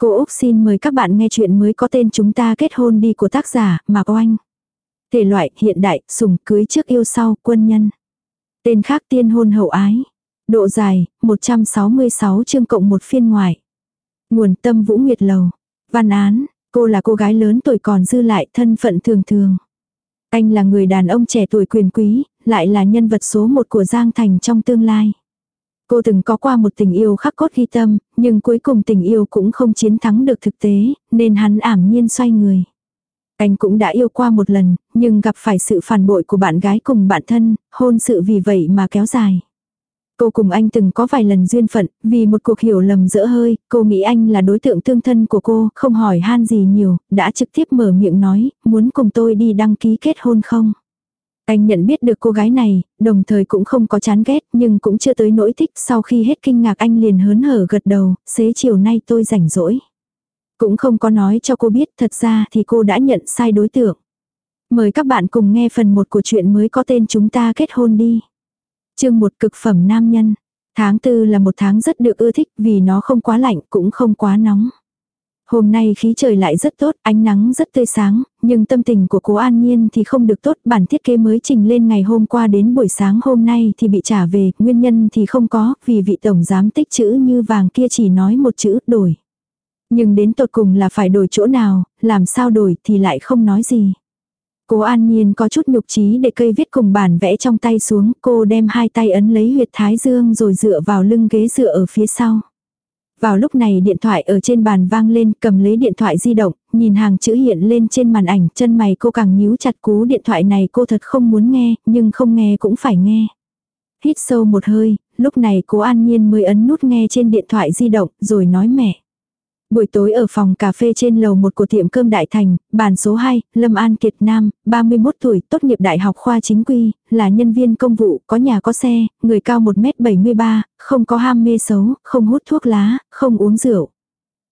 Cô Úc xin mời các bạn nghe chuyện mới có tên chúng ta kết hôn đi của tác giả Mạc Oanh. Thể loại hiện đại, sủng cưới trước yêu sau, quân nhân. Tên khác tiên hôn hậu ái. Độ dài, 166 chương cộng một phiên ngoài. Nguồn tâm Vũ Nguyệt Lầu. Văn án, cô là cô gái lớn tuổi còn dư lại thân phận thường thường. Anh là người đàn ông trẻ tuổi quyền quý, lại là nhân vật số một của Giang Thành trong tương lai. Cô từng có qua một tình yêu khắc cốt ghi tâm, nhưng cuối cùng tình yêu cũng không chiến thắng được thực tế, nên hắn ảm nhiên xoay người. Anh cũng đã yêu qua một lần, nhưng gặp phải sự phản bội của bạn gái cùng bạn thân, hôn sự vì vậy mà kéo dài. Cô cùng anh từng có vài lần duyên phận, vì một cuộc hiểu lầm dỡ hơi, cô nghĩ anh là đối tượng tương thân của cô, không hỏi han gì nhiều, đã trực tiếp mở miệng nói, muốn cùng tôi đi đăng ký kết hôn không? Anh nhận biết được cô gái này, đồng thời cũng không có chán ghét nhưng cũng chưa tới nỗi thích sau khi hết kinh ngạc anh liền hớn hở gật đầu, xế chiều nay tôi rảnh rỗi. Cũng không có nói cho cô biết thật ra thì cô đã nhận sai đối tượng. Mời các bạn cùng nghe phần 1 của chuyện mới có tên chúng ta kết hôn đi. chương một cực phẩm nam nhân. Tháng tư là một tháng rất được ưa thích vì nó không quá lạnh cũng không quá nóng. Hôm nay khí trời lại rất tốt, ánh nắng rất tươi sáng, nhưng tâm tình của cố An Nhiên thì không được tốt, bản thiết kế mới trình lên ngày hôm qua đến buổi sáng hôm nay thì bị trả về, nguyên nhân thì không có, vì vị tổng giám tích chữ như vàng kia chỉ nói một chữ đổi. Nhưng đến tột cùng là phải đổi chỗ nào, làm sao đổi thì lại không nói gì. Cố An Nhiên có chút nhục trí để cây viết cùng bản vẽ trong tay xuống, cô đem hai tay ấn lấy huyệt thái dương rồi dựa vào lưng ghế dựa ở phía sau. Vào lúc này điện thoại ở trên bàn vang lên, cầm lấy điện thoại di động, nhìn hàng chữ hiện lên trên màn ảnh, chân mày cô càng nhíu chặt cú điện thoại này cô thật không muốn nghe, nhưng không nghe cũng phải nghe. Hít sâu một hơi, lúc này cố an nhiên mới ấn nút nghe trên điện thoại di động, rồi nói mẹ. Buổi tối ở phòng cà phê trên lầu một của tiệm cơm Đại Thành, bàn số 2, Lâm An Kiệt Nam, 31 tuổi, tốt nghiệp đại học khoa chính quy, là nhân viên công vụ, có nhà có xe, người cao 1m73, không có ham mê xấu, không hút thuốc lá, không uống rượu.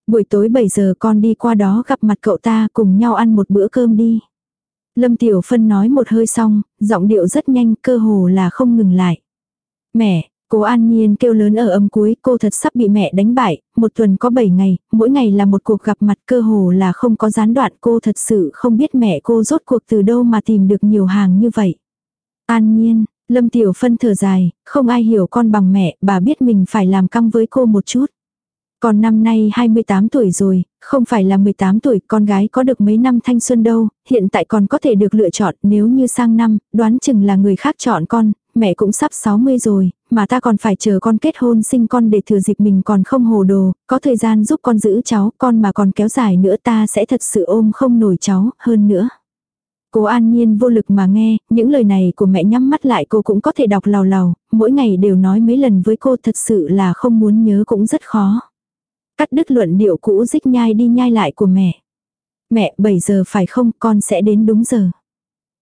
Buổi tối 7 giờ con đi qua đó gặp mặt cậu ta cùng nhau ăn một bữa cơm đi. Lâm Tiểu Phân nói một hơi xong, giọng điệu rất nhanh cơ hồ là không ngừng lại. Mẹ, Cố An Nhiên kêu lớn ở âm cuối, cô thật sắp bị mẹ đánh bại, một tuần có 7 ngày, mỗi ngày là một cuộc gặp mặt cơ hồ là không có gián đoạn cô thật sự không biết mẹ cô rốt cuộc từ đâu mà tìm được nhiều hàng như vậy. An Nhiên, Lâm Tiểu Phân thở dài, không ai hiểu con bằng mẹ, bà biết mình phải làm căng với cô một chút. Còn năm nay 28 tuổi rồi, không phải là 18 tuổi, con gái có được mấy năm thanh xuân đâu, hiện tại còn có thể được lựa chọn, nếu như sang năm, đoán chừng là người khác chọn con, mẹ cũng sắp 60 rồi, mà ta còn phải chờ con kết hôn sinh con để thừa dịp mình còn không hồ đồ, có thời gian giúp con giữ cháu, con mà còn kéo dài nữa ta sẽ thật sự ôm không nổi cháu, hơn nữa. Cô an nhiên vô lực mà nghe, những lời này của mẹ nhắm mắt lại cô cũng có thể đọc lào lào, mỗi ngày đều nói mấy lần với cô thật sự là không muốn nhớ cũng rất khó. Cắt đứt luận điệu cũ dích nhai đi nhai lại của mẹ. Mẹ 7 giờ phải không con sẽ đến đúng giờ.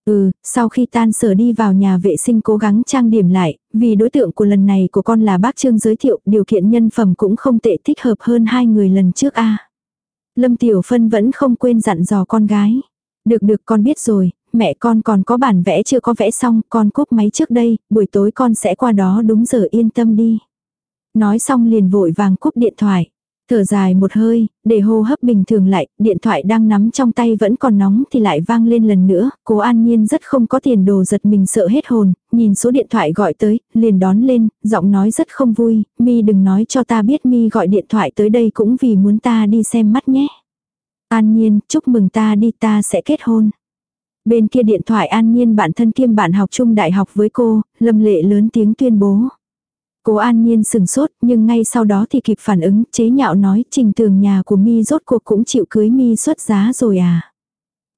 Ừ, sau khi tan sở đi vào nhà vệ sinh cố gắng trang điểm lại, vì đối tượng của lần này của con là bác Trương giới thiệu, điều kiện nhân phẩm cũng không tệ thích hợp hơn hai người lần trước a. Lâm Tiểu Phân vẫn không quên dặn dò con gái. Được được con biết rồi, mẹ con còn có bản vẽ chưa có vẽ xong, con cúp máy trước đây, buổi tối con sẽ qua đó đúng giờ yên tâm đi. Nói xong liền vội vàng cúp điện thoại. Thở dài một hơi, để hô hấp bình thường lại, điện thoại đang nắm trong tay vẫn còn nóng thì lại vang lên lần nữa, cố an nhiên rất không có tiền đồ giật mình sợ hết hồn, nhìn số điện thoại gọi tới, liền đón lên, giọng nói rất không vui, mi đừng nói cho ta biết mi gọi điện thoại tới đây cũng vì muốn ta đi xem mắt nhé. An nhiên, chúc mừng ta đi ta sẽ kết hôn. Bên kia điện thoại an nhiên bạn thân kiêm bạn học chung đại học với cô, lâm lệ lớn tiếng tuyên bố. Cố An Nhiên sừng sốt, nhưng ngay sau đó thì kịp phản ứng, chế nhạo nói, Trình Tường nhà của Mi rốt cuộc cũng chịu cưới Mi xuất giá rồi à.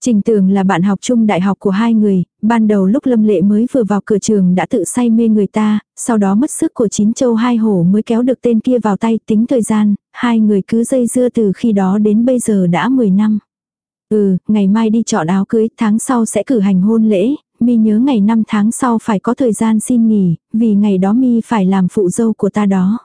Trình Tường là bạn học chung đại học của hai người, ban đầu lúc Lâm Lệ mới vừa vào cửa trường đã tự say mê người ta, sau đó mất sức của chín châu hai hổ mới kéo được tên kia vào tay tính thời gian, hai người cứ dây dưa từ khi đó đến bây giờ đã 10 năm. Ừ, ngày mai đi chọn áo cưới, tháng sau sẽ cử hành hôn lễ, mi nhớ ngày năm tháng sau phải có thời gian xin nghỉ, vì ngày đó mi phải làm phụ dâu của ta đó.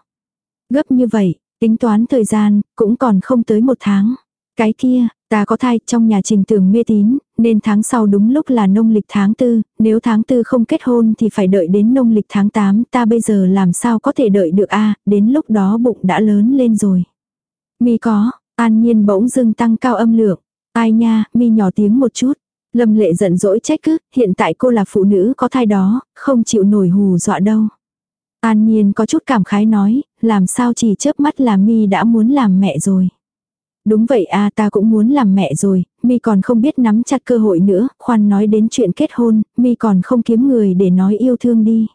Gấp như vậy, tính toán thời gian, cũng còn không tới một tháng. Cái kia, ta có thai trong nhà trình tường mê tín, nên tháng sau đúng lúc là nông lịch tháng tư, nếu tháng tư không kết hôn thì phải đợi đến nông lịch tháng 8, ta bây giờ làm sao có thể đợi được a đến lúc đó bụng đã lớn lên rồi. Mi có, An nhiên bỗng dưng tăng cao âm lượng. Ai nha, mi nhỏ tiếng một chút. Lâm lệ giận dỗi trách cứ, hiện tại cô là phụ nữ có thai đó, không chịu nổi hù dọa đâu. An nhiên có chút cảm khái nói, làm sao chỉ chớp mắt là mi đã muốn làm mẹ rồi. Đúng vậy à ta cũng muốn làm mẹ rồi, mi còn không biết nắm chặt cơ hội nữa, khoan nói đến chuyện kết hôn, mi còn không kiếm người để nói yêu thương đi.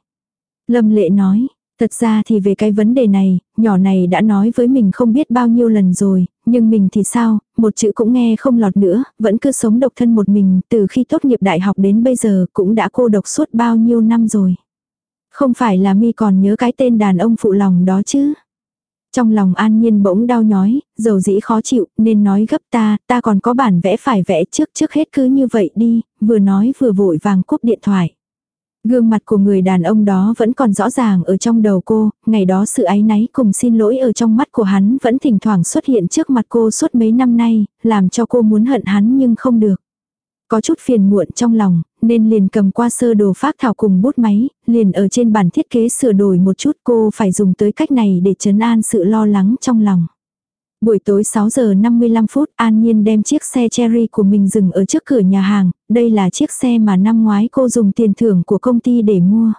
Lâm lệ nói, thật ra thì về cái vấn đề này, nhỏ này đã nói với mình không biết bao nhiêu lần rồi, nhưng mình thì sao, một chữ cũng nghe không lọt nữa, vẫn cứ sống độc thân một mình, từ khi tốt nghiệp đại học đến bây giờ cũng đã cô độc suốt bao nhiêu năm rồi. Không phải là mi còn nhớ cái tên đàn ông phụ lòng đó chứ. Trong lòng an nhiên bỗng đau nhói, dầu dĩ khó chịu, nên nói gấp ta, ta còn có bản vẽ phải vẽ trước trước hết cứ như vậy đi, vừa nói vừa vội vàng cúp điện thoại. Gương mặt của người đàn ông đó vẫn còn rõ ràng ở trong đầu cô, ngày đó sự áy náy cùng xin lỗi ở trong mắt của hắn vẫn thỉnh thoảng xuất hiện trước mặt cô suốt mấy năm nay, làm cho cô muốn hận hắn nhưng không được. Có chút phiền muộn trong lòng, nên liền cầm qua sơ đồ phác thảo cùng bút máy, liền ở trên bản thiết kế sửa đổi một chút cô phải dùng tới cách này để chấn an sự lo lắng trong lòng. Buổi tối 6 giờ 55 phút An Nhiên đem chiếc xe Cherry của mình dừng ở trước cửa nhà hàng, đây là chiếc xe mà năm ngoái cô dùng tiền thưởng của công ty để mua.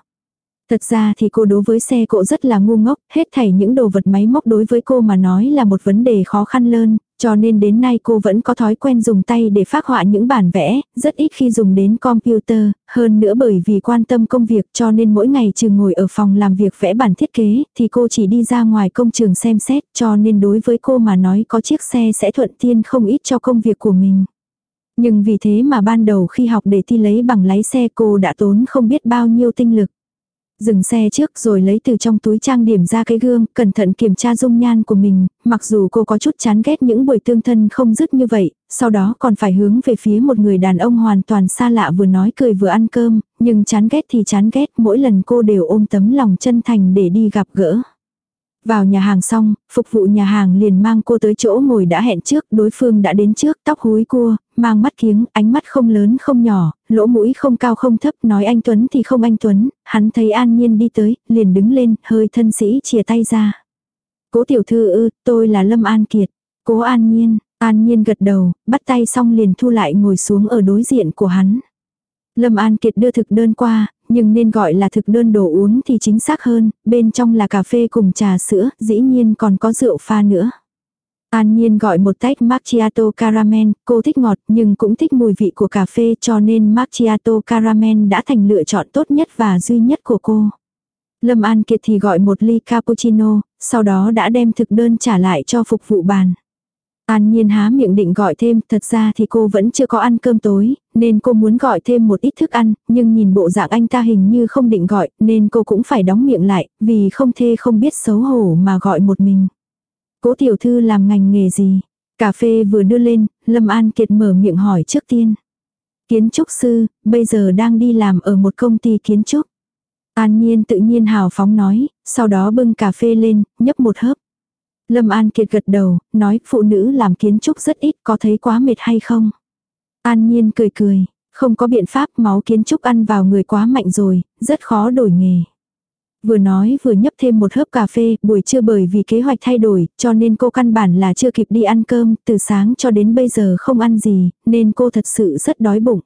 Thật ra thì cô đối với xe cộ rất là ngu ngốc, hết thảy những đồ vật máy móc đối với cô mà nói là một vấn đề khó khăn lớn, cho nên đến nay cô vẫn có thói quen dùng tay để phác họa những bản vẽ, rất ít khi dùng đến computer, hơn nữa bởi vì quan tâm công việc cho nên mỗi ngày trừ ngồi ở phòng làm việc vẽ bản thiết kế, thì cô chỉ đi ra ngoài công trường xem xét, cho nên đối với cô mà nói có chiếc xe sẽ thuận tiên không ít cho công việc của mình. Nhưng vì thế mà ban đầu khi học để thi lấy bằng lái xe cô đã tốn không biết bao nhiêu tinh lực. Dừng xe trước rồi lấy từ trong túi trang điểm ra cái gương, cẩn thận kiểm tra dung nhan của mình, mặc dù cô có chút chán ghét những buổi tương thân không dứt như vậy, sau đó còn phải hướng về phía một người đàn ông hoàn toàn xa lạ vừa nói cười vừa ăn cơm, nhưng chán ghét thì chán ghét, mỗi lần cô đều ôm tấm lòng chân thành để đi gặp gỡ. Vào nhà hàng xong, phục vụ nhà hàng liền mang cô tới chỗ ngồi đã hẹn trước, đối phương đã đến trước, tóc húi cua, mang mắt kiếng, ánh mắt không lớn không nhỏ, lỗ mũi không cao không thấp, nói anh Tuấn thì không anh Tuấn, hắn thấy An Nhiên đi tới, liền đứng lên, hơi thân sĩ chia tay ra. Cố tiểu thư ư, tôi là Lâm An Kiệt. Cố An Nhiên, An Nhiên gật đầu, bắt tay xong liền thu lại ngồi xuống ở đối diện của hắn. Lâm An Kiệt đưa thực đơn qua, nhưng nên gọi là thực đơn đồ uống thì chính xác hơn, bên trong là cà phê cùng trà sữa, dĩ nhiên còn có rượu pha nữa. An Nhiên gọi một tách macchiato caramel, cô thích ngọt nhưng cũng thích mùi vị của cà phê cho nên macchiato caramel đã thành lựa chọn tốt nhất và duy nhất của cô. Lâm An Kiệt thì gọi một ly cappuccino, sau đó đã đem thực đơn trả lại cho phục vụ bàn. An Nhiên há miệng định gọi thêm, thật ra thì cô vẫn chưa có ăn cơm tối, nên cô muốn gọi thêm một ít thức ăn, nhưng nhìn bộ dạng anh ta hình như không định gọi, nên cô cũng phải đóng miệng lại, vì không thê không biết xấu hổ mà gọi một mình. Cố tiểu thư làm ngành nghề gì? Cà phê vừa đưa lên, Lâm An Kiệt mở miệng hỏi trước tiên. Kiến trúc sư, bây giờ đang đi làm ở một công ty kiến trúc. An Nhiên tự nhiên hào phóng nói, sau đó bưng cà phê lên, nhấp một hớp. Lâm An Kiệt gật đầu, nói phụ nữ làm kiến trúc rất ít có thấy quá mệt hay không. An Nhiên cười cười, không có biện pháp máu kiến trúc ăn vào người quá mạnh rồi, rất khó đổi nghề. Vừa nói vừa nhấp thêm một hớp cà phê, buổi trưa bởi vì kế hoạch thay đổi, cho nên cô căn bản là chưa kịp đi ăn cơm, từ sáng cho đến bây giờ không ăn gì, nên cô thật sự rất đói bụng.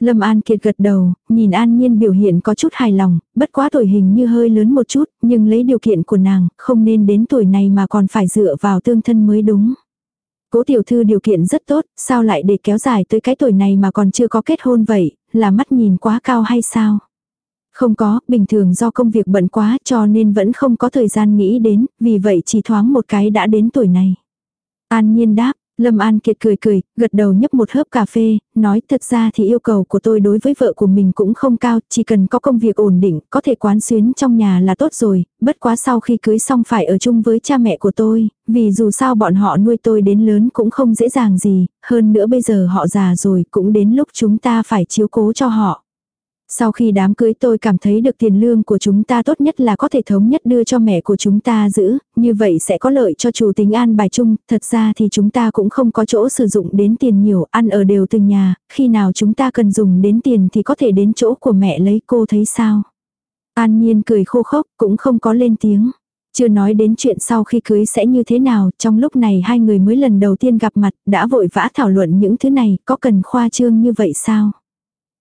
Lâm An Kiệt gật đầu, nhìn An Nhiên biểu hiện có chút hài lòng, bất quá tuổi hình như hơi lớn một chút, nhưng lấy điều kiện của nàng, không nên đến tuổi này mà còn phải dựa vào tương thân mới đúng. Cố tiểu thư điều kiện rất tốt, sao lại để kéo dài tới cái tuổi này mà còn chưa có kết hôn vậy, là mắt nhìn quá cao hay sao? Không có, bình thường do công việc bận quá cho nên vẫn không có thời gian nghĩ đến, vì vậy chỉ thoáng một cái đã đến tuổi này. An nhiên đáp, Lâm An Kiệt cười cười, gật đầu nhấp một hớp cà phê, nói thật ra thì yêu cầu của tôi đối với vợ của mình cũng không cao, chỉ cần có công việc ổn định, có thể quán xuyến trong nhà là tốt rồi, bất quá sau khi cưới xong phải ở chung với cha mẹ của tôi, vì dù sao bọn họ nuôi tôi đến lớn cũng không dễ dàng gì, hơn nữa bây giờ họ già rồi cũng đến lúc chúng ta phải chiếu cố cho họ. Sau khi đám cưới tôi cảm thấy được tiền lương của chúng ta tốt nhất là có thể thống nhất đưa cho mẹ của chúng ta giữ, như vậy sẽ có lợi cho chủ tính an bài chung, thật ra thì chúng ta cũng không có chỗ sử dụng đến tiền nhiều, ăn ở đều từ nhà, khi nào chúng ta cần dùng đến tiền thì có thể đến chỗ của mẹ lấy cô thấy sao. An nhiên cười khô khốc, cũng không có lên tiếng. Chưa nói đến chuyện sau khi cưới sẽ như thế nào, trong lúc này hai người mới lần đầu tiên gặp mặt, đã vội vã thảo luận những thứ này, có cần khoa trương như vậy sao?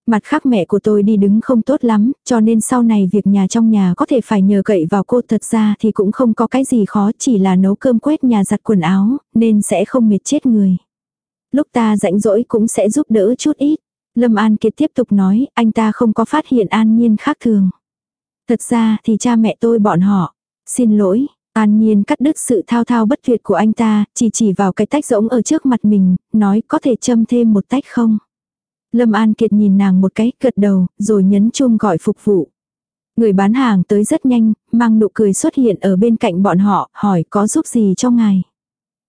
Mặt khác mẹ của tôi đi đứng không tốt lắm, cho nên sau này việc nhà trong nhà có thể phải nhờ cậy vào cô thật ra thì cũng không có cái gì khó chỉ là nấu cơm quét nhà giặt quần áo, nên sẽ không mệt chết người. Lúc ta rảnh rỗi cũng sẽ giúp đỡ chút ít. Lâm An Kiệt tiếp tục nói, anh ta không có phát hiện an nhiên khác thường. Thật ra thì cha mẹ tôi bọn họ. Xin lỗi, An Nhiên cắt đứt sự thao thao bất tuyệt của anh ta, chỉ chỉ vào cái tách rỗng ở trước mặt mình, nói có thể châm thêm một tách không. Lâm An Kiệt nhìn nàng một cái, gật đầu, rồi nhấn chuông gọi phục vụ. Người bán hàng tới rất nhanh, mang nụ cười xuất hiện ở bên cạnh bọn họ, hỏi có giúp gì cho ngài.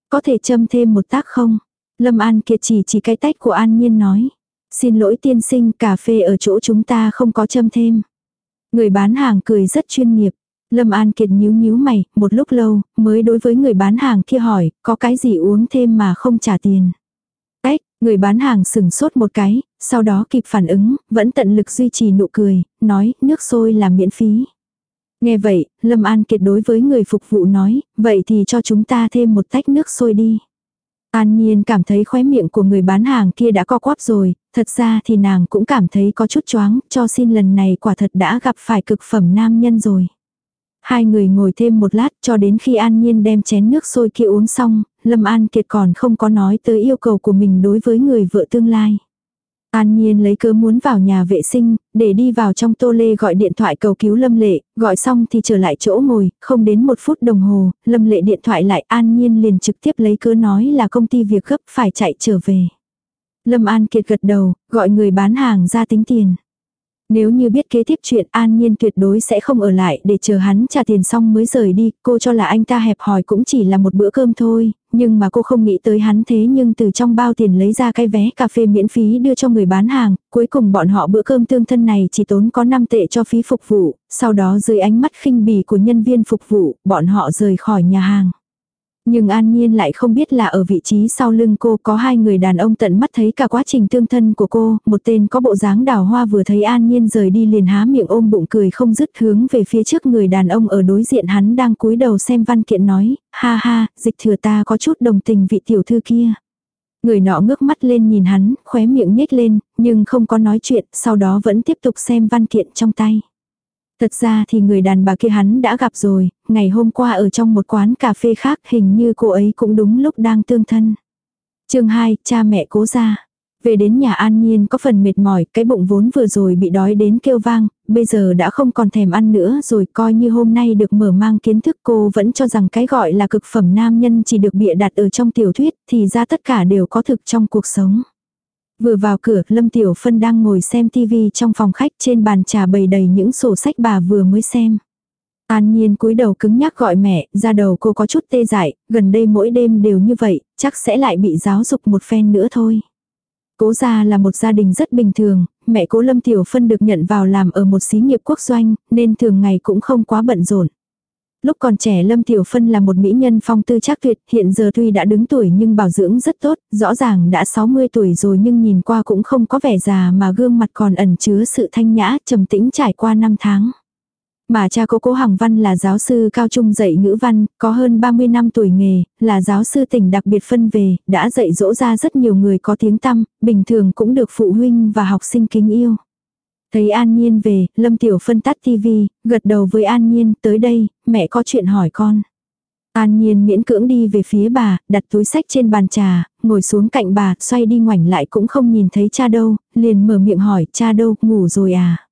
Có thể châm thêm một tác không? Lâm An Kiệt chỉ chỉ cái tách của An Nhiên nói. Xin lỗi tiên sinh, cà phê ở chỗ chúng ta không có châm thêm. Người bán hàng cười rất chuyên nghiệp. Lâm An Kiệt nhíu nhíu mày, một lúc lâu, mới đối với người bán hàng kia hỏi, có cái gì uống thêm mà không trả tiền. Người bán hàng sừng sốt một cái, sau đó kịp phản ứng, vẫn tận lực duy trì nụ cười, nói, nước sôi là miễn phí. Nghe vậy, Lâm An Kiệt đối với người phục vụ nói, vậy thì cho chúng ta thêm một tách nước sôi đi. An Nhiên cảm thấy khóe miệng của người bán hàng kia đã co quắp rồi, thật ra thì nàng cũng cảm thấy có chút choáng, cho xin lần này quả thật đã gặp phải cực phẩm nam nhân rồi. Hai người ngồi thêm một lát cho đến khi An Nhiên đem chén nước sôi kia uống xong, Lâm An Kiệt còn không có nói tới yêu cầu của mình đối với người vợ tương lai. An Nhiên lấy cớ muốn vào nhà vệ sinh, để đi vào trong tô lê gọi điện thoại cầu cứu Lâm Lệ, gọi xong thì trở lại chỗ ngồi, không đến một phút đồng hồ, Lâm Lệ điện thoại lại An Nhiên liền trực tiếp lấy cớ nói là công ty việc gấp phải chạy trở về. Lâm An Kiệt gật đầu, gọi người bán hàng ra tính tiền. Nếu như biết kế tiếp chuyện an nhiên tuyệt đối sẽ không ở lại để chờ hắn trả tiền xong mới rời đi, cô cho là anh ta hẹp hòi cũng chỉ là một bữa cơm thôi, nhưng mà cô không nghĩ tới hắn thế nhưng từ trong bao tiền lấy ra cái vé cà phê miễn phí đưa cho người bán hàng, cuối cùng bọn họ bữa cơm tương thân này chỉ tốn có 5 tệ cho phí phục vụ, sau đó dưới ánh mắt khinh bỉ của nhân viên phục vụ, bọn họ rời khỏi nhà hàng. Nhưng An Nhiên lại không biết là ở vị trí sau lưng cô có hai người đàn ông tận mắt thấy cả quá trình tương thân của cô, một tên có bộ dáng đào hoa vừa thấy An Nhiên rời đi liền há miệng ôm bụng cười không dứt hướng về phía trước người đàn ông ở đối diện hắn đang cúi đầu xem văn kiện nói, ha ha, dịch thừa ta có chút đồng tình vị tiểu thư kia. Người nọ ngước mắt lên nhìn hắn, khóe miệng nhếch lên, nhưng không có nói chuyện, sau đó vẫn tiếp tục xem văn kiện trong tay. Thật ra thì người đàn bà kia hắn đã gặp rồi, ngày hôm qua ở trong một quán cà phê khác hình như cô ấy cũng đúng lúc đang tương thân. chương 2, cha mẹ cố ra. Về đến nhà an nhiên có phần mệt mỏi, cái bụng vốn vừa rồi bị đói đến kêu vang, bây giờ đã không còn thèm ăn nữa rồi coi như hôm nay được mở mang kiến thức cô vẫn cho rằng cái gọi là cực phẩm nam nhân chỉ được bịa đặt ở trong tiểu thuyết thì ra tất cả đều có thực trong cuộc sống. Vừa vào cửa, Lâm Tiểu Phân đang ngồi xem tivi trong phòng khách trên bàn trà bày đầy những sổ sách bà vừa mới xem. An Nhiên cúi đầu cứng nhắc gọi mẹ, ra đầu cô có chút tê dại, gần đây mỗi đêm đều như vậy, chắc sẽ lại bị giáo dục một phen nữa thôi. Cố gia là một gia đình rất bình thường, mẹ cố Lâm Tiểu Phân được nhận vào làm ở một xí nghiệp quốc doanh, nên thường ngày cũng không quá bận rộn. Lúc còn trẻ Lâm Tiểu Phân là một mỹ nhân phong tư chắc tuyệt, hiện giờ tuy đã đứng tuổi nhưng bảo dưỡng rất tốt, rõ ràng đã 60 tuổi rồi nhưng nhìn qua cũng không có vẻ già mà gương mặt còn ẩn chứa sự thanh nhã, trầm tĩnh trải qua năm tháng. Mà cha cô Cố Hằng Văn là giáo sư cao trung dạy ngữ văn, có hơn 30 năm tuổi nghề, là giáo sư tỉnh đặc biệt phân về, đã dạy dỗ ra rất nhiều người có tiếng tăm, bình thường cũng được phụ huynh và học sinh kính yêu. Thấy An Nhiên về, Lâm Tiểu Phân tắt tivi, gật đầu với An Nhiên, tới đây, mẹ có chuyện hỏi con. An Nhiên miễn cưỡng đi về phía bà, đặt túi sách trên bàn trà, ngồi xuống cạnh bà, xoay đi ngoảnh lại cũng không nhìn thấy cha đâu, liền mở miệng hỏi, cha đâu, ngủ rồi à?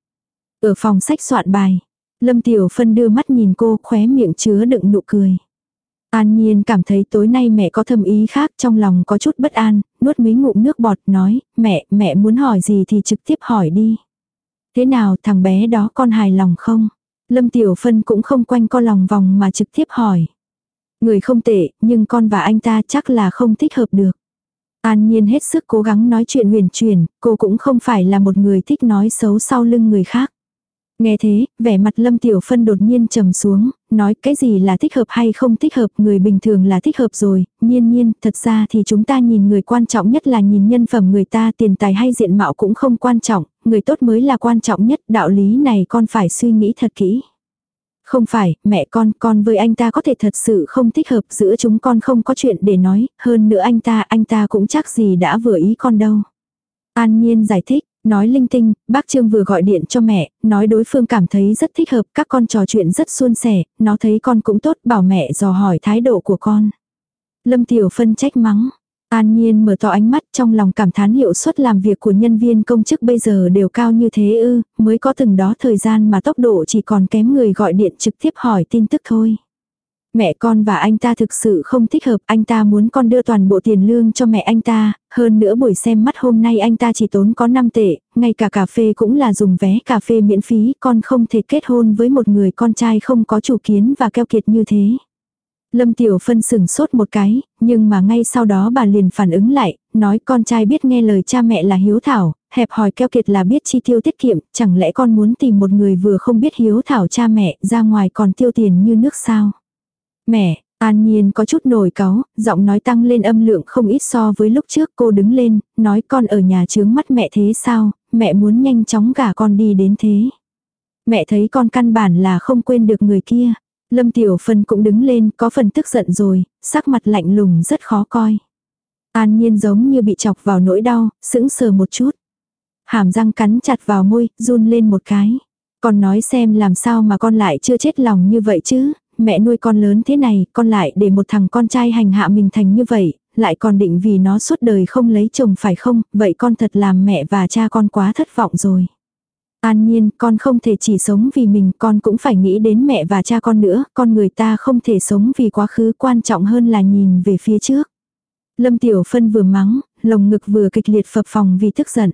Ở phòng sách soạn bài, Lâm Tiểu Phân đưa mắt nhìn cô, khóe miệng chứa đựng nụ cười. An Nhiên cảm thấy tối nay mẹ có thâm ý khác trong lòng có chút bất an, nuốt mấy ngụm nước bọt nói, mẹ, mẹ muốn hỏi gì thì trực tiếp hỏi đi. Thế nào thằng bé đó con hài lòng không? Lâm Tiểu Phân cũng không quanh co lòng vòng mà trực tiếp hỏi. Người không tệ, nhưng con và anh ta chắc là không thích hợp được. An Nhiên hết sức cố gắng nói chuyện huyền truyền, cô cũng không phải là một người thích nói xấu sau lưng người khác. Nghe thế, vẻ mặt Lâm Tiểu Phân đột nhiên trầm xuống, nói cái gì là thích hợp hay không thích hợp, người bình thường là thích hợp rồi, nhiên nhiên, thật ra thì chúng ta nhìn người quan trọng nhất là nhìn nhân phẩm người ta tiền tài hay diện mạo cũng không quan trọng, người tốt mới là quan trọng nhất, đạo lý này con phải suy nghĩ thật kỹ. Không phải, mẹ con, con với anh ta có thể thật sự không thích hợp giữa chúng con không có chuyện để nói, hơn nữa anh ta, anh ta cũng chắc gì đã vừa ý con đâu. An Nhiên giải thích, nói linh tinh, bác Trương vừa gọi điện cho mẹ, nói đối phương cảm thấy rất thích hợp, các con trò chuyện rất suôn sẻ, nó thấy con cũng tốt, bảo mẹ dò hỏi thái độ của con. Lâm Tiểu Phân trách mắng. An Nhiên mở to ánh mắt trong lòng cảm thán hiệu suất làm việc của nhân viên công chức bây giờ đều cao như thế ư, mới có từng đó thời gian mà tốc độ chỉ còn kém người gọi điện trực tiếp hỏi tin tức thôi. Mẹ con và anh ta thực sự không thích hợp, anh ta muốn con đưa toàn bộ tiền lương cho mẹ anh ta, hơn nữa buổi xem mắt hôm nay anh ta chỉ tốn có 5 tệ, ngay cả cà phê cũng là dùng vé cà phê miễn phí, con không thể kết hôn với một người con trai không có chủ kiến và keo kiệt như thế. Lâm Tiểu Phân sừng sốt một cái, nhưng mà ngay sau đó bà liền phản ứng lại, nói con trai biết nghe lời cha mẹ là hiếu thảo, hẹp hòi keo kiệt là biết chi tiêu tiết kiệm, chẳng lẽ con muốn tìm một người vừa không biết hiếu thảo cha mẹ ra ngoài còn tiêu tiền như nước sao? Mẹ, An Nhiên có chút nổi cáu, giọng nói tăng lên âm lượng không ít so với lúc trước cô đứng lên, nói con ở nhà chướng mắt mẹ thế sao, mẹ muốn nhanh chóng gả con đi đến thế. Mẹ thấy con căn bản là không quên được người kia. Lâm Tiểu Phân cũng đứng lên, có phần tức giận rồi, sắc mặt lạnh lùng rất khó coi. An Nhiên giống như bị chọc vào nỗi đau, sững sờ một chút. Hàm răng cắn chặt vào môi, run lên một cái. Con nói xem làm sao mà con lại chưa chết lòng như vậy chứ, mẹ nuôi con lớn thế này, con lại để một thằng con trai hành hạ mình thành như vậy, lại còn định vì nó suốt đời không lấy chồng phải không, vậy con thật làm mẹ và cha con quá thất vọng rồi. An nhiên, con không thể chỉ sống vì mình, con cũng phải nghĩ đến mẹ và cha con nữa, con người ta không thể sống vì quá khứ quan trọng hơn là nhìn về phía trước. Lâm Tiểu Phân vừa mắng, lồng ngực vừa kịch liệt phập phòng vì tức giận.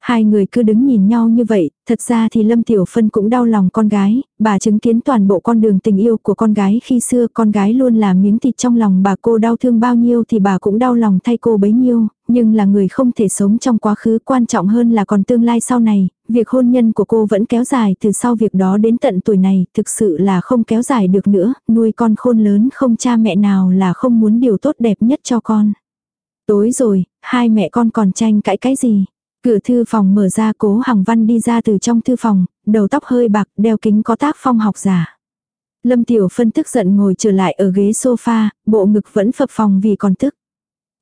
Hai người cứ đứng nhìn nhau như vậy, thật ra thì Lâm Tiểu Phân cũng đau lòng con gái, bà chứng kiến toàn bộ con đường tình yêu của con gái khi xưa con gái luôn là miếng thịt trong lòng bà cô đau thương bao nhiêu thì bà cũng đau lòng thay cô bấy nhiêu, nhưng là người không thể sống trong quá khứ quan trọng hơn là còn tương lai sau này, việc hôn nhân của cô vẫn kéo dài từ sau việc đó đến tận tuổi này thực sự là không kéo dài được nữa, nuôi con khôn lớn không cha mẹ nào là không muốn điều tốt đẹp nhất cho con. Tối rồi, hai mẹ con còn tranh cãi cái gì? Cửa thư phòng mở ra cố Hằng Văn đi ra từ trong thư phòng, đầu tóc hơi bạc, đeo kính có tác phong học giả. Lâm Tiểu Phân tức giận ngồi trở lại ở ghế sofa, bộ ngực vẫn phập phòng vì còn tức.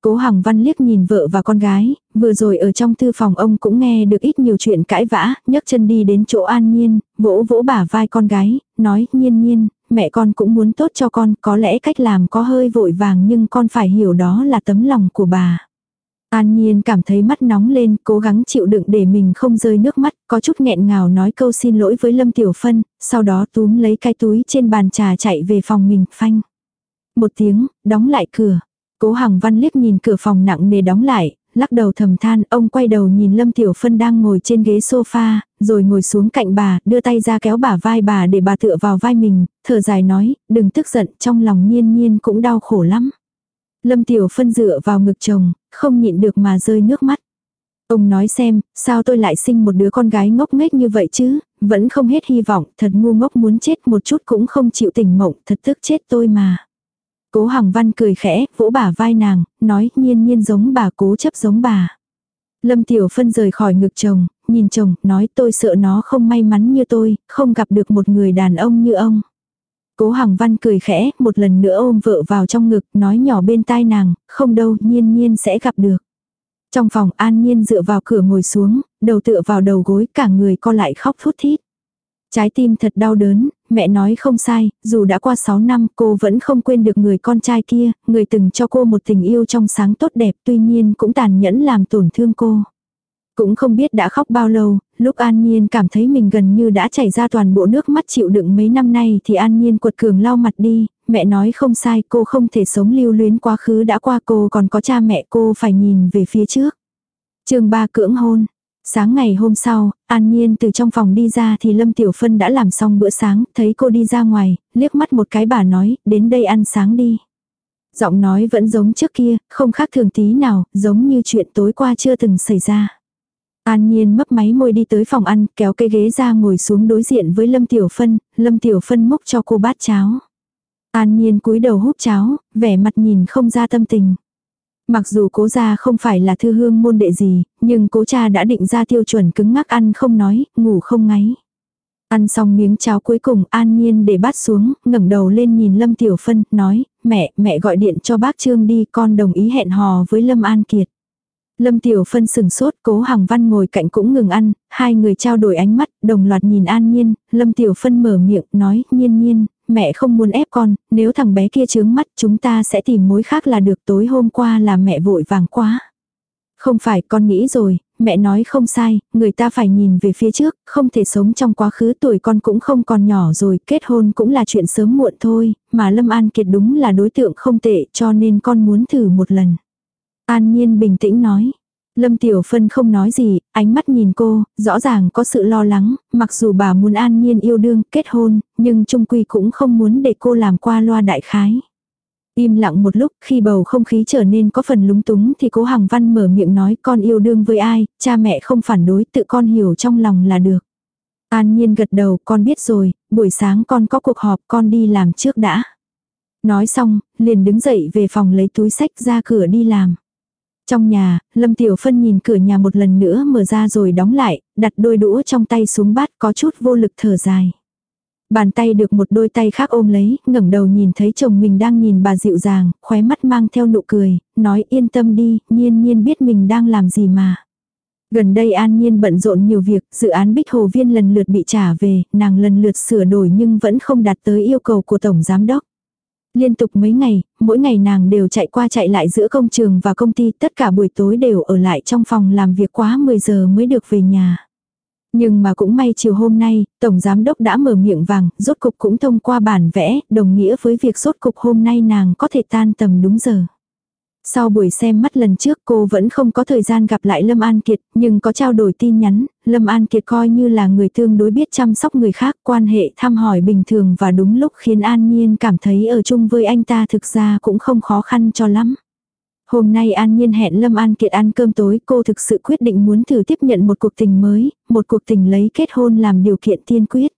Cố Hằng Văn liếc nhìn vợ và con gái, vừa rồi ở trong thư phòng ông cũng nghe được ít nhiều chuyện cãi vã, nhấc chân đi đến chỗ an nhiên, vỗ vỗ bả vai con gái, nói nhiên nhiên, mẹ con cũng muốn tốt cho con, có lẽ cách làm có hơi vội vàng nhưng con phải hiểu đó là tấm lòng của bà. An Nhiên cảm thấy mắt nóng lên, cố gắng chịu đựng để mình không rơi nước mắt, có chút nghẹn ngào nói câu xin lỗi với Lâm Tiểu Phân, sau đó túm lấy cái túi trên bàn trà chạy về phòng mình, phanh. Một tiếng, đóng lại cửa. Cố Hằng Văn liếc nhìn cửa phòng nặng nề đóng lại, lắc đầu thầm than, ông quay đầu nhìn Lâm Tiểu Phân đang ngồi trên ghế sofa, rồi ngồi xuống cạnh bà, đưa tay ra kéo bả vai bà để bà tựa vào vai mình, thở dài nói, đừng tức giận, trong lòng nhiên nhiên cũng đau khổ lắm. Lâm Tiểu Phân dựa vào ngực chồng, không nhịn được mà rơi nước mắt. Ông nói xem, sao tôi lại sinh một đứa con gái ngốc nghếch như vậy chứ, vẫn không hết hy vọng, thật ngu ngốc muốn chết một chút cũng không chịu tỉnh mộng, thật tức chết tôi mà. Cố Hằng Văn cười khẽ, vỗ bả vai nàng, nói nhiên nhiên giống bà cố chấp giống bà. Lâm Tiểu Phân rời khỏi ngực chồng, nhìn chồng, nói tôi sợ nó không may mắn như tôi, không gặp được một người đàn ông như ông. Cố Hằng Văn cười khẽ, một lần nữa ôm vợ vào trong ngực, nói nhỏ bên tai nàng, không đâu, nhiên nhiên sẽ gặp được. Trong phòng an nhiên dựa vào cửa ngồi xuống, đầu tựa vào đầu gối, cả người co lại khóc thút thít. Trái tim thật đau đớn, mẹ nói không sai, dù đã qua 6 năm cô vẫn không quên được người con trai kia, người từng cho cô một tình yêu trong sáng tốt đẹp tuy nhiên cũng tàn nhẫn làm tổn thương cô. Cũng không biết đã khóc bao lâu, lúc An Nhiên cảm thấy mình gần như đã chảy ra toàn bộ nước mắt chịu đựng mấy năm nay thì An Nhiên cuột cường lau mặt đi, mẹ nói không sai cô không thể sống lưu luyến quá khứ đã qua cô còn có cha mẹ cô phải nhìn về phía trước. chương 3 cưỡng hôn. Sáng ngày hôm sau, An Nhiên từ trong phòng đi ra thì Lâm Tiểu Phân đã làm xong bữa sáng, thấy cô đi ra ngoài, liếc mắt một cái bà nói, đến đây ăn sáng đi. Giọng nói vẫn giống trước kia, không khác thường tí nào, giống như chuyện tối qua chưa từng xảy ra. An Nhiên mấp máy môi đi tới phòng ăn, kéo cây ghế ra ngồi xuống đối diện với Lâm Tiểu Phân, Lâm Tiểu Phân múc cho cô bát cháo. An Nhiên cúi đầu hút cháo, vẻ mặt nhìn không ra tâm tình. Mặc dù cố gia không phải là thư hương môn đệ gì, nhưng cố cha đã định ra tiêu chuẩn cứng ngắc ăn không nói, ngủ không ngáy. Ăn xong miếng cháo cuối cùng an nhiên để bát xuống, ngẩng đầu lên nhìn Lâm Tiểu Phân, nói, mẹ, mẹ gọi điện cho bác Trương đi, con đồng ý hẹn hò với Lâm An Kiệt. Lâm Tiểu Phân sừng sốt, cố Hằng Văn ngồi cạnh cũng ngừng ăn, hai người trao đổi ánh mắt, đồng loạt nhìn An Nhiên, Lâm Tiểu Phân mở miệng, nói, nhiên nhiên, mẹ không muốn ép con, nếu thằng bé kia chướng mắt chúng ta sẽ tìm mối khác là được tối hôm qua là mẹ vội vàng quá. Không phải con nghĩ rồi, mẹ nói không sai, người ta phải nhìn về phía trước, không thể sống trong quá khứ tuổi con cũng không còn nhỏ rồi, kết hôn cũng là chuyện sớm muộn thôi, mà Lâm An Kiệt đúng là đối tượng không tệ cho nên con muốn thử một lần. An Nhiên bình tĩnh nói. Lâm Tiểu Phân không nói gì, ánh mắt nhìn cô, rõ ràng có sự lo lắng, mặc dù bà muốn an nhiên yêu đương, kết hôn, nhưng trung quy cũng không muốn để cô làm qua loa đại khái. Im lặng một lúc, khi bầu không khí trở nên có phần lúng túng thì cố Hằng Văn mở miệng nói con yêu đương với ai, cha mẹ không phản đối, tự con hiểu trong lòng là được. An nhiên gật đầu, con biết rồi, buổi sáng con có cuộc họp, con đi làm trước đã. Nói xong, liền đứng dậy về phòng lấy túi sách ra cửa đi làm. Trong nhà, Lâm Tiểu Phân nhìn cửa nhà một lần nữa mở ra rồi đóng lại, đặt đôi đũa trong tay xuống bát có chút vô lực thở dài. Bàn tay được một đôi tay khác ôm lấy, ngẩng đầu nhìn thấy chồng mình đang nhìn bà dịu dàng, khóe mắt mang theo nụ cười, nói yên tâm đi, nhiên nhiên biết mình đang làm gì mà. Gần đây An Nhiên bận rộn nhiều việc, dự án Bích Hồ Viên lần lượt bị trả về, nàng lần lượt sửa đổi nhưng vẫn không đạt tới yêu cầu của Tổng Giám Đốc. Liên tục mấy ngày, mỗi ngày nàng đều chạy qua chạy lại giữa công trường và công ty, tất cả buổi tối đều ở lại trong phòng làm việc quá 10 giờ mới được về nhà. Nhưng mà cũng may chiều hôm nay, Tổng Giám Đốc đã mở miệng vàng, rốt cục cũng thông qua bản vẽ, đồng nghĩa với việc rốt cục hôm nay nàng có thể tan tầm đúng giờ. Sau buổi xem mắt lần trước cô vẫn không có thời gian gặp lại Lâm An Kiệt, nhưng có trao đổi tin nhắn, Lâm An Kiệt coi như là người tương đối biết chăm sóc người khác, quan hệ thăm hỏi bình thường và đúng lúc khiến An Nhiên cảm thấy ở chung với anh ta thực ra cũng không khó khăn cho lắm. Hôm nay An Nhiên hẹn Lâm An Kiệt ăn cơm tối cô thực sự quyết định muốn thử tiếp nhận một cuộc tình mới, một cuộc tình lấy kết hôn làm điều kiện tiên quyết.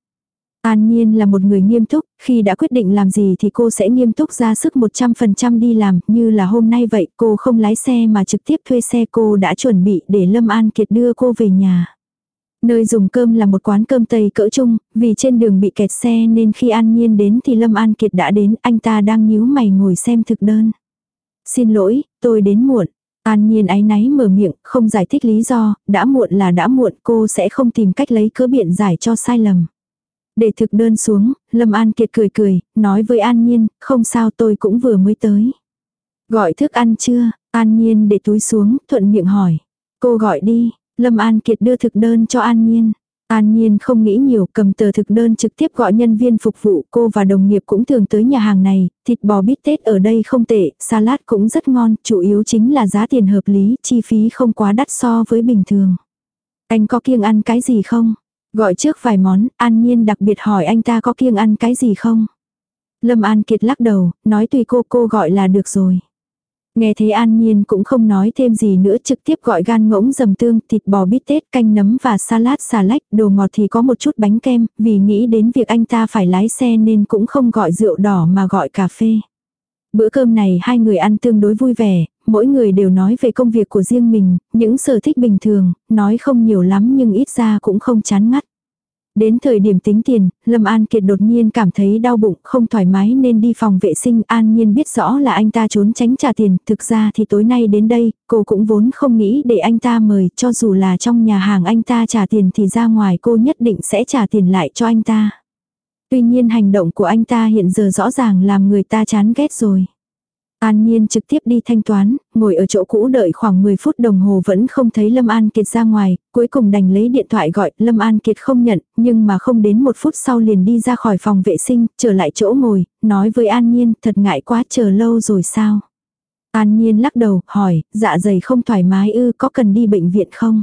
An Nhiên là một người nghiêm túc, khi đã quyết định làm gì thì cô sẽ nghiêm túc ra sức 100% đi làm, như là hôm nay vậy cô không lái xe mà trực tiếp thuê xe cô đã chuẩn bị để Lâm An Kiệt đưa cô về nhà. Nơi dùng cơm là một quán cơm Tây cỡ trung, vì trên đường bị kẹt xe nên khi An Nhiên đến thì Lâm An Kiệt đã đến, anh ta đang nhíu mày ngồi xem thực đơn. Xin lỗi, tôi đến muộn. An Nhiên áy náy mở miệng, không giải thích lý do, đã muộn là đã muộn, cô sẽ không tìm cách lấy cớ biện giải cho sai lầm. Để thực đơn xuống, Lâm An Kiệt cười cười, nói với An Nhiên, không sao tôi cũng vừa mới tới. Gọi thức ăn chưa? An Nhiên để túi xuống, thuận miệng hỏi. Cô gọi đi, Lâm An Kiệt đưa thực đơn cho An Nhiên. An Nhiên không nghĩ nhiều, cầm tờ thực đơn trực tiếp gọi nhân viên phục vụ, cô và đồng nghiệp cũng thường tới nhà hàng này, thịt bò bít tết ở đây không tệ, salad cũng rất ngon, chủ yếu chính là giá tiền hợp lý, chi phí không quá đắt so với bình thường. Anh có kiêng ăn cái gì không? Gọi trước vài món, An Nhiên đặc biệt hỏi anh ta có kiêng ăn cái gì không? Lâm An Kiệt lắc đầu, nói tùy cô cô gọi là được rồi. Nghe thế An Nhiên cũng không nói thêm gì nữa trực tiếp gọi gan ngỗng dầm tương, thịt bò bít tết, canh nấm và salad xà lách, đồ ngọt thì có một chút bánh kem, vì nghĩ đến việc anh ta phải lái xe nên cũng không gọi rượu đỏ mà gọi cà phê. Bữa cơm này hai người ăn tương đối vui vẻ, mỗi người đều nói về công việc của riêng mình, những sở thích bình thường, nói không nhiều lắm nhưng ít ra cũng không chán ngắt. Đến thời điểm tính tiền, Lâm An Kiệt đột nhiên cảm thấy đau bụng, không thoải mái nên đi phòng vệ sinh. An Nhiên biết rõ là anh ta trốn tránh trả tiền, thực ra thì tối nay đến đây, cô cũng vốn không nghĩ để anh ta mời, cho dù là trong nhà hàng anh ta trả tiền thì ra ngoài cô nhất định sẽ trả tiền lại cho anh ta. Tuy nhiên hành động của anh ta hiện giờ rõ ràng làm người ta chán ghét rồi. An Nhiên trực tiếp đi thanh toán, ngồi ở chỗ cũ đợi khoảng 10 phút đồng hồ vẫn không thấy Lâm An Kiệt ra ngoài, cuối cùng đành lấy điện thoại gọi, Lâm An Kiệt không nhận, nhưng mà không đến một phút sau liền đi ra khỏi phòng vệ sinh, trở lại chỗ ngồi, nói với An Nhiên, thật ngại quá chờ lâu rồi sao. An Nhiên lắc đầu, hỏi, dạ dày không thoải mái ư, có cần đi bệnh viện không?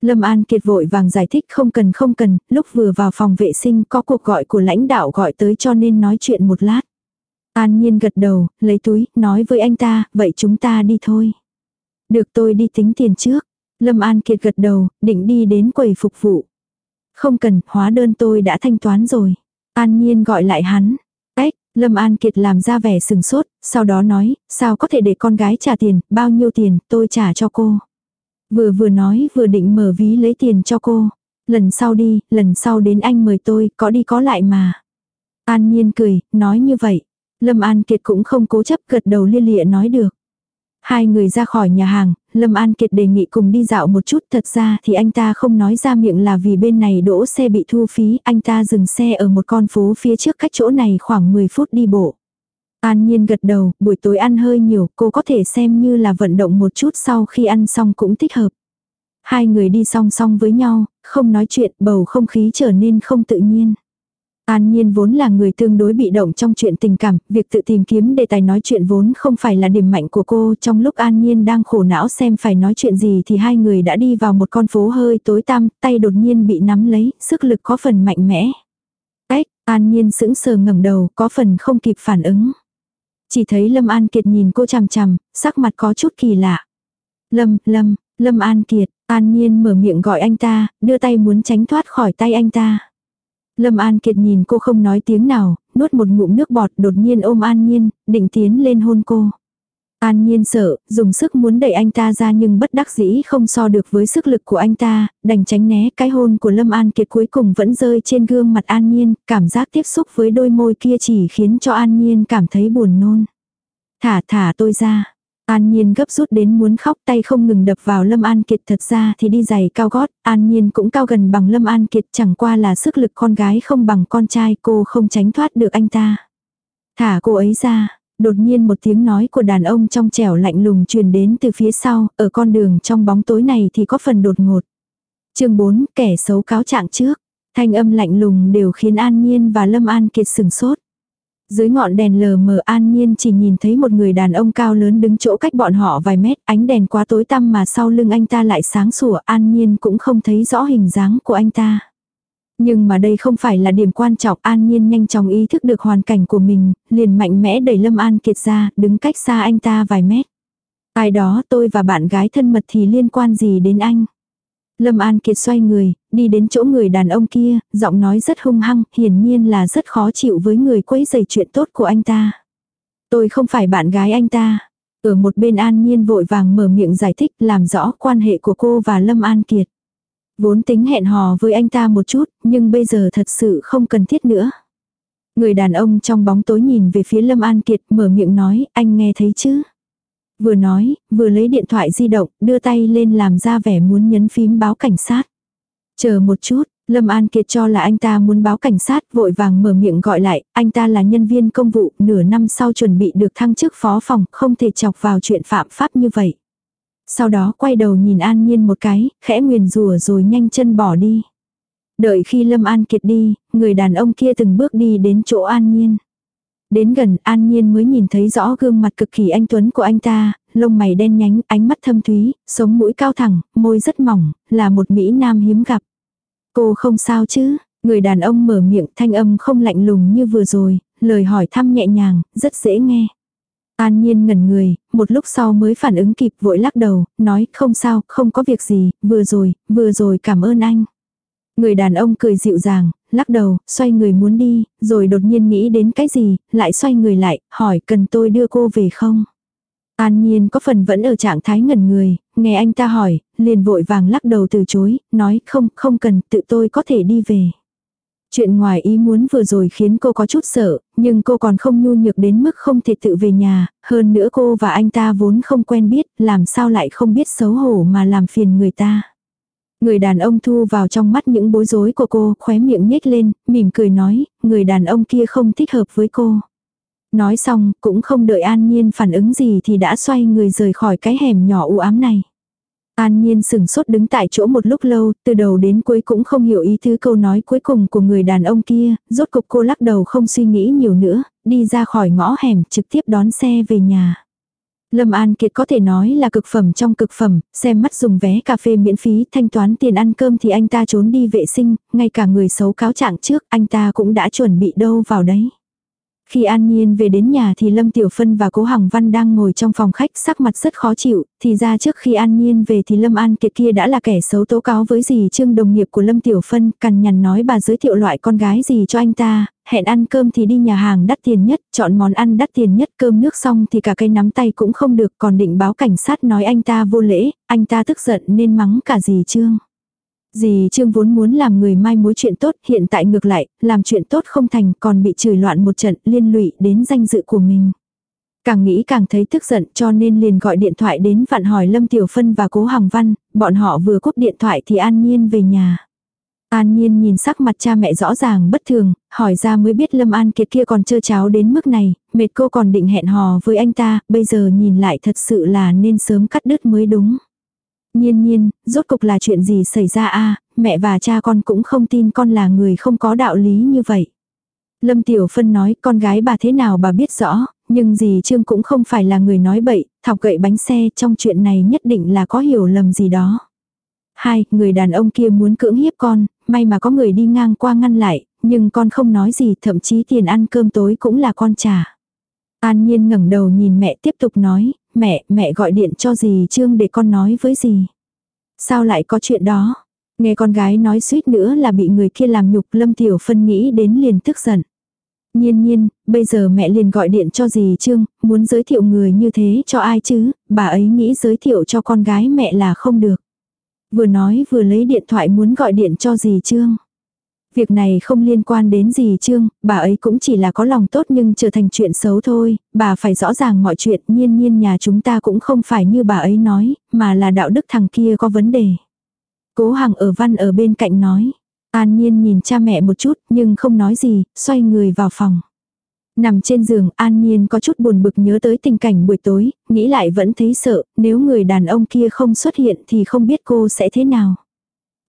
Lâm An Kiệt vội vàng giải thích không cần không cần, lúc vừa vào phòng vệ sinh có cuộc gọi của lãnh đạo gọi tới cho nên nói chuyện một lát. An Nhiên gật đầu, lấy túi, nói với anh ta, vậy chúng ta đi thôi. Được tôi đi tính tiền trước. Lâm An Kiệt gật đầu, định đi đến quầy phục vụ. Không cần, hóa đơn tôi đã thanh toán rồi. An Nhiên gọi lại hắn. Ếch, Lâm An Kiệt làm ra vẻ sừng sốt, sau đó nói, sao có thể để con gái trả tiền, bao nhiêu tiền, tôi trả cho cô. Vừa vừa nói vừa định mở ví lấy tiền cho cô. lần sau đi, lần sau đến anh mời tôi, có đi có lại mà. An Nhiên cười, nói như vậy. Lâm An Kiệt cũng không cố chấp gật đầu lia lịa nói được. Hai người ra khỏi nhà hàng, Lâm An Kiệt đề nghị cùng đi dạo một chút. Thật ra thì anh ta không nói ra miệng là vì bên này đỗ xe bị thu phí. Anh ta dừng xe ở một con phố phía trước cách chỗ này khoảng 10 phút đi bộ. An Nhiên gật đầu, buổi tối ăn hơi nhiều, cô có thể xem như là vận động một chút sau khi ăn xong cũng thích hợp. Hai người đi song song với nhau, không nói chuyện, bầu không khí trở nên không tự nhiên. An Nhiên vốn là người tương đối bị động trong chuyện tình cảm, việc tự tìm kiếm đề tài nói chuyện vốn không phải là điểm mạnh của cô. Trong lúc An Nhiên đang khổ não xem phải nói chuyện gì thì hai người đã đi vào một con phố hơi tối tăm, tay đột nhiên bị nắm lấy, sức lực có phần mạnh mẽ. Ếch, An Nhiên sững sờ ngẩng đầu, có phần không kịp phản ứng. Chỉ thấy Lâm An Kiệt nhìn cô chằm chằm, sắc mặt có chút kỳ lạ. Lâm, Lâm, Lâm An Kiệt, An Nhiên mở miệng gọi anh ta, đưa tay muốn tránh thoát khỏi tay anh ta. Lâm An Kiệt nhìn cô không nói tiếng nào, nuốt một ngụm nước bọt đột nhiên ôm An Nhiên, định tiến lên hôn cô. An Nhiên sợ, dùng sức muốn đẩy anh ta ra nhưng bất đắc dĩ không so được với sức lực của anh ta, đành tránh né cái hôn của Lâm An Kiệt cuối cùng vẫn rơi trên gương mặt An Nhiên, cảm giác tiếp xúc với đôi môi kia chỉ khiến cho An Nhiên cảm thấy buồn nôn. Thả thả tôi ra. An Nhiên gấp rút đến muốn khóc tay không ngừng đập vào Lâm An Kiệt thật ra thì đi giày cao gót, An Nhiên cũng cao gần bằng Lâm An Kiệt chẳng qua là sức lực con gái không bằng con trai cô không tránh thoát được anh ta. Thả cô ấy ra, đột nhiên một tiếng nói của đàn ông trong trẻo lạnh lùng truyền đến từ phía sau, ở con đường trong bóng tối này thì có phần đột ngột. chương 4, kẻ xấu cáo trạng trước. Thanh âm lạnh lùng đều khiến An Nhiên và Lâm An Kiệt sừng sốt. Dưới ngọn đèn lờ mờ an nhiên chỉ nhìn thấy một người đàn ông cao lớn đứng chỗ cách bọn họ vài mét, ánh đèn quá tối tăm mà sau lưng anh ta lại sáng sủa, an nhiên cũng không thấy rõ hình dáng của anh ta. Nhưng mà đây không phải là điểm quan trọng, an nhiên nhanh chóng ý thức được hoàn cảnh của mình, liền mạnh mẽ đẩy Lâm An Kiệt ra, đứng cách xa anh ta vài mét. Ai đó tôi và bạn gái thân mật thì liên quan gì đến anh? Lâm An Kiệt xoay người, đi đến chỗ người đàn ông kia, giọng nói rất hung hăng, hiển nhiên là rất khó chịu với người quấy rầy chuyện tốt của anh ta. Tôi không phải bạn gái anh ta. Ở một bên An Nhiên vội vàng mở miệng giải thích làm rõ quan hệ của cô và Lâm An Kiệt. Vốn tính hẹn hò với anh ta một chút, nhưng bây giờ thật sự không cần thiết nữa. Người đàn ông trong bóng tối nhìn về phía Lâm An Kiệt mở miệng nói, anh nghe thấy chứ? Vừa nói, vừa lấy điện thoại di động, đưa tay lên làm ra vẻ muốn nhấn phím báo cảnh sát. Chờ một chút, Lâm An Kiệt cho là anh ta muốn báo cảnh sát, vội vàng mở miệng gọi lại, anh ta là nhân viên công vụ, nửa năm sau chuẩn bị được thăng chức phó phòng, không thể chọc vào chuyện phạm pháp như vậy. Sau đó quay đầu nhìn An Nhiên một cái, khẽ nguyền rủa rồi nhanh chân bỏ đi. Đợi khi Lâm An Kiệt đi, người đàn ông kia từng bước đi đến chỗ An Nhiên. Đến gần An Nhiên mới nhìn thấy rõ gương mặt cực kỳ anh Tuấn của anh ta, lông mày đen nhánh, ánh mắt thâm thúy, sống mũi cao thẳng, môi rất mỏng, là một Mỹ Nam hiếm gặp. Cô không sao chứ, người đàn ông mở miệng thanh âm không lạnh lùng như vừa rồi, lời hỏi thăm nhẹ nhàng, rất dễ nghe. An Nhiên ngẩn người, một lúc sau mới phản ứng kịp vội lắc đầu, nói không sao, không có việc gì, vừa rồi, vừa rồi cảm ơn anh. Người đàn ông cười dịu dàng, lắc đầu, xoay người muốn đi, rồi đột nhiên nghĩ đến cái gì, lại xoay người lại, hỏi cần tôi đưa cô về không? An Nhiên có phần vẫn ở trạng thái ngẩn người, nghe anh ta hỏi, liền vội vàng lắc đầu từ chối, nói không, không cần, tự tôi có thể đi về. Chuyện ngoài ý muốn vừa rồi khiến cô có chút sợ, nhưng cô còn không nhu nhược đến mức không thể tự về nhà, hơn nữa cô và anh ta vốn không quen biết, làm sao lại không biết xấu hổ mà làm phiền người ta. Người đàn ông thu vào trong mắt những bối rối của cô, khóe miệng nhếch lên, mỉm cười nói, người đàn ông kia không thích hợp với cô. Nói xong, cũng không đợi An Nhiên phản ứng gì thì đã xoay người rời khỏi cái hẻm nhỏ u ám này. An Nhiên sừng sốt đứng tại chỗ một lúc lâu, từ đầu đến cuối cũng không hiểu ý thứ câu nói cuối cùng của người đàn ông kia, rốt cục cô lắc đầu không suy nghĩ nhiều nữa, đi ra khỏi ngõ hẻm trực tiếp đón xe về nhà. Lâm An Kiệt có thể nói là cực phẩm trong cực phẩm, xem mắt dùng vé cà phê miễn phí thanh toán tiền ăn cơm thì anh ta trốn đi vệ sinh, ngay cả người xấu cáo trạng trước anh ta cũng đã chuẩn bị đâu vào đấy. Khi An Nhiên về đến nhà thì Lâm Tiểu Phân và Cố Hằng Văn đang ngồi trong phòng khách sắc mặt rất khó chịu, thì ra trước khi An Nhiên về thì Lâm An Kiệt kia đã là kẻ xấu tố cáo với dì Trương đồng nghiệp của Lâm Tiểu Phân, cằn nhằn nói bà giới thiệu loại con gái gì cho anh ta, hẹn ăn cơm thì đi nhà hàng đắt tiền nhất, chọn món ăn đắt tiền nhất cơm nước xong thì cả cây nắm tay cũng không được còn định báo cảnh sát nói anh ta vô lễ, anh ta tức giận nên mắng cả dì Trương. Dì Trương vốn muốn làm người mai mối chuyện tốt, hiện tại ngược lại, làm chuyện tốt không thành còn bị chửi loạn một trận liên lụy đến danh dự của mình. Càng nghĩ càng thấy tức giận cho nên liền gọi điện thoại đến vặn hỏi Lâm Tiểu Phân và Cố Hằng Văn, bọn họ vừa cúp điện thoại thì an nhiên về nhà. An Nhiên nhìn sắc mặt cha mẹ rõ ràng bất thường, hỏi ra mới biết Lâm An Kiệt kia còn chơ cháo đến mức này, mệt cô còn định hẹn hò với anh ta, bây giờ nhìn lại thật sự là nên sớm cắt đứt mới đúng. Nhiên nhiên, rốt cục là chuyện gì xảy ra a mẹ và cha con cũng không tin con là người không có đạo lý như vậy. Lâm Tiểu Phân nói con gái bà thế nào bà biết rõ, nhưng dì Trương cũng không phải là người nói bậy, thọc gậy bánh xe trong chuyện này nhất định là có hiểu lầm gì đó. Hai, người đàn ông kia muốn cưỡng hiếp con, may mà có người đi ngang qua ngăn lại, nhưng con không nói gì, thậm chí tiền ăn cơm tối cũng là con trả. An Nhiên ngẩng đầu nhìn mẹ tiếp tục nói, mẹ, mẹ gọi điện cho dì Trương để con nói với dì. Sao lại có chuyện đó? Nghe con gái nói suýt nữa là bị người kia làm nhục Lâm Tiểu Phân nghĩ đến liền tức giận. Nhiên nhiên, bây giờ mẹ liền gọi điện cho dì Trương, muốn giới thiệu người như thế cho ai chứ, bà ấy nghĩ giới thiệu cho con gái mẹ là không được. Vừa nói vừa lấy điện thoại muốn gọi điện cho dì Trương. Việc này không liên quan đến dì Trương, bà ấy cũng chỉ là có lòng tốt nhưng trở thành chuyện xấu thôi, bà phải rõ ràng mọi chuyện, nhiên nhiên nhà chúng ta cũng không phải như bà ấy nói, mà là đạo đức thằng kia có vấn đề. Cố Hằng ở văn ở bên cạnh nói. An Nhiên nhìn cha mẹ một chút nhưng không nói gì, xoay người vào phòng. Nằm trên giường, An Nhiên có chút buồn bực nhớ tới tình cảnh buổi tối, nghĩ lại vẫn thấy sợ, nếu người đàn ông kia không xuất hiện thì không biết cô sẽ thế nào.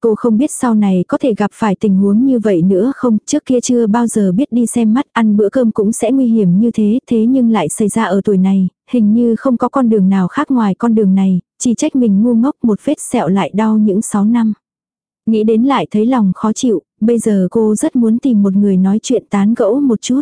Cô không biết sau này có thể gặp phải tình huống như vậy nữa không, trước kia chưa bao giờ biết đi xem mắt, ăn bữa cơm cũng sẽ nguy hiểm như thế, thế nhưng lại xảy ra ở tuổi này, hình như không có con đường nào khác ngoài con đường này, chỉ trách mình ngu ngốc một vết sẹo lại đau những 6 năm. Nghĩ đến lại thấy lòng khó chịu, bây giờ cô rất muốn tìm một người nói chuyện tán gẫu một chút.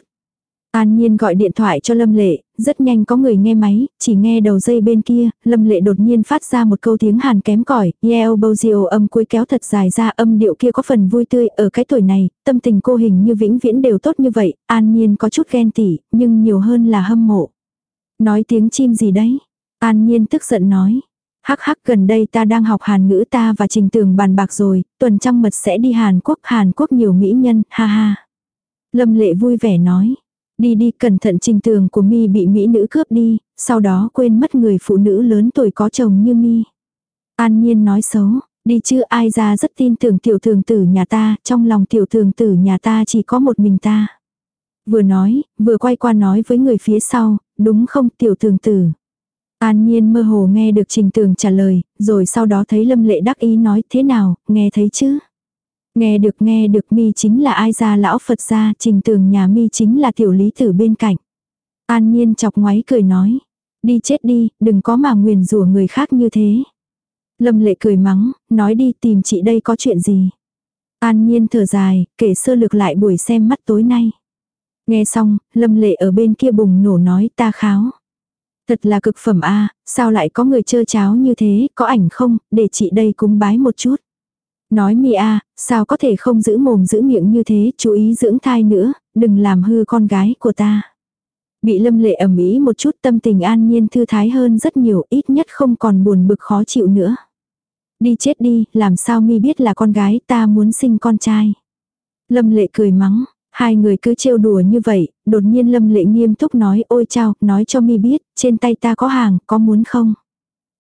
An Nhiên gọi điện thoại cho Lâm Lệ, rất nhanh có người nghe máy, chỉ nghe đầu dây bên kia, Lâm Lệ đột nhiên phát ra một câu tiếng Hàn kém cỏi, yeo bozio âm cuối kéo thật dài ra âm điệu kia có phần vui tươi, ở cái tuổi này, tâm tình cô hình như vĩnh viễn đều tốt như vậy, An Nhiên có chút ghen tỉ, nhưng nhiều hơn là hâm mộ. Nói tiếng chim gì đấy? An Nhiên tức giận nói. Hắc hắc gần đây ta đang học Hàn ngữ ta và trình tường bàn bạc rồi, tuần trăng mật sẽ đi Hàn Quốc, Hàn Quốc nhiều mỹ nhân, ha ha. Lâm lệ vui vẻ nói, đi đi cẩn thận trình tường của mi bị mỹ nữ cướp đi, sau đó quên mất người phụ nữ lớn tuổi có chồng như mi. An nhiên nói xấu, đi chứ ai ra rất tin tưởng tiểu thường tử nhà ta, trong lòng tiểu thường tử nhà ta chỉ có một mình ta. Vừa nói, vừa quay qua nói với người phía sau, đúng không tiểu thường tử. An Nhiên mơ hồ nghe được Trình Tường trả lời, rồi sau đó thấy Lâm Lệ đắc ý nói thế nào, nghe thấy chứ? Nghe được nghe được mi chính là ai ra lão Phật gia, Trình Tường nhà mi chính là tiểu lý tử bên cạnh. An Nhiên chọc ngoáy cười nói, đi chết đi, đừng có mà nguyền rủa người khác như thế. Lâm Lệ cười mắng, nói đi tìm chị đây có chuyện gì. An Nhiên thở dài, kể sơ lược lại buổi xem mắt tối nay. Nghe xong, Lâm Lệ ở bên kia bùng nổ nói ta kháo. Thật là cực phẩm a sao lại có người chơ cháo như thế, có ảnh không, để chị đây cúng bái một chút. Nói mi a sao có thể không giữ mồm giữ miệng như thế, chú ý dưỡng thai nữa, đừng làm hư con gái của ta. Bị lâm lệ ẩm ý một chút tâm tình an nhiên thư thái hơn rất nhiều, ít nhất không còn buồn bực khó chịu nữa. Đi chết đi, làm sao mi biết là con gái ta muốn sinh con trai. Lâm lệ cười mắng, Hai người cứ trêu đùa như vậy, đột nhiên Lâm Lệ nghiêm túc nói ôi chao, nói cho mi biết, trên tay ta có hàng, có muốn không?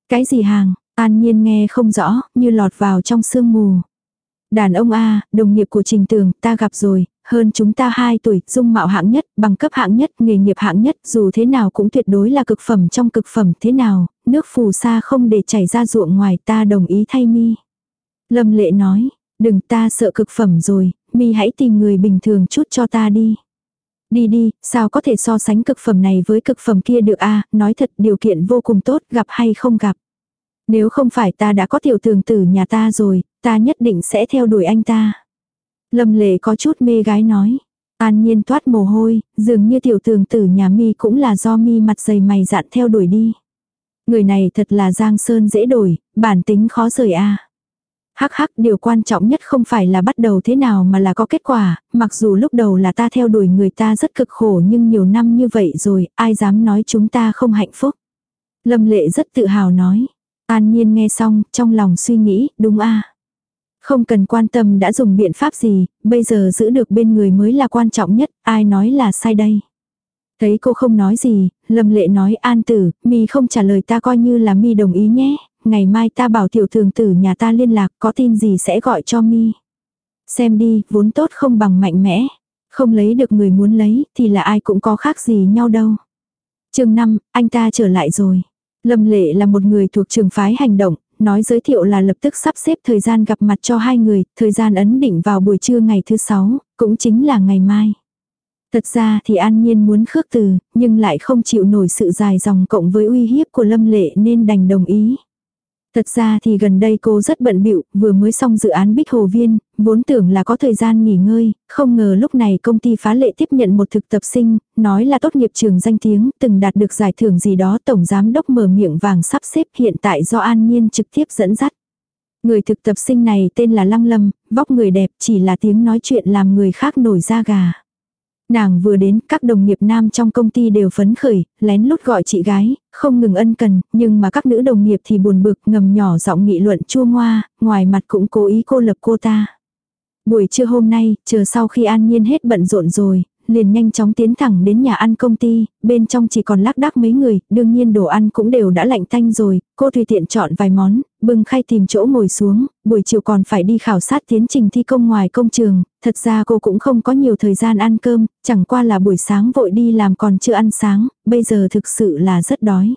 Cái gì hàng? An nhiên nghe không rõ, như lọt vào trong sương mù. Đàn ông A, đồng nghiệp của Trình Tường, ta gặp rồi, hơn chúng ta 2 tuổi, dung mạo hạng nhất, bằng cấp hạng nhất, nghề nghiệp hạng nhất, dù thế nào cũng tuyệt đối là cực phẩm trong cực phẩm thế nào, nước phù sa không để chảy ra ruộng ngoài ta đồng ý thay mi. Lâm lệ nói, đừng ta sợ cực phẩm rồi, mi hãy tìm người bình thường chút cho ta đi. Đi đi, sao có thể so sánh cực phẩm này với cực phẩm kia được a nói thật điều kiện vô cùng tốt gặp hay không gặp. Nếu không phải ta đã có tiểu tường tử nhà ta rồi, ta nhất định sẽ theo đuổi anh ta. Lâm lệ có chút mê gái nói. An nhiên toát mồ hôi, dường như tiểu tường tử nhà mi cũng là do mi mặt dày mày dạn theo đuổi đi. Người này thật là giang sơn dễ đổi, bản tính khó rời a Hắc hắc điều quan trọng nhất không phải là bắt đầu thế nào mà là có kết quả, mặc dù lúc đầu là ta theo đuổi người ta rất cực khổ nhưng nhiều năm như vậy rồi, ai dám nói chúng ta không hạnh phúc. Lâm lệ rất tự hào nói. An nhiên nghe xong, trong lòng suy nghĩ, đúng a Không cần quan tâm đã dùng biện pháp gì, bây giờ giữ được bên người mới là quan trọng nhất, ai nói là sai đây. Thấy cô không nói gì, Lâm Lệ nói an tử, mi không trả lời ta coi như là mi đồng ý nhé, ngày mai ta bảo tiểu thường tử nhà ta liên lạc có tin gì sẽ gọi cho mi. Xem đi, vốn tốt không bằng mạnh mẽ. Không lấy được người muốn lấy thì là ai cũng có khác gì nhau đâu. chương 5, anh ta trở lại rồi. Lâm Lệ là một người thuộc trường phái hành động, nói giới thiệu là lập tức sắp xếp thời gian gặp mặt cho hai người, thời gian ấn định vào buổi trưa ngày thứ sáu, cũng chính là ngày mai. Thật ra thì An Nhiên muốn khước từ, nhưng lại không chịu nổi sự dài dòng cộng với uy hiếp của Lâm Lệ nên đành đồng ý. Thật ra thì gần đây cô rất bận bịu, vừa mới xong dự án Bích Hồ Viên, vốn tưởng là có thời gian nghỉ ngơi, không ngờ lúc này công ty phá lệ tiếp nhận một thực tập sinh, nói là tốt nghiệp trường danh tiếng, từng đạt được giải thưởng gì đó tổng giám đốc mở miệng vàng sắp xếp hiện tại do An Nhiên trực tiếp dẫn dắt. Người thực tập sinh này tên là Lăng Lâm, vóc người đẹp chỉ là tiếng nói chuyện làm người khác nổi da gà. Nàng vừa đến, các đồng nghiệp nam trong công ty đều phấn khởi, lén lút gọi chị gái, không ngừng ân cần, nhưng mà các nữ đồng nghiệp thì buồn bực, ngầm nhỏ giọng nghị luận chua ngoa, ngoài mặt cũng cố ý cô lập cô ta. Buổi trưa hôm nay, chờ sau khi an nhiên hết bận rộn rồi, liền nhanh chóng tiến thẳng đến nhà ăn công ty, bên trong chỉ còn lác đác mấy người, đương nhiên đồ ăn cũng đều đã lạnh thanh rồi, cô tùy tiện chọn vài món, bưng khay tìm chỗ ngồi xuống, buổi chiều còn phải đi khảo sát tiến trình thi công ngoài công trường, thật ra cô cũng không có nhiều thời gian ăn cơm, chẳng qua là buổi sáng vội đi làm còn chưa ăn sáng, bây giờ thực sự là rất đói.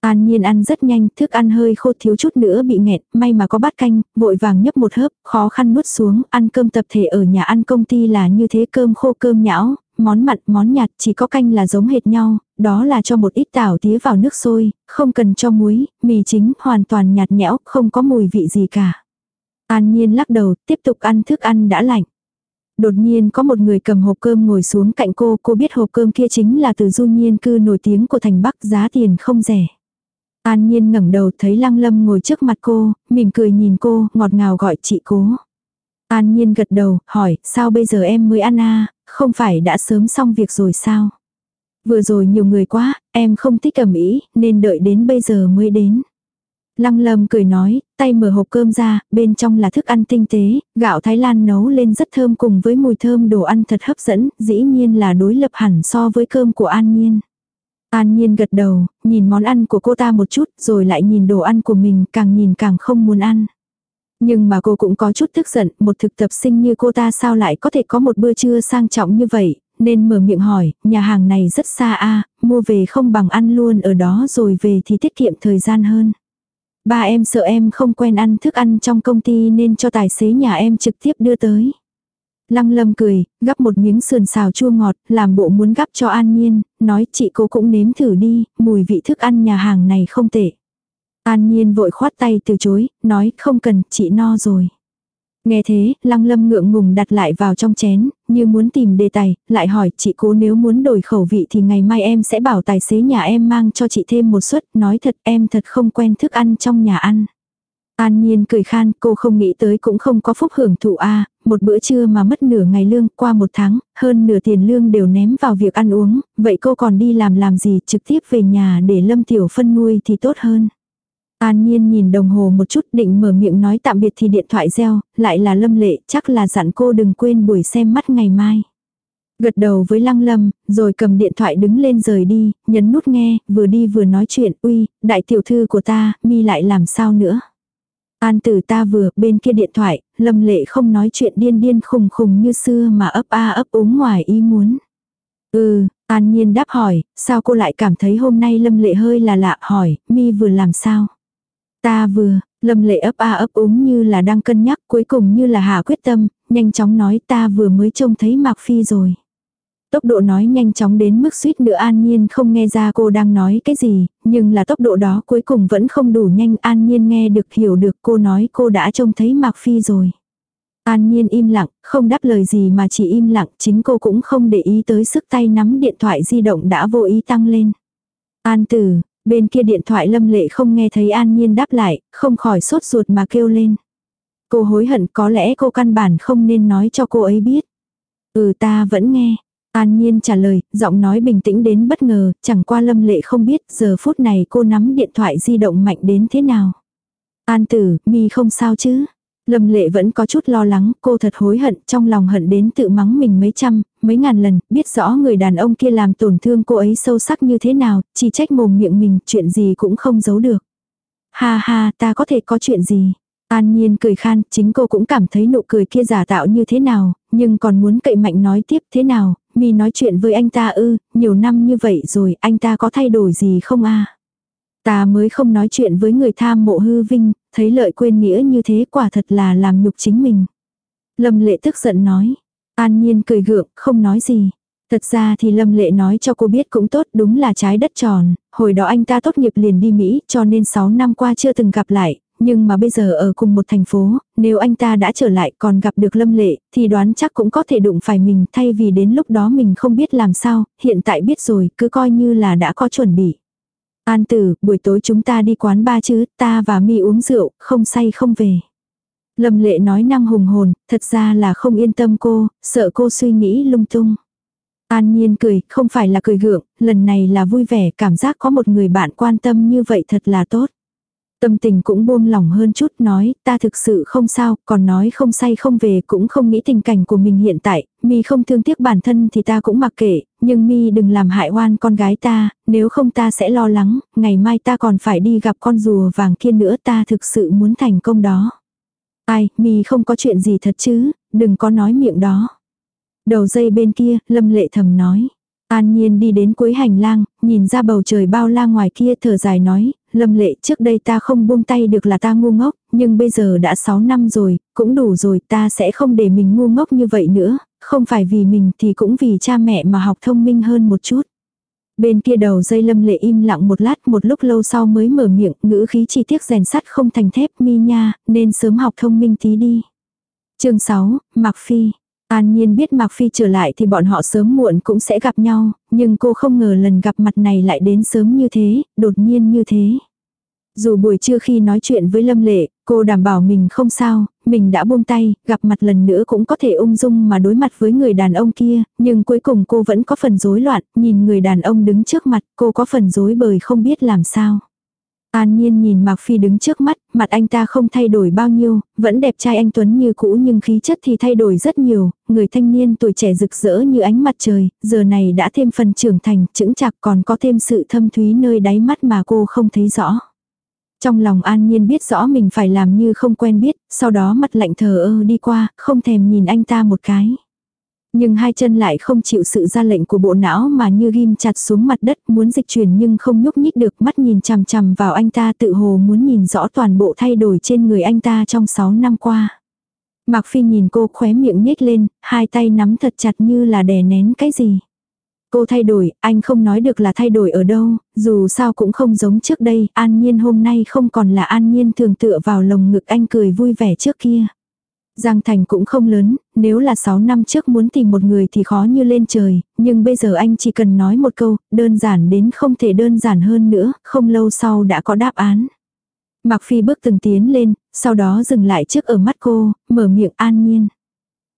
An nhiên ăn rất nhanh, thức ăn hơi khô thiếu chút nữa bị nghẹt, may mà có bát canh, vội vàng nhấp một hớp, khó khăn nuốt xuống, ăn cơm tập thể ở nhà ăn công ty là như thế cơm khô cơm nhão, món mặn món nhạt chỉ có canh là giống hệt nhau, đó là cho một ít tảo tía vào nước sôi, không cần cho muối, mì chính hoàn toàn nhạt nhẽo, không có mùi vị gì cả. An nhiên lắc đầu, tiếp tục ăn thức ăn đã lạnh. Đột nhiên có một người cầm hộp cơm ngồi xuống cạnh cô, cô biết hộp cơm kia chính là từ du nhiên cư nổi tiếng của thành Bắc giá tiền không rẻ. An Nhiên ngẩng đầu thấy Lăng Lâm ngồi trước mặt cô, mỉm cười nhìn cô, ngọt ngào gọi chị cố. An Nhiên gật đầu, hỏi, sao bây giờ em mới ăn à, không phải đã sớm xong việc rồi sao? Vừa rồi nhiều người quá, em không thích ẩm ý, nên đợi đến bây giờ mới đến. Lăng lâm cười nói, tay mở hộp cơm ra, bên trong là thức ăn tinh tế, gạo Thái Lan nấu lên rất thơm cùng với mùi thơm đồ ăn thật hấp dẫn, dĩ nhiên là đối lập hẳn so với cơm của An Nhiên. An Nhiên gật đầu, nhìn món ăn của cô ta một chút, rồi lại nhìn đồ ăn của mình, càng nhìn càng không muốn ăn. Nhưng mà cô cũng có chút tức giận, một thực tập sinh như cô ta sao lại có thể có một bữa trưa sang trọng như vậy, nên mở miệng hỏi, nhà hàng này rất xa a mua về không bằng ăn luôn ở đó rồi về thì tiết kiệm thời gian hơn. Ba em sợ em không quen ăn thức ăn trong công ty nên cho tài xế nhà em trực tiếp đưa tới. Lăng lâm cười, gắp một miếng sườn xào chua ngọt, làm bộ muốn gắp cho An Nhiên, nói chị cô cũng nếm thử đi, mùi vị thức ăn nhà hàng này không tệ. An Nhiên vội khoát tay từ chối, nói không cần, chị no rồi. Nghe thế, lăng lâm ngượng ngùng đặt lại vào trong chén, như muốn tìm đề tài, lại hỏi chị cố nếu muốn đổi khẩu vị thì ngày mai em sẽ bảo tài xế nhà em mang cho chị thêm một suất, nói thật em thật không quen thức ăn trong nhà ăn. An Nhiên cười khan, cô không nghĩ tới cũng không có phúc hưởng thụ a một bữa trưa mà mất nửa ngày lương, qua một tháng, hơn nửa tiền lương đều ném vào việc ăn uống, vậy cô còn đi làm làm gì trực tiếp về nhà để Lâm Tiểu Phân nuôi thì tốt hơn. An Nhiên nhìn đồng hồ một chút định mở miệng nói tạm biệt thì điện thoại reo, lại là Lâm Lệ, chắc là dặn cô đừng quên buổi xem mắt ngày mai. Gật đầu với Lăng Lâm, rồi cầm điện thoại đứng lên rời đi, nhấn nút nghe, vừa đi vừa nói chuyện, uy, đại tiểu thư của ta, mi lại làm sao nữa. An tử ta vừa, bên kia điện thoại, lâm lệ không nói chuyện điên điên khùng khùng như xưa mà ấp a ấp úng ngoài ý muốn. Ừ, an nhiên đáp hỏi, sao cô lại cảm thấy hôm nay lâm lệ hơi là lạ hỏi, mi vừa làm sao? Ta vừa, lâm lệ ấp a ấp úng như là đang cân nhắc cuối cùng như là hạ quyết tâm, nhanh chóng nói ta vừa mới trông thấy Mạc Phi rồi. Tốc độ nói nhanh chóng đến mức suýt nữa an nhiên không nghe ra cô đang nói cái gì, nhưng là tốc độ đó cuối cùng vẫn không đủ nhanh an nhiên nghe được hiểu được cô nói cô đã trông thấy Mạc Phi rồi. An nhiên im lặng, không đáp lời gì mà chỉ im lặng, chính cô cũng không để ý tới sức tay nắm điện thoại di động đã vô ý tăng lên. An tử, bên kia điện thoại lâm lệ không nghe thấy an nhiên đáp lại, không khỏi sốt ruột mà kêu lên. Cô hối hận có lẽ cô căn bản không nên nói cho cô ấy biết. Ừ ta vẫn nghe, An Nhiên trả lời, giọng nói bình tĩnh đến bất ngờ, chẳng qua lâm lệ không biết giờ phút này cô nắm điện thoại di động mạnh đến thế nào. An tử, mi không sao chứ? Lâm lệ vẫn có chút lo lắng, cô thật hối hận, trong lòng hận đến tự mắng mình mấy trăm, mấy ngàn lần, biết rõ người đàn ông kia làm tổn thương cô ấy sâu sắc như thế nào, chỉ trách mồm miệng mình, chuyện gì cũng không giấu được. Ha ha, ta có thể có chuyện gì? An Nhiên cười khan, chính cô cũng cảm thấy nụ cười kia giả tạo như thế nào, nhưng còn muốn cậy mạnh nói tiếp thế nào, mi nói chuyện với anh ta ư, nhiều năm như vậy rồi, anh ta có thay đổi gì không a? Ta mới không nói chuyện với người tham mộ hư vinh, thấy lợi quên nghĩa như thế quả thật là làm nhục chính mình. Lâm lệ tức giận nói. An nhiên cười gượng, không nói gì. Thật ra thì Lâm Lệ nói cho cô biết cũng tốt, đúng là trái đất tròn, hồi đó anh ta tốt nghiệp liền đi Mỹ, cho nên 6 năm qua chưa từng gặp lại, nhưng mà bây giờ ở cùng một thành phố, nếu anh ta đã trở lại còn gặp được Lâm Lệ, thì đoán chắc cũng có thể đụng phải mình thay vì đến lúc đó mình không biết làm sao, hiện tại biết rồi, cứ coi như là đã có chuẩn bị. An tử, buổi tối chúng ta đi quán ba chứ, ta và mi uống rượu, không say không về. Lâm lệ nói năng hùng hồn, thật ra là không yên tâm cô, sợ cô suy nghĩ lung tung. An nhiên cười, không phải là cười gượng, lần này là vui vẻ, cảm giác có một người bạn quan tâm như vậy thật là tốt. Tâm tình cũng buông lỏng hơn chút nói, ta thực sự không sao, còn nói không say không về cũng không nghĩ tình cảnh của mình hiện tại, mi không thương tiếc bản thân thì ta cũng mặc kệ, nhưng mi đừng làm hại oan con gái ta, nếu không ta sẽ lo lắng, ngày mai ta còn phải đi gặp con rùa vàng kia nữa ta thực sự muốn thành công đó. Ai, mi không có chuyện gì thật chứ, đừng có nói miệng đó. Đầu dây bên kia, lâm lệ thầm nói. An Nhiên đi đến cuối hành lang, nhìn ra bầu trời bao la ngoài kia thở dài nói, Lâm Lệ trước đây ta không buông tay được là ta ngu ngốc, nhưng bây giờ đã 6 năm rồi, cũng đủ rồi ta sẽ không để mình ngu ngốc như vậy nữa, không phải vì mình thì cũng vì cha mẹ mà học thông minh hơn một chút. Bên kia đầu dây lâm lệ im lặng một lát một lúc lâu sau mới mở miệng, ngữ khí chi tiết rèn sắt không thành thép mi nha, nên sớm học thông minh tí đi. chương 6, Mạc Phi. An Nhiên biết Mạc Phi trở lại thì bọn họ sớm muộn cũng sẽ gặp nhau, nhưng cô không ngờ lần gặp mặt này lại đến sớm như thế, đột nhiên như thế. Dù buổi trưa khi nói chuyện với Lâm Lệ, cô đảm bảo mình không sao, mình đã buông tay, gặp mặt lần nữa cũng có thể ung dung mà đối mặt với người đàn ông kia, nhưng cuối cùng cô vẫn có phần rối loạn, nhìn người đàn ông đứng trước mặt, cô có phần rối bời không biết làm sao. An Nhiên nhìn Mạc Phi đứng trước mắt, mặt anh ta không thay đổi bao nhiêu, vẫn đẹp trai anh Tuấn như cũ nhưng khí chất thì thay đổi rất nhiều, người thanh niên tuổi trẻ rực rỡ như ánh mặt trời, giờ này đã thêm phần trưởng thành, chững chạc còn có thêm sự thâm thúy nơi đáy mắt mà cô không thấy rõ. Trong lòng An Nhiên biết rõ mình phải làm như không quen biết, sau đó mặt lạnh thờ ơ đi qua, không thèm nhìn anh ta một cái. Nhưng hai chân lại không chịu sự ra lệnh của bộ não mà như ghim chặt xuống mặt đất muốn dịch chuyển nhưng không nhúc nhích được mắt nhìn chằm chằm vào anh ta tự hồ muốn nhìn rõ toàn bộ thay đổi trên người anh ta trong 6 năm qua. Mạc Phi nhìn cô khóe miệng nhếch lên, hai tay nắm thật chặt như là đè nén cái gì. Cô thay đổi, anh không nói được là thay đổi ở đâu, dù sao cũng không giống trước đây, an nhiên hôm nay không còn là an nhiên thường tựa vào lồng ngực anh cười vui vẻ trước kia. Giang Thành cũng không lớn, nếu là 6 năm trước muốn tìm một người thì khó như lên trời, nhưng bây giờ anh chỉ cần nói một câu, đơn giản đến không thể đơn giản hơn nữa, không lâu sau đã có đáp án. Mạc Phi bước từng tiến lên, sau đó dừng lại trước ở mắt cô, mở miệng an nhiên.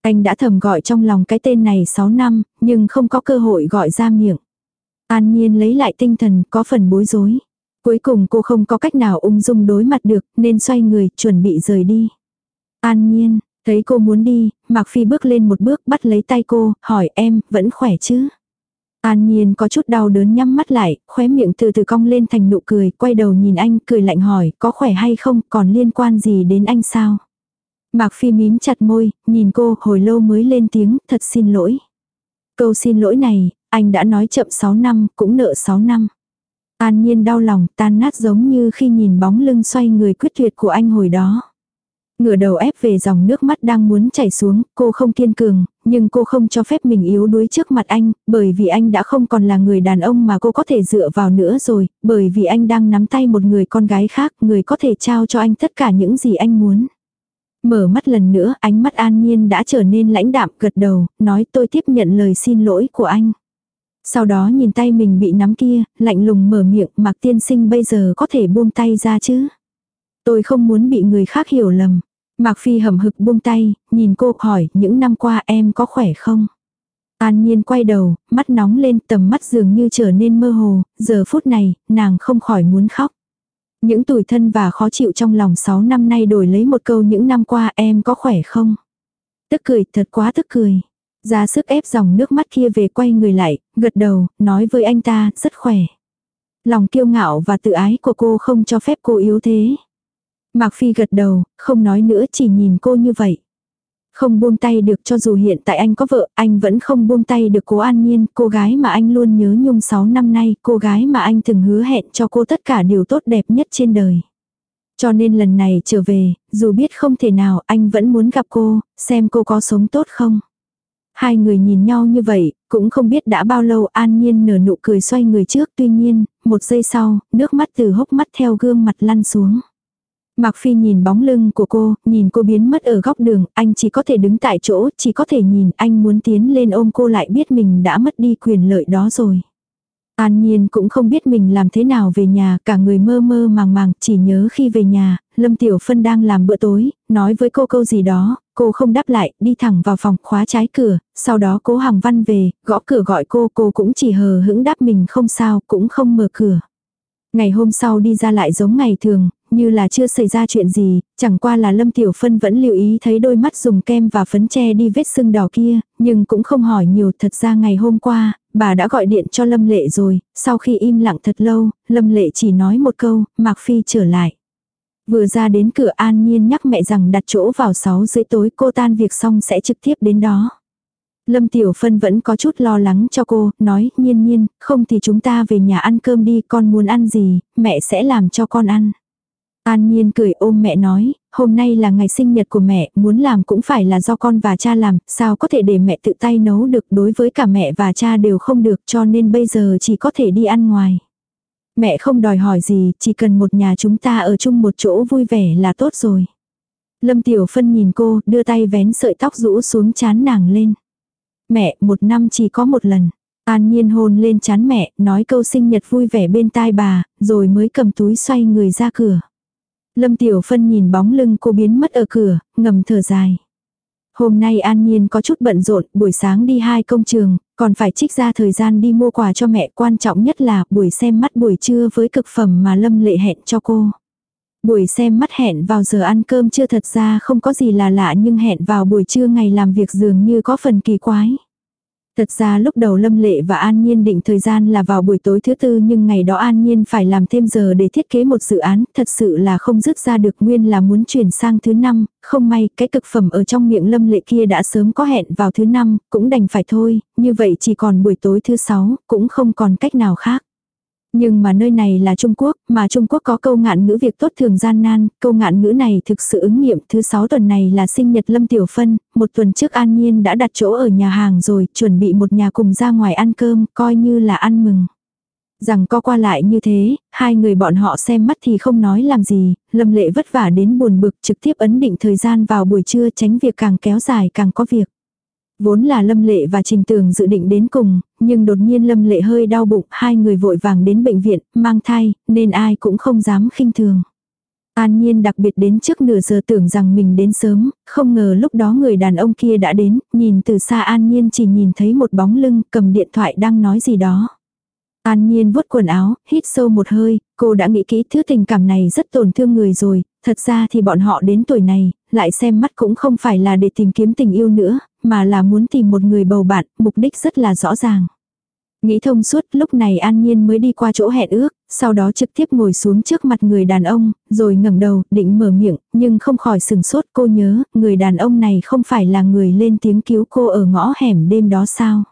Anh đã thầm gọi trong lòng cái tên này 6 năm, nhưng không có cơ hội gọi ra miệng. An nhiên lấy lại tinh thần có phần bối rối. Cuối cùng cô không có cách nào ung dung đối mặt được nên xoay người chuẩn bị rời đi. An nhiên, thấy cô muốn đi, Mạc Phi bước lên một bước bắt lấy tay cô, hỏi em, vẫn khỏe chứ? An Nhiên có chút đau đớn nhắm mắt lại, khóe miệng từ từ cong lên thành nụ cười, quay đầu nhìn anh, cười lạnh hỏi, có khỏe hay không, còn liên quan gì đến anh sao? Mạc Phi mím chặt môi, nhìn cô, hồi lâu mới lên tiếng, thật xin lỗi. Câu xin lỗi này, anh đã nói chậm 6 năm, cũng nợ 6 năm. An Nhiên đau lòng, tan nát giống như khi nhìn bóng lưng xoay người quyết tuyệt của anh hồi đó. Ngửa đầu ép về dòng nước mắt đang muốn chảy xuống, cô không kiên cường, nhưng cô không cho phép mình yếu đuối trước mặt anh, bởi vì anh đã không còn là người đàn ông mà cô có thể dựa vào nữa rồi, bởi vì anh đang nắm tay một người con gái khác, người có thể trao cho anh tất cả những gì anh muốn. Mở mắt lần nữa, ánh mắt an nhiên đã trở nên lãnh đạm gật đầu, nói tôi tiếp nhận lời xin lỗi của anh. Sau đó nhìn tay mình bị nắm kia, lạnh lùng mở miệng, Mạc Tiên Sinh bây giờ có thể buông tay ra chứ. Tôi không muốn bị người khác hiểu lầm. Mạc Phi hầm hực buông tay, nhìn cô hỏi những năm qua em có khỏe không? An Nhiên quay đầu, mắt nóng lên tầm mắt dường như trở nên mơ hồ, giờ phút này, nàng không khỏi muốn khóc. Những tủi thân và khó chịu trong lòng 6 năm nay đổi lấy một câu những năm qua em có khỏe không? Tức cười, thật quá tức cười. Ra sức ép dòng nước mắt kia về quay người lại, gật đầu, nói với anh ta, rất khỏe. Lòng kiêu ngạo và tự ái của cô không cho phép cô yếu thế. Mạc Phi gật đầu, không nói nữa chỉ nhìn cô như vậy. Không buông tay được cho dù hiện tại anh có vợ, anh vẫn không buông tay được cố an nhiên, cô gái mà anh luôn nhớ nhung 6 năm nay, cô gái mà anh từng hứa hẹn cho cô tất cả điều tốt đẹp nhất trên đời. Cho nên lần này trở về, dù biết không thể nào, anh vẫn muốn gặp cô, xem cô có sống tốt không. Hai người nhìn nhau như vậy, cũng không biết đã bao lâu an nhiên nở nụ cười xoay người trước, tuy nhiên, một giây sau, nước mắt từ hốc mắt theo gương mặt lăn xuống. Mạc Phi nhìn bóng lưng của cô, nhìn cô biến mất ở góc đường, anh chỉ có thể đứng tại chỗ, chỉ có thể nhìn, anh muốn tiến lên ôm cô lại biết mình đã mất đi quyền lợi đó rồi. An Nhiên cũng không biết mình làm thế nào về nhà, cả người mơ mơ màng màng, chỉ nhớ khi về nhà, Lâm Tiểu Phân đang làm bữa tối, nói với cô câu gì đó, cô không đáp lại, đi thẳng vào phòng khóa trái cửa, sau đó cố Hằng Văn về, gõ cửa gọi cô, cô cũng chỉ hờ hững đáp mình không sao, cũng không mở cửa. Ngày hôm sau đi ra lại giống ngày thường, như là chưa xảy ra chuyện gì, chẳng qua là Lâm Tiểu Phân vẫn lưu ý thấy đôi mắt dùng kem và phấn che đi vết sưng đỏ kia, nhưng cũng không hỏi nhiều thật ra ngày hôm qua, bà đã gọi điện cho Lâm Lệ rồi, sau khi im lặng thật lâu, Lâm Lệ chỉ nói một câu, Mạc Phi trở lại. Vừa ra đến cửa an nhiên nhắc mẹ rằng đặt chỗ vào 6 rưỡi tối cô tan việc xong sẽ trực tiếp đến đó. Lâm Tiểu Phân vẫn có chút lo lắng cho cô, nói, nhiên nhiên, không thì chúng ta về nhà ăn cơm đi, con muốn ăn gì, mẹ sẽ làm cho con ăn. An Nhiên cười ôm mẹ nói, hôm nay là ngày sinh nhật của mẹ, muốn làm cũng phải là do con và cha làm, sao có thể để mẹ tự tay nấu được đối với cả mẹ và cha đều không được cho nên bây giờ chỉ có thể đi ăn ngoài. Mẹ không đòi hỏi gì, chỉ cần một nhà chúng ta ở chung một chỗ vui vẻ là tốt rồi. Lâm Tiểu Phân nhìn cô, đưa tay vén sợi tóc rũ xuống chán nàng lên. Mẹ, một năm chỉ có một lần. An nhiên hôn lên chán mẹ, nói câu sinh nhật vui vẻ bên tai bà, rồi mới cầm túi xoay người ra cửa. Lâm Tiểu Phân nhìn bóng lưng cô biến mất ở cửa, ngầm thở dài. Hôm nay An Nhiên có chút bận rộn, buổi sáng đi hai công trường, còn phải trích ra thời gian đi mua quà cho mẹ. Quan trọng nhất là buổi xem mắt buổi trưa với cực phẩm mà Lâm Lệ hẹn cho cô. Buổi xem mắt hẹn vào giờ ăn cơm chưa thật ra không có gì là lạ nhưng hẹn vào buổi trưa ngày làm việc dường như có phần kỳ quái. Thật ra lúc đầu Lâm Lệ và An Nhiên định thời gian là vào buổi tối thứ tư nhưng ngày đó An Nhiên phải làm thêm giờ để thiết kế một dự án, thật sự là không dứt ra được nguyên là muốn chuyển sang thứ năm, không may cái cực phẩm ở trong miệng Lâm Lệ kia đã sớm có hẹn vào thứ năm, cũng đành phải thôi, như vậy chỉ còn buổi tối thứ sáu, cũng không còn cách nào khác. Nhưng mà nơi này là Trung Quốc, mà Trung Quốc có câu ngạn ngữ việc tốt thường gian nan, câu ngạn ngữ này thực sự ứng nghiệm thứ sáu tuần này là sinh nhật Lâm Tiểu Phân, một tuần trước An Nhiên đã đặt chỗ ở nhà hàng rồi, chuẩn bị một nhà cùng ra ngoài ăn cơm, coi như là ăn mừng. Rằng co qua lại như thế, hai người bọn họ xem mắt thì không nói làm gì, Lâm Lệ vất vả đến buồn bực trực tiếp ấn định thời gian vào buổi trưa tránh việc càng kéo dài càng có việc. Vốn là Lâm Lệ và Trình Tường dự định đến cùng, nhưng đột nhiên Lâm Lệ hơi đau bụng, hai người vội vàng đến bệnh viện, mang thai, nên ai cũng không dám khinh thường. An Nhiên đặc biệt đến trước nửa giờ tưởng rằng mình đến sớm, không ngờ lúc đó người đàn ông kia đã đến, nhìn từ xa An Nhiên chỉ nhìn thấy một bóng lưng cầm điện thoại đang nói gì đó. An Nhiên vuốt quần áo, hít sâu một hơi, cô đã nghĩ kỹ thứ tình cảm này rất tổn thương người rồi, thật ra thì bọn họ đến tuổi này, lại xem mắt cũng không phải là để tìm kiếm tình yêu nữa, mà là muốn tìm một người bầu bạn, mục đích rất là rõ ràng. Nghĩ thông suốt lúc này An Nhiên mới đi qua chỗ hẹn ước, sau đó trực tiếp ngồi xuống trước mặt người đàn ông, rồi ngẩng đầu, định mở miệng, nhưng không khỏi sừng sốt cô nhớ, người đàn ông này không phải là người lên tiếng cứu cô ở ngõ hẻm đêm đó sao.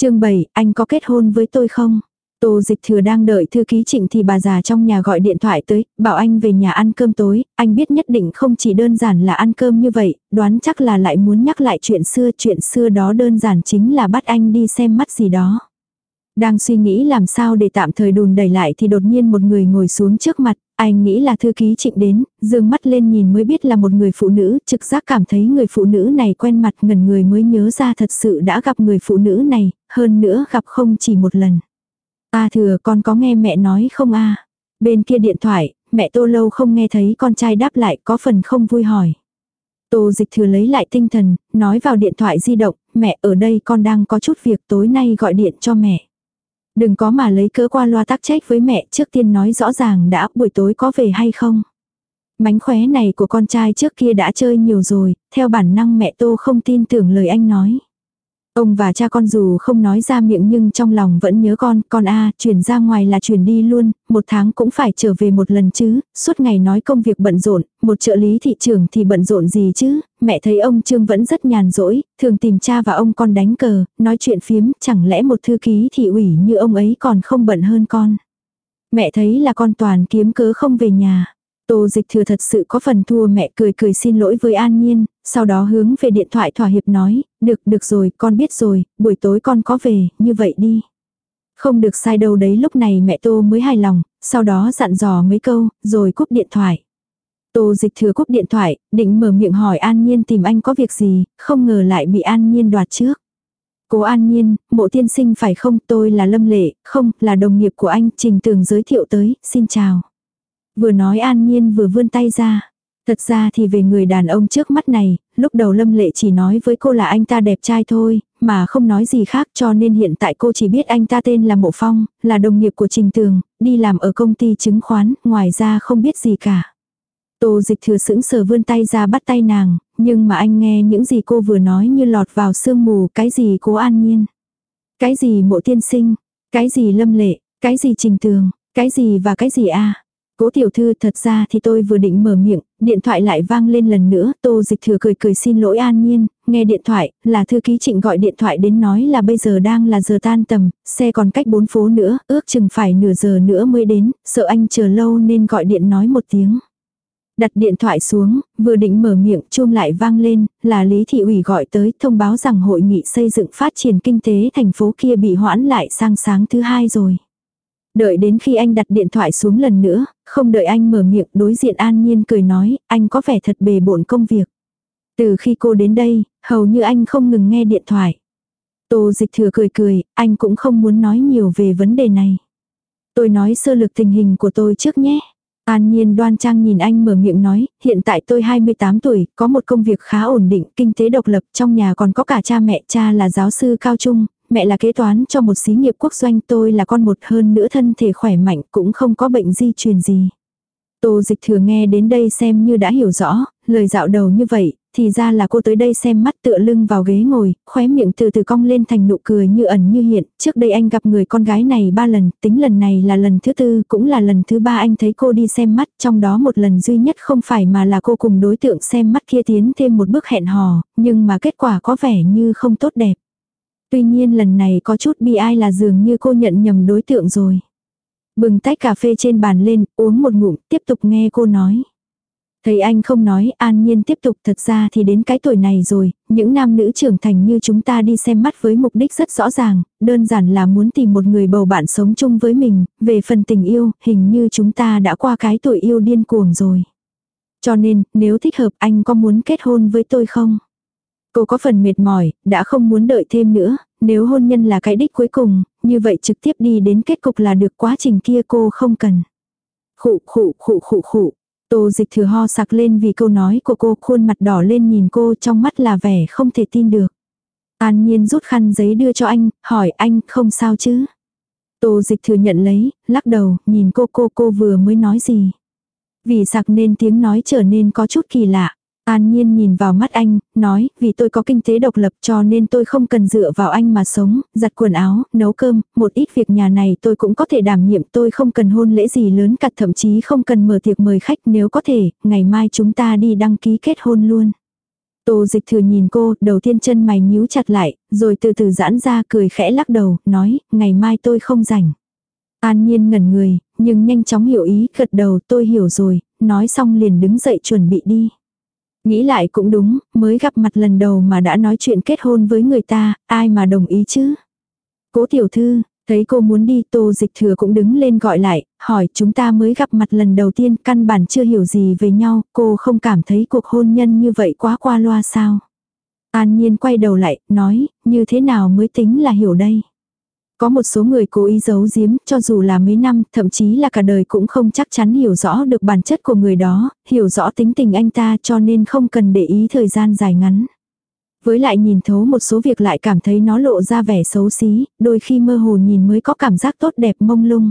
chương 7, anh có kết hôn với tôi không? Tô dịch thừa đang đợi thư ký trịnh thì bà già trong nhà gọi điện thoại tới, bảo anh về nhà ăn cơm tối, anh biết nhất định không chỉ đơn giản là ăn cơm như vậy, đoán chắc là lại muốn nhắc lại chuyện xưa, chuyện xưa đó đơn giản chính là bắt anh đi xem mắt gì đó. Đang suy nghĩ làm sao để tạm thời đùn đẩy lại thì đột nhiên một người ngồi xuống trước mặt, anh nghĩ là thư ký trịnh đến, dương mắt lên nhìn mới biết là một người phụ nữ, trực giác cảm thấy người phụ nữ này quen mặt ngần người mới nhớ ra thật sự đã gặp người phụ nữ này, hơn nữa gặp không chỉ một lần. A thừa con có nghe mẹ nói không a Bên kia điện thoại, mẹ tô lâu không nghe thấy con trai đáp lại có phần không vui hỏi. Tô dịch thừa lấy lại tinh thần, nói vào điện thoại di động, mẹ ở đây con đang có chút việc tối nay gọi điện cho mẹ. Đừng có mà lấy cớ qua loa tác trách với mẹ trước tiên nói rõ ràng đã buổi tối có về hay không. Mánh khóe này của con trai trước kia đã chơi nhiều rồi, theo bản năng mẹ Tô không tin tưởng lời anh nói. Ông và cha con dù không nói ra miệng nhưng trong lòng vẫn nhớ con, con a chuyển ra ngoài là chuyển đi luôn, một tháng cũng phải trở về một lần chứ, suốt ngày nói công việc bận rộn, một trợ lý thị trường thì bận rộn gì chứ, mẹ thấy ông Trương vẫn rất nhàn rỗi, thường tìm cha và ông con đánh cờ, nói chuyện phiếm, chẳng lẽ một thư ký thị ủy như ông ấy còn không bận hơn con. Mẹ thấy là con toàn kiếm cớ không về nhà. Tô dịch thừa thật sự có phần thua mẹ cười cười xin lỗi với An Nhiên, sau đó hướng về điện thoại thỏa hiệp nói, được được rồi, con biết rồi, buổi tối con có về, như vậy đi. Không được sai đâu đấy lúc này mẹ Tô mới hài lòng, sau đó dặn dò mấy câu, rồi cúp điện thoại. Tô dịch thừa cúp điện thoại, định mở miệng hỏi An Nhiên tìm anh có việc gì, không ngờ lại bị An Nhiên đoạt trước. Cố An Nhiên, mộ tiên sinh phải không, tôi là Lâm Lệ, không, là đồng nghiệp của anh, Trình Tường giới thiệu tới, xin chào. Vừa nói an nhiên vừa vươn tay ra. Thật ra thì về người đàn ông trước mắt này, lúc đầu Lâm Lệ chỉ nói với cô là anh ta đẹp trai thôi, mà không nói gì khác cho nên hiện tại cô chỉ biết anh ta tên là Mộ Phong, là đồng nghiệp của Trình Tường, đi làm ở công ty chứng khoán, ngoài ra không biết gì cả. Tô dịch thừa sững sờ vươn tay ra bắt tay nàng, nhưng mà anh nghe những gì cô vừa nói như lọt vào sương mù, cái gì cố an nhiên. Cái gì mộ tiên sinh, cái gì lâm lệ, cái gì trình tường, cái gì và cái gì a Cố tiểu thư thật ra thì tôi vừa định mở miệng, điện thoại lại vang lên lần nữa, tô dịch thừa cười cười xin lỗi an nhiên, nghe điện thoại, là thư ký trịnh gọi điện thoại đến nói là bây giờ đang là giờ tan tầm, xe còn cách bốn phố nữa, ước chừng phải nửa giờ nữa mới đến, sợ anh chờ lâu nên gọi điện nói một tiếng. Đặt điện thoại xuống, vừa định mở miệng chuông lại vang lên, là Lý Thị ủy gọi tới thông báo rằng hội nghị xây dựng phát triển kinh tế thành phố kia bị hoãn lại sang sáng thứ hai rồi. Đợi đến khi anh đặt điện thoại xuống lần nữa, không đợi anh mở miệng đối diện an nhiên cười nói, anh có vẻ thật bề bộn công việc. Từ khi cô đến đây, hầu như anh không ngừng nghe điện thoại. Tô dịch thừa cười cười, anh cũng không muốn nói nhiều về vấn đề này. Tôi nói sơ lược tình hình của tôi trước nhé. An Nhiên đoan trang nhìn anh mở miệng nói, hiện tại tôi 28 tuổi, có một công việc khá ổn định, kinh tế độc lập, trong nhà còn có cả cha mẹ, cha là giáo sư cao trung, mẹ là kế toán cho một xí nghiệp quốc doanh tôi là con một hơn nữa thân thể khỏe mạnh cũng không có bệnh di truyền gì. Tô dịch thừa nghe đến đây xem như đã hiểu rõ, lời dạo đầu như vậy, thì ra là cô tới đây xem mắt tựa lưng vào ghế ngồi, khóe miệng từ từ cong lên thành nụ cười như ẩn như hiện, trước đây anh gặp người con gái này ba lần, tính lần này là lần thứ tư, cũng là lần thứ ba anh thấy cô đi xem mắt, trong đó một lần duy nhất không phải mà là cô cùng đối tượng xem mắt kia tiến thêm một bước hẹn hò, nhưng mà kết quả có vẻ như không tốt đẹp. Tuy nhiên lần này có chút bi ai là dường như cô nhận nhầm đối tượng rồi. Bừng tách cà phê trên bàn lên, uống một ngụm, tiếp tục nghe cô nói. Thấy anh không nói, an nhiên tiếp tục thật ra thì đến cái tuổi này rồi, những nam nữ trưởng thành như chúng ta đi xem mắt với mục đích rất rõ ràng, đơn giản là muốn tìm một người bầu bạn sống chung với mình, về phần tình yêu, hình như chúng ta đã qua cái tuổi yêu điên cuồng rồi. Cho nên, nếu thích hợp anh có muốn kết hôn với tôi không? Cô có phần mệt mỏi, đã không muốn đợi thêm nữa, nếu hôn nhân là cái đích cuối cùng, như vậy trực tiếp đi đến kết cục là được quá trình kia cô không cần. Khụ khụ khụ khụ khụ. Tô dịch thừa ho sặc lên vì câu nói của cô khuôn mặt đỏ lên nhìn cô trong mắt là vẻ không thể tin được. An nhiên rút khăn giấy đưa cho anh, hỏi anh không sao chứ. Tô dịch thừa nhận lấy, lắc đầu, nhìn cô cô cô vừa mới nói gì. Vì sặc nên tiếng nói trở nên có chút kỳ lạ. An Nhiên nhìn vào mắt anh, nói, vì tôi có kinh tế độc lập cho nên tôi không cần dựa vào anh mà sống, giặt quần áo, nấu cơm, một ít việc nhà này tôi cũng có thể đảm nhiệm tôi không cần hôn lễ gì lớn cả thậm chí không cần mở tiệc mời khách nếu có thể, ngày mai chúng ta đi đăng ký kết hôn luôn. Tô dịch thừa nhìn cô, đầu tiên chân mày nhíu chặt lại, rồi từ từ giãn ra cười khẽ lắc đầu, nói, ngày mai tôi không rảnh. An Nhiên ngẩn người, nhưng nhanh chóng hiểu ý, gật đầu tôi hiểu rồi, nói xong liền đứng dậy chuẩn bị đi. Nghĩ lại cũng đúng, mới gặp mặt lần đầu mà đã nói chuyện kết hôn với người ta, ai mà đồng ý chứ. Cố tiểu thư, thấy cô muốn đi tô dịch thừa cũng đứng lên gọi lại, hỏi chúng ta mới gặp mặt lần đầu tiên căn bản chưa hiểu gì về nhau, cô không cảm thấy cuộc hôn nhân như vậy quá qua loa sao. An nhiên quay đầu lại, nói, như thế nào mới tính là hiểu đây. Có một số người cố ý giấu giếm, cho dù là mấy năm, thậm chí là cả đời cũng không chắc chắn hiểu rõ được bản chất của người đó, hiểu rõ tính tình anh ta cho nên không cần để ý thời gian dài ngắn. Với lại nhìn thấu một số việc lại cảm thấy nó lộ ra vẻ xấu xí, đôi khi mơ hồ nhìn mới có cảm giác tốt đẹp mông lung.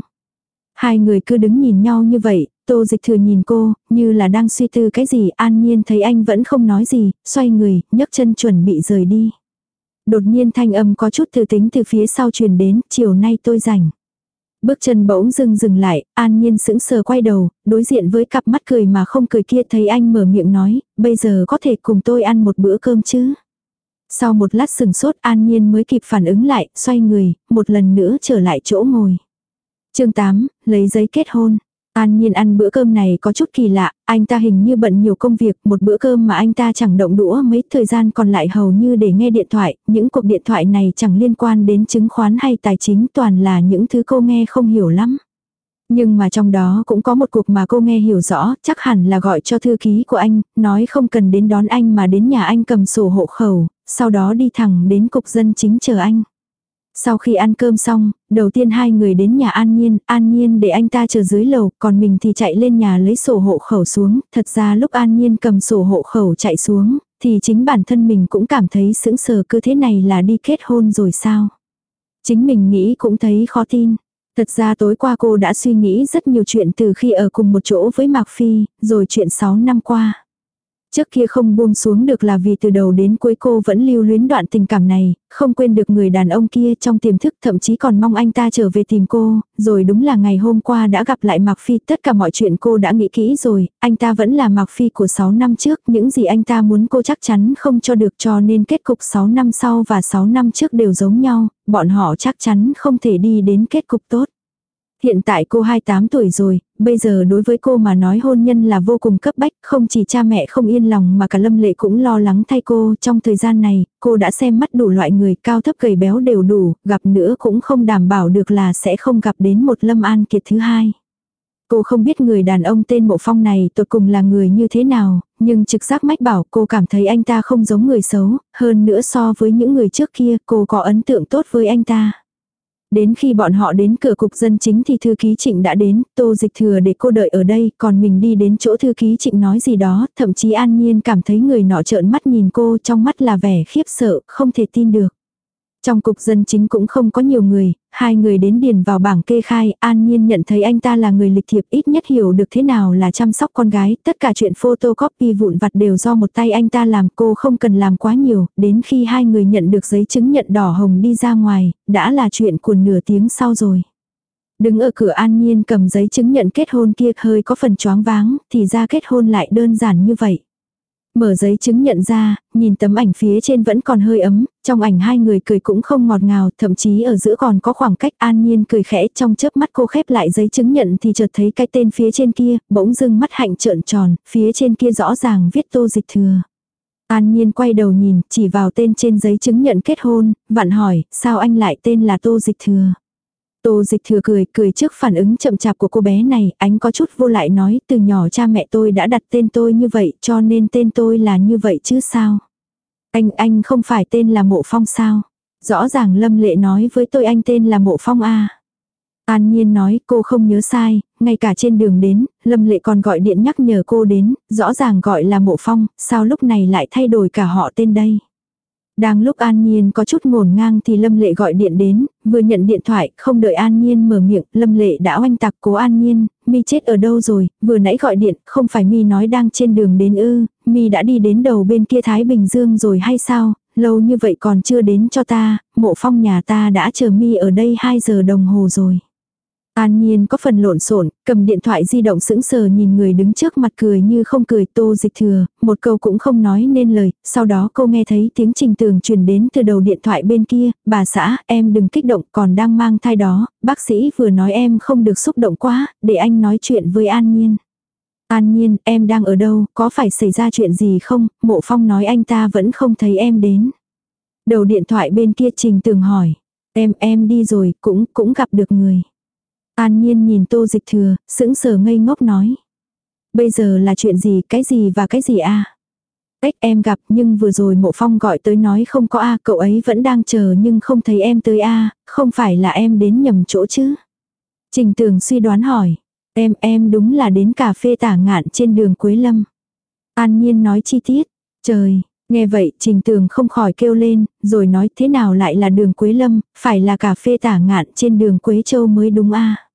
Hai người cứ đứng nhìn nhau như vậy, tô dịch thừa nhìn cô, như là đang suy tư cái gì, an nhiên thấy anh vẫn không nói gì, xoay người, nhấc chân chuẩn bị rời đi. Đột nhiên thanh âm có chút từ tính từ phía sau truyền đến, chiều nay tôi rảnh. Bước chân bỗng dừng dừng lại, an nhiên sững sờ quay đầu, đối diện với cặp mắt cười mà không cười kia thấy anh mở miệng nói, bây giờ có thể cùng tôi ăn một bữa cơm chứ. Sau một lát sừng sốt an nhiên mới kịp phản ứng lại, xoay người, một lần nữa trở lại chỗ ngồi. chương 8, lấy giấy kết hôn. An nhiên ăn bữa cơm này có chút kỳ lạ, anh ta hình như bận nhiều công việc, một bữa cơm mà anh ta chẳng động đũa mấy thời gian còn lại hầu như để nghe điện thoại, những cuộc điện thoại này chẳng liên quan đến chứng khoán hay tài chính toàn là những thứ cô nghe không hiểu lắm. Nhưng mà trong đó cũng có một cuộc mà cô nghe hiểu rõ, chắc hẳn là gọi cho thư ký của anh, nói không cần đến đón anh mà đến nhà anh cầm sổ hộ khẩu, sau đó đi thẳng đến cục dân chính chờ anh. Sau khi ăn cơm xong, đầu tiên hai người đến nhà An Nhiên, An Nhiên để anh ta chờ dưới lầu, còn mình thì chạy lên nhà lấy sổ hộ khẩu xuống. Thật ra lúc An Nhiên cầm sổ hộ khẩu chạy xuống, thì chính bản thân mình cũng cảm thấy sững sờ cứ thế này là đi kết hôn rồi sao. Chính mình nghĩ cũng thấy khó tin. Thật ra tối qua cô đã suy nghĩ rất nhiều chuyện từ khi ở cùng một chỗ với Mạc Phi, rồi chuyện 6 năm qua. Trước kia không buông xuống được là vì từ đầu đến cuối cô vẫn lưu luyến đoạn tình cảm này, không quên được người đàn ông kia trong tiềm thức thậm chí còn mong anh ta trở về tìm cô, rồi đúng là ngày hôm qua đã gặp lại Mạc Phi, tất cả mọi chuyện cô đã nghĩ kỹ rồi, anh ta vẫn là Mạc Phi của 6 năm trước, những gì anh ta muốn cô chắc chắn không cho được cho nên kết cục 6 năm sau và 6 năm trước đều giống nhau, bọn họ chắc chắn không thể đi đến kết cục tốt. Hiện tại cô 28 tuổi rồi, bây giờ đối với cô mà nói hôn nhân là vô cùng cấp bách, không chỉ cha mẹ không yên lòng mà cả Lâm Lệ cũng lo lắng thay cô. Trong thời gian này, cô đã xem mắt đủ loại người cao thấp gầy béo đều đủ, gặp nữa cũng không đảm bảo được là sẽ không gặp đến một Lâm An Kiệt thứ hai. Cô không biết người đàn ông tên Mộ Phong này tột cùng là người như thế nào, nhưng trực giác mách bảo cô cảm thấy anh ta không giống người xấu, hơn nữa so với những người trước kia cô có ấn tượng tốt với anh ta. Đến khi bọn họ đến cửa cục dân chính thì thư ký trịnh đã đến, tô dịch thừa để cô đợi ở đây, còn mình đi đến chỗ thư ký trịnh nói gì đó, thậm chí an nhiên cảm thấy người nọ trợn mắt nhìn cô trong mắt là vẻ khiếp sợ, không thể tin được. Trong cục dân chính cũng không có nhiều người, hai người đến điền vào bảng kê khai, an nhiên nhận thấy anh ta là người lịch thiệp ít nhất hiểu được thế nào là chăm sóc con gái, tất cả chuyện photocopy vụn vặt đều do một tay anh ta làm cô không cần làm quá nhiều, đến khi hai người nhận được giấy chứng nhận đỏ hồng đi ra ngoài, đã là chuyện của nửa tiếng sau rồi. Đứng ở cửa an nhiên cầm giấy chứng nhận kết hôn kia hơi có phần choáng váng, thì ra kết hôn lại đơn giản như vậy. Mở giấy chứng nhận ra, nhìn tấm ảnh phía trên vẫn còn hơi ấm, trong ảnh hai người cười cũng không ngọt ngào, thậm chí ở giữa còn có khoảng cách an nhiên cười khẽ trong chớp mắt cô khép lại giấy chứng nhận thì chợt thấy cái tên phía trên kia, bỗng dưng mắt hạnh trợn tròn, phía trên kia rõ ràng viết tô dịch thừa. An nhiên quay đầu nhìn, chỉ vào tên trên giấy chứng nhận kết hôn, vặn hỏi, sao anh lại tên là tô dịch thừa. Tô dịch thừa cười, cười trước phản ứng chậm chạp của cô bé này, ánh có chút vô lại nói, từ nhỏ cha mẹ tôi đã đặt tên tôi như vậy, cho nên tên tôi là như vậy chứ sao. Anh, anh không phải tên là Mộ Phong sao? Rõ ràng Lâm Lệ nói với tôi anh tên là Mộ Phong a. An Nhiên nói cô không nhớ sai, ngay cả trên đường đến, Lâm Lệ còn gọi điện nhắc nhở cô đến, rõ ràng gọi là Mộ Phong, sao lúc này lại thay đổi cả họ tên đây. Đang lúc An Nhiên có chút ngổn ngang thì Lâm Lệ gọi điện đến, vừa nhận điện thoại, không đợi An Nhiên mở miệng, Lâm Lệ đã oanh tạc cố An Nhiên, mi chết ở đâu rồi, vừa nãy gọi điện, không phải mi nói đang trên đường đến ư, mi đã đi đến đầu bên kia Thái Bình Dương rồi hay sao, lâu như vậy còn chưa đến cho ta, mộ phong nhà ta đã chờ mi ở đây 2 giờ đồng hồ rồi. An Nhiên có phần lộn xộn, cầm điện thoại di động sững sờ nhìn người đứng trước mặt cười như không cười tô dịch thừa, một câu cũng không nói nên lời, sau đó cô nghe thấy tiếng trình tường truyền đến từ đầu điện thoại bên kia, bà xã, em đừng kích động còn đang mang thai đó, bác sĩ vừa nói em không được xúc động quá, để anh nói chuyện với An Nhiên. An Nhiên, em đang ở đâu, có phải xảy ra chuyện gì không, mộ phong nói anh ta vẫn không thấy em đến. Đầu điện thoại bên kia trình tường hỏi, em, em đi rồi, cũng, cũng gặp được người. An nhiên nhìn tô dịch thừa, sững sờ ngây ngốc nói. Bây giờ là chuyện gì, cái gì và cái gì a à? Cách em gặp nhưng vừa rồi mộ phong gọi tới nói không có a cậu ấy vẫn đang chờ nhưng không thấy em tới a không phải là em đến nhầm chỗ chứ. Trình tường suy đoán hỏi. Em em đúng là đến cà phê tả ngạn trên đường Quế Lâm. An nhiên nói chi tiết. Trời, Nghe vậy, Trình Tường không khỏi kêu lên, rồi nói thế nào lại là đường Quế Lâm, phải là cà phê tả ngạn trên đường Quế Châu mới đúng a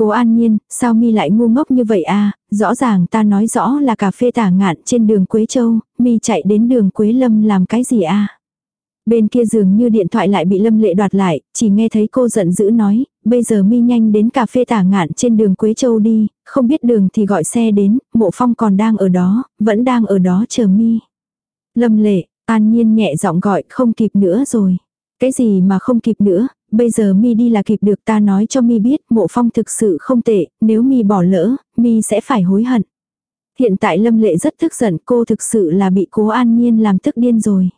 Cố an nhiên, sao mi lại ngu ngốc như vậy a rõ ràng ta nói rõ là cà phê tả ngạn trên đường Quế Châu, mi chạy đến đường Quế Lâm làm cái gì a Bên kia dường như điện thoại lại bị Lâm Lệ đoạt lại, chỉ nghe thấy cô giận dữ nói, bây giờ mi nhanh đến cà phê tả ngạn trên đường Quế Châu đi, không biết đường thì gọi xe đến, mộ phong còn đang ở đó, vẫn đang ở đó chờ mi. Lâm Lệ, an nhiên nhẹ giọng gọi không kịp nữa rồi. Cái gì mà không kịp nữa, bây giờ mi đi là kịp được ta nói cho mi biết mộ phong thực sự không tệ, nếu mi bỏ lỡ, mi sẽ phải hối hận. Hiện tại Lâm Lệ rất tức giận cô thực sự là bị cố an nhiên làm tức điên rồi.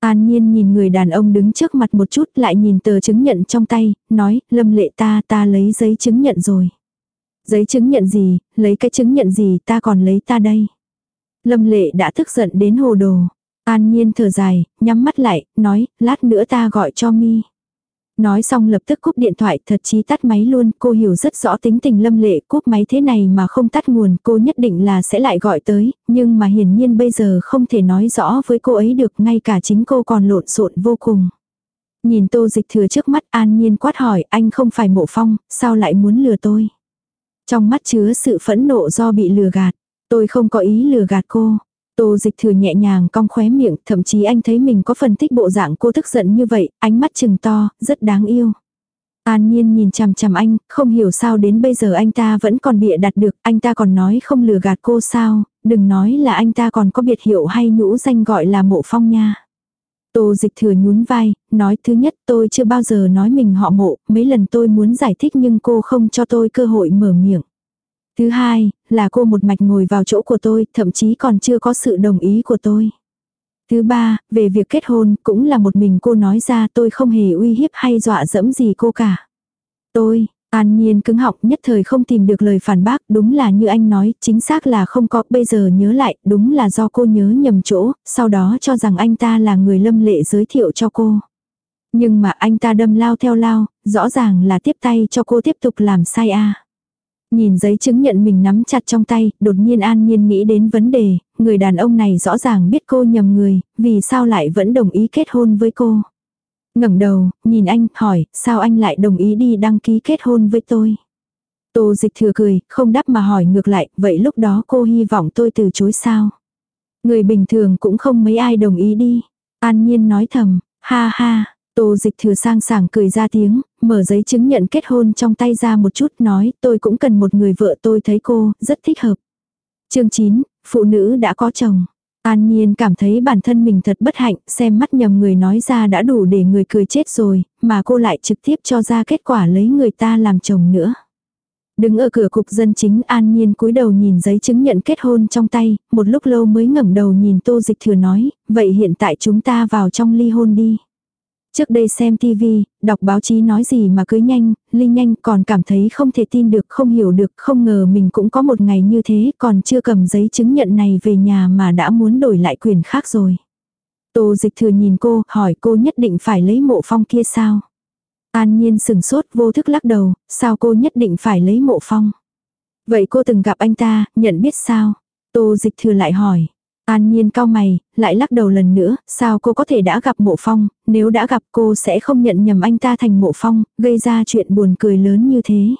An Nhiên nhìn người đàn ông đứng trước mặt một chút lại nhìn tờ chứng nhận trong tay, nói, lâm lệ ta ta lấy giấy chứng nhận rồi. Giấy chứng nhận gì, lấy cái chứng nhận gì ta còn lấy ta đây. Lâm lệ đã tức giận đến hồ đồ. An Nhiên thở dài, nhắm mắt lại, nói, lát nữa ta gọi cho mi. Nói xong lập tức cúp điện thoại thật chí tắt máy luôn, cô hiểu rất rõ tính tình lâm lệ cúp máy thế này mà không tắt nguồn cô nhất định là sẽ lại gọi tới, nhưng mà hiển nhiên bây giờ không thể nói rõ với cô ấy được ngay cả chính cô còn lộn xộn vô cùng. Nhìn tô dịch thừa trước mắt an nhiên quát hỏi anh không phải mộ phong, sao lại muốn lừa tôi. Trong mắt chứa sự phẫn nộ do bị lừa gạt, tôi không có ý lừa gạt cô. Tô dịch thừa nhẹ nhàng cong khóe miệng, thậm chí anh thấy mình có phần thích bộ dạng cô tức giận như vậy, ánh mắt chừng to, rất đáng yêu. An nhiên nhìn chằm chằm anh, không hiểu sao đến bây giờ anh ta vẫn còn bịa đặt được, anh ta còn nói không lừa gạt cô sao, đừng nói là anh ta còn có biệt hiệu hay nhũ danh gọi là mộ phong nha. Tô dịch thừa nhún vai, nói thứ nhất tôi chưa bao giờ nói mình họ mộ, mấy lần tôi muốn giải thích nhưng cô không cho tôi cơ hội mở miệng. Thứ hai, là cô một mạch ngồi vào chỗ của tôi, thậm chí còn chưa có sự đồng ý của tôi. Thứ ba, về việc kết hôn, cũng là một mình cô nói ra tôi không hề uy hiếp hay dọa dẫm gì cô cả. Tôi, an nhiên cứng họng nhất thời không tìm được lời phản bác, đúng là như anh nói, chính xác là không có, bây giờ nhớ lại, đúng là do cô nhớ nhầm chỗ, sau đó cho rằng anh ta là người lâm lệ giới thiệu cho cô. Nhưng mà anh ta đâm lao theo lao, rõ ràng là tiếp tay cho cô tiếp tục làm sai a. Nhìn giấy chứng nhận mình nắm chặt trong tay, đột nhiên an nhiên nghĩ đến vấn đề, người đàn ông này rõ ràng biết cô nhầm người, vì sao lại vẫn đồng ý kết hôn với cô. ngẩng đầu, nhìn anh, hỏi, sao anh lại đồng ý đi đăng ký kết hôn với tôi. Tô dịch thừa cười, không đáp mà hỏi ngược lại, vậy lúc đó cô hy vọng tôi từ chối sao. Người bình thường cũng không mấy ai đồng ý đi. An nhiên nói thầm, ha ha, Tô dịch thừa sang sảng cười ra tiếng, mở giấy chứng nhận kết hôn trong tay ra một chút nói tôi cũng cần một người vợ tôi thấy cô, rất thích hợp. chương 9, phụ nữ đã có chồng. An Nhiên cảm thấy bản thân mình thật bất hạnh, xem mắt nhầm người nói ra đã đủ để người cười chết rồi, mà cô lại trực tiếp cho ra kết quả lấy người ta làm chồng nữa. Đứng ở cửa cục dân chính an nhiên cúi đầu nhìn giấy chứng nhận kết hôn trong tay, một lúc lâu mới ngẩng đầu nhìn tô dịch thừa nói, vậy hiện tại chúng ta vào trong ly hôn đi. Trước đây xem TV, đọc báo chí nói gì mà cưới nhanh, ly nhanh còn cảm thấy không thể tin được, không hiểu được, không ngờ mình cũng có một ngày như thế, còn chưa cầm giấy chứng nhận này về nhà mà đã muốn đổi lại quyền khác rồi. Tô dịch thừa nhìn cô, hỏi cô nhất định phải lấy mộ phong kia sao? An nhiên sừng sốt vô thức lắc đầu, sao cô nhất định phải lấy mộ phong? Vậy cô từng gặp anh ta, nhận biết sao? Tô dịch thừa lại hỏi. An nhiên cao mày, lại lắc đầu lần nữa, sao cô có thể đã gặp mộ phong, nếu đã gặp cô sẽ không nhận nhầm anh ta thành mộ phong, gây ra chuyện buồn cười lớn như thế.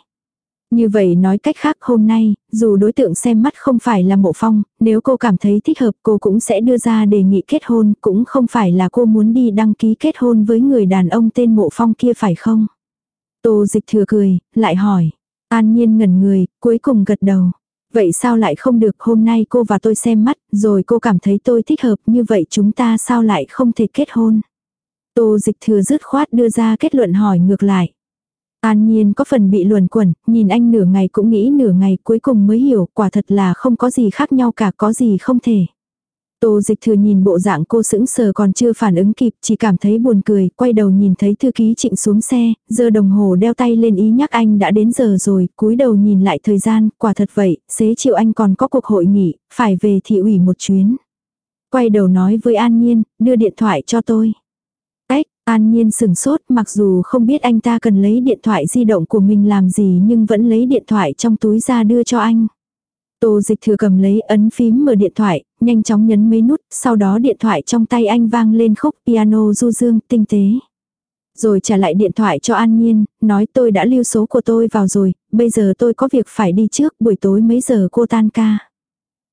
Như vậy nói cách khác hôm nay, dù đối tượng xem mắt không phải là mộ phong, nếu cô cảm thấy thích hợp cô cũng sẽ đưa ra đề nghị kết hôn, cũng không phải là cô muốn đi đăng ký kết hôn với người đàn ông tên mộ phong kia phải không? Tô dịch thừa cười, lại hỏi. An nhiên ngẩn người, cuối cùng gật đầu. Vậy sao lại không được hôm nay cô và tôi xem mắt, rồi cô cảm thấy tôi thích hợp như vậy chúng ta sao lại không thể kết hôn. Tô dịch thừa dứt khoát đưa ra kết luận hỏi ngược lại. An nhiên có phần bị luồn quẩn, nhìn anh nửa ngày cũng nghĩ nửa ngày cuối cùng mới hiểu quả thật là không có gì khác nhau cả có gì không thể. Tô dịch thừa nhìn bộ dạng cô sững sờ còn chưa phản ứng kịp, chỉ cảm thấy buồn cười, quay đầu nhìn thấy thư ký trịnh xuống xe, giờ đồng hồ đeo tay lên ý nhắc anh đã đến giờ rồi, cúi đầu nhìn lại thời gian, quả thật vậy, xế chiều anh còn có cuộc hội nghị, phải về thị ủy một chuyến. Quay đầu nói với An Nhiên, đưa điện thoại cho tôi. Ếch, An Nhiên sừng sốt mặc dù không biết anh ta cần lấy điện thoại di động của mình làm gì nhưng vẫn lấy điện thoại trong túi ra đưa cho anh. Tô dịch thừa cầm lấy ấn phím mở điện thoại, nhanh chóng nhấn mấy nút, sau đó điện thoại trong tay anh vang lên khúc piano du dương, tinh tế. Rồi trả lại điện thoại cho An Nhiên, nói tôi đã lưu số của tôi vào rồi, bây giờ tôi có việc phải đi trước, buổi tối mấy giờ cô tan ca.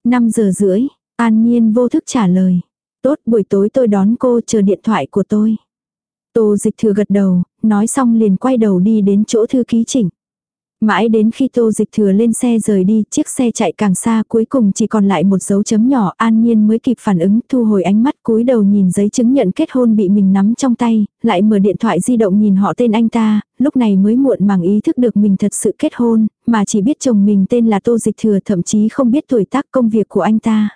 5 giờ rưỡi, An Nhiên vô thức trả lời. Tốt, buổi tối tôi đón cô chờ điện thoại của tôi. Tô dịch thừa gật đầu, nói xong liền quay đầu đi đến chỗ thư ký chỉnh. Mãi đến khi tô dịch thừa lên xe rời đi, chiếc xe chạy càng xa cuối cùng chỉ còn lại một dấu chấm nhỏ an nhiên mới kịp phản ứng thu hồi ánh mắt cúi đầu nhìn giấy chứng nhận kết hôn bị mình nắm trong tay, lại mở điện thoại di động nhìn họ tên anh ta, lúc này mới muộn màng ý thức được mình thật sự kết hôn, mà chỉ biết chồng mình tên là tô dịch thừa thậm chí không biết tuổi tác công việc của anh ta.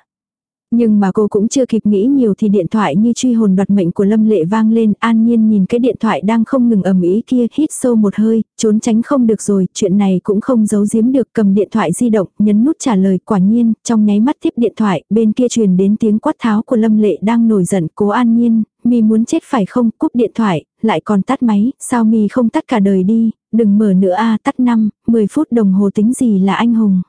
Nhưng mà cô cũng chưa kịp nghĩ nhiều thì điện thoại như truy hồn đoạt mệnh của Lâm Lệ vang lên, an nhiên nhìn cái điện thoại đang không ngừng ầm ý kia, hít sâu một hơi, trốn tránh không được rồi, chuyện này cũng không giấu giếm được, cầm điện thoại di động, nhấn nút trả lời, quả nhiên, trong nháy mắt tiếp điện thoại, bên kia truyền đến tiếng quát tháo của Lâm Lệ đang nổi giận, cố an nhiên, mi muốn chết phải không, cúp điện thoại, lại còn tắt máy, sao mi không tắt cả đời đi, đừng mở nữa a tắt 5, 10 phút đồng hồ tính gì là anh hùng.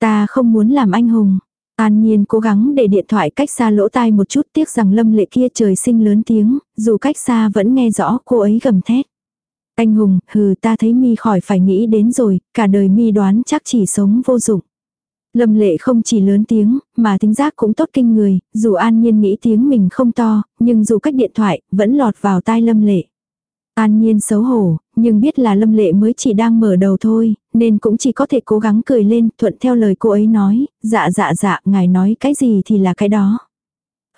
Ta không muốn làm anh hùng. An Nhiên cố gắng để điện thoại cách xa lỗ tai một chút tiếc rằng lâm lệ kia trời sinh lớn tiếng, dù cách xa vẫn nghe rõ cô ấy gầm thét. Anh Hùng, hừ ta thấy mi khỏi phải nghĩ đến rồi, cả đời mi đoán chắc chỉ sống vô dụng. Lâm lệ không chỉ lớn tiếng, mà tính giác cũng tốt kinh người, dù an nhiên nghĩ tiếng mình không to, nhưng dù cách điện thoại, vẫn lọt vào tai lâm lệ. An nhiên xấu hổ, nhưng biết là lâm lệ mới chỉ đang mở đầu thôi, nên cũng chỉ có thể cố gắng cười lên, thuận theo lời cô ấy nói, dạ dạ dạ, ngài nói cái gì thì là cái đó.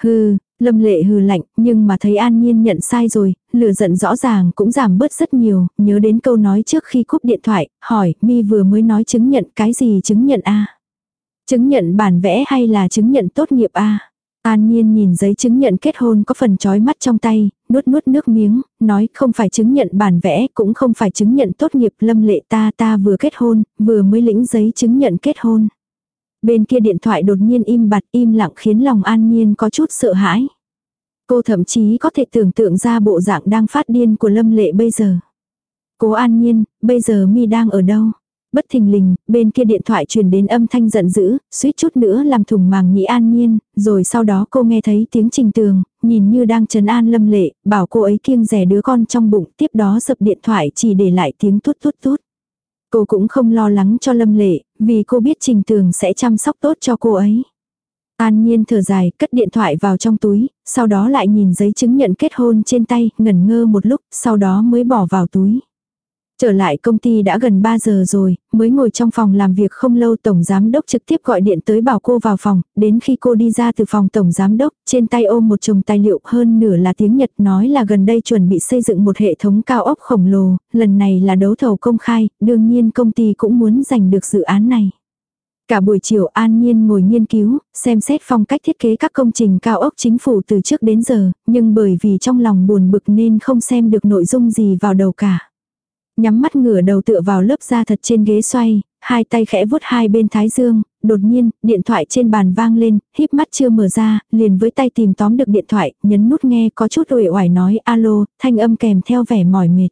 Hừ, lâm lệ hừ lạnh, nhưng mà thấy an nhiên nhận sai rồi, lửa giận rõ ràng cũng giảm bớt rất nhiều, nhớ đến câu nói trước khi cúp điện thoại, hỏi, mi vừa mới nói chứng nhận cái gì chứng nhận a Chứng nhận bản vẽ hay là chứng nhận tốt nghiệp a An Nhiên nhìn giấy chứng nhận kết hôn có phần trói mắt trong tay, nuốt nuốt nước miếng, nói không phải chứng nhận bản vẽ, cũng không phải chứng nhận tốt nghiệp lâm lệ ta ta vừa kết hôn, vừa mới lĩnh giấy chứng nhận kết hôn. Bên kia điện thoại đột nhiên im bặt im lặng khiến lòng An Nhiên có chút sợ hãi. Cô thậm chí có thể tưởng tượng ra bộ dạng đang phát điên của lâm lệ bây giờ. Cố An Nhiên, bây giờ mi đang ở đâu? Bất thình lình, bên kia điện thoại truyền đến âm thanh giận dữ, suýt chút nữa làm thùng màng nhĩ an nhiên, rồi sau đó cô nghe thấy tiếng trình tường, nhìn như đang trấn an lâm lệ, bảo cô ấy kiêng rẻ đứa con trong bụng, tiếp đó dập điện thoại chỉ để lại tiếng tút tút tút. Cô cũng không lo lắng cho lâm lệ, vì cô biết trình tường sẽ chăm sóc tốt cho cô ấy. An nhiên thở dài, cất điện thoại vào trong túi, sau đó lại nhìn giấy chứng nhận kết hôn trên tay, ngẩn ngơ một lúc, sau đó mới bỏ vào túi. Trở lại công ty đã gần 3 giờ rồi, mới ngồi trong phòng làm việc không lâu Tổng Giám Đốc trực tiếp gọi điện tới bảo cô vào phòng, đến khi cô đi ra từ phòng Tổng Giám Đốc, trên tay ôm một chồng tài liệu hơn nửa là tiếng Nhật nói là gần đây chuẩn bị xây dựng một hệ thống cao ốc khổng lồ, lần này là đấu thầu công khai, đương nhiên công ty cũng muốn giành được dự án này. Cả buổi chiều An Nhiên ngồi nghiên cứu, xem xét phong cách thiết kế các công trình cao ốc chính phủ từ trước đến giờ, nhưng bởi vì trong lòng buồn bực nên không xem được nội dung gì vào đầu cả. Nhắm mắt ngửa đầu tựa vào lớp da thật trên ghế xoay, hai tay khẽ vuốt hai bên thái dương, đột nhiên, điện thoại trên bàn vang lên, híp mắt chưa mở ra, liền với tay tìm tóm được điện thoại, nhấn nút nghe có chút uể oải nói alo, thanh âm kèm theo vẻ mỏi mệt.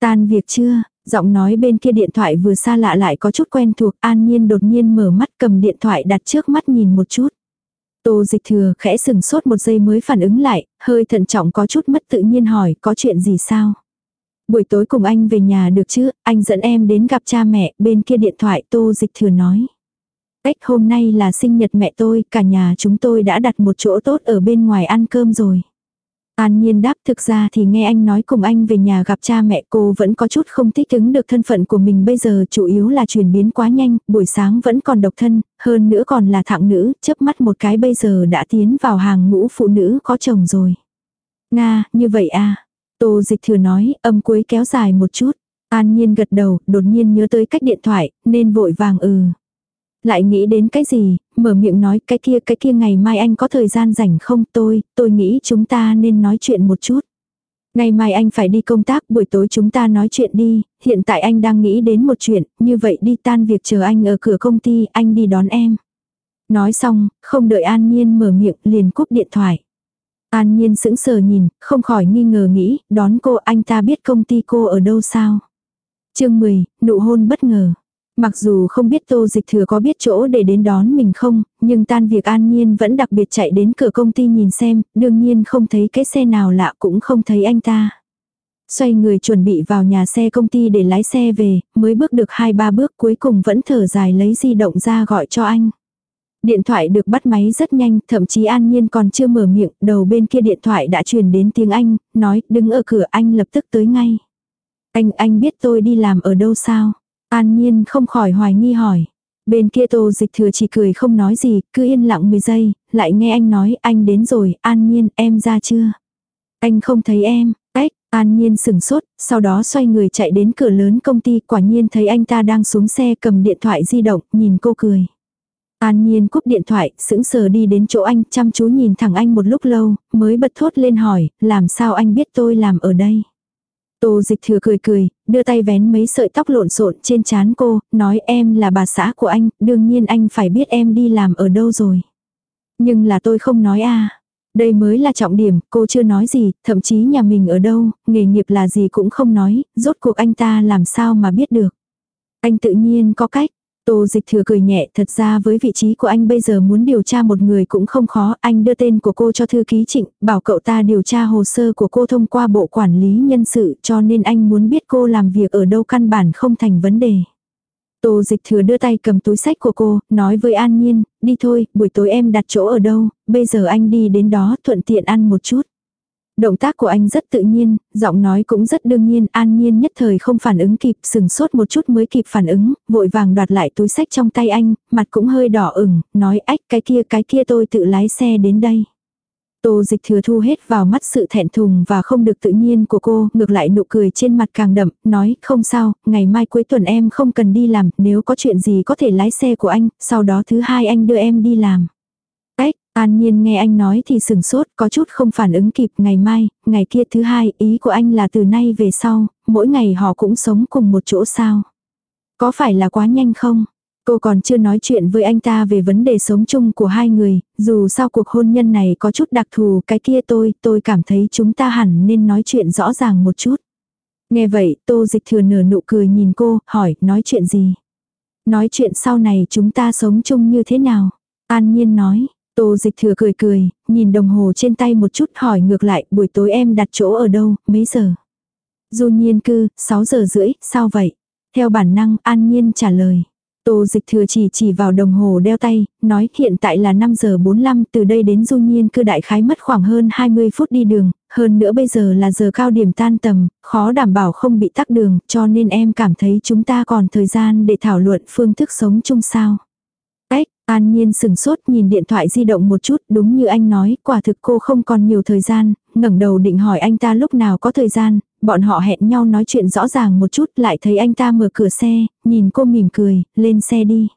Tan việc chưa? Giọng nói bên kia điện thoại vừa xa lạ lại có chút quen thuộc, an nhiên đột nhiên mở mắt cầm điện thoại đặt trước mắt nhìn một chút. Tô dịch thừa khẽ sừng sốt một giây mới phản ứng lại, hơi thận trọng có chút mất tự nhiên hỏi có chuyện gì sao. Buổi tối cùng anh về nhà được chứ, anh dẫn em đến gặp cha mẹ, bên kia điện thoại tô dịch thừa nói. Cách hôm nay là sinh nhật mẹ tôi, cả nhà chúng tôi đã đặt một chỗ tốt ở bên ngoài ăn cơm rồi. An Nhiên đáp thực ra thì nghe anh nói cùng anh về nhà gặp cha mẹ cô vẫn có chút không thích ứng được thân phận của mình bây giờ chủ yếu là chuyển biến quá nhanh, buổi sáng vẫn còn độc thân, hơn nữa còn là thạng nữ, chớp mắt một cái bây giờ đã tiến vào hàng ngũ phụ nữ có chồng rồi. Nga, như vậy à, Tô dịch thừa nói, âm cuối kéo dài một chút. An nhiên gật đầu, đột nhiên nhớ tới cách điện thoại, nên vội vàng ừ. Lại nghĩ đến cái gì, mở miệng nói cái kia cái kia ngày mai anh có thời gian rảnh không tôi, tôi nghĩ chúng ta nên nói chuyện một chút. Ngày mai anh phải đi công tác, buổi tối chúng ta nói chuyện đi, hiện tại anh đang nghĩ đến một chuyện, như vậy đi tan việc chờ anh ở cửa công ty, anh đi đón em. Nói xong, không đợi An Nhiên mở miệng liền cúp điện thoại. An Nhiên sững sờ nhìn, không khỏi nghi ngờ nghĩ, đón cô anh ta biết công ty cô ở đâu sao. chương 10, nụ hôn bất ngờ. Mặc dù không biết tô dịch thừa có biết chỗ để đến đón mình không, nhưng tan việc an nhiên vẫn đặc biệt chạy đến cửa công ty nhìn xem, đương nhiên không thấy cái xe nào lạ cũng không thấy anh ta. Xoay người chuẩn bị vào nhà xe công ty để lái xe về, mới bước được hai ba bước cuối cùng vẫn thở dài lấy di động ra gọi cho anh. Điện thoại được bắt máy rất nhanh, thậm chí An Nhiên còn chưa mở miệng, đầu bên kia điện thoại đã truyền đến tiếng Anh, nói, đứng ở cửa anh lập tức tới ngay. Anh, anh biết tôi đi làm ở đâu sao? An Nhiên không khỏi hoài nghi hỏi. Bên kia tô dịch thừa chỉ cười không nói gì, cứ yên lặng 10 giây, lại nghe anh nói, anh đến rồi, An Nhiên, em ra chưa? Anh không thấy em, ếch, An Nhiên sừng sốt, sau đó xoay người chạy đến cửa lớn công ty, quả nhiên thấy anh ta đang xuống xe cầm điện thoại di động, nhìn cô cười. An Nhiên cúp điện thoại, sững sờ đi đến chỗ anh, chăm chú nhìn thẳng anh một lúc lâu, mới bật thốt lên hỏi, làm sao anh biết tôi làm ở đây? Tô dịch thừa cười cười, đưa tay vén mấy sợi tóc lộn xộn trên trán cô, nói em là bà xã của anh, đương nhiên anh phải biết em đi làm ở đâu rồi. Nhưng là tôi không nói a Đây mới là trọng điểm, cô chưa nói gì, thậm chí nhà mình ở đâu, nghề nghiệp là gì cũng không nói, rốt cuộc anh ta làm sao mà biết được. Anh tự nhiên có cách, Tô dịch thừa cười nhẹ thật ra với vị trí của anh bây giờ muốn điều tra một người cũng không khó. Anh đưa tên của cô cho thư ký trịnh, bảo cậu ta điều tra hồ sơ của cô thông qua bộ quản lý nhân sự cho nên anh muốn biết cô làm việc ở đâu căn bản không thành vấn đề. Tô dịch thừa đưa tay cầm túi sách của cô, nói với An Nhiên, đi thôi, buổi tối em đặt chỗ ở đâu, bây giờ anh đi đến đó thuận tiện ăn một chút. Động tác của anh rất tự nhiên, giọng nói cũng rất đương nhiên, an nhiên nhất thời không phản ứng kịp, sừng sốt một chút mới kịp phản ứng, vội vàng đoạt lại túi sách trong tay anh, mặt cũng hơi đỏ ửng, nói ách cái kia cái kia tôi tự lái xe đến đây. Tô dịch thừa thu hết vào mắt sự thẹn thùng và không được tự nhiên của cô, ngược lại nụ cười trên mặt càng đậm, nói không sao, ngày mai cuối tuần em không cần đi làm, nếu có chuyện gì có thể lái xe của anh, sau đó thứ hai anh đưa em đi làm. An Nhiên nghe anh nói thì sừng sốt, có chút không phản ứng kịp ngày mai, ngày kia thứ hai, ý của anh là từ nay về sau, mỗi ngày họ cũng sống cùng một chỗ sao. Có phải là quá nhanh không? Cô còn chưa nói chuyện với anh ta về vấn đề sống chung của hai người, dù sao cuộc hôn nhân này có chút đặc thù cái kia tôi, tôi cảm thấy chúng ta hẳn nên nói chuyện rõ ràng một chút. Nghe vậy, tô dịch thừa nửa nụ cười nhìn cô, hỏi, nói chuyện gì? Nói chuyện sau này chúng ta sống chung như thế nào? An Nhiên nói, Tô dịch thừa cười cười, nhìn đồng hồ trên tay một chút hỏi ngược lại buổi tối em đặt chỗ ở đâu, mấy giờ. Du nhiên cư, 6 giờ rưỡi, sao vậy? Theo bản năng, an nhiên trả lời. Tô dịch thừa chỉ chỉ vào đồng hồ đeo tay, nói hiện tại là 5 giờ 45 từ đây đến du nhiên cư đại khái mất khoảng hơn 20 phút đi đường, hơn nữa bây giờ là giờ cao điểm tan tầm, khó đảm bảo không bị tắc đường, cho nên em cảm thấy chúng ta còn thời gian để thảo luận phương thức sống chung sao. An Nhiên sừng sốt nhìn điện thoại di động một chút, đúng như anh nói, quả thực cô không còn nhiều thời gian, ngẩng đầu định hỏi anh ta lúc nào có thời gian, bọn họ hẹn nhau nói chuyện rõ ràng một chút, lại thấy anh ta mở cửa xe, nhìn cô mỉm cười, lên xe đi.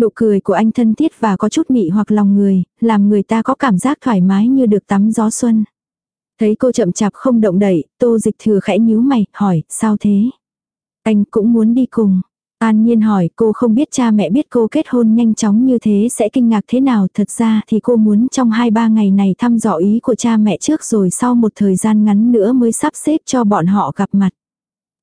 Nụ cười của anh thân thiết và có chút mị hoặc lòng người, làm người ta có cảm giác thoải mái như được tắm gió xuân. Thấy cô chậm chạp không động đậy, tô dịch thừa khẽ nhíu mày, hỏi, sao thế? Anh cũng muốn đi cùng. An Nhiên hỏi cô không biết cha mẹ biết cô kết hôn nhanh chóng như thế sẽ kinh ngạc thế nào. Thật ra thì cô muốn trong 2-3 ngày này thăm dò ý của cha mẹ trước rồi sau một thời gian ngắn nữa mới sắp xếp cho bọn họ gặp mặt.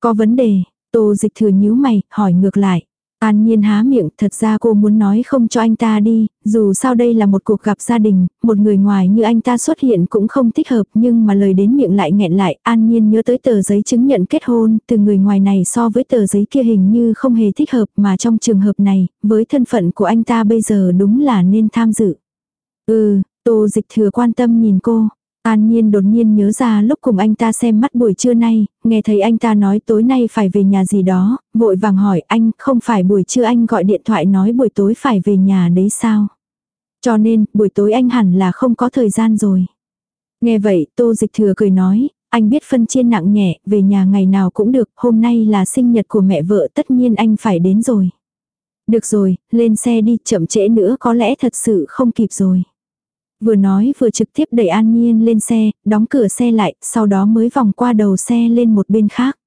Có vấn đề, tô dịch thừa nhíu mày, hỏi ngược lại. An nhiên há miệng, thật ra cô muốn nói không cho anh ta đi, dù sao đây là một cuộc gặp gia đình, một người ngoài như anh ta xuất hiện cũng không thích hợp nhưng mà lời đến miệng lại nghẹn lại, an nhiên nhớ tới tờ giấy chứng nhận kết hôn, từ người ngoài này so với tờ giấy kia hình như không hề thích hợp mà trong trường hợp này, với thân phận của anh ta bây giờ đúng là nên tham dự. Ừ, tô dịch thừa quan tâm nhìn cô, An Nhiên đột nhiên nhớ ra lúc cùng anh ta xem mắt buổi trưa nay, nghe thấy anh ta nói tối nay phải về nhà gì đó, vội vàng hỏi anh không phải buổi trưa anh gọi điện thoại nói buổi tối phải về nhà đấy sao. Cho nên buổi tối anh hẳn là không có thời gian rồi. Nghe vậy tô dịch thừa cười nói, anh biết phân chia nặng nhẹ, về nhà ngày nào cũng được, hôm nay là sinh nhật của mẹ vợ tất nhiên anh phải đến rồi. Được rồi, lên xe đi, chậm trễ nữa có lẽ thật sự không kịp rồi. Vừa nói vừa trực tiếp đẩy An Nhiên lên xe, đóng cửa xe lại, sau đó mới vòng qua đầu xe lên một bên khác.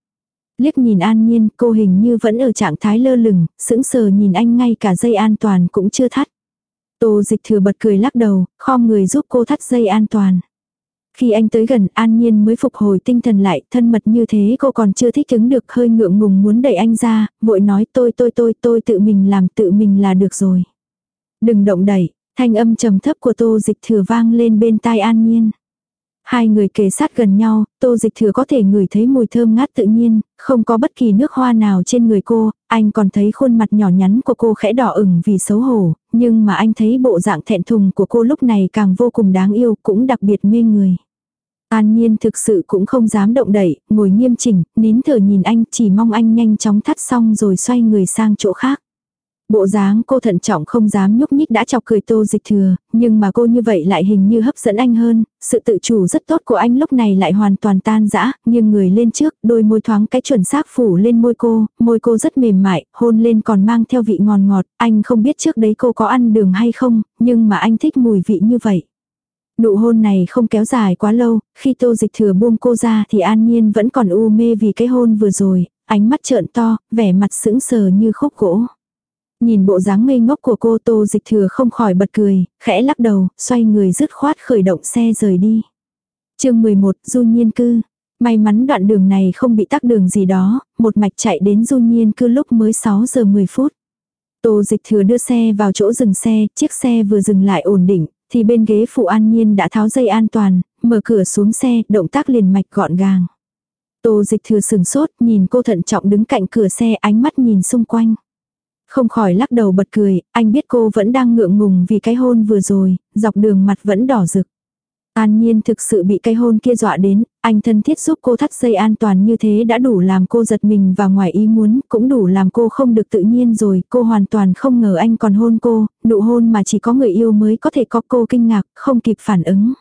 Liếc nhìn An Nhiên, cô hình như vẫn ở trạng thái lơ lửng, sững sờ nhìn anh ngay cả dây an toàn cũng chưa thắt. Tô dịch thừa bật cười lắc đầu, khom người giúp cô thắt dây an toàn. Khi anh tới gần An Nhiên mới phục hồi tinh thần lại, thân mật như thế cô còn chưa thích ứng được hơi ngượng ngùng muốn đẩy anh ra, vội nói tôi tôi tôi tôi tự mình làm tự mình là được rồi. Đừng động đẩy, thanh âm trầm thấp của tô dịch thừa vang lên bên tai An Nhiên. Hai người kề sát gần nhau, tô dịch thừa có thể ngửi thấy mùi thơm ngát tự nhiên, không có bất kỳ nước hoa nào trên người cô, anh còn thấy khuôn mặt nhỏ nhắn của cô khẽ đỏ ửng vì xấu hổ, nhưng mà anh thấy bộ dạng thẹn thùng của cô lúc này càng vô cùng đáng yêu, cũng đặc biệt mê người. An Nhiên thực sự cũng không dám động đậy, ngồi nghiêm chỉnh, nín thở nhìn anh, chỉ mong anh nhanh chóng thắt xong rồi xoay người sang chỗ khác. Bộ dáng cô thận trọng không dám nhúc nhích đã chọc cười tô dịch thừa, nhưng mà cô như vậy lại hình như hấp dẫn anh hơn, sự tự chủ rất tốt của anh lúc này lại hoàn toàn tan rã, nhưng người lên trước, đôi môi thoáng cái chuẩn xác phủ lên môi cô, môi cô rất mềm mại, hôn lên còn mang theo vị ngon ngọt, anh không biết trước đấy cô có ăn đường hay không, nhưng mà anh thích mùi vị như vậy. Nụ hôn này không kéo dài quá lâu, khi tô dịch thừa buông cô ra thì an nhiên vẫn còn u mê vì cái hôn vừa rồi, ánh mắt trợn to, vẻ mặt sững sờ như khúc gỗ. Nhìn bộ dáng ngây ngốc của cô tô dịch thừa không khỏi bật cười, khẽ lắc đầu, xoay người dứt khoát khởi động xe rời đi. chương 11, Du Nhiên Cư. May mắn đoạn đường này không bị tắc đường gì đó, một mạch chạy đến Du Nhiên Cư lúc mới 6 giờ 10 phút. Tô dịch thừa đưa xe vào chỗ dừng xe, chiếc xe vừa dừng lại ổn định, thì bên ghế phụ an nhiên đã tháo dây an toàn, mở cửa xuống xe, động tác liền mạch gọn gàng. Tô dịch thừa sừng sốt, nhìn cô thận trọng đứng cạnh cửa xe ánh mắt nhìn xung quanh. Không khỏi lắc đầu bật cười, anh biết cô vẫn đang ngượng ngùng vì cái hôn vừa rồi, dọc đường mặt vẫn đỏ rực. An nhiên thực sự bị cái hôn kia dọa đến, anh thân thiết giúp cô thắt dây an toàn như thế đã đủ làm cô giật mình và ngoài ý muốn, cũng đủ làm cô không được tự nhiên rồi, cô hoàn toàn không ngờ anh còn hôn cô, nụ hôn mà chỉ có người yêu mới có thể có cô kinh ngạc, không kịp phản ứng.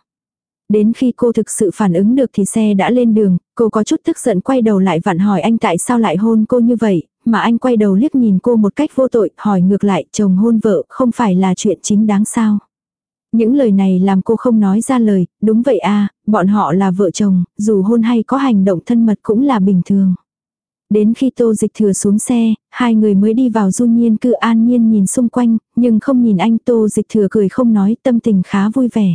Đến khi cô thực sự phản ứng được thì xe đã lên đường, cô có chút tức giận quay đầu lại vặn hỏi anh tại sao lại hôn cô như vậy, mà anh quay đầu liếc nhìn cô một cách vô tội, hỏi ngược lại, chồng hôn vợ không phải là chuyện chính đáng sao. Những lời này làm cô không nói ra lời, đúng vậy à, bọn họ là vợ chồng, dù hôn hay có hành động thân mật cũng là bình thường. Đến khi tô dịch thừa xuống xe, hai người mới đi vào du nhiên cư an nhiên nhìn xung quanh, nhưng không nhìn anh tô dịch thừa cười không nói tâm tình khá vui vẻ.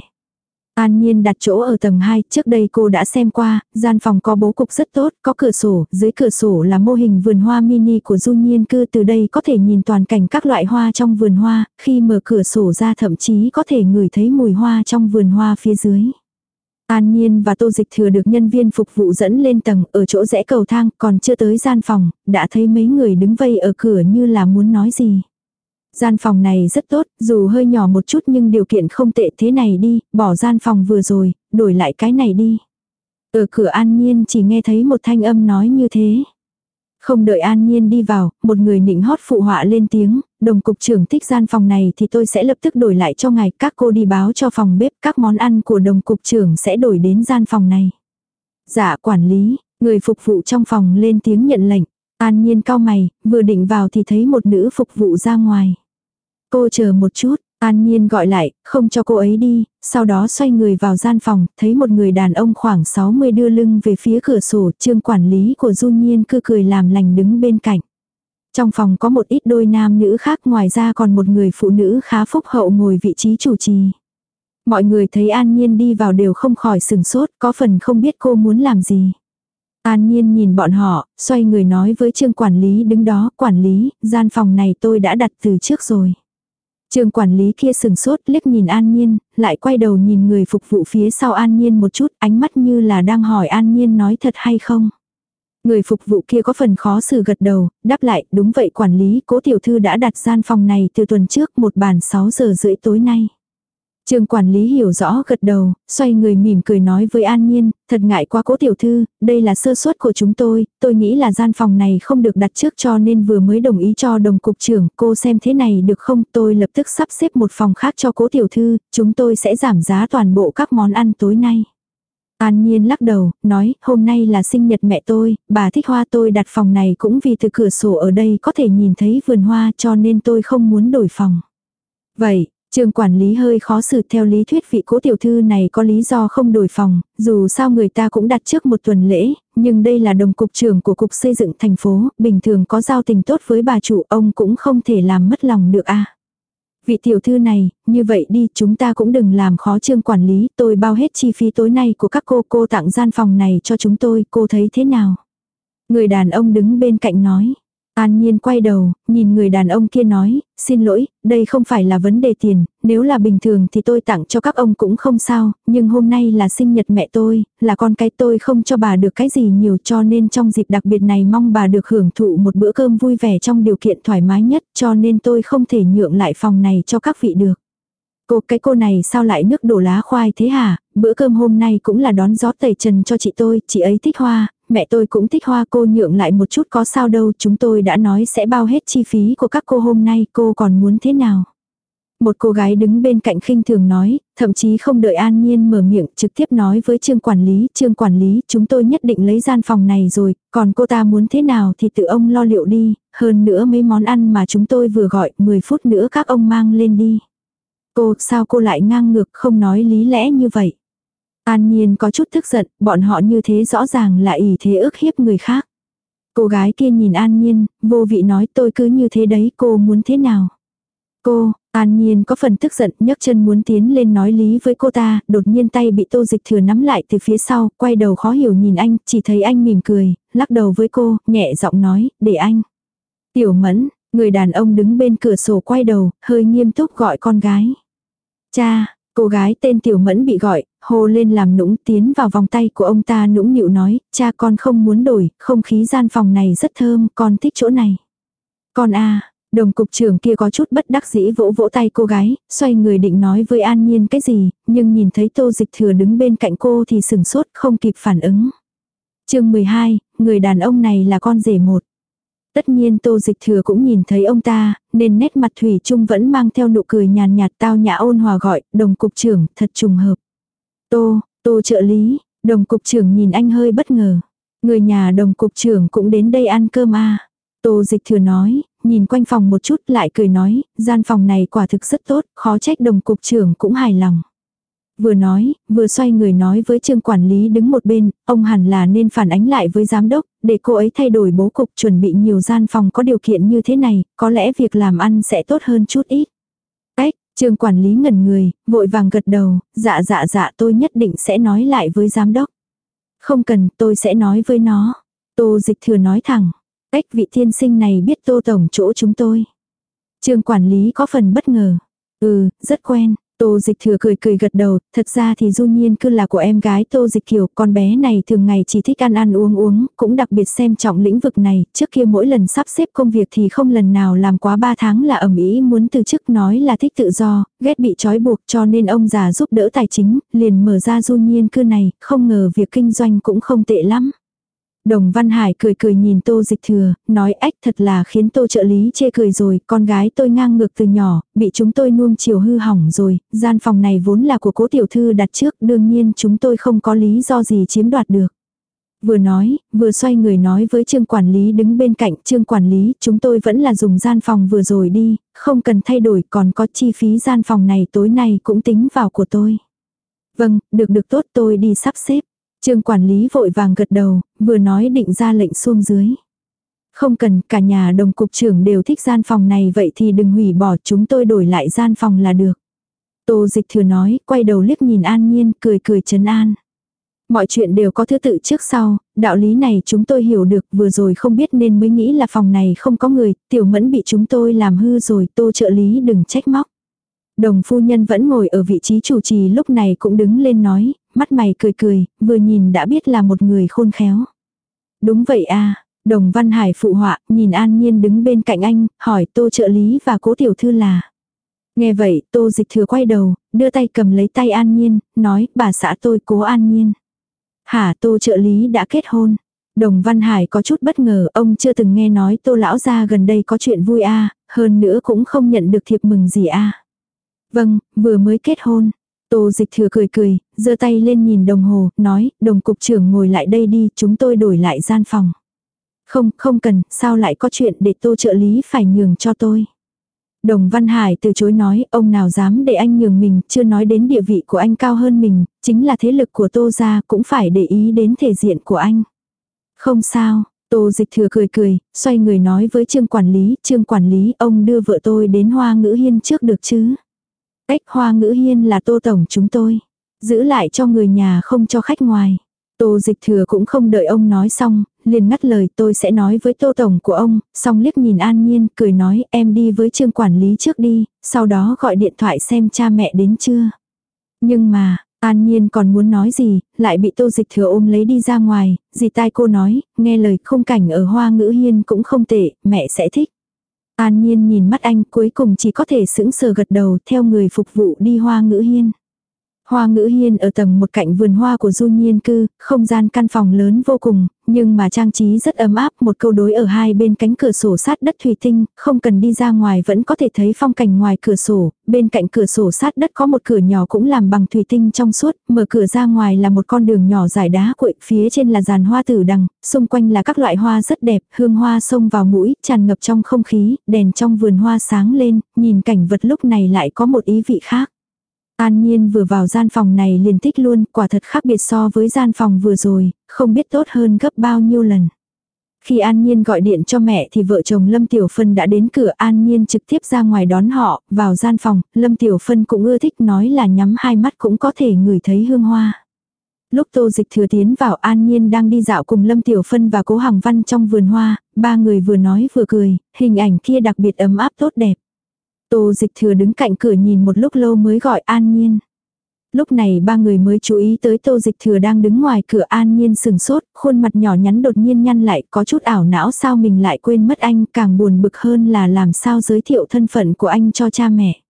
An Nhiên đặt chỗ ở tầng 2, trước đây cô đã xem qua, gian phòng có bố cục rất tốt, có cửa sổ, dưới cửa sổ là mô hình vườn hoa mini của du nhiên cư từ đây có thể nhìn toàn cảnh các loại hoa trong vườn hoa, khi mở cửa sổ ra thậm chí có thể ngửi thấy mùi hoa trong vườn hoa phía dưới. An Nhiên và Tô Dịch Thừa được nhân viên phục vụ dẫn lên tầng ở chỗ rẽ cầu thang còn chưa tới gian phòng, đã thấy mấy người đứng vây ở cửa như là muốn nói gì. Gian phòng này rất tốt, dù hơi nhỏ một chút nhưng điều kiện không tệ thế này đi, bỏ gian phòng vừa rồi, đổi lại cái này đi. Ở cửa an nhiên chỉ nghe thấy một thanh âm nói như thế. Không đợi an nhiên đi vào, một người nịnh hót phụ họa lên tiếng, đồng cục trưởng thích gian phòng này thì tôi sẽ lập tức đổi lại cho ngài, các cô đi báo cho phòng bếp, các món ăn của đồng cục trưởng sẽ đổi đến gian phòng này. Dạ quản lý, người phục vụ trong phòng lên tiếng nhận lệnh, an nhiên cao mày, vừa định vào thì thấy một nữ phục vụ ra ngoài. Cô chờ một chút, An Nhiên gọi lại, không cho cô ấy đi, sau đó xoay người vào gian phòng, thấy một người đàn ông khoảng 60 đưa lưng về phía cửa sổ, trương quản lý của Du Nhiên cứ cười làm lành đứng bên cạnh. Trong phòng có một ít đôi nam nữ khác ngoài ra còn một người phụ nữ khá phúc hậu ngồi vị trí chủ trì. Mọi người thấy An Nhiên đi vào đều không khỏi sừng sốt, có phần không biết cô muốn làm gì. An Nhiên nhìn bọn họ, xoay người nói với trương quản lý đứng đó, quản lý, gian phòng này tôi đã đặt từ trước rồi. Trường quản lý kia sừng sốt liếc nhìn An Nhiên, lại quay đầu nhìn người phục vụ phía sau An Nhiên một chút, ánh mắt như là đang hỏi An Nhiên nói thật hay không. Người phục vụ kia có phần khó xử gật đầu, đáp lại, đúng vậy quản lý, cố tiểu thư đã đặt gian phòng này từ tuần trước một bàn 6 giờ rưỡi tối nay. Trường quản lý hiểu rõ gật đầu, xoay người mỉm cười nói với An Nhiên, thật ngại quá cố tiểu thư, đây là sơ suất của chúng tôi, tôi nghĩ là gian phòng này không được đặt trước cho nên vừa mới đồng ý cho đồng cục trưởng, cô xem thế này được không, tôi lập tức sắp xếp một phòng khác cho cố tiểu thư, chúng tôi sẽ giảm giá toàn bộ các món ăn tối nay. An Nhiên lắc đầu, nói, hôm nay là sinh nhật mẹ tôi, bà thích hoa tôi đặt phòng này cũng vì từ cửa sổ ở đây có thể nhìn thấy vườn hoa cho nên tôi không muốn đổi phòng. Vậy, Trường quản lý hơi khó xử theo lý thuyết vị cố tiểu thư này có lý do không đổi phòng, dù sao người ta cũng đặt trước một tuần lễ, nhưng đây là đồng cục trưởng của cục xây dựng thành phố, bình thường có giao tình tốt với bà chủ ông cũng không thể làm mất lòng được a Vị tiểu thư này, như vậy đi chúng ta cũng đừng làm khó trương quản lý, tôi bao hết chi phí tối nay của các cô, cô tặng gian phòng này cho chúng tôi, cô thấy thế nào? Người đàn ông đứng bên cạnh nói. An Nhiên quay đầu, nhìn người đàn ông kia nói, xin lỗi, đây không phải là vấn đề tiền, nếu là bình thường thì tôi tặng cho các ông cũng không sao, nhưng hôm nay là sinh nhật mẹ tôi, là con cái tôi không cho bà được cái gì nhiều cho nên trong dịp đặc biệt này mong bà được hưởng thụ một bữa cơm vui vẻ trong điều kiện thoải mái nhất cho nên tôi không thể nhượng lại phòng này cho các vị được. Cô cái cô này sao lại nước đổ lá khoai thế hả, bữa cơm hôm nay cũng là đón gió tẩy trần cho chị tôi, chị ấy thích hoa, mẹ tôi cũng thích hoa cô nhượng lại một chút có sao đâu, chúng tôi đã nói sẽ bao hết chi phí của các cô hôm nay, cô còn muốn thế nào? Một cô gái đứng bên cạnh khinh thường nói, thậm chí không đợi An Nhiên mở miệng trực tiếp nói với trương quản lý, trương quản lý, chúng tôi nhất định lấy gian phòng này rồi, còn cô ta muốn thế nào thì tự ông lo liệu đi, hơn nữa mấy món ăn mà chúng tôi vừa gọi, 10 phút nữa các ông mang lên đi. Cô, sao cô lại ngang ngược không nói lý lẽ như vậy? An Nhiên có chút tức giận, bọn họ như thế rõ ràng là ỷ thế ức hiếp người khác. Cô gái kia nhìn An Nhiên, vô vị nói tôi cứ như thế đấy cô muốn thế nào. Cô, An Nhiên có phần tức giận nhấc chân muốn tiến lên nói lý với cô ta, đột nhiên tay bị tô dịch thừa nắm lại từ phía sau, quay đầu khó hiểu nhìn anh, chỉ thấy anh mỉm cười, lắc đầu với cô, nhẹ giọng nói, để anh. Tiểu mẫn, người đàn ông đứng bên cửa sổ quay đầu, hơi nghiêm túc gọi con gái. Cha, Cô gái tên Tiểu Mẫn bị gọi, hô lên làm nũng tiến vào vòng tay của ông ta nũng nịu nói, cha con không muốn đổi, không khí gian phòng này rất thơm, con thích chỗ này. Con a đồng cục trưởng kia có chút bất đắc dĩ vỗ vỗ tay cô gái, xoay người định nói với An Nhiên cái gì, nhưng nhìn thấy tô dịch thừa đứng bên cạnh cô thì sừng sốt không kịp phản ứng. chương 12, người đàn ông này là con rể một. Tất nhiên tô dịch thừa cũng nhìn thấy ông ta, nên nét mặt thủy chung vẫn mang theo nụ cười nhàn nhạt tao nhã ôn hòa gọi, đồng cục trưởng, thật trùng hợp. Tô, tô trợ lý, đồng cục trưởng nhìn anh hơi bất ngờ. Người nhà đồng cục trưởng cũng đến đây ăn cơm à. Tô dịch thừa nói, nhìn quanh phòng một chút lại cười nói, gian phòng này quả thực rất tốt, khó trách đồng cục trưởng cũng hài lòng. Vừa nói, vừa xoay người nói với trương quản lý đứng một bên, ông hẳn là nên phản ánh lại với giám đốc, để cô ấy thay đổi bố cục chuẩn bị nhiều gian phòng có điều kiện như thế này, có lẽ việc làm ăn sẽ tốt hơn chút ít. Cách, trương quản lý ngẩn người, vội vàng gật đầu, dạ dạ dạ tôi nhất định sẽ nói lại với giám đốc. Không cần, tôi sẽ nói với nó. Tô dịch thừa nói thẳng. Cách vị thiên sinh này biết tô tổng chỗ chúng tôi. Trương quản lý có phần bất ngờ. Ừ, rất quen. Tô dịch thừa cười cười gật đầu, thật ra thì du nhiên cứ là của em gái Tô dịch kiều, con bé này thường ngày chỉ thích ăn ăn uống uống, cũng đặc biệt xem trọng lĩnh vực này, trước kia mỗi lần sắp xếp công việc thì không lần nào làm quá 3 tháng là ẩm ý muốn từ chức nói là thích tự do, ghét bị trói buộc cho nên ông già giúp đỡ tài chính, liền mở ra du nhiên cư này, không ngờ việc kinh doanh cũng không tệ lắm. Đồng Văn Hải cười cười nhìn tô dịch thừa, nói ách thật là khiến tô trợ lý chê cười rồi, con gái tôi ngang ngược từ nhỏ, bị chúng tôi nuông chiều hư hỏng rồi, gian phòng này vốn là của cố tiểu thư đặt trước, đương nhiên chúng tôi không có lý do gì chiếm đoạt được. Vừa nói, vừa xoay người nói với trương quản lý đứng bên cạnh trương quản lý, chúng tôi vẫn là dùng gian phòng vừa rồi đi, không cần thay đổi còn có chi phí gian phòng này tối nay cũng tính vào của tôi. Vâng, được được tốt tôi đi sắp xếp. Trương quản lý vội vàng gật đầu, vừa nói định ra lệnh xuống dưới. Không cần, cả nhà đồng cục trưởng đều thích gian phòng này vậy thì đừng hủy bỏ chúng tôi đổi lại gian phòng là được. Tô dịch thừa nói, quay đầu liếc nhìn an nhiên, cười cười trấn an. Mọi chuyện đều có thứ tự trước sau, đạo lý này chúng tôi hiểu được vừa rồi không biết nên mới nghĩ là phòng này không có người, tiểu mẫn bị chúng tôi làm hư rồi, tô trợ lý đừng trách móc. Đồng phu nhân vẫn ngồi ở vị trí chủ trì lúc này cũng đứng lên nói, mắt mày cười cười, vừa nhìn đã biết là một người khôn khéo. Đúng vậy à, đồng văn hải phụ họa, nhìn an nhiên đứng bên cạnh anh, hỏi tô trợ lý và cố tiểu thư là. Nghe vậy, tô dịch thừa quay đầu, đưa tay cầm lấy tay an nhiên, nói, bà xã tôi cố an nhiên. Hả tô trợ lý đã kết hôn. Đồng Văn Hải có chút bất ngờ, ông chưa từng nghe nói tô lão gia gần đây có chuyện vui a à, hơn nữa cũng không nhận được thiệp mừng gì a à. Vâng, vừa mới kết hôn. Tô dịch thừa cười cười, giơ tay lên nhìn đồng hồ, nói, đồng cục trưởng ngồi lại đây đi, chúng tôi đổi lại gian phòng. Không, không cần, sao lại có chuyện để tô trợ lý phải nhường cho tôi. Đồng Văn Hải từ chối nói, ông nào dám để anh nhường mình, chưa nói đến địa vị của anh cao hơn mình, chính là thế lực của tô ra cũng phải để ý đến thể diện của anh. Không sao, Tô dịch thừa cười cười, xoay người nói với trương quản lý, trương quản lý ông đưa vợ tôi đến hoa ngữ hiên trước được chứ. Ếch hoa ngữ hiên là tô tổng chúng tôi. Giữ lại cho người nhà không cho khách ngoài. Tô dịch thừa cũng không đợi ông nói xong, liền ngắt lời tôi sẽ nói với tô tổng của ông, xong liếc nhìn an nhiên, cười nói em đi với trương quản lý trước đi, sau đó gọi điện thoại xem cha mẹ đến chưa. Nhưng mà, An Nhiên còn muốn nói gì, lại bị tô dịch thừa ôm lấy đi ra ngoài, dì tai cô nói, nghe lời khung cảnh ở hoa ngữ hiên cũng không tệ, mẹ sẽ thích. An Nhiên nhìn mắt anh, cuối cùng chỉ có thể sững sờ gật đầu, theo người phục vụ đi hoa ngữ hiên. Hoa ngữ hiên ở tầng một cạnh vườn hoa của du nhiên cư, không gian căn phòng lớn vô cùng, nhưng mà trang trí rất ấm áp, một câu đối ở hai bên cánh cửa sổ sát đất thủy tinh, không cần đi ra ngoài vẫn có thể thấy phong cảnh ngoài cửa sổ, bên cạnh cửa sổ sát đất có một cửa nhỏ cũng làm bằng thủy tinh trong suốt, mở cửa ra ngoài là một con đường nhỏ dài đá cuội, phía trên là giàn hoa tử đằng, xung quanh là các loại hoa rất đẹp, hương hoa xông vào mũi, tràn ngập trong không khí, đèn trong vườn hoa sáng lên, nhìn cảnh vật lúc này lại có một ý vị khác. An Nhiên vừa vào gian phòng này liền thích luôn, quả thật khác biệt so với gian phòng vừa rồi, không biết tốt hơn gấp bao nhiêu lần. Khi An Nhiên gọi điện cho mẹ thì vợ chồng Lâm Tiểu Phân đã đến cửa An Nhiên trực tiếp ra ngoài đón họ, vào gian phòng, Lâm Tiểu Phân cũng ưa thích nói là nhắm hai mắt cũng có thể ngửi thấy hương hoa. Lúc Tô Dịch Thừa tiến vào An Nhiên đang đi dạo cùng Lâm Tiểu Phân và Cố Hằng Văn trong vườn hoa, ba người vừa nói vừa cười, hình ảnh kia đặc biệt ấm áp tốt đẹp. Tô dịch thừa đứng cạnh cửa nhìn một lúc lâu mới gọi an nhiên. Lúc này ba người mới chú ý tới tô dịch thừa đang đứng ngoài cửa an nhiên sừng sốt, khuôn mặt nhỏ nhắn đột nhiên nhăn lại có chút ảo não sao mình lại quên mất anh càng buồn bực hơn là làm sao giới thiệu thân phận của anh cho cha mẹ.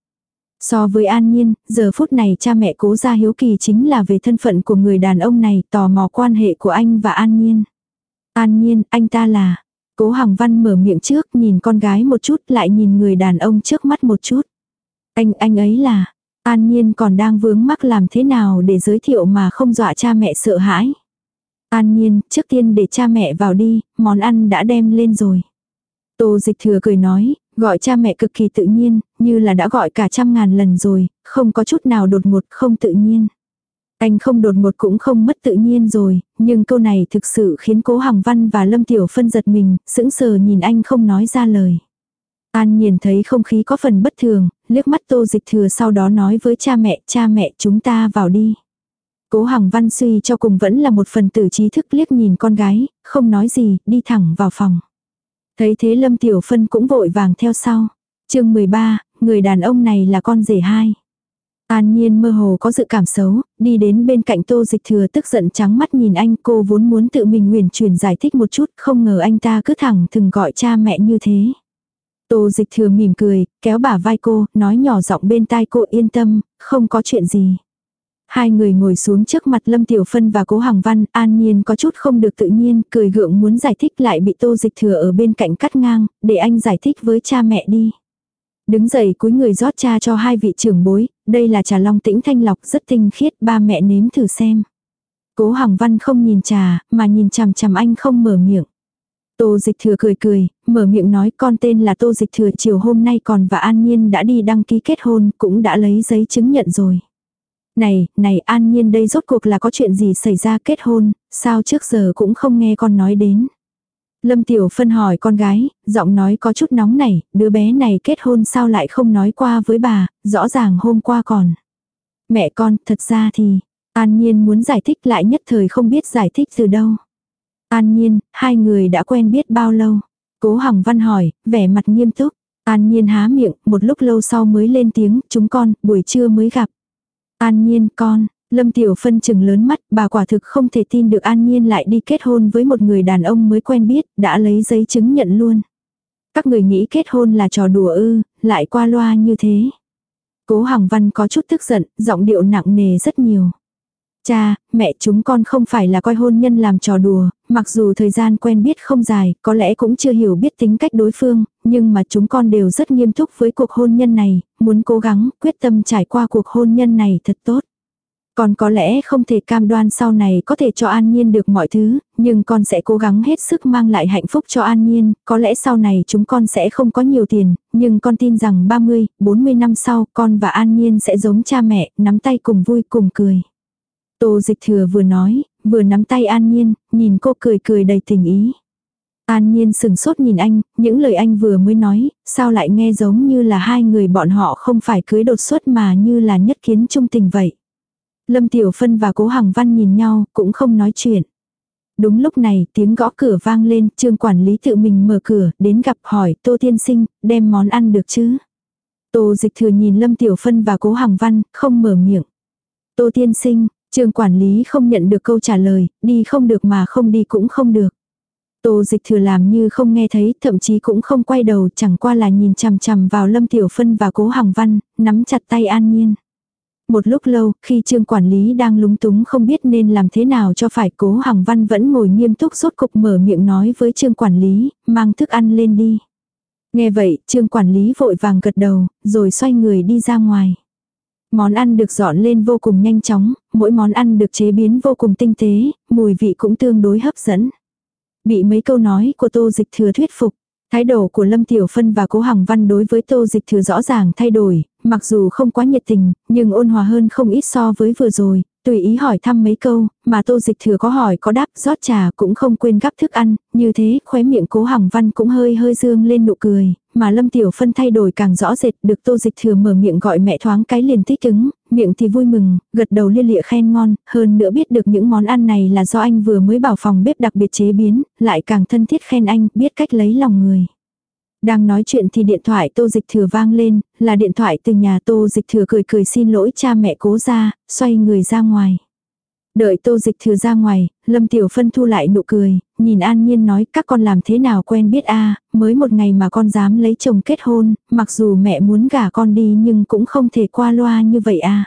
So với an nhiên, giờ phút này cha mẹ cố ra hiếu kỳ chính là về thân phận của người đàn ông này tò mò quan hệ của anh và an nhiên. An nhiên, anh ta là, Cố Hằng Văn mở miệng trước nhìn con gái một chút lại nhìn người đàn ông trước mắt một chút. Anh, anh ấy là, an nhiên còn đang vướng mắc làm thế nào để giới thiệu mà không dọa cha mẹ sợ hãi. An nhiên, trước tiên để cha mẹ vào đi, món ăn đã đem lên rồi. Tô dịch thừa cười nói, gọi cha mẹ cực kỳ tự nhiên, như là đã gọi cả trăm ngàn lần rồi, không có chút nào đột ngột không tự nhiên. Anh không đột ngột cũng không mất tự nhiên rồi, nhưng câu này thực sự khiến cố Hằng Văn và Lâm Tiểu Phân giật mình, sững sờ nhìn anh không nói ra lời. An nhìn thấy không khí có phần bất thường, liếc mắt tô dịch thừa sau đó nói với cha mẹ, cha mẹ chúng ta vào đi. Cố Hằng Văn suy cho cùng vẫn là một phần tử trí thức liếc nhìn con gái, không nói gì, đi thẳng vào phòng. Thấy thế Lâm Tiểu Phân cũng vội vàng theo sau. chương 13, người đàn ông này là con rể hai. An Nhiên mơ hồ có dự cảm xấu, đi đến bên cạnh tô dịch thừa tức giận trắng mắt nhìn anh cô vốn muốn tự mình nguyền truyền giải thích một chút không ngờ anh ta cứ thẳng thừng gọi cha mẹ như thế. Tô dịch thừa mỉm cười, kéo bả vai cô, nói nhỏ giọng bên tai cô yên tâm, không có chuyện gì. Hai người ngồi xuống trước mặt Lâm Tiểu Phân và Cố Hằng Văn, an nhiên có chút không được tự nhiên, cười gượng muốn giải thích lại bị tô dịch thừa ở bên cạnh cắt ngang, để anh giải thích với cha mẹ đi. Đứng dậy cúi người rót cha cho hai vị trưởng bối, đây là trà long tĩnh thanh lọc rất tinh khiết, ba mẹ nếm thử xem. Cố Hằng Văn không nhìn trà, mà nhìn chằm chằm anh không mở miệng. Tô Dịch Thừa cười cười, mở miệng nói con tên là Tô Dịch Thừa chiều hôm nay còn và An Nhiên đã đi đăng ký kết hôn, cũng đã lấy giấy chứng nhận rồi. Này, này An Nhiên đây rốt cuộc là có chuyện gì xảy ra kết hôn, sao trước giờ cũng không nghe con nói đến. Lâm Tiểu Phân hỏi con gái, giọng nói có chút nóng này, đứa bé này kết hôn sao lại không nói qua với bà, rõ ràng hôm qua còn. Mẹ con, thật ra thì, An Nhiên muốn giải thích lại nhất thời không biết giải thích từ đâu. An Nhiên, hai người đã quen biết bao lâu? Cố Hằng Văn hỏi, vẻ mặt nghiêm túc. An Nhiên há miệng, một lúc lâu sau mới lên tiếng, chúng con, buổi trưa mới gặp. An Nhiên, con, Lâm Tiểu Phân chừng lớn mắt, bà quả thực không thể tin được An Nhiên lại đi kết hôn với một người đàn ông mới quen biết, đã lấy giấy chứng nhận luôn. Các người nghĩ kết hôn là trò đùa ư, lại qua loa như thế. Cố Hằng Văn có chút tức giận, giọng điệu nặng nề rất nhiều. Cha, mẹ chúng con không phải là coi hôn nhân làm trò đùa, mặc dù thời gian quen biết không dài, có lẽ cũng chưa hiểu biết tính cách đối phương, nhưng mà chúng con đều rất nghiêm túc với cuộc hôn nhân này, muốn cố gắng, quyết tâm trải qua cuộc hôn nhân này thật tốt. Con có lẽ không thể cam đoan sau này có thể cho An Nhiên được mọi thứ, nhưng con sẽ cố gắng hết sức mang lại hạnh phúc cho An Nhiên, có lẽ sau này chúng con sẽ không có nhiều tiền, nhưng con tin rằng 30, 40 năm sau con và An Nhiên sẽ giống cha mẹ, nắm tay cùng vui cùng cười. Tô dịch thừa vừa nói, vừa nắm tay An Nhiên, nhìn cô cười cười đầy tình ý. An nhiên sừng sốt nhìn anh, những lời anh vừa mới nói, sao lại nghe giống như là hai người bọn họ không phải cưới đột xuất mà như là nhất kiến trung tình vậy. Lâm Tiểu Phân và Cố Hằng Văn nhìn nhau, cũng không nói chuyện. Đúng lúc này, tiếng gõ cửa vang lên, trương quản lý tự mình mở cửa, đến gặp hỏi, Tô Tiên Sinh, đem món ăn được chứ? Tô Dịch Thừa nhìn Lâm Tiểu Phân và Cố Hằng Văn, không mở miệng. Tô Tiên Sinh, trương quản lý không nhận được câu trả lời, đi không được mà không đi cũng không được. Tô dịch thừa làm như không nghe thấy, thậm chí cũng không quay đầu, chẳng qua là nhìn chằm chằm vào Lâm Tiểu Phân và Cố Hằng Văn, nắm chặt tay An Nhiên. Một lúc lâu, khi trương quản lý đang lúng túng không biết nên làm thế nào cho phải Cố Hằng Văn vẫn ngồi nghiêm túc rốt cục mở miệng nói với trương quản lý, mang thức ăn lên đi. Nghe vậy, trương quản lý vội vàng gật đầu, rồi xoay người đi ra ngoài. Món ăn được dọn lên vô cùng nhanh chóng, mỗi món ăn được chế biến vô cùng tinh tế, mùi vị cũng tương đối hấp dẫn. Bị mấy câu nói của Tô Dịch Thừa thuyết phục. Thái độ của Lâm Tiểu Phân và Cố Hằng Văn đối với Tô Dịch Thừa rõ ràng thay đổi, mặc dù không quá nhiệt tình, nhưng ôn hòa hơn không ít so với vừa rồi, tùy ý hỏi thăm mấy câu, mà Tô Dịch Thừa có hỏi có đáp, rót trà cũng không quên gắp thức ăn, như thế khóe miệng Cố Hằng Văn cũng hơi hơi dương lên nụ cười, mà Lâm Tiểu Phân thay đổi càng rõ rệt, được Tô Dịch Thừa mở miệng gọi mẹ thoáng cái liền thích ứng, miệng thì vui mừng, gật đầu liên lịa khen ngon, hơn nữa biết được những món ăn này là do anh vừa mới bảo phòng bếp đặc biệt chế biến, lại càng thân thiết khen anh, biết cách lấy lòng người. Đang nói chuyện thì điện thoại Tô Dịch Thừa vang lên, là điện thoại từ nhà Tô Dịch Thừa cười cười xin lỗi cha mẹ cố ra, xoay người ra ngoài. Đợi tô dịch thừa ra ngoài, Lâm Tiểu Phân thu lại nụ cười, nhìn an nhiên nói các con làm thế nào quen biết a mới một ngày mà con dám lấy chồng kết hôn, mặc dù mẹ muốn gả con đi nhưng cũng không thể qua loa như vậy a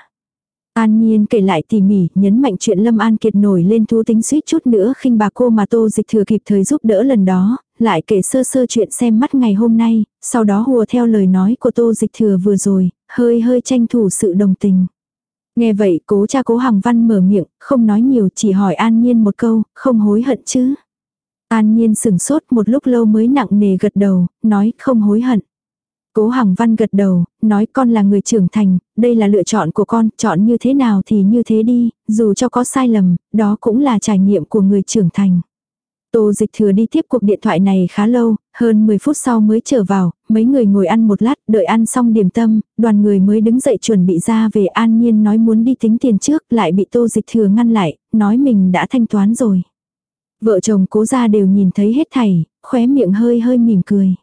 An Nhiên kể lại tỉ mỉ, nhấn mạnh chuyện Lâm An Kiệt nổi lên thú tính suýt chút nữa khinh bà cô mà Tô Dịch Thừa kịp thời giúp đỡ lần đó, lại kể sơ sơ chuyện xem mắt ngày hôm nay, sau đó hùa theo lời nói của Tô Dịch Thừa vừa rồi, hơi hơi tranh thủ sự đồng tình. Nghe vậy cố cha cố Hằng Văn mở miệng, không nói nhiều chỉ hỏi An Nhiên một câu, không hối hận chứ. An Nhiên sừng sốt một lúc lâu mới nặng nề gật đầu, nói không hối hận. Cố Hằng Văn gật đầu, nói con là người trưởng thành, đây là lựa chọn của con, chọn như thế nào thì như thế đi, dù cho có sai lầm, đó cũng là trải nghiệm của người trưởng thành. Tô dịch thừa đi tiếp cuộc điện thoại này khá lâu, hơn 10 phút sau mới trở vào, mấy người ngồi ăn một lát, đợi ăn xong điểm tâm, đoàn người mới đứng dậy chuẩn bị ra về an nhiên nói muốn đi tính tiền trước, lại bị tô dịch thừa ngăn lại, nói mình đã thanh toán rồi. Vợ chồng cố ra đều nhìn thấy hết thảy, khóe miệng hơi hơi mỉm cười.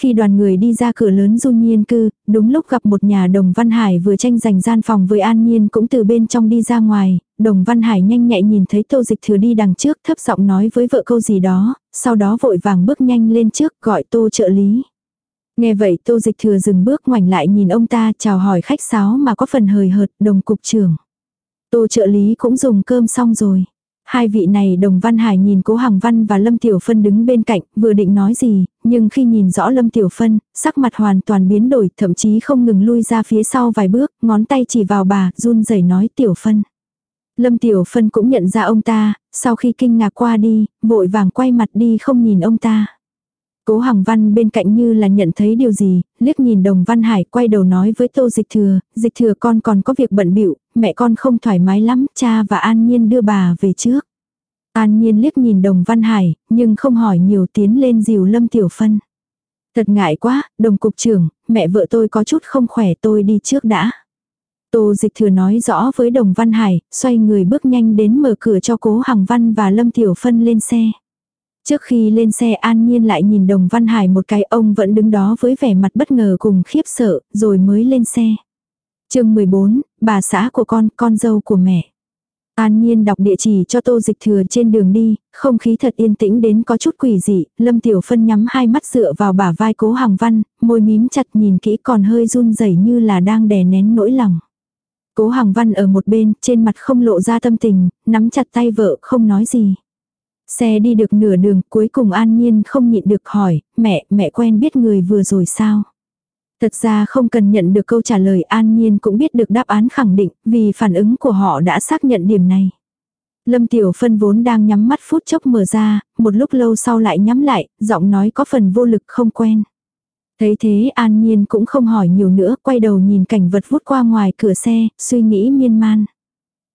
Khi đoàn người đi ra cửa lớn du nhiên cư, đúng lúc gặp một nhà đồng Văn Hải vừa tranh giành gian phòng với An Nhiên cũng từ bên trong đi ra ngoài, đồng Văn Hải nhanh nhẹ nhìn thấy tô dịch thừa đi đằng trước thấp giọng nói với vợ câu gì đó, sau đó vội vàng bước nhanh lên trước gọi tô trợ lý. Nghe vậy tô dịch thừa dừng bước ngoảnh lại nhìn ông ta chào hỏi khách sáo mà có phần hời hợt đồng cục trưởng. Tô trợ lý cũng dùng cơm xong rồi. Hai vị này đồng Văn Hải nhìn cố hàng Văn và Lâm Tiểu Phân đứng bên cạnh, vừa định nói gì, nhưng khi nhìn rõ Lâm Tiểu Phân, sắc mặt hoàn toàn biến đổi, thậm chí không ngừng lui ra phía sau vài bước, ngón tay chỉ vào bà, run rẩy nói Tiểu Phân. Lâm Tiểu Phân cũng nhận ra ông ta, sau khi kinh ngạc qua đi, vội vàng quay mặt đi không nhìn ông ta. Cố Hằng Văn bên cạnh như là nhận thấy điều gì, liếc nhìn Đồng Văn Hải quay đầu nói với Tô Dịch Thừa, Dịch Thừa con còn có việc bận bịu, mẹ con không thoải mái lắm, cha và An Nhiên đưa bà về trước. An Nhiên liếc nhìn Đồng Văn Hải, nhưng không hỏi nhiều tiến lên dìu Lâm Tiểu Phân. Thật ngại quá, Đồng Cục trưởng, mẹ vợ tôi có chút không khỏe tôi đi trước đã. Tô Dịch Thừa nói rõ với Đồng Văn Hải, xoay người bước nhanh đến mở cửa cho Cố Hằng Văn và Lâm Tiểu Phân lên xe. Trước khi lên xe an nhiên lại nhìn đồng văn hải một cái ông vẫn đứng đó với vẻ mặt bất ngờ cùng khiếp sợ, rồi mới lên xe. chương 14, bà xã của con, con dâu của mẹ. An Nhiên đọc địa chỉ cho tô dịch thừa trên đường đi, không khí thật yên tĩnh đến có chút quỷ dị, Lâm Tiểu Phân nhắm hai mắt dựa vào bả vai cố hàng văn, môi mím chặt nhìn kỹ còn hơi run rẩy như là đang đè nén nỗi lòng. Cố hàng văn ở một bên, trên mặt không lộ ra tâm tình, nắm chặt tay vợ không nói gì. Xe đi được nửa đường cuối cùng an nhiên không nhịn được hỏi, mẹ, mẹ quen biết người vừa rồi sao? Thật ra không cần nhận được câu trả lời an nhiên cũng biết được đáp án khẳng định vì phản ứng của họ đã xác nhận điểm này. Lâm Tiểu Phân vốn đang nhắm mắt phút chốc mở ra, một lúc lâu sau lại nhắm lại, giọng nói có phần vô lực không quen. Thấy thế an nhiên cũng không hỏi nhiều nữa, quay đầu nhìn cảnh vật vút qua ngoài cửa xe, suy nghĩ miên man.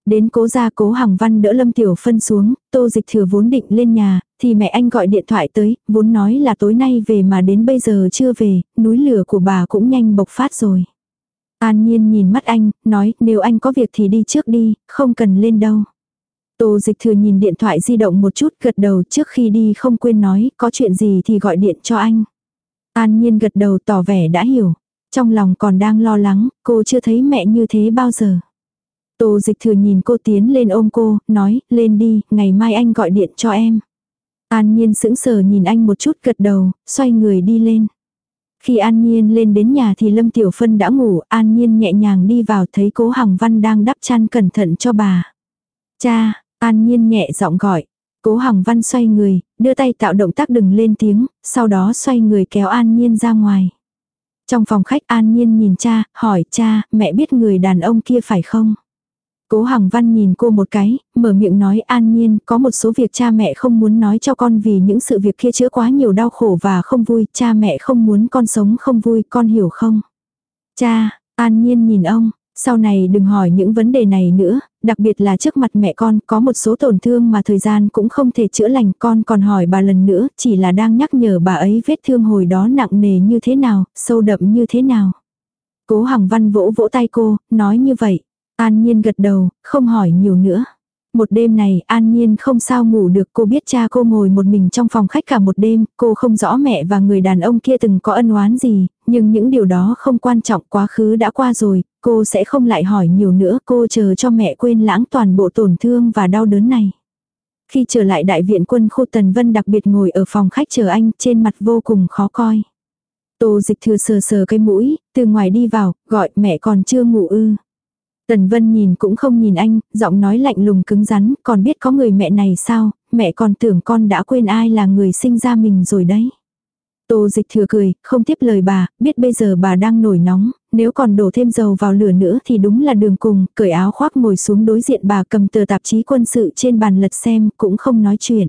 Đến cố gia cố Hằng Văn đỡ Lâm Tiểu Phân xuống, tô dịch thừa vốn định lên nhà, Thì mẹ anh gọi điện thoại tới, vốn nói là tối nay về mà đến bây giờ chưa về, núi lửa của bà cũng nhanh bộc phát rồi. An Nhiên nhìn mắt anh, nói nếu anh có việc thì đi trước đi, không cần lên đâu. Tô dịch thừa nhìn điện thoại di động một chút gật đầu trước khi đi không quên nói có chuyện gì thì gọi điện cho anh. An Nhiên gật đầu tỏ vẻ đã hiểu. Trong lòng còn đang lo lắng, cô chưa thấy mẹ như thế bao giờ. Tô dịch thừa nhìn cô tiến lên ôm cô, nói, lên đi, ngày mai anh gọi điện cho em. An Nhiên sững sờ nhìn anh một chút gật đầu, xoay người đi lên. Khi An Nhiên lên đến nhà thì Lâm Tiểu Phân đã ngủ, An Nhiên nhẹ nhàng đi vào thấy cố Hằng Văn đang đắp chăn cẩn thận cho bà. Cha, An Nhiên nhẹ giọng gọi. Cố Hằng Văn xoay người, đưa tay tạo động tác đừng lên tiếng, sau đó xoay người kéo An Nhiên ra ngoài. Trong phòng khách An Nhiên nhìn cha, hỏi cha, mẹ biết người đàn ông kia phải không? Cố Hằng Văn nhìn cô một cái, mở miệng nói an nhiên, có một số việc cha mẹ không muốn nói cho con vì những sự việc kia chữa quá nhiều đau khổ và không vui, cha mẹ không muốn con sống không vui, con hiểu không? Cha, an nhiên nhìn ông, sau này đừng hỏi những vấn đề này nữa, đặc biệt là trước mặt mẹ con có một số tổn thương mà thời gian cũng không thể chữa lành con còn hỏi bà lần nữa, chỉ là đang nhắc nhở bà ấy vết thương hồi đó nặng nề như thế nào, sâu đậm như thế nào. Cố Hằng Văn vỗ vỗ tay cô, nói như vậy. An Nhiên gật đầu, không hỏi nhiều nữa. Một đêm này, An Nhiên không sao ngủ được, cô biết cha cô ngồi một mình trong phòng khách cả một đêm, cô không rõ mẹ và người đàn ông kia từng có ân oán gì, nhưng những điều đó không quan trọng, quá khứ đã qua rồi, cô sẽ không lại hỏi nhiều nữa, cô chờ cho mẹ quên lãng toàn bộ tổn thương và đau đớn này. Khi trở lại đại viện quân khu Tần Vân đặc biệt ngồi ở phòng khách chờ anh, trên mặt vô cùng khó coi. Tô dịch thừa sờ sờ cái mũi, từ ngoài đi vào, gọi mẹ còn chưa ngủ ư. Tần Vân nhìn cũng không nhìn anh, giọng nói lạnh lùng cứng rắn, còn biết có người mẹ này sao, mẹ còn tưởng con đã quên ai là người sinh ra mình rồi đấy. Tô dịch thừa cười, không tiếp lời bà, biết bây giờ bà đang nổi nóng, nếu còn đổ thêm dầu vào lửa nữa thì đúng là đường cùng, cởi áo khoác ngồi xuống đối diện bà cầm tờ tạp chí quân sự trên bàn lật xem, cũng không nói chuyện.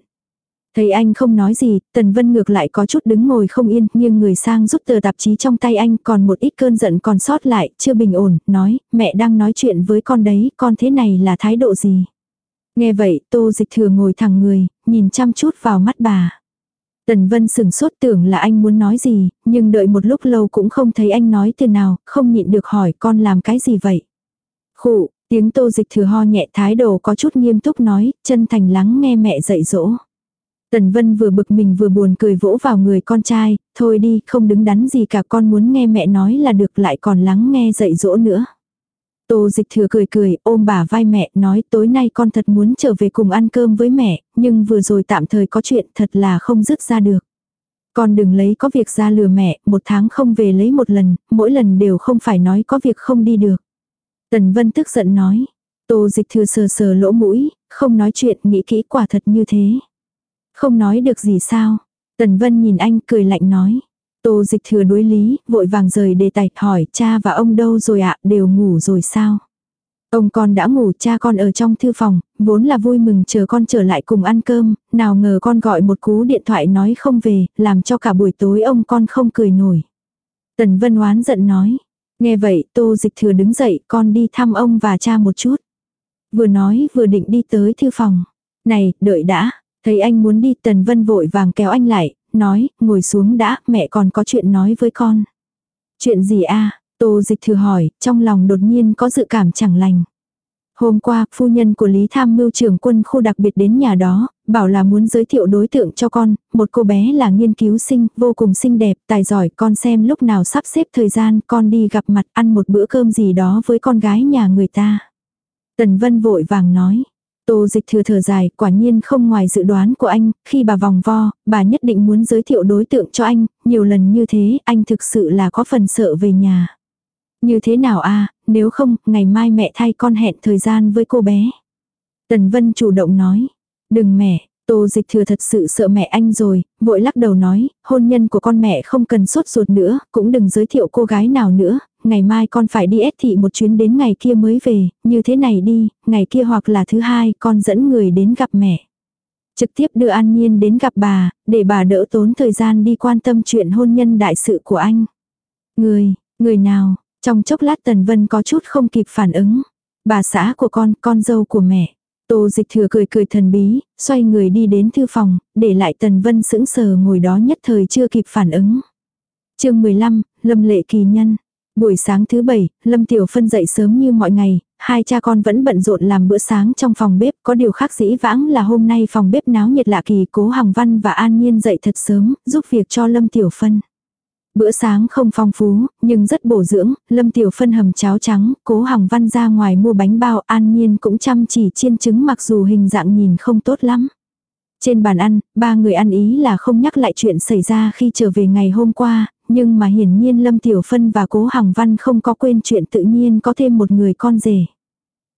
Thấy anh không nói gì, Tần Vân ngược lại có chút đứng ngồi không yên, nhưng người sang rút tờ tạp chí trong tay anh còn một ít cơn giận còn sót lại, chưa bình ổn, nói, mẹ đang nói chuyện với con đấy, con thế này là thái độ gì? Nghe vậy, tô dịch thừa ngồi thẳng người, nhìn chăm chút vào mắt bà. Tần Vân sừng sốt tưởng là anh muốn nói gì, nhưng đợi một lúc lâu cũng không thấy anh nói từ nào, không nhịn được hỏi con làm cái gì vậy. Khụ, tiếng tô dịch thừa ho nhẹ thái độ có chút nghiêm túc nói, chân thành lắng nghe mẹ dạy dỗ. Tần Vân vừa bực mình vừa buồn cười vỗ vào người con trai, thôi đi, không đứng đắn gì cả con muốn nghe mẹ nói là được lại còn lắng nghe dạy dỗ nữa. Tô dịch thừa cười cười, ôm bà vai mẹ, nói tối nay con thật muốn trở về cùng ăn cơm với mẹ, nhưng vừa rồi tạm thời có chuyện thật là không dứt ra được. Con đừng lấy có việc ra lừa mẹ, một tháng không về lấy một lần, mỗi lần đều không phải nói có việc không đi được. Tần Vân tức giận nói. Tô dịch thừa sờ sờ lỗ mũi, không nói chuyện nghĩ kỹ quả thật như thế. Không nói được gì sao. Tần Vân nhìn anh cười lạnh nói. Tô dịch thừa đối lý, vội vàng rời đề tài hỏi cha và ông đâu rồi ạ, đều ngủ rồi sao? Ông con đã ngủ cha con ở trong thư phòng, vốn là vui mừng chờ con trở lại cùng ăn cơm, nào ngờ con gọi một cú điện thoại nói không về, làm cho cả buổi tối ông con không cười nổi. Tần Vân oán giận nói. Nghe vậy tô dịch thừa đứng dậy con đi thăm ông và cha một chút. Vừa nói vừa định đi tới thư phòng. Này, đợi đã, Thấy anh muốn đi Tần Vân vội vàng kéo anh lại, nói, ngồi xuống đã, mẹ còn có chuyện nói với con. Chuyện gì a Tô dịch thử hỏi, trong lòng đột nhiên có dự cảm chẳng lành. Hôm qua, phu nhân của Lý Tham mưu trưởng quân khu đặc biệt đến nhà đó, bảo là muốn giới thiệu đối tượng cho con, một cô bé là nghiên cứu sinh, vô cùng xinh đẹp, tài giỏi, con xem lúc nào sắp xếp thời gian con đi gặp mặt ăn một bữa cơm gì đó với con gái nhà người ta. Tần Vân vội vàng nói, Tô dịch thừa thở dài, quả nhiên không ngoài dự đoán của anh, khi bà vòng vo, bà nhất định muốn giới thiệu đối tượng cho anh, nhiều lần như thế, anh thực sự là có phần sợ về nhà. Như thế nào a nếu không, ngày mai mẹ thay con hẹn thời gian với cô bé. Tần Vân chủ động nói, đừng mẹ, Tô dịch thừa thật sự sợ mẹ anh rồi, vội lắc đầu nói, hôn nhân của con mẹ không cần sốt ruột nữa, cũng đừng giới thiệu cô gái nào nữa, ngày mai con phải đi ép thị một chuyến đến ngày kia mới về, như thế này đi, ngày kia hoặc là thứ hai con dẫn người đến gặp mẹ. Trực tiếp đưa An Nhiên đến gặp bà, để bà đỡ tốn thời gian đi quan tâm chuyện hôn nhân đại sự của anh. Người, người nào, trong chốc lát Tần Vân có chút không kịp phản ứng. Bà xã của con, con dâu của mẹ. Tô dịch thừa cười cười thần bí, xoay người đi đến thư phòng, để lại Tần Vân sững sờ ngồi đó nhất thời chưa kịp phản ứng. chương 15, Lâm Lệ Kỳ Nhân. Buổi sáng thứ bảy, Lâm Tiểu Phân dậy sớm như mọi ngày, hai cha con vẫn bận rộn làm bữa sáng trong phòng bếp, có điều khác dĩ vãng là hôm nay phòng bếp náo nhiệt lạ kỳ cố Hằng Văn và An Nhiên dậy thật sớm, giúp việc cho Lâm Tiểu Phân. Bữa sáng không phong phú, nhưng rất bổ dưỡng, Lâm Tiểu Phân hầm cháo trắng, cố Hằng Văn ra ngoài mua bánh bao, An Nhiên cũng chăm chỉ chiên trứng mặc dù hình dạng nhìn không tốt lắm. Trên bàn ăn, ba người ăn ý là không nhắc lại chuyện xảy ra khi trở về ngày hôm qua, nhưng mà hiển nhiên Lâm Tiểu Phân và Cố Hằng Văn không có quên chuyện tự nhiên có thêm một người con rể.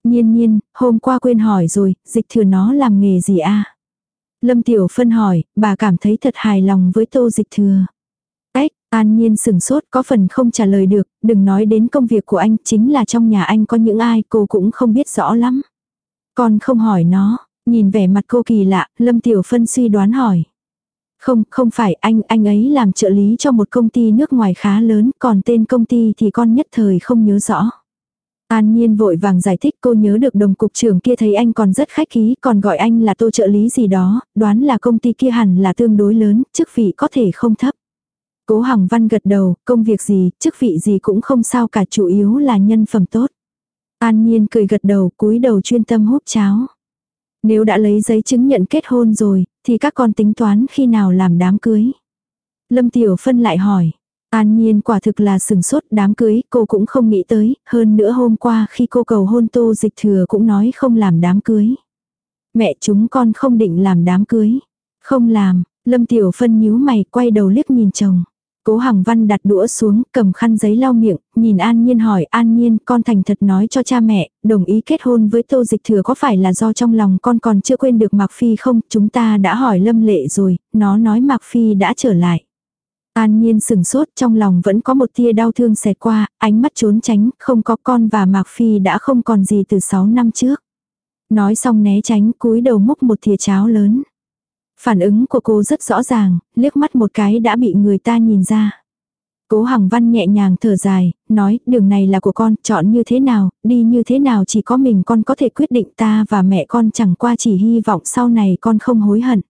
Nhiên nhiên, hôm qua quên hỏi rồi, dịch thừa nó làm nghề gì a Lâm Tiểu Phân hỏi, bà cảm thấy thật hài lòng với tô dịch thừa. Ếch, an nhiên sừng sốt có phần không trả lời được, đừng nói đến công việc của anh, chính là trong nhà anh có những ai cô cũng không biết rõ lắm. Còn không hỏi nó, nhìn vẻ mặt cô kỳ lạ, Lâm Tiểu Phân suy đoán hỏi. Không, không phải anh, anh ấy làm trợ lý cho một công ty nước ngoài khá lớn, còn tên công ty thì con nhất thời không nhớ rõ. An Nhiên vội vàng giải thích cô nhớ được đồng cục trưởng kia thấy anh còn rất khách khí, còn gọi anh là tô trợ lý gì đó, đoán là công ty kia hẳn là tương đối lớn, chức vị có thể không thấp. Cố Hằng Văn gật đầu, công việc gì, chức vị gì cũng không sao cả chủ yếu là nhân phẩm tốt. An Nhiên cười gật đầu, cúi đầu chuyên tâm hút cháo. Nếu đã lấy giấy chứng nhận kết hôn rồi, thì các con tính toán khi nào làm đám cưới. Lâm Tiểu Phân lại hỏi. An Nhiên quả thực là sừng sốt đám cưới, cô cũng không nghĩ tới, hơn nữa hôm qua khi cô cầu hôn tô dịch thừa cũng nói không làm đám cưới. Mẹ chúng con không định làm đám cưới. Không làm, Lâm Tiểu Phân nhíu mày quay đầu liếc nhìn chồng. Cố Hằng Văn đặt đũa xuống, cầm khăn giấy lau miệng, nhìn An Nhiên hỏi, An Nhiên, con thành thật nói cho cha mẹ, đồng ý kết hôn với Tô Dịch Thừa có phải là do trong lòng con còn chưa quên được Mạc Phi không? Chúng ta đã hỏi Lâm Lệ rồi, nó nói Mạc Phi đã trở lại. An Nhiên sừng sốt trong lòng vẫn có một tia đau thương xẹt qua, ánh mắt trốn tránh, không có con và Mạc Phi đã không còn gì từ 6 năm trước. Nói xong né tránh cúi đầu múc một thìa cháo lớn. Phản ứng của cô rất rõ ràng, liếc mắt một cái đã bị người ta nhìn ra. Cố Hằng Văn nhẹ nhàng thở dài, nói, đường này là của con, chọn như thế nào, đi như thế nào chỉ có mình con có thể quyết định ta và mẹ con chẳng qua chỉ hy vọng sau này con không hối hận.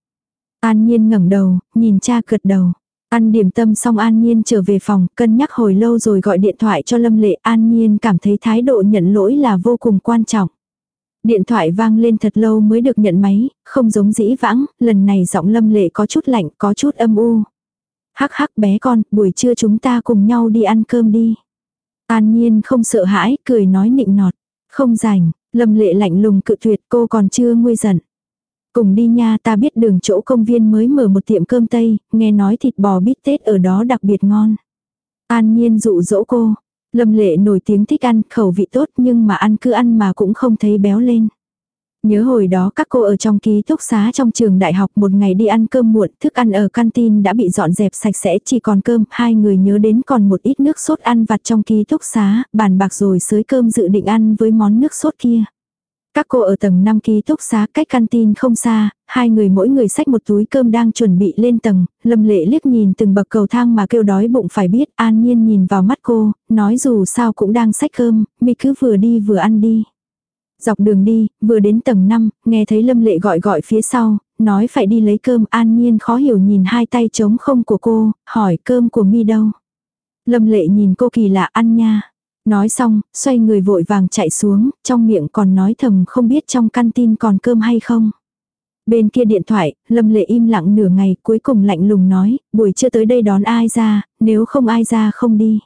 An Nhiên ngẩng đầu, nhìn cha cật đầu. Ăn điểm tâm xong An Nhiên trở về phòng, cân nhắc hồi lâu rồi gọi điện thoại cho Lâm Lệ. An Nhiên cảm thấy thái độ nhận lỗi là vô cùng quan trọng. Điện thoại vang lên thật lâu mới được nhận máy, không giống dĩ vãng, lần này giọng lâm lệ có chút lạnh, có chút âm u. Hắc hắc bé con, buổi trưa chúng ta cùng nhau đi ăn cơm đi. An nhiên không sợ hãi, cười nói nịnh nọt. Không rảnh, lâm lệ lạnh lùng cự tuyệt cô còn chưa nguôi giận. Cùng đi nha ta biết đường chỗ công viên mới mở một tiệm cơm Tây, nghe nói thịt bò bít tết ở đó đặc biệt ngon. An nhiên dụ dỗ cô, Lâm lệ nổi tiếng thích ăn, khẩu vị tốt nhưng mà ăn cứ ăn mà cũng không thấy béo lên. Nhớ hồi đó các cô ở trong ký túc xá trong trường đại học một ngày đi ăn cơm muộn, thức ăn ở canteen đã bị dọn dẹp sạch sẽ chỉ còn cơm, hai người nhớ đến còn một ít nước sốt ăn vặt trong ký túc xá, bàn bạc rồi sới cơm dự định ăn với món nước sốt kia. Các cô ở tầng 5 ký túc xá cách canteen không xa, hai người mỗi người xách một túi cơm đang chuẩn bị lên tầng, lâm lệ liếc nhìn từng bậc cầu thang mà kêu đói bụng phải biết, an nhiên nhìn vào mắt cô, nói dù sao cũng đang xách cơm, mi cứ vừa đi vừa ăn đi. Dọc đường đi, vừa đến tầng 5, nghe thấy lâm lệ gọi gọi phía sau, nói phải đi lấy cơm an nhiên khó hiểu nhìn hai tay trống không của cô, hỏi cơm của mi đâu. Lâm lệ nhìn cô kỳ lạ ăn nha. Nói xong, xoay người vội vàng chạy xuống, trong miệng còn nói thầm không biết trong căn tin còn cơm hay không. Bên kia điện thoại, Lâm Lệ im lặng nửa ngày cuối cùng lạnh lùng nói, buổi trưa tới đây đón ai ra, nếu không ai ra không đi.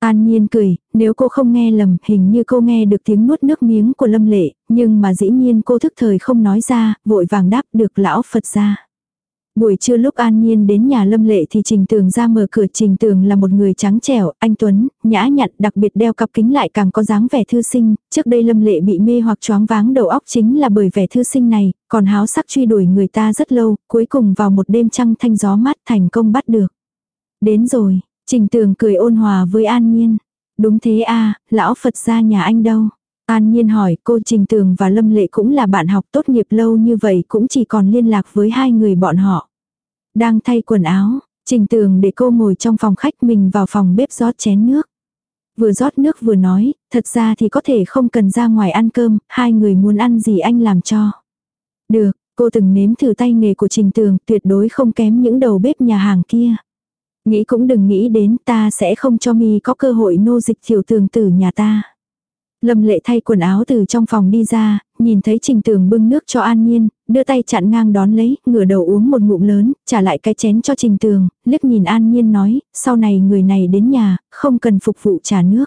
An Nhiên cười, nếu cô không nghe lầm, hình như cô nghe được tiếng nuốt nước miếng của Lâm Lệ, nhưng mà dĩ nhiên cô thức thời không nói ra, vội vàng đáp được lão Phật ra. Buổi trưa lúc An Nhiên đến nhà Lâm Lệ thì Trình Tường ra mở cửa Trình Tường là một người trắng trẻo, anh Tuấn, nhã nhặn, đặc biệt đeo cặp kính lại càng có dáng vẻ thư sinh, trước đây Lâm Lệ bị mê hoặc choáng váng đầu óc chính là bởi vẻ thư sinh này, còn háo sắc truy đuổi người ta rất lâu, cuối cùng vào một đêm trăng thanh gió mát thành công bắt được. Đến rồi, Trình Tường cười ôn hòa với An Nhiên. Đúng thế a lão Phật ra nhà anh đâu? An Nhiên hỏi cô Trình Tường và Lâm Lệ cũng là bạn học tốt nghiệp lâu như vậy cũng chỉ còn liên lạc với hai người bọn họ. Đang thay quần áo, Trình Tường để cô ngồi trong phòng khách mình vào phòng bếp rót chén nước. Vừa rót nước vừa nói, thật ra thì có thể không cần ra ngoài ăn cơm, hai người muốn ăn gì anh làm cho. Được, cô từng nếm thử tay nghề của Trình Tường, tuyệt đối không kém những đầu bếp nhà hàng kia. Nghĩ cũng đừng nghĩ đến ta sẽ không cho mi có cơ hội nô dịch tiểu tường tử nhà ta. Lâm lệ thay quần áo từ trong phòng đi ra, nhìn thấy trình tường bưng nước cho an nhiên, đưa tay chặn ngang đón lấy, ngửa đầu uống một ngụm lớn, trả lại cái chén cho trình tường, liếc nhìn an nhiên nói, sau này người này đến nhà, không cần phục vụ trà nước.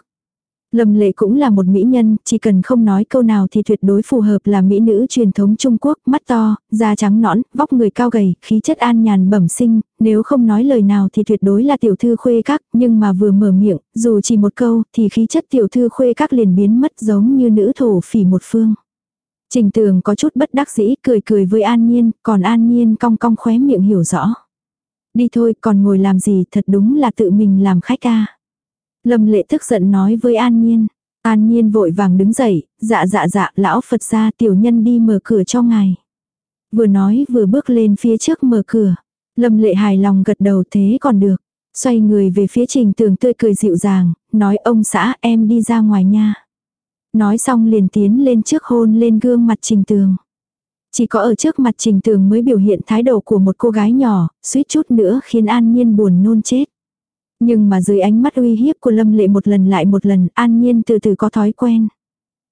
Lâm lệ cũng là một mỹ nhân, chỉ cần không nói câu nào thì tuyệt đối phù hợp là mỹ nữ truyền thống Trung Quốc, mắt to, da trắng nõn, vóc người cao gầy, khí chất an nhàn bẩm sinh, nếu không nói lời nào thì tuyệt đối là tiểu thư khuê các, nhưng mà vừa mở miệng, dù chỉ một câu, thì khí chất tiểu thư khuê các liền biến mất giống như nữ thổ phỉ một phương. Trình tường có chút bất đắc dĩ, cười cười với An Nhiên, còn An Nhiên cong cong khóe miệng hiểu rõ. Đi thôi, còn ngồi làm gì, thật đúng là tự mình làm khách ca. Lâm lệ tức giận nói với An Nhiên. An Nhiên vội vàng đứng dậy, dạ dạ dạ, lão Phật ra tiểu nhân đi mở cửa cho ngài. Vừa nói vừa bước lên phía trước mở cửa. Lâm lệ hài lòng gật đầu thế còn được. Xoay người về phía trình tường tươi cười dịu dàng, nói ông xã em đi ra ngoài nha. Nói xong liền tiến lên trước hôn lên gương mặt trình tường. Chỉ có ở trước mặt trình tường mới biểu hiện thái độ của một cô gái nhỏ, suýt chút nữa khiến an nhiên buồn nôn chết. Nhưng mà dưới ánh mắt uy hiếp của Lâm Lệ một lần lại một lần, An Nhiên từ từ có thói quen.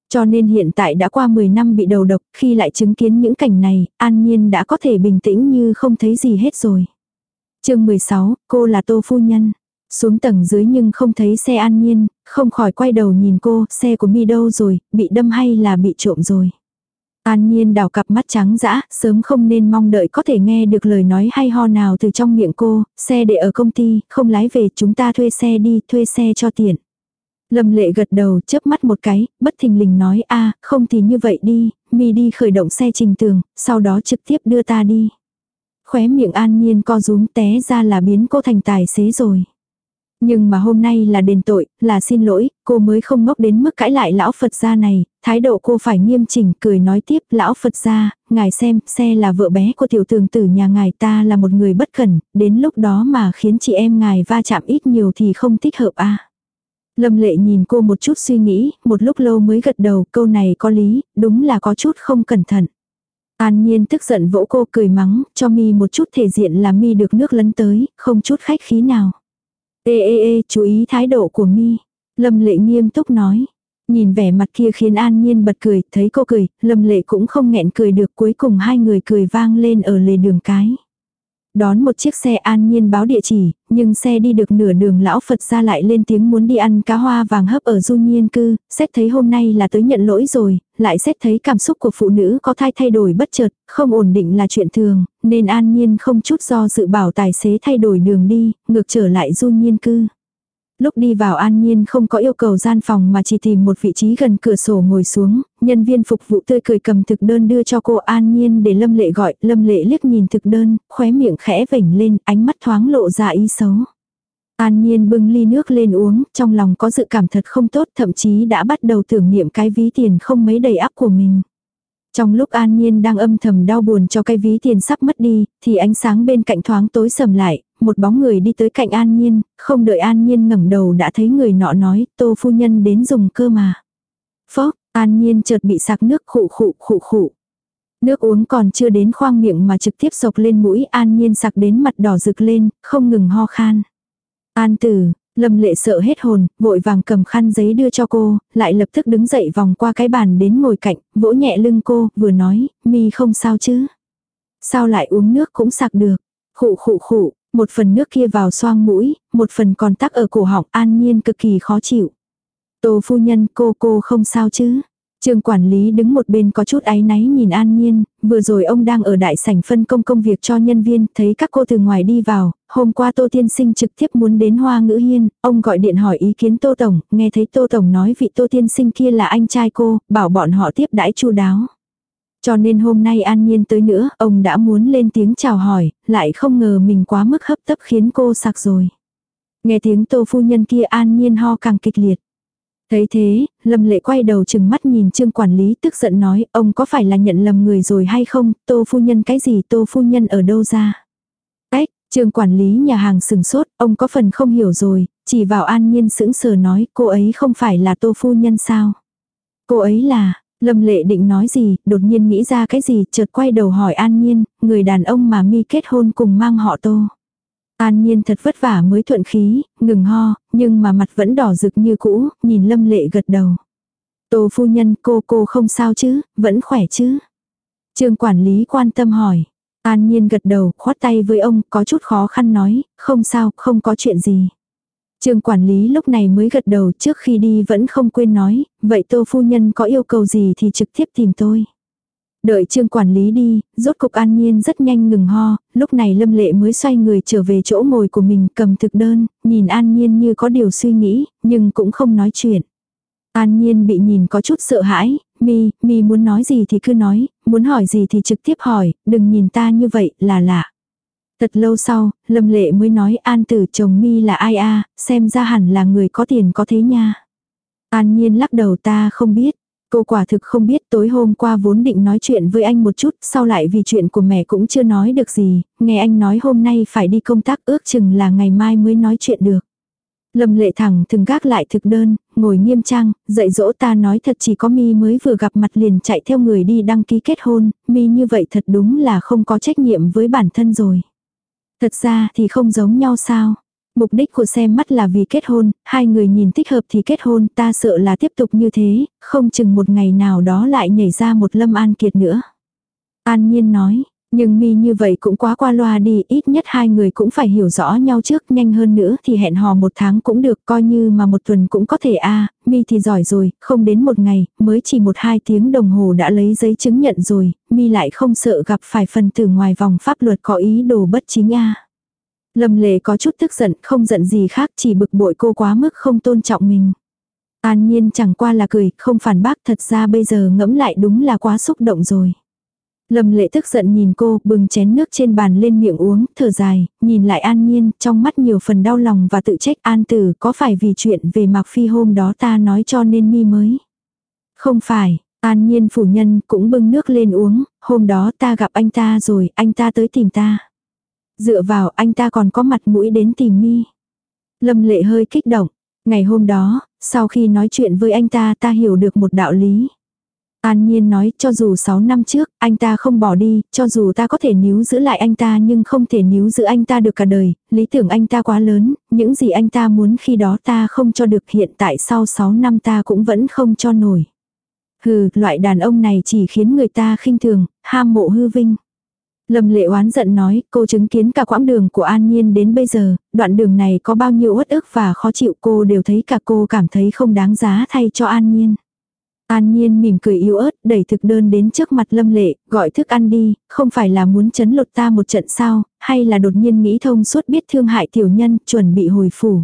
Cho nên hiện tại đã qua 10 năm bị đầu độc, khi lại chứng kiến những cảnh này, An Nhiên đã có thể bình tĩnh như không thấy gì hết rồi. chương 16, cô là Tô Phu Nhân. Xuống tầng dưới nhưng không thấy xe An Nhiên, không khỏi quay đầu nhìn cô, xe của mi đâu rồi, bị đâm hay là bị trộm rồi. An Nhiên đào cặp mắt trắng dã, sớm không nên mong đợi có thể nghe được lời nói hay ho nào từ trong miệng cô, xe để ở công ty, không lái về chúng ta thuê xe đi, thuê xe cho tiện. Lâm lệ gật đầu chớp mắt một cái, bất thình lình nói a không thì như vậy đi, mi đi khởi động xe trình tường, sau đó trực tiếp đưa ta đi. Khóe miệng an nhiên co rúm té ra là biến cô thành tài xế rồi. Nhưng mà hôm nay là đền tội, là xin lỗi, cô mới không ngốc đến mức cãi lại lão Phật gia này, thái độ cô phải nghiêm chỉnh, cười nói tiếp, lão Phật gia, ngài xem, xe là vợ bé của tiểu tường tử nhà ngài ta là một người bất cẩn, đến lúc đó mà khiến chị em ngài va chạm ít nhiều thì không thích hợp a Lâm lệ nhìn cô một chút suy nghĩ, một lúc lâu mới gật đầu, câu này có lý, đúng là có chút không cẩn thận. An nhiên tức giận vỗ cô cười mắng, cho mi một chút thể diện là mi được nước lấn tới, không chút khách khí nào. Ê ê ê, chú ý thái độ của mi. Lâm lệ nghiêm túc nói. Nhìn vẻ mặt kia khiến an nhiên bật cười, thấy cô cười, lâm lệ cũng không nghẹn cười được cuối cùng hai người cười vang lên ở lề đường cái. Đón một chiếc xe an nhiên báo địa chỉ, nhưng xe đi được nửa đường lão Phật ra lại lên tiếng muốn đi ăn cá hoa vàng hấp ở du nhiên cư, xét thấy hôm nay là tới nhận lỗi rồi, lại xét thấy cảm xúc của phụ nữ có thai thay đổi bất chợt, không ổn định là chuyện thường, nên an nhiên không chút do dự bảo tài xế thay đổi đường đi, ngược trở lại du nhiên cư. Lúc đi vào an nhiên không có yêu cầu gian phòng mà chỉ tìm một vị trí gần cửa sổ ngồi xuống, nhân viên phục vụ tươi cười cầm thực đơn đưa cho cô an nhiên để lâm lệ gọi, lâm lệ liếc nhìn thực đơn, khóe miệng khẽ vểnh lên, ánh mắt thoáng lộ ra ý xấu. An nhiên bưng ly nước lên uống, trong lòng có dự cảm thật không tốt, thậm chí đã bắt đầu tưởng niệm cái ví tiền không mấy đầy áp của mình. Trong lúc An Nhiên đang âm thầm đau buồn cho cái ví tiền sắp mất đi, thì ánh sáng bên cạnh thoáng tối sầm lại, một bóng người đi tới cạnh An Nhiên, không đợi An Nhiên ngẩng đầu đã thấy người nọ nói, tô phu nhân đến dùng cơ mà. Phó, An Nhiên chợt bị sặc nước khụ khụ khụ khụ. Nước uống còn chưa đến khoang miệng mà trực tiếp sộc lên mũi An Nhiên sặc đến mặt đỏ rực lên, không ngừng ho khan. An tử, Lâm lệ sợ hết hồn, vội vàng cầm khăn giấy đưa cho cô, lại lập tức đứng dậy vòng qua cái bàn đến ngồi cạnh, vỗ nhẹ lưng cô, vừa nói, mi không sao chứ. Sao lại uống nước cũng sặc được. Khụ khụ khụ, một phần nước kia vào xoang mũi, một phần còn tắc ở cổ họng an nhiên cực kỳ khó chịu. Tô phu nhân cô cô không sao chứ. Trường quản lý đứng một bên có chút áy náy nhìn An Nhiên, vừa rồi ông đang ở đại sảnh phân công công việc cho nhân viên, thấy các cô từ ngoài đi vào, hôm qua Tô Tiên Sinh trực tiếp muốn đến Hoa Ngữ Hiên, ông gọi điện hỏi ý kiến Tô Tổng, nghe thấy Tô Tổng nói vị Tô Tiên Sinh kia là anh trai cô, bảo bọn họ tiếp đãi chu đáo. Cho nên hôm nay An Nhiên tới nữa, ông đã muốn lên tiếng chào hỏi, lại không ngờ mình quá mức hấp tấp khiến cô sặc rồi. Nghe tiếng Tô Phu Nhân kia An Nhiên ho càng kịch liệt. Thấy thế, Lâm Lệ quay đầu chừng mắt nhìn Trương quản lý tức giận nói, ông có phải là nhận lầm người rồi hay không, Tô phu nhân cái gì, Tô phu nhân ở đâu ra? Ếch, trương quản lý nhà hàng sừng sốt, ông có phần không hiểu rồi, chỉ vào an nhiên sững sờ nói cô ấy không phải là tô phu nhân sao. Cô ấy là, Lâm lệ định nói gì, đột nhiên nghĩ ra cái gì, chợt quay đầu hỏi an nhiên, người đàn ông mà mi kết hôn cùng mang họ tô. An nhiên thật vất vả mới thuận khí, ngừng ho, nhưng mà mặt vẫn đỏ rực như cũ, nhìn lâm lệ gật đầu. Tô phu nhân cô cô không sao chứ, vẫn khỏe chứ. Trương quản lý quan tâm hỏi. An nhiên gật đầu, khoát tay với ông, có chút khó khăn nói, không sao, không có chuyện gì. Trương quản lý lúc này mới gật đầu trước khi đi vẫn không quên nói, vậy tô phu nhân có yêu cầu gì thì trực tiếp tìm tôi. Đợi trương quản lý đi, rốt cục an nhiên rất nhanh ngừng ho, lúc này lâm lệ mới xoay người trở về chỗ ngồi của mình cầm thực đơn, nhìn an nhiên như có điều suy nghĩ, nhưng cũng không nói chuyện. An nhiên bị nhìn có chút sợ hãi, mi, mi muốn nói gì thì cứ nói, muốn hỏi gì thì trực tiếp hỏi, đừng nhìn ta như vậy là lạ. Thật lâu sau, Lâm Lệ mới nói An tử chồng mi là ai a xem ra hẳn là người có tiền có thế nha. An nhiên lắc đầu ta không biết. Cô quả thực không biết tối hôm qua vốn định nói chuyện với anh một chút, sau lại vì chuyện của mẹ cũng chưa nói được gì, nghe anh nói hôm nay phải đi công tác ước chừng là ngày mai mới nói chuyện được. Lâm lệ thẳng thừng gác lại thực đơn, ngồi nghiêm trang, dạy dỗ ta nói thật chỉ có mi mới vừa gặp mặt liền chạy theo người đi đăng ký kết hôn, mi như vậy thật đúng là không có trách nhiệm với bản thân rồi. Thật ra thì không giống nhau sao. Mục đích của xem mắt là vì kết hôn, hai người nhìn thích hợp thì kết hôn, ta sợ là tiếp tục như thế, không chừng một ngày nào đó lại nhảy ra một lâm an kiệt nữa. An nhiên nói, nhưng mi như vậy cũng quá qua loa đi, ít nhất hai người cũng phải hiểu rõ nhau trước, nhanh hơn nữa thì hẹn hò một tháng cũng được, coi như mà một tuần cũng có thể a mi thì giỏi rồi, không đến một ngày, mới chỉ một hai tiếng đồng hồ đã lấy giấy chứng nhận rồi, mi lại không sợ gặp phải phần tử ngoài vòng pháp luật có ý đồ bất chính a Lâm lệ có chút tức giận, không giận gì khác, chỉ bực bội cô quá mức không tôn trọng mình. An nhiên chẳng qua là cười, không phản bác thật ra bây giờ ngẫm lại đúng là quá xúc động rồi. Lâm lệ tức giận nhìn cô, bừng chén nước trên bàn lên miệng uống, thở dài, nhìn lại an nhiên, trong mắt nhiều phần đau lòng và tự trách an tử có phải vì chuyện về Mạc Phi hôm đó ta nói cho nên mi mới. Không phải, an nhiên phủ nhân cũng bưng nước lên uống, hôm đó ta gặp anh ta rồi, anh ta tới tìm ta. Dựa vào anh ta còn có mặt mũi đến tìm mi. Lâm lệ hơi kích động, ngày hôm đó, sau khi nói chuyện với anh ta ta hiểu được một đạo lý. An Nhiên nói cho dù 6 năm trước, anh ta không bỏ đi, cho dù ta có thể níu giữ lại anh ta nhưng không thể níu giữ anh ta được cả đời, lý tưởng anh ta quá lớn, những gì anh ta muốn khi đó ta không cho được hiện tại sau 6 năm ta cũng vẫn không cho nổi. Hừ, loại đàn ông này chỉ khiến người ta khinh thường, ham mộ hư vinh. Lâm lệ oán giận nói, cô chứng kiến cả quãng đường của An Nhiên đến bây giờ, đoạn đường này có bao nhiêu uất ức và khó chịu cô đều thấy cả cô cảm thấy không đáng giá thay cho An Nhiên. An Nhiên mỉm cười yếu ớt, đẩy thực đơn đến trước mặt Lâm Lệ, gọi thức ăn đi, không phải là muốn chấn lột ta một trận sao, hay là đột nhiên nghĩ thông suốt biết thương hại tiểu nhân, chuẩn bị hồi phủ.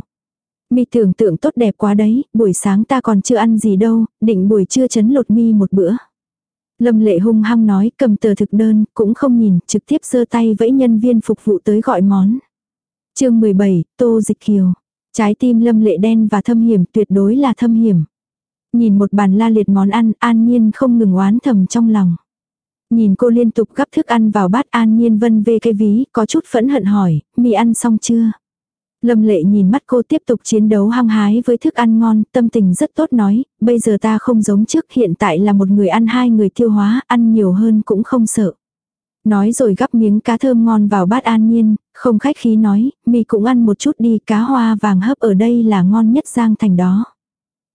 Mi tưởng tượng tốt đẹp quá đấy, buổi sáng ta còn chưa ăn gì đâu, định buổi trưa chấn lột mi một bữa. Lâm lệ hung hăng nói cầm tờ thực đơn, cũng không nhìn, trực tiếp giơ tay vẫy nhân viên phục vụ tới gọi món. chương 17, Tô Dịch Kiều. Trái tim lâm lệ đen và thâm hiểm tuyệt đối là thâm hiểm. Nhìn một bàn la liệt món ăn, an nhiên không ngừng oán thầm trong lòng. Nhìn cô liên tục gắp thức ăn vào bát an nhiên vân về cái ví, có chút phẫn hận hỏi, mì ăn xong chưa? Lâm lệ nhìn mắt cô tiếp tục chiến đấu hăng hái với thức ăn ngon, tâm tình rất tốt nói, bây giờ ta không giống trước hiện tại là một người ăn hai người tiêu hóa, ăn nhiều hơn cũng không sợ. Nói rồi gắp miếng cá thơm ngon vào bát an nhiên, không khách khí nói, mì cũng ăn một chút đi, cá hoa vàng hấp ở đây là ngon nhất giang thành đó.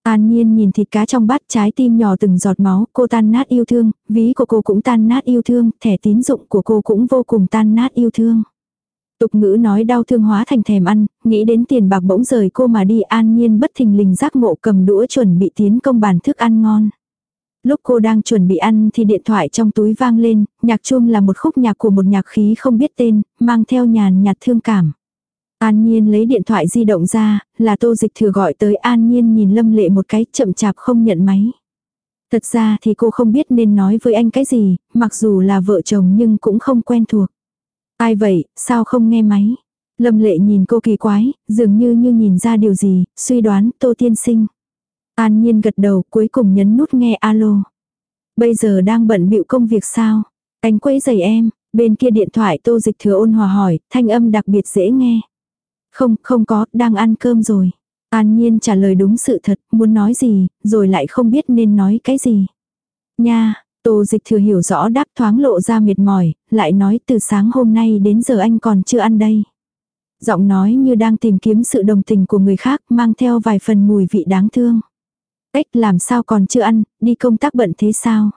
An nhiên nhìn thịt cá trong bát trái tim nhỏ từng giọt máu, cô tan nát yêu thương, ví của cô cũng tan nát yêu thương, thẻ tín dụng của cô cũng vô cùng tan nát yêu thương. Tục ngữ nói đau thương hóa thành thèm ăn, nghĩ đến tiền bạc bỗng rời cô mà đi an nhiên bất thình lình giác ngộ cầm đũa chuẩn bị tiến công bàn thức ăn ngon. Lúc cô đang chuẩn bị ăn thì điện thoại trong túi vang lên, nhạc chuông là một khúc nhạc của một nhạc khí không biết tên, mang theo nhàn nhạt thương cảm. An Nhiên lấy điện thoại di động ra, là tô dịch thừa gọi tới An Nhiên nhìn Lâm Lệ một cái chậm chạp không nhận máy. Thật ra thì cô không biết nên nói với anh cái gì, mặc dù là vợ chồng nhưng cũng không quen thuộc. Ai vậy, sao không nghe máy? Lâm Lệ nhìn cô kỳ quái, dường như như nhìn ra điều gì, suy đoán tô tiên sinh. An Nhiên gật đầu cuối cùng nhấn nút nghe alo. Bây giờ đang bận bịu công việc sao? Anh quấy giày em, Bên kia điện thoại tô dịch thừa ôn hòa hỏi, thanh âm đặc biệt dễ nghe. Không, không có, đang ăn cơm rồi. An Nhiên trả lời đúng sự thật, muốn nói gì, rồi lại không biết nên nói cái gì. Nha, Tô dịch thừa hiểu rõ đáp thoáng lộ ra mệt mỏi, lại nói từ sáng hôm nay đến giờ anh còn chưa ăn đây. Giọng nói như đang tìm kiếm sự đồng tình của người khác mang theo vài phần mùi vị đáng thương. Ếch làm sao còn chưa ăn, đi công tác bận thế sao?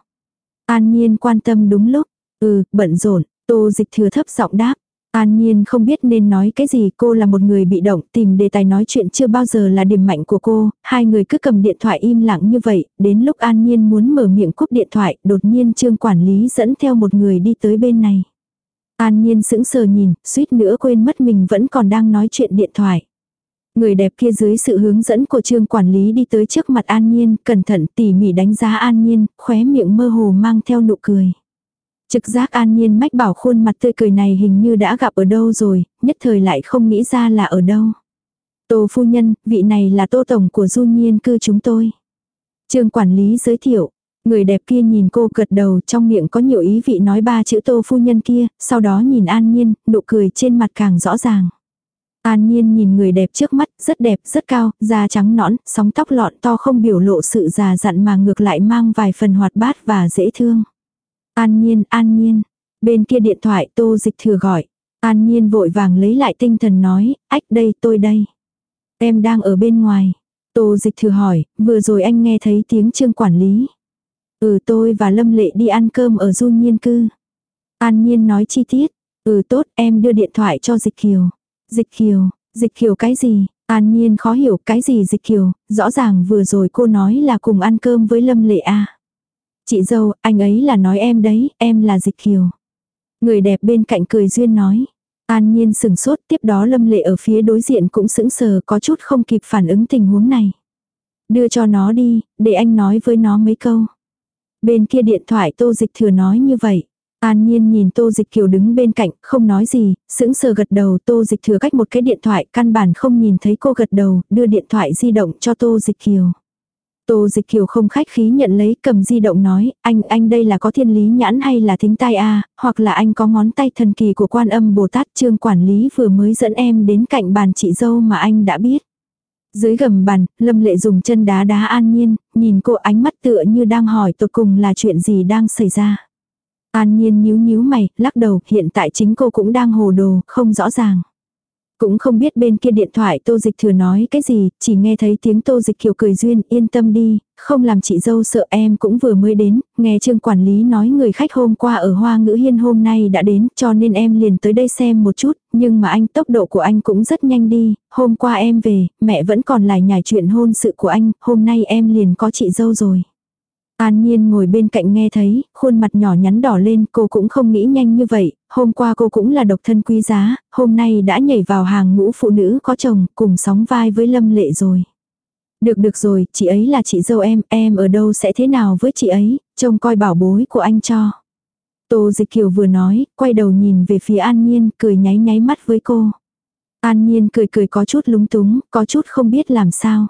An Nhiên quan tâm đúng lúc. Ừ, bận rộn, tô dịch thừa thấp giọng đáp. An Nhiên không biết nên nói cái gì, cô là một người bị động, tìm đề tài nói chuyện chưa bao giờ là điểm mạnh của cô, hai người cứ cầm điện thoại im lặng như vậy, đến lúc An Nhiên muốn mở miệng cúp điện thoại, đột nhiên trương quản lý dẫn theo một người đi tới bên này. An Nhiên sững sờ nhìn, suýt nữa quên mất mình vẫn còn đang nói chuyện điện thoại. Người đẹp kia dưới sự hướng dẫn của trương quản lý đi tới trước mặt An Nhiên, cẩn thận tỉ mỉ đánh giá An Nhiên, khóe miệng mơ hồ mang theo nụ cười. Trực giác an nhiên mách bảo khuôn mặt tươi cười này hình như đã gặp ở đâu rồi, nhất thời lại không nghĩ ra là ở đâu. Tô phu nhân, vị này là tô tổng của du nhiên cư chúng tôi. Trương quản lý giới thiệu, người đẹp kia nhìn cô gật đầu trong miệng có nhiều ý vị nói ba chữ tô phu nhân kia, sau đó nhìn an nhiên, nụ cười trên mặt càng rõ ràng. An nhiên nhìn người đẹp trước mắt, rất đẹp, rất cao, da trắng nõn, sóng tóc lọn to không biểu lộ sự già dặn mà ngược lại mang vài phần hoạt bát và dễ thương. An nhiên, an nhiên. Bên kia điện thoại tô dịch thừa gọi. An nhiên vội vàng lấy lại tinh thần nói, ách đây tôi đây. Em đang ở bên ngoài. Tô dịch thừa hỏi, vừa rồi anh nghe thấy tiếng trương quản lý. Ừ tôi và Lâm Lệ đi ăn cơm ở du nhiên cư. An nhiên nói chi tiết. Ừ tốt em đưa điện thoại cho dịch kiều. Dịch kiều, dịch kiều cái gì? An nhiên khó hiểu cái gì dịch kiều, rõ ràng vừa rồi cô nói là cùng ăn cơm với Lâm Lệ à? Chị dâu, anh ấy là nói em đấy, em là dịch kiều. Người đẹp bên cạnh cười duyên nói. An nhiên sừng sốt tiếp đó lâm lệ ở phía đối diện cũng sững sờ có chút không kịp phản ứng tình huống này. Đưa cho nó đi, để anh nói với nó mấy câu. Bên kia điện thoại tô dịch thừa nói như vậy. An nhiên nhìn tô dịch kiều đứng bên cạnh, không nói gì, sững sờ gật đầu tô dịch thừa cách một cái điện thoại căn bản không nhìn thấy cô gật đầu, đưa điện thoại di động cho tô dịch kiều. Tô Dịch Kiều không khách khí nhận lấy cầm di động nói, anh, anh đây là có thiên lý nhãn hay là thính tai a hoặc là anh có ngón tay thần kỳ của quan âm Bồ Tát trương quản lý vừa mới dẫn em đến cạnh bàn chị dâu mà anh đã biết. Dưới gầm bàn, Lâm Lệ dùng chân đá đá an nhiên, nhìn cô ánh mắt tựa như đang hỏi tột cùng là chuyện gì đang xảy ra. An nhiên nhíu nhíu mày, lắc đầu, hiện tại chính cô cũng đang hồ đồ, không rõ ràng. Cũng không biết bên kia điện thoại tô dịch thừa nói cái gì, chỉ nghe thấy tiếng tô dịch kiều cười duyên, yên tâm đi, không làm chị dâu sợ em cũng vừa mới đến, nghe trương quản lý nói người khách hôm qua ở Hoa Ngữ Hiên hôm nay đã đến, cho nên em liền tới đây xem một chút, nhưng mà anh tốc độ của anh cũng rất nhanh đi, hôm qua em về, mẹ vẫn còn lại nhải chuyện hôn sự của anh, hôm nay em liền có chị dâu rồi. An Nhiên ngồi bên cạnh nghe thấy, khuôn mặt nhỏ nhắn đỏ lên, cô cũng không nghĩ nhanh như vậy, hôm qua cô cũng là độc thân quý giá, hôm nay đã nhảy vào hàng ngũ phụ nữ có chồng, cùng sóng vai với Lâm Lệ rồi. Được được rồi, chị ấy là chị dâu em, em ở đâu sẽ thế nào với chị ấy, trông coi bảo bối của anh cho. Tô Dịch Kiều vừa nói, quay đầu nhìn về phía An Nhiên, cười nháy nháy mắt với cô. An Nhiên cười cười có chút lúng túng, có chút không biết làm sao.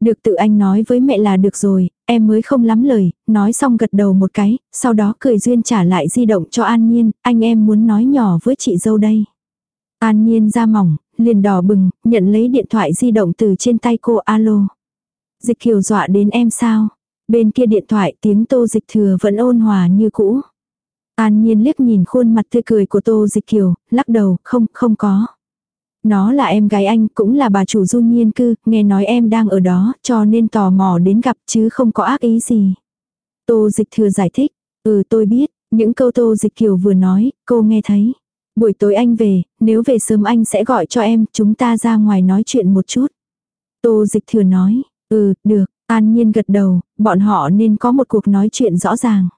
Được tự anh nói với mẹ là được rồi, em mới không lắm lời, nói xong gật đầu một cái, sau đó cười duyên trả lại di động cho An Nhiên, anh em muốn nói nhỏ với chị dâu đây. An Nhiên ra mỏng, liền đỏ bừng, nhận lấy điện thoại di động từ trên tay cô alo. Dịch kiều dọa đến em sao? Bên kia điện thoại tiếng tô dịch thừa vẫn ôn hòa như cũ. An Nhiên liếc nhìn khuôn mặt tươi cười của tô dịch kiều, lắc đầu, không, không có. Nó là em gái anh, cũng là bà chủ du nhiên cư, nghe nói em đang ở đó, cho nên tò mò đến gặp chứ không có ác ý gì. Tô dịch thừa giải thích, ừ tôi biết, những câu tô dịch kiều vừa nói, cô nghe thấy. Buổi tối anh về, nếu về sớm anh sẽ gọi cho em, chúng ta ra ngoài nói chuyện một chút. Tô dịch thừa nói, ừ, được, an nhiên gật đầu, bọn họ nên có một cuộc nói chuyện rõ ràng.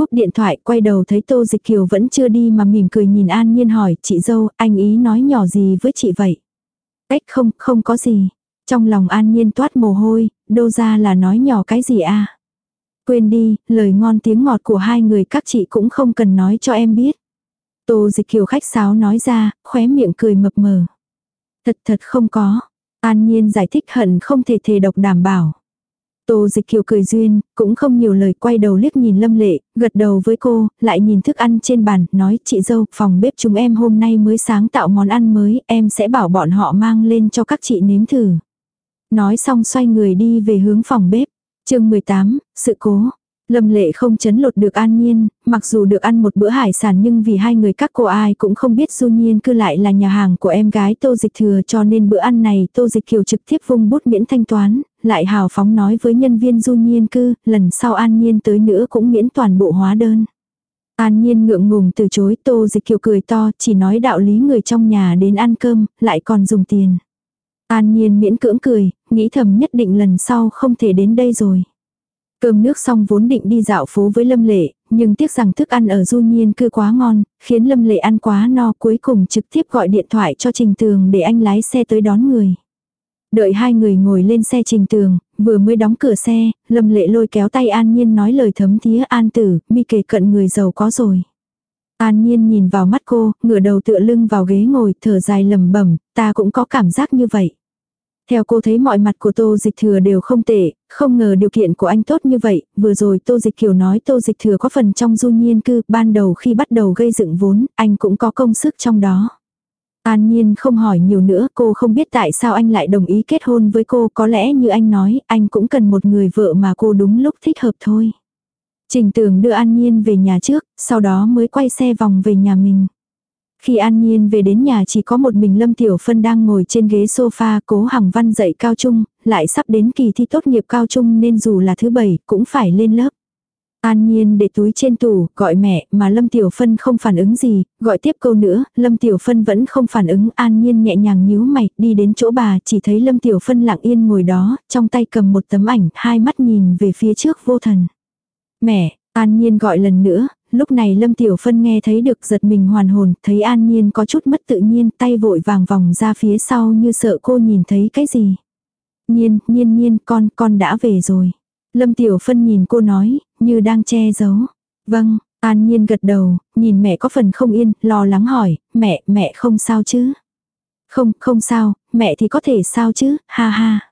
Cúp điện thoại quay đầu thấy Tô Dịch Kiều vẫn chưa đi mà mỉm cười nhìn An Nhiên hỏi chị dâu anh ý nói nhỏ gì với chị vậy. Ếch không, không có gì. Trong lòng An Nhiên toát mồ hôi, đâu ra là nói nhỏ cái gì à. Quên đi, lời ngon tiếng ngọt của hai người các chị cũng không cần nói cho em biết. Tô Dịch Kiều khách sáo nói ra, khóe miệng cười mập mờ. Thật thật không có. An Nhiên giải thích hận không thể thề độc đảm bảo. Tô dịch kiều cười duyên, cũng không nhiều lời quay đầu liếc nhìn lâm lệ, gật đầu với cô, lại nhìn thức ăn trên bàn, nói chị dâu, phòng bếp chúng em hôm nay mới sáng tạo món ăn mới, em sẽ bảo bọn họ mang lên cho các chị nếm thử. Nói xong xoay người đi về hướng phòng bếp. chương 18, sự cố. Lâm lệ không chấn lột được an nhiên, mặc dù được ăn một bữa hải sản nhưng vì hai người các cô ai cũng không biết du nhiên cư lại là nhà hàng của em gái tô dịch thừa cho nên bữa ăn này tô dịch kiều trực tiếp vung bút miễn thanh toán, lại hào phóng nói với nhân viên du nhiên cư, lần sau an nhiên tới nữa cũng miễn toàn bộ hóa đơn. An nhiên ngượng ngùng từ chối tô dịch kiều cười to, chỉ nói đạo lý người trong nhà đến ăn cơm, lại còn dùng tiền. An nhiên miễn cưỡng cười, nghĩ thầm nhất định lần sau không thể đến đây rồi. Cơm nước xong vốn định đi dạo phố với Lâm Lệ, nhưng tiếc rằng thức ăn ở Du Nhiên cư quá ngon, khiến Lâm Lệ ăn quá no cuối cùng trực tiếp gọi điện thoại cho Trình Tường để anh lái xe tới đón người. Đợi hai người ngồi lên xe Trình Tường, vừa mới đóng cửa xe, Lâm Lệ lôi kéo tay An Nhiên nói lời thấm thía An Tử, mi kể cận người giàu có rồi. An Nhiên nhìn vào mắt cô, ngửa đầu tựa lưng vào ghế ngồi, thở dài lầm bẩm ta cũng có cảm giác như vậy. Theo cô thấy mọi mặt của Tô Dịch Thừa đều không tệ, không ngờ điều kiện của anh tốt như vậy, vừa rồi Tô Dịch Kiều nói Tô Dịch Thừa có phần trong du nhiên cư, ban đầu khi bắt đầu gây dựng vốn, anh cũng có công sức trong đó. An Nhiên không hỏi nhiều nữa, cô không biết tại sao anh lại đồng ý kết hôn với cô, có lẽ như anh nói, anh cũng cần một người vợ mà cô đúng lúc thích hợp thôi. Trình Tường đưa An Nhiên về nhà trước, sau đó mới quay xe vòng về nhà mình. Khi An Nhiên về đến nhà chỉ có một mình Lâm Tiểu Phân đang ngồi trên ghế sofa cố Hằng Văn dạy cao trung, lại sắp đến kỳ thi tốt nghiệp cao trung nên dù là thứ bảy cũng phải lên lớp. An Nhiên để túi trên tủ, gọi mẹ, mà Lâm Tiểu Phân không phản ứng gì, gọi tiếp câu nữa, Lâm Tiểu Phân vẫn không phản ứng, An Nhiên nhẹ nhàng nhíu mày, đi đến chỗ bà, chỉ thấy Lâm Tiểu Phân lặng yên ngồi đó, trong tay cầm một tấm ảnh, hai mắt nhìn về phía trước vô thần. Mẹ, An Nhiên gọi lần nữa, lúc này Lâm Tiểu Phân nghe thấy được giật mình hoàn hồn, thấy An Nhiên có chút mất tự nhiên, tay vội vàng vòng ra phía sau như sợ cô nhìn thấy cái gì. Nhiên, nhiên nhiên, con, con đã về rồi. Lâm Tiểu Phân nhìn cô nói, như đang che giấu. Vâng, An Nhiên gật đầu, nhìn mẹ có phần không yên, lo lắng hỏi, mẹ, mẹ không sao chứ? Không, không sao, mẹ thì có thể sao chứ, ha ha.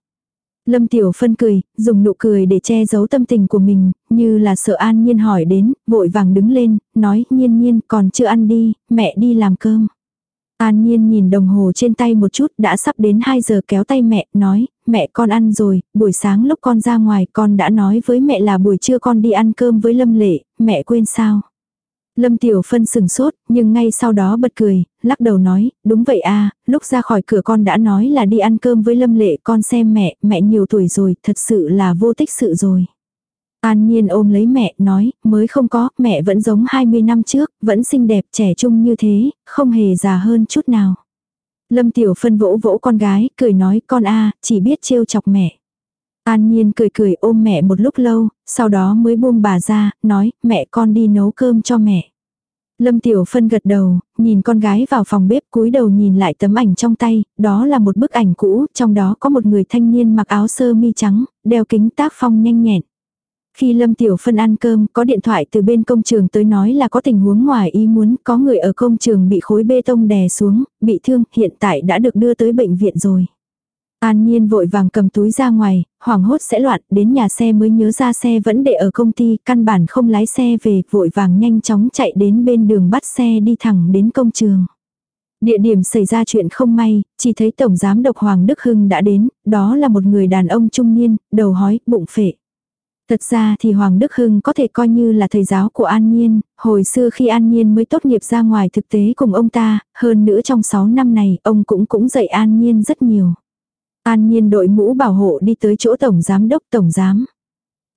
Lâm Tiểu Phân cười, dùng nụ cười để che giấu tâm tình của mình, như là sợ An Nhiên hỏi đến, vội vàng đứng lên, nói nhiên nhiên còn chưa ăn đi, mẹ đi làm cơm. An Nhiên nhìn đồng hồ trên tay một chút đã sắp đến 2 giờ kéo tay mẹ, nói, mẹ con ăn rồi, buổi sáng lúc con ra ngoài con đã nói với mẹ là buổi trưa con đi ăn cơm với Lâm Lệ, mẹ quên sao. Lâm Tiểu Phân sừng sốt, nhưng ngay sau đó bật cười, lắc đầu nói, đúng vậy à, lúc ra khỏi cửa con đã nói là đi ăn cơm với Lâm Lệ, con xem mẹ, mẹ nhiều tuổi rồi, thật sự là vô tích sự rồi. An Nhiên ôm lấy mẹ, nói, mới không có, mẹ vẫn giống 20 năm trước, vẫn xinh đẹp trẻ trung như thế, không hề già hơn chút nào. Lâm Tiểu Phân vỗ vỗ con gái, cười nói, con a chỉ biết trêu chọc mẹ. An Nhiên cười cười ôm mẹ một lúc lâu, sau đó mới buông bà ra, nói, mẹ con đi nấu cơm cho mẹ. Lâm Tiểu Phân gật đầu, nhìn con gái vào phòng bếp cúi đầu nhìn lại tấm ảnh trong tay, đó là một bức ảnh cũ, trong đó có một người thanh niên mặc áo sơ mi trắng, đeo kính tác phong nhanh nhẹn. Khi Lâm Tiểu Phân ăn cơm, có điện thoại từ bên công trường tới nói là có tình huống ngoài ý muốn, có người ở công trường bị khối bê tông đè xuống, bị thương, hiện tại đã được đưa tới bệnh viện rồi. An Nhiên vội vàng cầm túi ra ngoài, hoảng hốt sẽ loạn, đến nhà xe mới nhớ ra xe vẫn để ở công ty, căn bản không lái xe về, vội vàng nhanh chóng chạy đến bên đường bắt xe đi thẳng đến công trường. Địa điểm xảy ra chuyện không may, chỉ thấy Tổng Giám đốc Hoàng Đức Hưng đã đến, đó là một người đàn ông trung niên, đầu hói, bụng phệ. Thật ra thì Hoàng Đức Hưng có thể coi như là thầy giáo của An Nhiên, hồi xưa khi An Nhiên mới tốt nghiệp ra ngoài thực tế cùng ông ta, hơn nữa trong 6 năm này ông cũng cũng dạy An Nhiên rất nhiều. An Nhiên đội mũ bảo hộ đi tới chỗ Tổng Giám đốc Tổng Giám.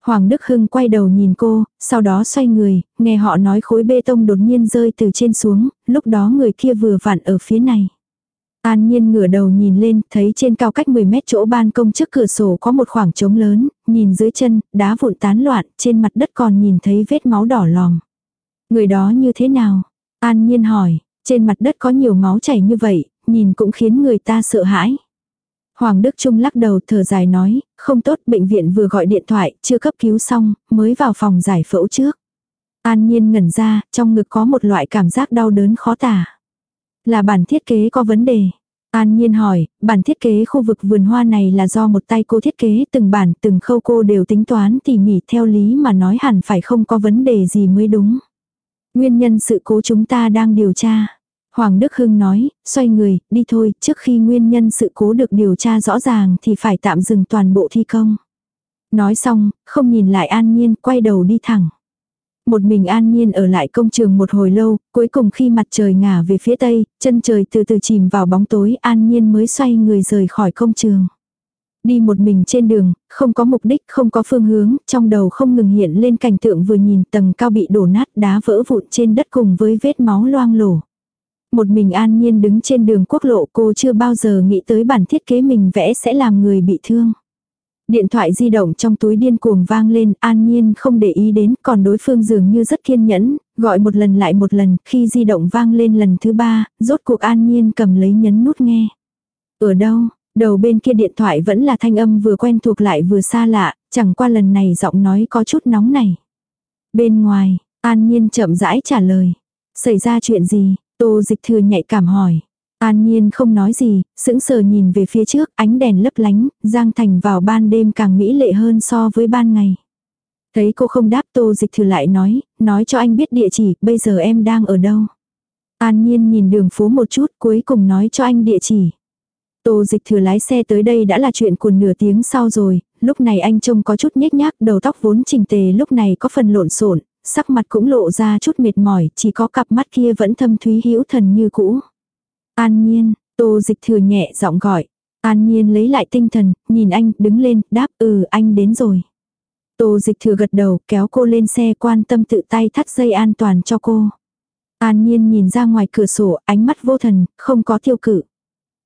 Hoàng Đức Hưng quay đầu nhìn cô, sau đó xoay người, nghe họ nói khối bê tông đột nhiên rơi từ trên xuống, lúc đó người kia vừa vặn ở phía này. An Nhiên ngửa đầu nhìn lên, thấy trên cao cách 10 mét chỗ ban công trước cửa sổ có một khoảng trống lớn, nhìn dưới chân, đá vụn tán loạn, trên mặt đất còn nhìn thấy vết máu đỏ lòm. Người đó như thế nào? An Nhiên hỏi, trên mặt đất có nhiều máu chảy như vậy, nhìn cũng khiến người ta sợ hãi. Hoàng Đức Trung lắc đầu thở dài nói, không tốt, bệnh viện vừa gọi điện thoại, chưa cấp cứu xong, mới vào phòng giải phẫu trước. An Nhiên ngẩn ra, trong ngực có một loại cảm giác đau đớn khó tả. Là bản thiết kế có vấn đề. An Nhiên hỏi, bản thiết kế khu vực vườn hoa này là do một tay cô thiết kế từng bản từng khâu cô đều tính toán tỉ mỉ theo lý mà nói hẳn phải không có vấn đề gì mới đúng. Nguyên nhân sự cố chúng ta đang điều tra. Hoàng Đức Hưng nói, xoay người, đi thôi, trước khi nguyên nhân sự cố được điều tra rõ ràng thì phải tạm dừng toàn bộ thi công. Nói xong, không nhìn lại An Nhiên, quay đầu đi thẳng. Một mình an nhiên ở lại công trường một hồi lâu, cuối cùng khi mặt trời ngả về phía tây, chân trời từ từ chìm vào bóng tối an nhiên mới xoay người rời khỏi công trường. Đi một mình trên đường, không có mục đích, không có phương hướng, trong đầu không ngừng hiện lên cảnh tượng vừa nhìn tầng cao bị đổ nát đá vỡ vụn trên đất cùng với vết máu loang lổ. Một mình an nhiên đứng trên đường quốc lộ cô chưa bao giờ nghĩ tới bản thiết kế mình vẽ sẽ làm người bị thương. Điện thoại di động trong túi điên cuồng vang lên, an nhiên không để ý đến, còn đối phương dường như rất kiên nhẫn, gọi một lần lại một lần, khi di động vang lên lần thứ ba, rốt cuộc an nhiên cầm lấy nhấn nút nghe. Ở đâu, đầu bên kia điện thoại vẫn là thanh âm vừa quen thuộc lại vừa xa lạ, chẳng qua lần này giọng nói có chút nóng này. Bên ngoài, an nhiên chậm rãi trả lời. Xảy ra chuyện gì, tô dịch thừa nhạy cảm hỏi. An Nhiên không nói gì, sững sờ nhìn về phía trước, ánh đèn lấp lánh, Giang Thành vào ban đêm càng mỹ lệ hơn so với ban ngày. Thấy cô không đáp tô dịch thử lại nói, nói cho anh biết địa chỉ, bây giờ em đang ở đâu. An Nhiên nhìn đường phố một chút cuối cùng nói cho anh địa chỉ. Tô dịch thừa lái xe tới đây đã là chuyện của nửa tiếng sau rồi, lúc này anh trông có chút nhếch nhác, đầu tóc vốn chỉnh tề lúc này có phần lộn xộn, sắc mặt cũng lộ ra chút mệt mỏi, chỉ có cặp mắt kia vẫn thâm thúy hữu thần như cũ. An Nhiên, Tô Dịch Thừa nhẹ giọng gọi. An Nhiên lấy lại tinh thần, nhìn anh, đứng lên, đáp ừ anh đến rồi. Tô Dịch Thừa gật đầu, kéo cô lên xe quan tâm tự tay thắt dây an toàn cho cô. An Nhiên nhìn ra ngoài cửa sổ, ánh mắt vô thần, không có tiêu cự.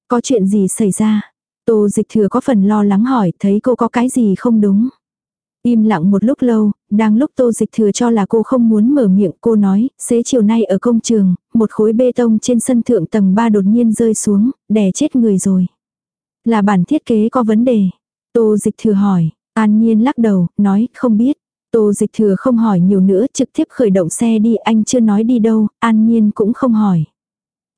Có chuyện gì xảy ra? Tô Dịch Thừa có phần lo lắng hỏi, thấy cô có cái gì không đúng. Im lặng một lúc lâu, đang lúc tô dịch thừa cho là cô không muốn mở miệng cô nói, xế chiều nay ở công trường, một khối bê tông trên sân thượng tầng 3 đột nhiên rơi xuống, đè chết người rồi. Là bản thiết kế có vấn đề. Tô dịch thừa hỏi, an nhiên lắc đầu, nói không biết. Tô dịch thừa không hỏi nhiều nữa trực tiếp khởi động xe đi anh chưa nói đi đâu, an nhiên cũng không hỏi.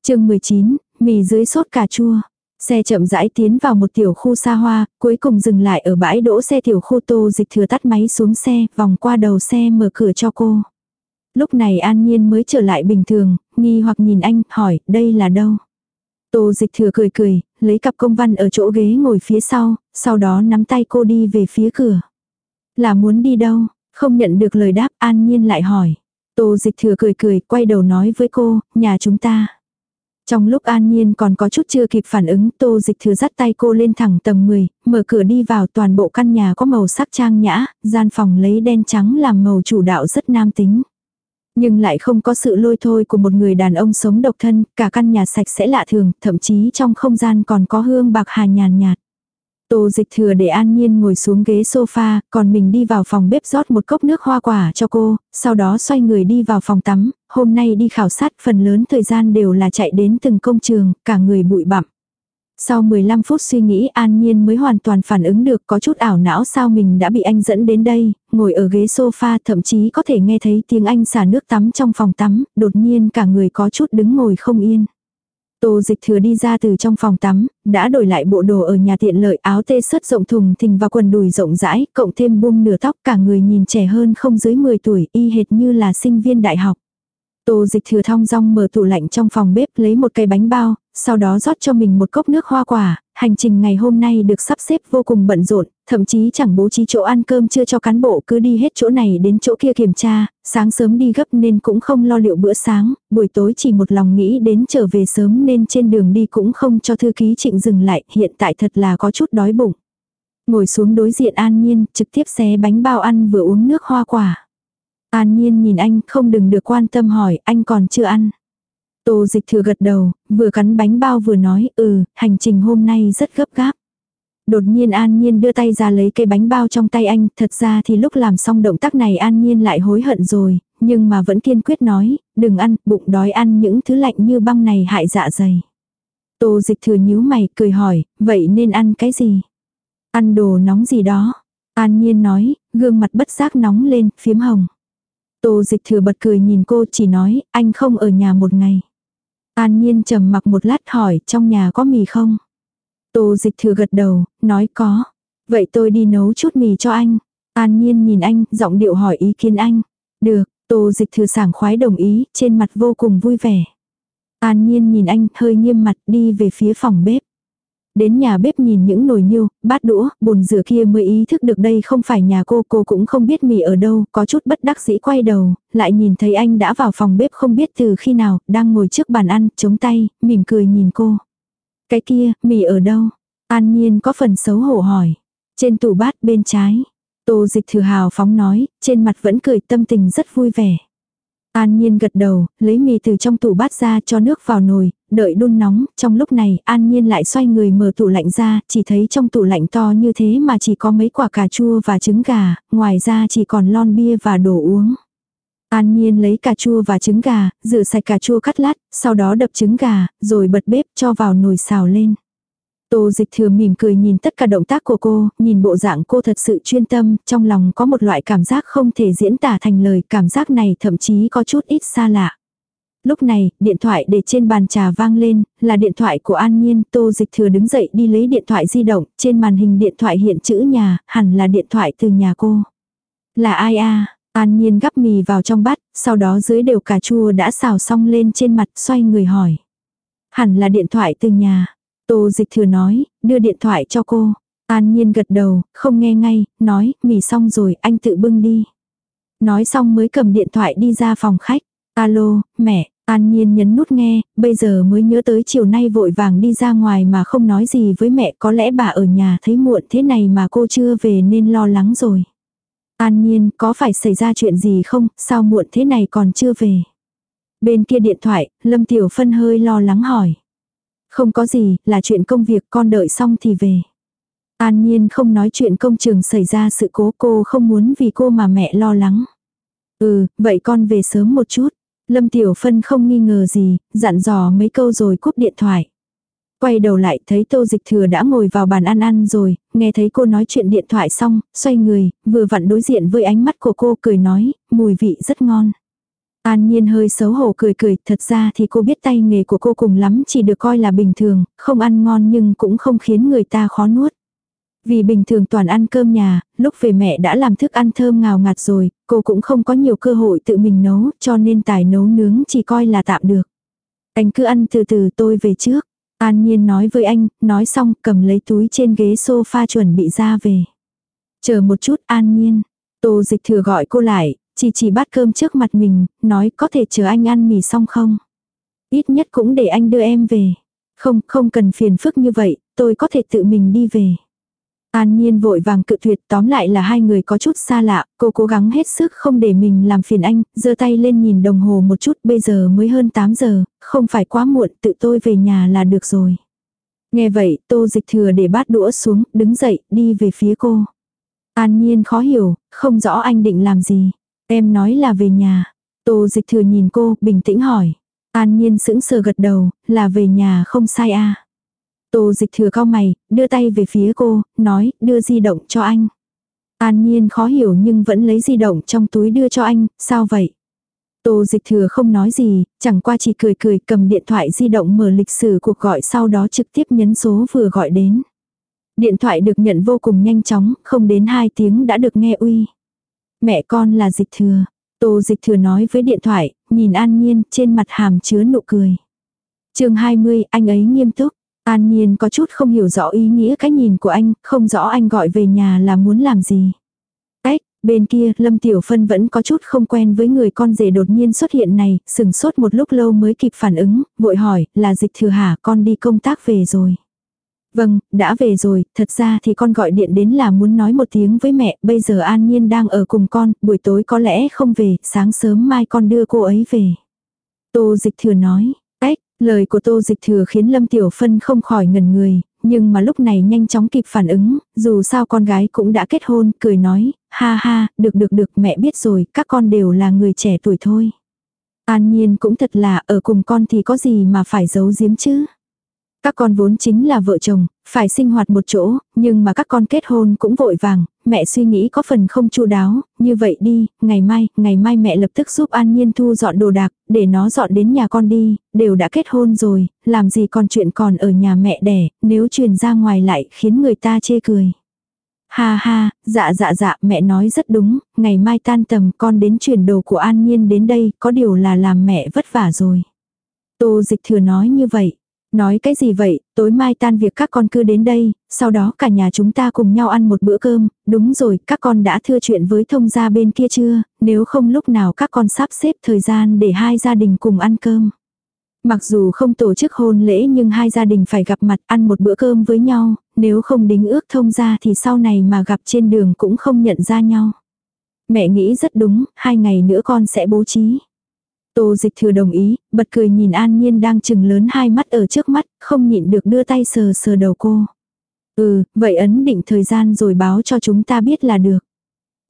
chương 19, mì dưới sốt cà chua. Xe chậm rãi tiến vào một tiểu khu xa hoa, cuối cùng dừng lại ở bãi đỗ xe tiểu khu tô dịch thừa tắt máy xuống xe, vòng qua đầu xe mở cửa cho cô. Lúc này an nhiên mới trở lại bình thường, nghi hoặc nhìn anh, hỏi, đây là đâu? Tô dịch thừa cười cười, lấy cặp công văn ở chỗ ghế ngồi phía sau, sau đó nắm tay cô đi về phía cửa. Là muốn đi đâu? Không nhận được lời đáp, an nhiên lại hỏi. Tô dịch thừa cười cười, quay đầu nói với cô, nhà chúng ta. Trong lúc an nhiên còn có chút chưa kịp phản ứng, tô dịch thừa dắt tay cô lên thẳng tầng 10, mở cửa đi vào toàn bộ căn nhà có màu sắc trang nhã, gian phòng lấy đen trắng làm màu chủ đạo rất nam tính. Nhưng lại không có sự lôi thôi của một người đàn ông sống độc thân, cả căn nhà sạch sẽ lạ thường, thậm chí trong không gian còn có hương bạc hà nhàn nhạt. Tô dịch thừa để an nhiên ngồi xuống ghế sofa, còn mình đi vào phòng bếp rót một cốc nước hoa quả cho cô, sau đó xoay người đi vào phòng tắm, hôm nay đi khảo sát phần lớn thời gian đều là chạy đến từng công trường, cả người bụi bặm. Sau 15 phút suy nghĩ an nhiên mới hoàn toàn phản ứng được có chút ảo não sao mình đã bị anh dẫn đến đây, ngồi ở ghế sofa thậm chí có thể nghe thấy tiếng anh xả nước tắm trong phòng tắm, đột nhiên cả người có chút đứng ngồi không yên. Tô dịch thừa đi ra từ trong phòng tắm, đã đổi lại bộ đồ ở nhà tiện lợi áo tê sớt rộng thùng thình và quần đùi rộng rãi, cộng thêm buông nửa tóc cả người nhìn trẻ hơn không dưới 10 tuổi y hệt như là sinh viên đại học. Tô dịch thừa thong rong mở tủ lạnh trong phòng bếp lấy một cây bánh bao, sau đó rót cho mình một cốc nước hoa quả, hành trình ngày hôm nay được sắp xếp vô cùng bận rộn, thậm chí chẳng bố trí chỗ ăn cơm chưa cho cán bộ cứ đi hết chỗ này đến chỗ kia kiểm tra, sáng sớm đi gấp nên cũng không lo liệu bữa sáng, buổi tối chỉ một lòng nghĩ đến trở về sớm nên trên đường đi cũng không cho thư ký trịnh dừng lại, hiện tại thật là có chút đói bụng. Ngồi xuống đối diện an nhiên, trực tiếp xé bánh bao ăn vừa uống nước hoa quả. An nhiên nhìn anh không đừng được quan tâm hỏi anh còn chưa ăn. Tô dịch thừa gật đầu, vừa cắn bánh bao vừa nói ừ, hành trình hôm nay rất gấp gáp. Đột nhiên An Nhiên đưa tay ra lấy cây bánh bao trong tay anh, thật ra thì lúc làm xong động tác này An Nhiên lại hối hận rồi, nhưng mà vẫn kiên quyết nói, đừng ăn, bụng đói ăn những thứ lạnh như băng này hại dạ dày. Tô dịch thừa nhíu mày, cười hỏi, vậy nên ăn cái gì? Ăn đồ nóng gì đó. An Nhiên nói, gương mặt bất giác nóng lên, phiếm hồng. Tô dịch thừa bật cười nhìn cô chỉ nói, anh không ở nhà một ngày. An Nhiên trầm mặc một lát hỏi trong nhà có mì không? Tô dịch thừa gật đầu, nói có. Vậy tôi đi nấu chút mì cho anh. An Nhiên nhìn anh, giọng điệu hỏi ý kiến anh. Được, Tô dịch thừa sảng khoái đồng ý, trên mặt vô cùng vui vẻ. An Nhiên nhìn anh, hơi nghiêm mặt đi về phía phòng bếp. Đến nhà bếp nhìn những nồi niêu, bát đũa, bồn rửa kia mới ý thức được đây không phải nhà cô, cô cũng không biết mì ở đâu, có chút bất đắc dĩ quay đầu, lại nhìn thấy anh đã vào phòng bếp không biết từ khi nào, đang ngồi trước bàn ăn, chống tay, mỉm cười nhìn cô. Cái kia, mì ở đâu? An Nhiên có phần xấu hổ hỏi. Trên tủ bát bên trái. Tô dịch thừa hào phóng nói, trên mặt vẫn cười tâm tình rất vui vẻ. An Nhiên gật đầu, lấy mì từ trong tủ bát ra cho nước vào nồi, đợi đun nóng, trong lúc này An Nhiên lại xoay người mở tủ lạnh ra, chỉ thấy trong tủ lạnh to như thế mà chỉ có mấy quả cà chua và trứng gà, ngoài ra chỉ còn lon bia và đồ uống. An Nhiên lấy cà chua và trứng gà, rửa sạch cà chua cắt lát, sau đó đập trứng gà, rồi bật bếp cho vào nồi xào lên. Tô dịch thừa mỉm cười nhìn tất cả động tác của cô, nhìn bộ dạng cô thật sự chuyên tâm, trong lòng có một loại cảm giác không thể diễn tả thành lời, cảm giác này thậm chí có chút ít xa lạ. Lúc này, điện thoại để trên bàn trà vang lên, là điện thoại của An Nhiên, Tô Dịch Thừa đứng dậy đi lấy điện thoại di động, trên màn hình điện thoại hiện chữ nhà, hẳn là điện thoại từ nhà cô. Là ai a An Nhiên gắp mì vào trong bát, sau đó dưới đều cà chua đã xào xong lên trên mặt xoay người hỏi. Hẳn là điện thoại từ nhà. Tô dịch thừa nói, đưa điện thoại cho cô. An nhiên gật đầu, không nghe ngay, nói, mì xong rồi, anh tự bưng đi. Nói xong mới cầm điện thoại đi ra phòng khách. Alo, mẹ, An Nhiên nhấn nút nghe, bây giờ mới nhớ tới chiều nay vội vàng đi ra ngoài mà không nói gì với mẹ có lẽ bà ở nhà thấy muộn thế này mà cô chưa về nên lo lắng rồi. An Nhiên, có phải xảy ra chuyện gì không, sao muộn thế này còn chưa về? Bên kia điện thoại, Lâm Tiểu Phân hơi lo lắng hỏi. Không có gì, là chuyện công việc con đợi xong thì về. An Nhiên không nói chuyện công trường xảy ra sự cố cô không muốn vì cô mà mẹ lo lắng. Ừ, vậy con về sớm một chút. Lâm Tiểu Phân không nghi ngờ gì, dặn dò mấy câu rồi cúp điện thoại. Quay đầu lại thấy tô dịch thừa đã ngồi vào bàn ăn ăn rồi, nghe thấy cô nói chuyện điện thoại xong, xoay người, vừa vặn đối diện với ánh mắt của cô cười nói, mùi vị rất ngon. An Nhiên hơi xấu hổ cười cười, thật ra thì cô biết tay nghề của cô cùng lắm chỉ được coi là bình thường, không ăn ngon nhưng cũng không khiến người ta khó nuốt. Vì bình thường toàn ăn cơm nhà, lúc về mẹ đã làm thức ăn thơm ngào ngạt rồi, cô cũng không có nhiều cơ hội tự mình nấu, cho nên tài nấu nướng chỉ coi là tạm được. Anh cứ ăn từ từ tôi về trước. An Nhiên nói với anh, nói xong cầm lấy túi trên ghế sofa chuẩn bị ra về. Chờ một chút An Nhiên. Tô dịch thừa gọi cô lại, chỉ chỉ bát cơm trước mặt mình, nói có thể chờ anh ăn mì xong không? Ít nhất cũng để anh đưa em về. Không, không cần phiền phức như vậy, tôi có thể tự mình đi về. An Nhiên vội vàng cự tuyệt tóm lại là hai người có chút xa lạ, cô cố gắng hết sức không để mình làm phiền anh, giơ tay lên nhìn đồng hồ một chút bây giờ mới hơn 8 giờ, không phải quá muộn tự tôi về nhà là được rồi. Nghe vậy tô dịch thừa để bát đũa xuống, đứng dậy, đi về phía cô. An Nhiên khó hiểu, không rõ anh định làm gì. Em nói là về nhà. Tô dịch thừa nhìn cô, bình tĩnh hỏi. An Nhiên sững sờ gật đầu, là về nhà không sai a à. Tô dịch thừa cao mày, đưa tay về phía cô, nói, đưa di động cho anh. An Nhiên khó hiểu nhưng vẫn lấy di động trong túi đưa cho anh, sao vậy? Tô dịch thừa không nói gì, chẳng qua chỉ cười cười cầm điện thoại di động mở lịch sử cuộc gọi sau đó trực tiếp nhấn số vừa gọi đến. Điện thoại được nhận vô cùng nhanh chóng, không đến 2 tiếng đã được nghe uy. Mẹ con là dịch thừa. Tô dịch thừa nói với điện thoại, nhìn an nhiên trên mặt hàm chứa nụ cười. chương 20, anh ấy nghiêm túc. An Nhiên có chút không hiểu rõ ý nghĩa cái nhìn của anh, không rõ anh gọi về nhà là muốn làm gì. Ếch, bên kia, Lâm Tiểu Phân vẫn có chút không quen với người con rể đột nhiên xuất hiện này, sừng sốt một lúc lâu mới kịp phản ứng, vội hỏi, là dịch thừa hả, con đi công tác về rồi. Vâng, đã về rồi, thật ra thì con gọi điện đến là muốn nói một tiếng với mẹ, bây giờ An Nhiên đang ở cùng con, buổi tối có lẽ không về, sáng sớm mai con đưa cô ấy về. Tô dịch thừa nói, ếch, lời của tô dịch thừa khiến Lâm Tiểu Phân không khỏi ngần người, nhưng mà lúc này nhanh chóng kịp phản ứng, dù sao con gái cũng đã kết hôn, cười nói, ha ha, được được được mẹ biết rồi, các con đều là người trẻ tuổi thôi. An Nhiên cũng thật là ở cùng con thì có gì mà phải giấu giếm chứ. Các con vốn chính là vợ chồng, phải sinh hoạt một chỗ, nhưng mà các con kết hôn cũng vội vàng, mẹ suy nghĩ có phần không chu đáo, như vậy đi, ngày mai, ngày mai mẹ lập tức giúp An Nhiên thu dọn đồ đạc, để nó dọn đến nhà con đi, đều đã kết hôn rồi, làm gì còn chuyện còn ở nhà mẹ đẻ, nếu truyền ra ngoài lại khiến người ta chê cười. Ha ha, dạ dạ dạ, mẹ nói rất đúng, ngày mai tan tầm con đến chuyển đồ của An Nhiên đến đây, có điều là làm mẹ vất vả rồi. Tô dịch thừa nói như vậy. Nói cái gì vậy, tối mai tan việc các con cứ đến đây, sau đó cả nhà chúng ta cùng nhau ăn một bữa cơm, đúng rồi, các con đã thưa chuyện với thông gia bên kia chưa, nếu không lúc nào các con sắp xếp thời gian để hai gia đình cùng ăn cơm. Mặc dù không tổ chức hôn lễ nhưng hai gia đình phải gặp mặt ăn một bữa cơm với nhau, nếu không đính ước thông gia thì sau này mà gặp trên đường cũng không nhận ra nhau. Mẹ nghĩ rất đúng, hai ngày nữa con sẽ bố trí. Tô dịch thừa đồng ý, bật cười nhìn An Nhiên đang chừng lớn hai mắt ở trước mắt, không nhịn được đưa tay sờ sờ đầu cô. Ừ, vậy ấn định thời gian rồi báo cho chúng ta biết là được.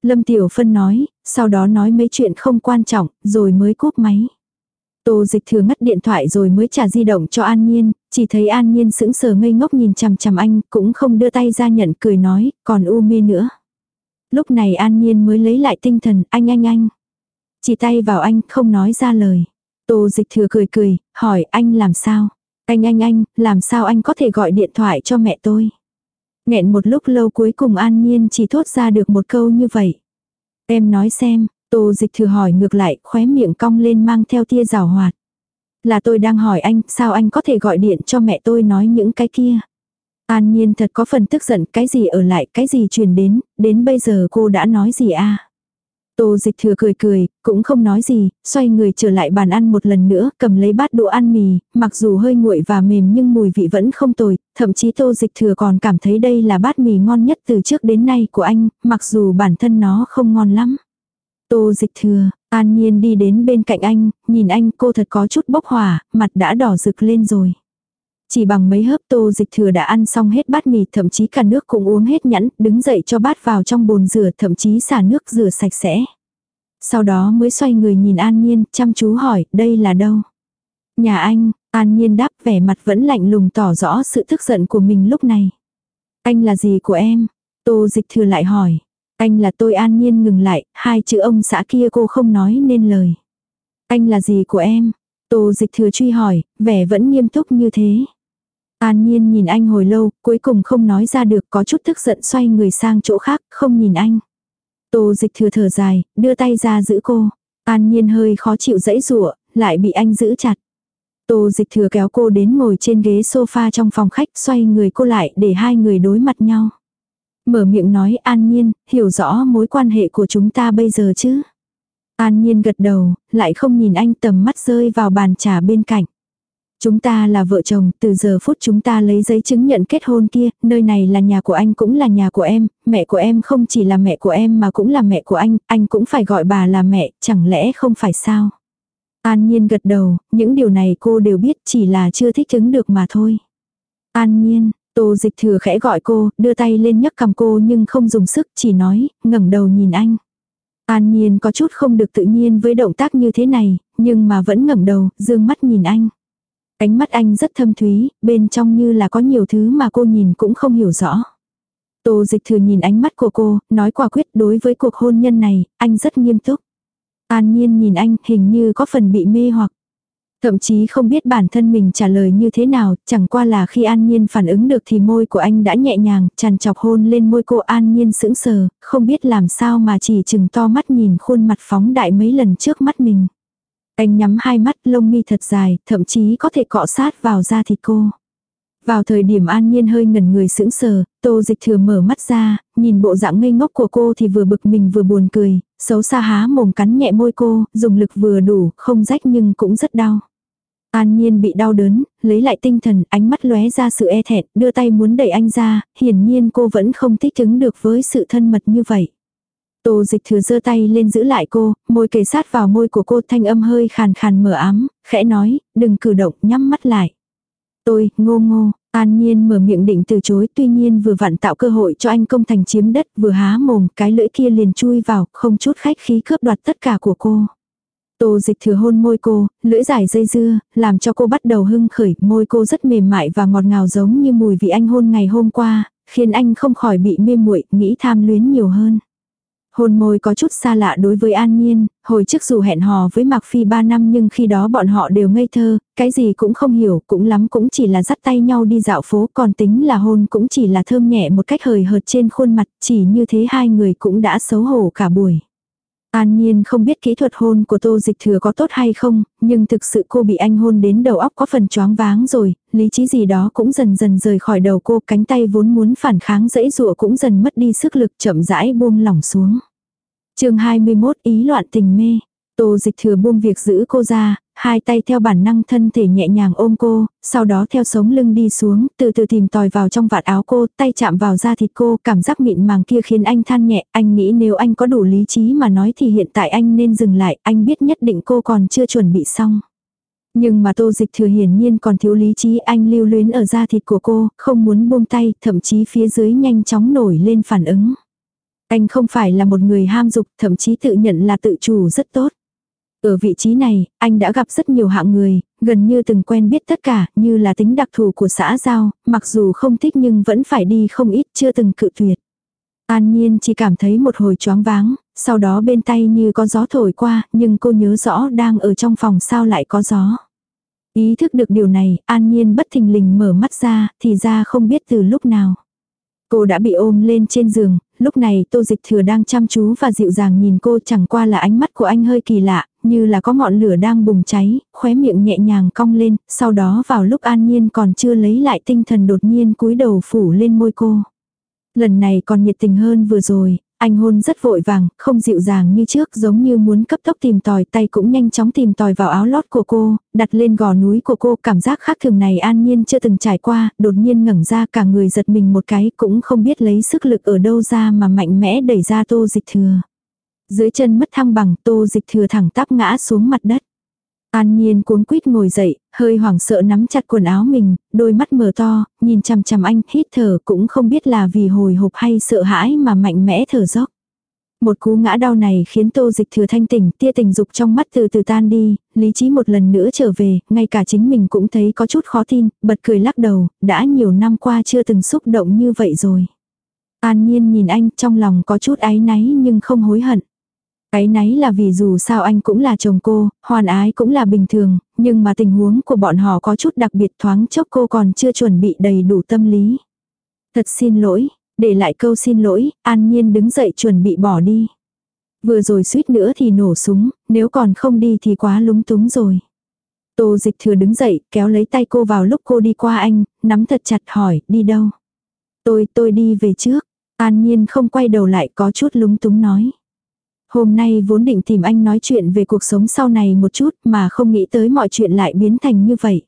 Lâm Tiểu Phân nói, sau đó nói mấy chuyện không quan trọng, rồi mới cúp máy. Tô dịch thừa ngắt điện thoại rồi mới trả di động cho An Nhiên, chỉ thấy An Nhiên sững sờ ngây ngốc nhìn chằm chằm anh, cũng không đưa tay ra nhận cười nói, còn u mê nữa. Lúc này An Nhiên mới lấy lại tinh thần, anh anh anh. Chỉ tay vào anh, không nói ra lời. Tô dịch thừa cười cười, hỏi anh làm sao? Anh anh anh, làm sao anh có thể gọi điện thoại cho mẹ tôi? Nghẹn một lúc lâu cuối cùng an nhiên chỉ thốt ra được một câu như vậy. Em nói xem, tô dịch thừa hỏi ngược lại, khóe miệng cong lên mang theo tia rào hoạt. Là tôi đang hỏi anh, sao anh có thể gọi điện cho mẹ tôi nói những cái kia? An nhiên thật có phần tức giận, cái gì ở lại, cái gì truyền đến, đến bây giờ cô đã nói gì à? Tô dịch thừa cười cười, cũng không nói gì, xoay người trở lại bàn ăn một lần nữa, cầm lấy bát đũa ăn mì, mặc dù hơi nguội và mềm nhưng mùi vị vẫn không tồi, thậm chí tô dịch thừa còn cảm thấy đây là bát mì ngon nhất từ trước đến nay của anh, mặc dù bản thân nó không ngon lắm. Tô dịch thừa, an nhiên đi đến bên cạnh anh, nhìn anh cô thật có chút bốc hỏa, mặt đã đỏ rực lên rồi. Chỉ bằng mấy hớp tô dịch thừa đã ăn xong hết bát mì thậm chí cả nước cũng uống hết nhẫn, đứng dậy cho bát vào trong bồn rửa thậm chí xả nước rửa sạch sẽ. Sau đó mới xoay người nhìn An Nhiên, chăm chú hỏi, đây là đâu? Nhà anh, An Nhiên đáp vẻ mặt vẫn lạnh lùng tỏ rõ sự tức giận của mình lúc này. Anh là gì của em? Tô dịch thừa lại hỏi. Anh là tôi An Nhiên ngừng lại, hai chữ ông xã kia cô không nói nên lời. Anh là gì của em? Tô dịch thừa truy hỏi, vẻ vẫn nghiêm túc như thế. An Nhiên nhìn anh hồi lâu, cuối cùng không nói ra được có chút tức giận xoay người sang chỗ khác, không nhìn anh. Tô dịch thừa thở dài, đưa tay ra giữ cô. An Nhiên hơi khó chịu dãy rủa lại bị anh giữ chặt. Tô dịch thừa kéo cô đến ngồi trên ghế sofa trong phòng khách xoay người cô lại để hai người đối mặt nhau. Mở miệng nói An Nhiên, hiểu rõ mối quan hệ của chúng ta bây giờ chứ. An Nhiên gật đầu, lại không nhìn anh tầm mắt rơi vào bàn trà bên cạnh. Chúng ta là vợ chồng, từ giờ phút chúng ta lấy giấy chứng nhận kết hôn kia, nơi này là nhà của anh cũng là nhà của em, mẹ của em không chỉ là mẹ của em mà cũng là mẹ của anh, anh cũng phải gọi bà là mẹ, chẳng lẽ không phải sao? An Nhiên gật đầu, những điều này cô đều biết chỉ là chưa thích ứng được mà thôi. An Nhiên, Tô Dịch Thừa khẽ gọi cô, đưa tay lên nhấc cầm cô nhưng không dùng sức, chỉ nói, ngẩng đầu nhìn anh. An Nhiên có chút không được tự nhiên với động tác như thế này, nhưng mà vẫn ngẩng đầu, dương mắt nhìn anh. Ánh mắt anh rất thâm thúy, bên trong như là có nhiều thứ mà cô nhìn cũng không hiểu rõ. Tô dịch thừa nhìn ánh mắt của cô, nói quả quyết đối với cuộc hôn nhân này, anh rất nghiêm túc. An nhiên nhìn anh, hình như có phần bị mê hoặc. Thậm chí không biết bản thân mình trả lời như thế nào, chẳng qua là khi An Nhiên phản ứng được thì môi của anh đã nhẹ nhàng, tràn chọc hôn lên môi cô An Nhiên sững sờ, không biết làm sao mà chỉ chừng to mắt nhìn khuôn mặt phóng đại mấy lần trước mắt mình. Anh nhắm hai mắt lông mi thật dài, thậm chí có thể cọ sát vào da thịt cô. Vào thời điểm an nhiên hơi ngẩn người sững sờ, tô dịch thừa mở mắt ra, nhìn bộ dạng ngây ngốc của cô thì vừa bực mình vừa buồn cười, xấu xa há mồm cắn nhẹ môi cô, dùng lực vừa đủ, không rách nhưng cũng rất đau. An nhiên bị đau đớn, lấy lại tinh thần, ánh mắt lóe ra sự e thẹn, đưa tay muốn đẩy anh ra, hiển nhiên cô vẫn không thích ứng được với sự thân mật như vậy. Tô dịch thừa giơ tay lên giữ lại cô, môi kề sát vào môi của cô thanh âm hơi khàn khàn mở ám, khẽ nói, đừng cử động, nhắm mắt lại. Tôi, ngô ngô, an nhiên mở miệng định từ chối tuy nhiên vừa vặn tạo cơ hội cho anh công thành chiếm đất vừa há mồm cái lưỡi kia liền chui vào, không chút khách khí cướp đoạt tất cả của cô. Tô dịch thừa hôn môi cô, lưỡi dài dây dưa, làm cho cô bắt đầu hưng khởi, môi cô rất mềm mại và ngọt ngào giống như mùi vị anh hôn ngày hôm qua, khiến anh không khỏi bị mê muội, nghĩ tham luyến nhiều hơn. Hôn môi có chút xa lạ đối với An Nhiên, hồi trước dù hẹn hò với Mạc Phi 3 năm nhưng khi đó bọn họ đều ngây thơ, cái gì cũng không hiểu, cũng lắm cũng chỉ là dắt tay nhau đi dạo phố, còn tính là hôn cũng chỉ là thơm nhẹ một cách hời hợt trên khuôn mặt, chỉ như thế hai người cũng đã xấu hổ cả buổi. An Nhiên không biết kỹ thuật hôn của Tô Dịch Thừa có tốt hay không, nhưng thực sự cô bị anh hôn đến đầu óc có phần choáng váng rồi, lý trí gì đó cũng dần dần rời khỏi đầu cô, cánh tay vốn muốn phản kháng dãy dụa cũng dần mất đi sức lực chậm rãi buông lỏng xuống. chương 21 ý loạn tình mê. Tô dịch thừa buông việc giữ cô ra, hai tay theo bản năng thân thể nhẹ nhàng ôm cô, sau đó theo sống lưng đi xuống, từ từ tìm tòi vào trong vạt áo cô, tay chạm vào da thịt cô, cảm giác mịn màng kia khiến anh than nhẹ, anh nghĩ nếu anh có đủ lý trí mà nói thì hiện tại anh nên dừng lại, anh biết nhất định cô còn chưa chuẩn bị xong. Nhưng mà tô dịch thừa hiển nhiên còn thiếu lý trí anh lưu luyến ở da thịt của cô, không muốn buông tay, thậm chí phía dưới nhanh chóng nổi lên phản ứng. Anh không phải là một người ham dục, thậm chí tự nhận là tự chủ rất tốt. Ở vị trí này, anh đã gặp rất nhiều hạng người, gần như từng quen biết tất cả, như là tính đặc thù của xã giao, mặc dù không thích nhưng vẫn phải đi không ít, chưa từng cự tuyệt. An Nhiên chỉ cảm thấy một hồi choáng váng, sau đó bên tay như có gió thổi qua, nhưng cô nhớ rõ đang ở trong phòng sao lại có gió. Ý thức được điều này, An Nhiên bất thình lình mở mắt ra, thì ra không biết từ lúc nào. Cô đã bị ôm lên trên giường, lúc này tô dịch thừa đang chăm chú và dịu dàng nhìn cô chẳng qua là ánh mắt của anh hơi kỳ lạ, như là có ngọn lửa đang bùng cháy, khóe miệng nhẹ nhàng cong lên, sau đó vào lúc an nhiên còn chưa lấy lại tinh thần đột nhiên cúi đầu phủ lên môi cô. Lần này còn nhiệt tình hơn vừa rồi, anh hôn rất vội vàng, không dịu dàng như trước giống như muốn cấp tốc tìm tòi tay cũng nhanh chóng tìm tòi vào áo lót của cô, đặt lên gò núi của cô cảm giác khác thường này an nhiên chưa từng trải qua, đột nhiên ngẩng ra cả người giật mình một cái cũng không biết lấy sức lực ở đâu ra mà mạnh mẽ đẩy ra tô dịch thừa. Dưới chân mất thăng bằng tô dịch thừa thẳng tắp ngã xuống mặt đất. An Nhiên cuống quýt ngồi dậy, hơi hoảng sợ nắm chặt quần áo mình, đôi mắt mở to, nhìn chằm chằm anh, hít thở cũng không biết là vì hồi hộp hay sợ hãi mà mạnh mẽ thở dốc. Một cú ngã đau này khiến tô dịch thừa thanh tỉnh, tia tình dục trong mắt từ từ tan đi, lý trí một lần nữa trở về, ngay cả chính mình cũng thấy có chút khó tin, bật cười lắc đầu, đã nhiều năm qua chưa từng xúc động như vậy rồi. An nhiên nhìn anh trong lòng có chút áy náy nhưng không hối hận. Cái náy là vì dù sao anh cũng là chồng cô, hoàn ái cũng là bình thường, nhưng mà tình huống của bọn họ có chút đặc biệt thoáng chốc cô còn chưa chuẩn bị đầy đủ tâm lý. Thật xin lỗi, để lại câu xin lỗi, an nhiên đứng dậy chuẩn bị bỏ đi. Vừa rồi suýt nữa thì nổ súng, nếu còn không đi thì quá lúng túng rồi. Tô dịch thừa đứng dậy, kéo lấy tay cô vào lúc cô đi qua anh, nắm thật chặt hỏi, đi đâu? Tôi, tôi đi về trước. An nhiên không quay đầu lại có chút lúng túng nói. Hôm nay vốn định tìm anh nói chuyện về cuộc sống sau này một chút mà không nghĩ tới mọi chuyện lại biến thành như vậy.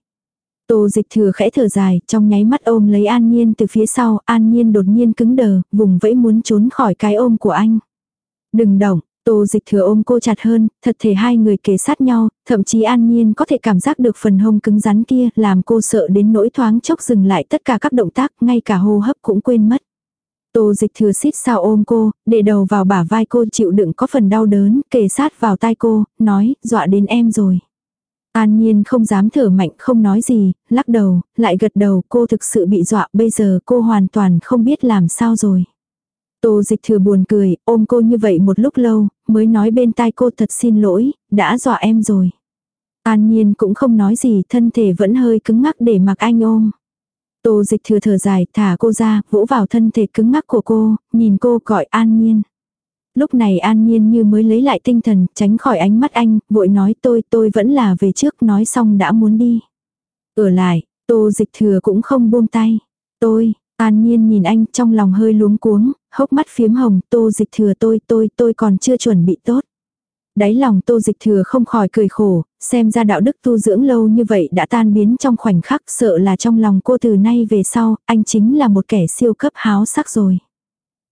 Tô dịch thừa khẽ thở dài, trong nháy mắt ôm lấy An Nhiên từ phía sau, An Nhiên đột nhiên cứng đờ, vùng vẫy muốn trốn khỏi cái ôm của anh. Đừng động, Tô dịch thừa ôm cô chặt hơn, thật thể hai người kề sát nhau, thậm chí An Nhiên có thể cảm giác được phần hông cứng rắn kia, làm cô sợ đến nỗi thoáng chốc dừng lại tất cả các động tác, ngay cả hô hấp cũng quên mất. Tô dịch thừa xít sao ôm cô, để đầu vào bả vai cô chịu đựng có phần đau đớn, kề sát vào tai cô, nói, dọa đến em rồi. An nhiên không dám thở mạnh không nói gì, lắc đầu, lại gật đầu cô thực sự bị dọa bây giờ cô hoàn toàn không biết làm sao rồi. Tô dịch thừa buồn cười, ôm cô như vậy một lúc lâu, mới nói bên tai cô thật xin lỗi, đã dọa em rồi. An nhiên cũng không nói gì, thân thể vẫn hơi cứng ngắc để mặc anh ôm. Tô dịch thừa thở dài, thả cô ra, vỗ vào thân thể cứng ngắc của cô, nhìn cô gọi an nhiên. Lúc này an nhiên như mới lấy lại tinh thần, tránh khỏi ánh mắt anh, vội nói tôi, tôi vẫn là về trước, nói xong đã muốn đi. Ở lại, tô dịch thừa cũng không buông tay. Tôi, an nhiên nhìn anh trong lòng hơi luống cuống, hốc mắt phiếm hồng, tô dịch thừa tôi, tôi, tôi còn chưa chuẩn bị tốt. Đáy lòng tô dịch thừa không khỏi cười khổ, xem ra đạo đức tu dưỡng lâu như vậy đã tan biến trong khoảnh khắc sợ là trong lòng cô từ nay về sau, anh chính là một kẻ siêu cấp háo sắc rồi.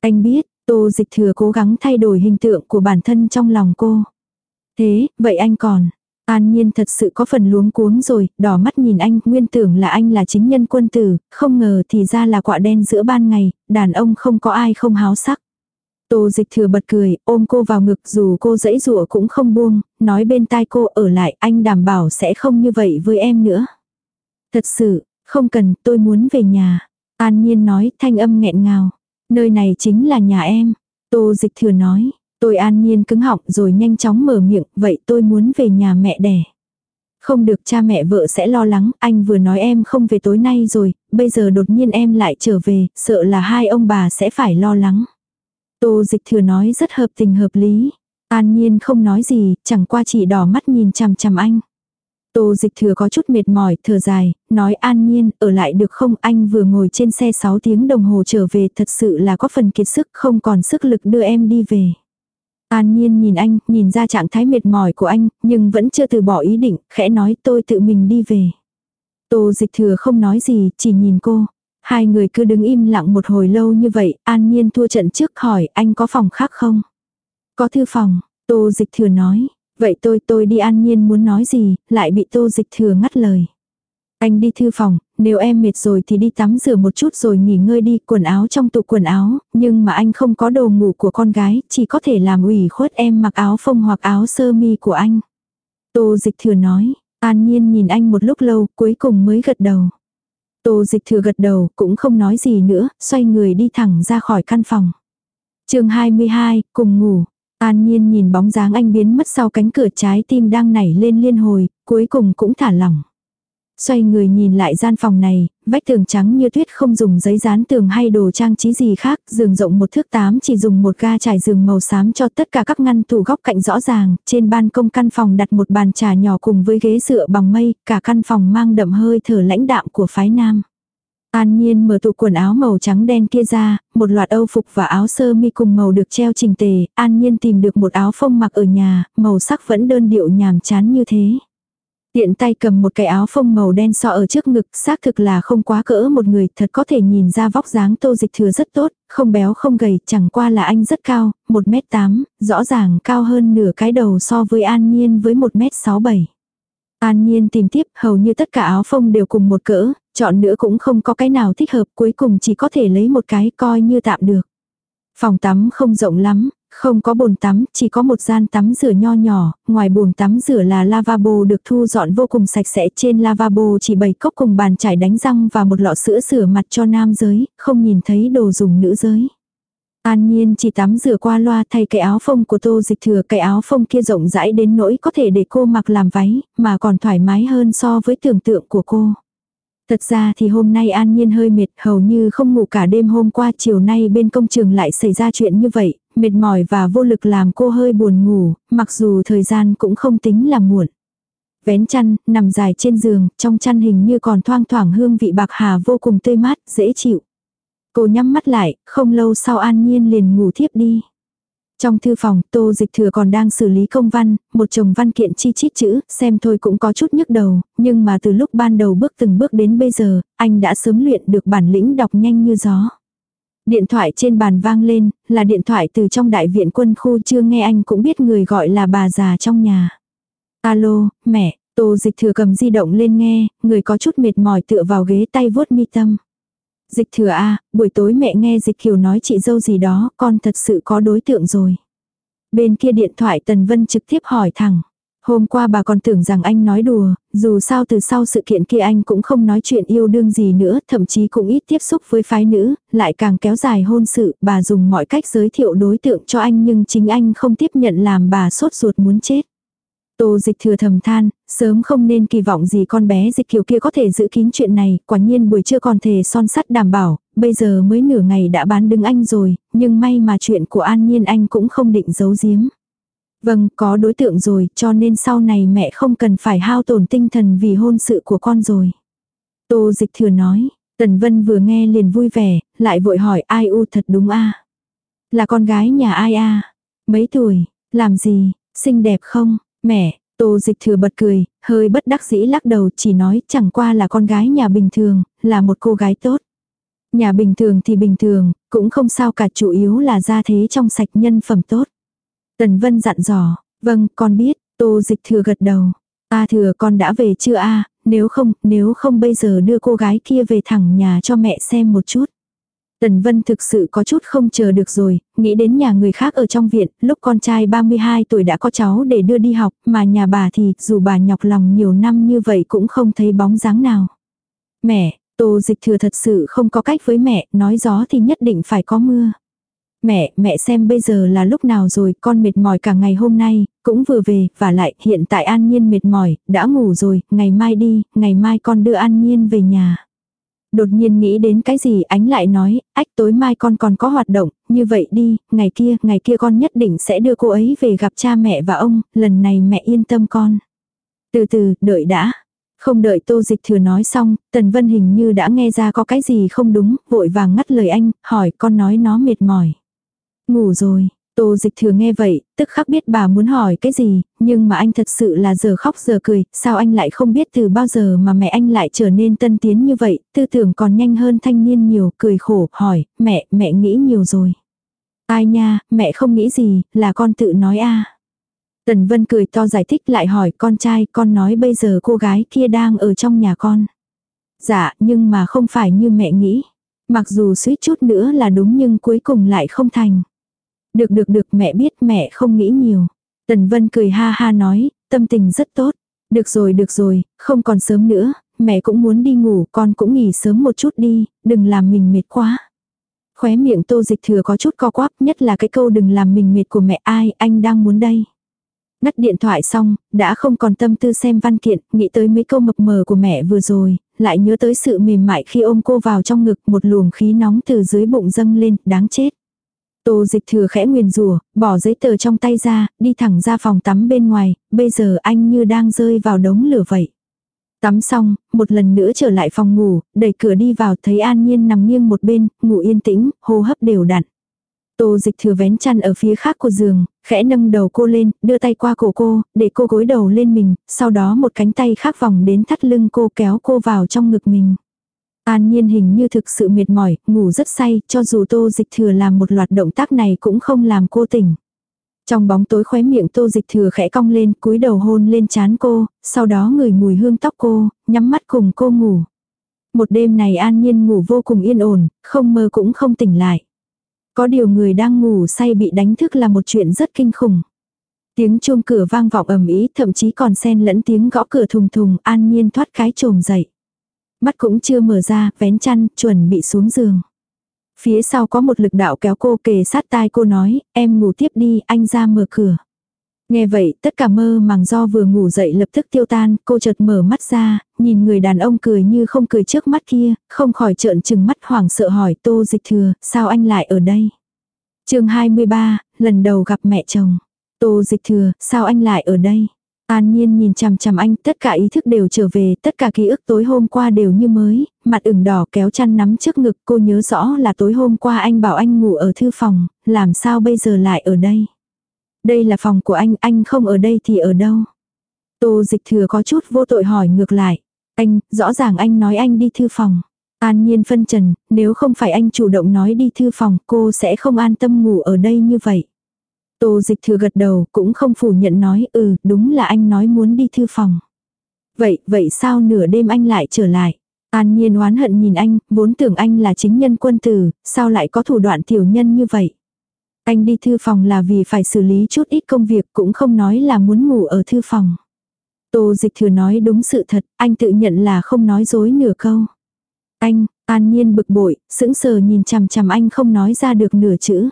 Anh biết, tô dịch thừa cố gắng thay đổi hình tượng của bản thân trong lòng cô. Thế, vậy anh còn, An Nhiên thật sự có phần luống cuống rồi, đỏ mắt nhìn anh, nguyên tưởng là anh là chính nhân quân tử, không ngờ thì ra là quạ đen giữa ban ngày, đàn ông không có ai không háo sắc. Tô dịch thừa bật cười, ôm cô vào ngực dù cô dãy rụa cũng không buông, nói bên tai cô ở lại anh đảm bảo sẽ không như vậy với em nữa. Thật sự, không cần, tôi muốn về nhà. An Nhiên nói, thanh âm nghẹn ngào. Nơi này chính là nhà em. Tô dịch thừa nói, tôi an nhiên cứng họng rồi nhanh chóng mở miệng, vậy tôi muốn về nhà mẹ đẻ. Không được cha mẹ vợ sẽ lo lắng, anh vừa nói em không về tối nay rồi, bây giờ đột nhiên em lại trở về, sợ là hai ông bà sẽ phải lo lắng. Tô dịch thừa nói rất hợp tình hợp lý. An nhiên không nói gì, chẳng qua chỉ đỏ mắt nhìn chằm chằm anh. Tô dịch thừa có chút mệt mỏi, thở dài, nói an nhiên, ở lại được không anh vừa ngồi trên xe 6 tiếng đồng hồ trở về thật sự là có phần kiệt sức không còn sức lực đưa em đi về. An nhiên nhìn anh, nhìn ra trạng thái mệt mỏi của anh, nhưng vẫn chưa từ bỏ ý định, khẽ nói tôi tự mình đi về. Tô dịch thừa không nói gì, chỉ nhìn cô. Hai người cứ đứng im lặng một hồi lâu như vậy, an nhiên thua trận trước hỏi anh có phòng khác không? Có thư phòng, tô dịch thừa nói. Vậy tôi tôi đi an nhiên muốn nói gì, lại bị tô dịch thừa ngắt lời. Anh đi thư phòng, nếu em mệt rồi thì đi tắm rửa một chút rồi nghỉ ngơi đi, quần áo trong tủ quần áo, nhưng mà anh không có đồ ngủ của con gái, chỉ có thể làm ủy khuất em mặc áo phông hoặc áo sơ mi của anh. Tô dịch thừa nói, an nhiên nhìn anh một lúc lâu, cuối cùng mới gật đầu. Tô dịch thừa gật đầu, cũng không nói gì nữa, xoay người đi thẳng ra khỏi căn phòng. chương 22, cùng ngủ. An nhiên nhìn bóng dáng anh biến mất sau cánh cửa trái tim đang nảy lên liên hồi, cuối cùng cũng thả lỏng. Xoay người nhìn lại gian phòng này, vách tường trắng như tuyết không dùng giấy dán tường hay đồ trang trí gì khác, giường rộng một thước tám chỉ dùng một ga trải giường màu xám cho tất cả các ngăn tủ góc cạnh rõ ràng, trên ban công căn phòng đặt một bàn trà nhỏ cùng với ghế dựa bằng mây, cả căn phòng mang đậm hơi thở lãnh đạm của phái nam. An Nhiên mở tủ quần áo màu trắng đen kia ra, một loạt âu phục và áo sơ mi cùng màu được treo trình tề, An Nhiên tìm được một áo phông mặc ở nhà, màu sắc vẫn đơn điệu nhàm chán như thế. Tiện tay cầm một cái áo phông màu đen so ở trước ngực, xác thực là không quá cỡ một người, thật có thể nhìn ra vóc dáng tô dịch thừa rất tốt, không béo không gầy, chẳng qua là anh rất cao, 1m8, rõ ràng cao hơn nửa cái đầu so với An Nhiên với 1m67. An Nhiên tìm tiếp, hầu như tất cả áo phông đều cùng một cỡ, chọn nữa cũng không có cái nào thích hợp, cuối cùng chỉ có thể lấy một cái coi như tạm được. Phòng tắm không rộng lắm, không có bồn tắm, chỉ có một gian tắm rửa nho nhỏ, ngoài buồng tắm rửa là lavabo được thu dọn vô cùng sạch sẽ. Trên lavabo chỉ bày cốc cùng bàn chải đánh răng và một lọ sữa rửa mặt cho nam giới, không nhìn thấy đồ dùng nữ giới. An Nhiên chỉ tắm rửa qua loa thay cái áo phông của tô dịch thừa cái áo phông kia rộng rãi đến nỗi có thể để cô mặc làm váy, mà còn thoải mái hơn so với tưởng tượng của cô. Thật ra thì hôm nay An Nhiên hơi mệt, hầu như không ngủ cả đêm hôm qua chiều nay bên công trường lại xảy ra chuyện như vậy, mệt mỏi và vô lực làm cô hơi buồn ngủ, mặc dù thời gian cũng không tính là muộn. Vén chăn, nằm dài trên giường, trong chăn hình như còn thoang thoảng hương vị bạc hà vô cùng tươi mát, dễ chịu. Cô nhắm mắt lại, không lâu sau An Nhiên liền ngủ thiếp đi. Trong thư phòng, Tô Dịch Thừa còn đang xử lý công văn, một chồng văn kiện chi chít chữ, xem thôi cũng có chút nhức đầu, nhưng mà từ lúc ban đầu bước từng bước đến bây giờ, anh đã sớm luyện được bản lĩnh đọc nhanh như gió. Điện thoại trên bàn vang lên, là điện thoại từ trong đại viện quân khu chưa nghe anh cũng biết người gọi là bà già trong nhà. Alo, mẹ, Tô Dịch Thừa cầm di động lên nghe, người có chút mệt mỏi tựa vào ghế tay vuốt mi tâm. Dịch thừa a buổi tối mẹ nghe dịch kiều nói chị dâu gì đó, con thật sự có đối tượng rồi. Bên kia điện thoại Tần Vân trực tiếp hỏi thẳng. Hôm qua bà còn tưởng rằng anh nói đùa, dù sao từ sau sự kiện kia anh cũng không nói chuyện yêu đương gì nữa, thậm chí cũng ít tiếp xúc với phái nữ, lại càng kéo dài hôn sự, bà dùng mọi cách giới thiệu đối tượng cho anh nhưng chính anh không tiếp nhận làm bà sốt ruột muốn chết. Tô dịch thừa thầm than, sớm không nên kỳ vọng gì con bé dịch kiều kia có thể giữ kín chuyện này, quả nhiên buổi trưa còn thể son sắt đảm bảo, bây giờ mới nửa ngày đã bán đứng anh rồi, nhưng may mà chuyện của an nhiên anh cũng không định giấu giếm. Vâng, có đối tượng rồi, cho nên sau này mẹ không cần phải hao tổn tinh thần vì hôn sự của con rồi. Tô dịch thừa nói, Tần Vân vừa nghe liền vui vẻ, lại vội hỏi ai u thật đúng a Là con gái nhà ai a Mấy tuổi, làm gì, xinh đẹp không? Mẹ, Tô dịch thừa bật cười, hơi bất đắc dĩ lắc đầu chỉ nói chẳng qua là con gái nhà bình thường, là một cô gái tốt. Nhà bình thường thì bình thường, cũng không sao cả chủ yếu là gia thế trong sạch nhân phẩm tốt. Tần Vân dặn dò, vâng con biết, tô dịch thừa gật đầu. A thừa con đã về chưa a nếu không, nếu không bây giờ đưa cô gái kia về thẳng nhà cho mẹ xem một chút. Tần Vân thực sự có chút không chờ được rồi, nghĩ đến nhà người khác ở trong viện, lúc con trai 32 tuổi đã có cháu để đưa đi học, mà nhà bà thì, dù bà nhọc lòng nhiều năm như vậy cũng không thấy bóng dáng nào. Mẹ, Tô Dịch Thừa thật sự không có cách với mẹ, nói gió thì nhất định phải có mưa. Mẹ, mẹ xem bây giờ là lúc nào rồi, con mệt mỏi cả ngày hôm nay, cũng vừa về, và lại, hiện tại An Nhiên mệt mỏi, đã ngủ rồi, ngày mai đi, ngày mai con đưa An Nhiên về nhà. Đột nhiên nghĩ đến cái gì ánh lại nói, ách tối mai con còn có hoạt động, như vậy đi, ngày kia, ngày kia con nhất định sẽ đưa cô ấy về gặp cha mẹ và ông, lần này mẹ yên tâm con. Từ từ, đợi đã. Không đợi tô dịch thừa nói xong, Tần Vân hình như đã nghe ra có cái gì không đúng, vội vàng ngắt lời anh, hỏi con nói nó mệt mỏi. Ngủ rồi, Tô dịch thừa nghe vậy, tức khắc biết bà muốn hỏi cái gì, nhưng mà anh thật sự là giờ khóc giờ cười, sao anh lại không biết từ bao giờ mà mẹ anh lại trở nên tân tiến như vậy, tư tưởng còn nhanh hơn thanh niên nhiều, cười khổ, hỏi, mẹ, mẹ nghĩ nhiều rồi. Ai nha, mẹ không nghĩ gì, là con tự nói a Tần Vân cười to giải thích lại hỏi con trai, con nói bây giờ cô gái kia đang ở trong nhà con. Dạ, nhưng mà không phải như mẹ nghĩ. Mặc dù suýt chút nữa là đúng nhưng cuối cùng lại không thành. Được được được mẹ biết mẹ không nghĩ nhiều. Tần Vân cười ha ha nói, tâm tình rất tốt. Được rồi được rồi, không còn sớm nữa, mẹ cũng muốn đi ngủ, con cũng nghỉ sớm một chút đi, đừng làm mình mệt quá. Khóe miệng tô dịch thừa có chút co quắp, nhất là cái câu đừng làm mình mệt của mẹ ai, anh đang muốn đây. Ngắt điện thoại xong, đã không còn tâm tư xem văn kiện, nghĩ tới mấy câu mập mờ của mẹ vừa rồi, lại nhớ tới sự mềm mại khi ôm cô vào trong ngực một luồng khí nóng từ dưới bụng dâng lên, đáng chết. Tô dịch thừa khẽ nguyền rủa bỏ giấy tờ trong tay ra, đi thẳng ra phòng tắm bên ngoài, bây giờ anh như đang rơi vào đống lửa vậy. Tắm xong, một lần nữa trở lại phòng ngủ, đẩy cửa đi vào thấy An Nhiên nằm nghiêng một bên, ngủ yên tĩnh, hô hấp đều đặn. Tô dịch thừa vén chăn ở phía khác của giường, khẽ nâng đầu cô lên, đưa tay qua cổ cô, để cô gối đầu lên mình, sau đó một cánh tay khác vòng đến thắt lưng cô kéo cô vào trong ngực mình. An nhiên hình như thực sự mệt mỏi, ngủ rất say, cho dù tô dịch thừa làm một loạt động tác này cũng không làm cô tỉnh. Trong bóng tối khóe miệng tô dịch thừa khẽ cong lên, cúi đầu hôn lên chán cô, sau đó ngửi mùi hương tóc cô, nhắm mắt cùng cô ngủ. Một đêm này an nhiên ngủ vô cùng yên ổn, không mơ cũng không tỉnh lại. Có điều người đang ngủ say bị đánh thức là một chuyện rất kinh khủng. Tiếng chuông cửa vang vọng ầm ĩ, thậm chí còn xen lẫn tiếng gõ cửa thùng thùng, an nhiên thoát cái trồm dậy. Mắt cũng chưa mở ra, vén chăn, chuẩn bị xuống giường. Phía sau có một lực đạo kéo cô kề sát tai cô nói, em ngủ tiếp đi, anh ra mở cửa. Nghe vậy, tất cả mơ màng do vừa ngủ dậy lập tức tiêu tan, cô chợt mở mắt ra, nhìn người đàn ông cười như không cười trước mắt kia, không khỏi trợn trừng mắt hoảng sợ hỏi tô dịch thừa, sao anh lại ở đây? chương 23, lần đầu gặp mẹ chồng. Tô dịch thừa, sao anh lại ở đây? An Nhiên nhìn chằm chằm anh, tất cả ý thức đều trở về, tất cả ký ức tối hôm qua đều như mới, mặt ửng đỏ kéo chăn nắm trước ngực, cô nhớ rõ là tối hôm qua anh bảo anh ngủ ở thư phòng, làm sao bây giờ lại ở đây? Đây là phòng của anh, anh không ở đây thì ở đâu? Tô dịch thừa có chút vô tội hỏi ngược lại. Anh, rõ ràng anh nói anh đi thư phòng. An nhiên phân trần, nếu không phải anh chủ động nói đi thư phòng, cô sẽ không an tâm ngủ ở đây như vậy. Tô dịch thừa gật đầu, cũng không phủ nhận nói, ừ, đúng là anh nói muốn đi thư phòng. Vậy, vậy sao nửa đêm anh lại trở lại? An nhiên oán hận nhìn anh, vốn tưởng anh là chính nhân quân tử, sao lại có thủ đoạn tiểu nhân như vậy? Anh đi thư phòng là vì phải xử lý chút ít công việc cũng không nói là muốn ngủ ở thư phòng. Tô dịch thừa nói đúng sự thật, anh tự nhận là không nói dối nửa câu. Anh, an nhiên bực bội, sững sờ nhìn chằm chằm anh không nói ra được nửa chữ.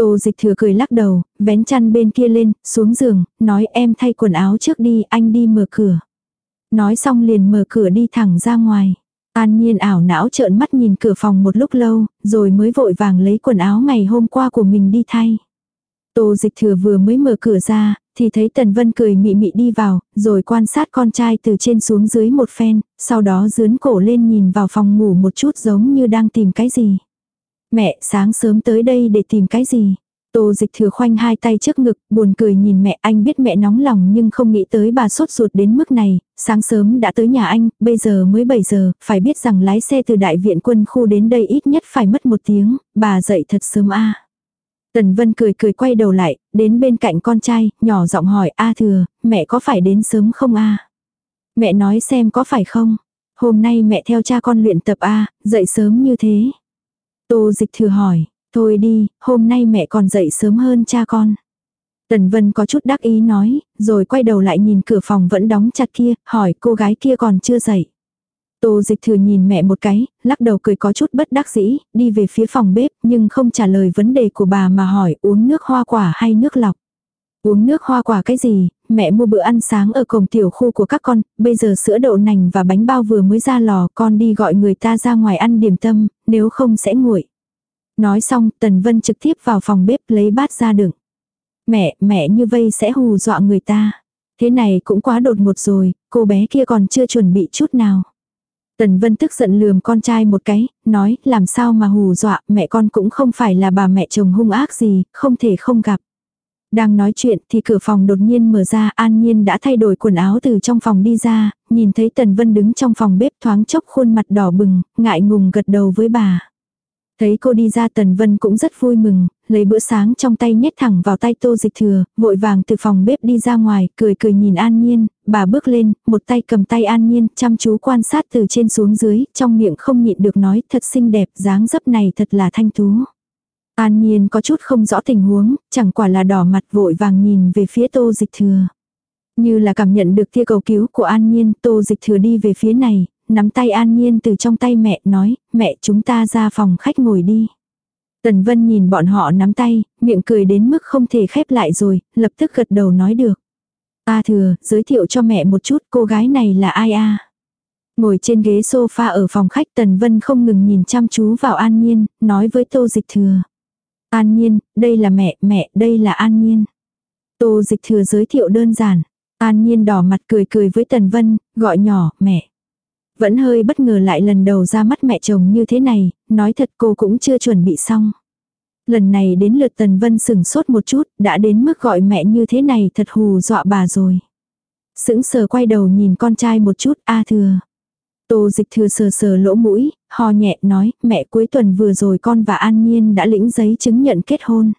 Tô dịch thừa cười lắc đầu, vén chăn bên kia lên, xuống giường, nói em thay quần áo trước đi, anh đi mở cửa. Nói xong liền mở cửa đi thẳng ra ngoài. An nhiên ảo não trợn mắt nhìn cửa phòng một lúc lâu, rồi mới vội vàng lấy quần áo ngày hôm qua của mình đi thay. Tô dịch thừa vừa mới mở cửa ra, thì thấy Tần Vân cười mị mị đi vào, rồi quan sát con trai từ trên xuống dưới một phen, sau đó dướn cổ lên nhìn vào phòng ngủ một chút giống như đang tìm cái gì. Mẹ, sáng sớm tới đây để tìm cái gì? Tô dịch thừa khoanh hai tay trước ngực, buồn cười nhìn mẹ anh biết mẹ nóng lòng nhưng không nghĩ tới bà sốt ruột đến mức này, sáng sớm đã tới nhà anh, bây giờ mới 7 giờ, phải biết rằng lái xe từ đại viện quân khu đến đây ít nhất phải mất một tiếng, bà dậy thật sớm a Tần Vân cười cười quay đầu lại, đến bên cạnh con trai, nhỏ giọng hỏi A thừa, mẹ có phải đến sớm không a Mẹ nói xem có phải không? Hôm nay mẹ theo cha con luyện tập A, dậy sớm như thế. Tô dịch thừa hỏi, thôi đi, hôm nay mẹ còn dậy sớm hơn cha con. Tần Vân có chút đắc ý nói, rồi quay đầu lại nhìn cửa phòng vẫn đóng chặt kia, hỏi cô gái kia còn chưa dậy. Tô dịch thừa nhìn mẹ một cái, lắc đầu cười có chút bất đắc dĩ, đi về phía phòng bếp, nhưng không trả lời vấn đề của bà mà hỏi uống nước hoa quả hay nước lọc. Uống nước hoa quả cái gì, mẹ mua bữa ăn sáng ở cổng tiểu khu của các con, bây giờ sữa đậu nành và bánh bao vừa mới ra lò, con đi gọi người ta ra ngoài ăn điểm tâm, nếu không sẽ nguội. Nói xong, Tần Vân trực tiếp vào phòng bếp lấy bát ra đựng. Mẹ, mẹ như vây sẽ hù dọa người ta. Thế này cũng quá đột ngột rồi, cô bé kia còn chưa chuẩn bị chút nào. Tần Vân tức giận lườm con trai một cái, nói làm sao mà hù dọa, mẹ con cũng không phải là bà mẹ chồng hung ác gì, không thể không gặp. Đang nói chuyện thì cửa phòng đột nhiên mở ra An Nhiên đã thay đổi quần áo từ trong phòng đi ra, nhìn thấy Tần Vân đứng trong phòng bếp thoáng chốc khuôn mặt đỏ bừng, ngại ngùng gật đầu với bà. Thấy cô đi ra Tần Vân cũng rất vui mừng, lấy bữa sáng trong tay nhét thẳng vào tay tô dịch thừa, vội vàng từ phòng bếp đi ra ngoài, cười cười nhìn An Nhiên, bà bước lên, một tay cầm tay An Nhiên, chăm chú quan sát từ trên xuống dưới, trong miệng không nhịn được nói thật xinh đẹp, dáng dấp này thật là thanh tú. An Nhiên có chút không rõ tình huống, chẳng quả là đỏ mặt vội vàng nhìn về phía tô dịch thừa. Như là cảm nhận được tia cầu cứu của An Nhiên, tô dịch thừa đi về phía này, nắm tay An Nhiên từ trong tay mẹ nói, mẹ chúng ta ra phòng khách ngồi đi. Tần Vân nhìn bọn họ nắm tay, miệng cười đến mức không thể khép lại rồi, lập tức gật đầu nói được. A thừa, giới thiệu cho mẹ một chút cô gái này là ai a? Ngồi trên ghế sofa ở phòng khách Tần Vân không ngừng nhìn chăm chú vào An Nhiên, nói với Tô Dịch Thừa. An Nhiên, đây là mẹ, mẹ, đây là An Nhiên. Tô Dịch Thừa giới thiệu đơn giản. An Nhiên đỏ mặt cười cười với Tần Vân, gọi nhỏ, mẹ. Vẫn hơi bất ngờ lại lần đầu ra mắt mẹ chồng như thế này, nói thật cô cũng chưa chuẩn bị xong. Lần này đến lượt Tần Vân sừng sốt một chút, đã đến mức gọi mẹ như thế này thật hù dọa bà rồi. Sững sờ quay đầu nhìn con trai một chút, a thừa. Tô dịch thừa sờ sờ lỗ mũi, ho nhẹ nói, mẹ cuối tuần vừa rồi con và An Nhiên đã lĩnh giấy chứng nhận kết hôn.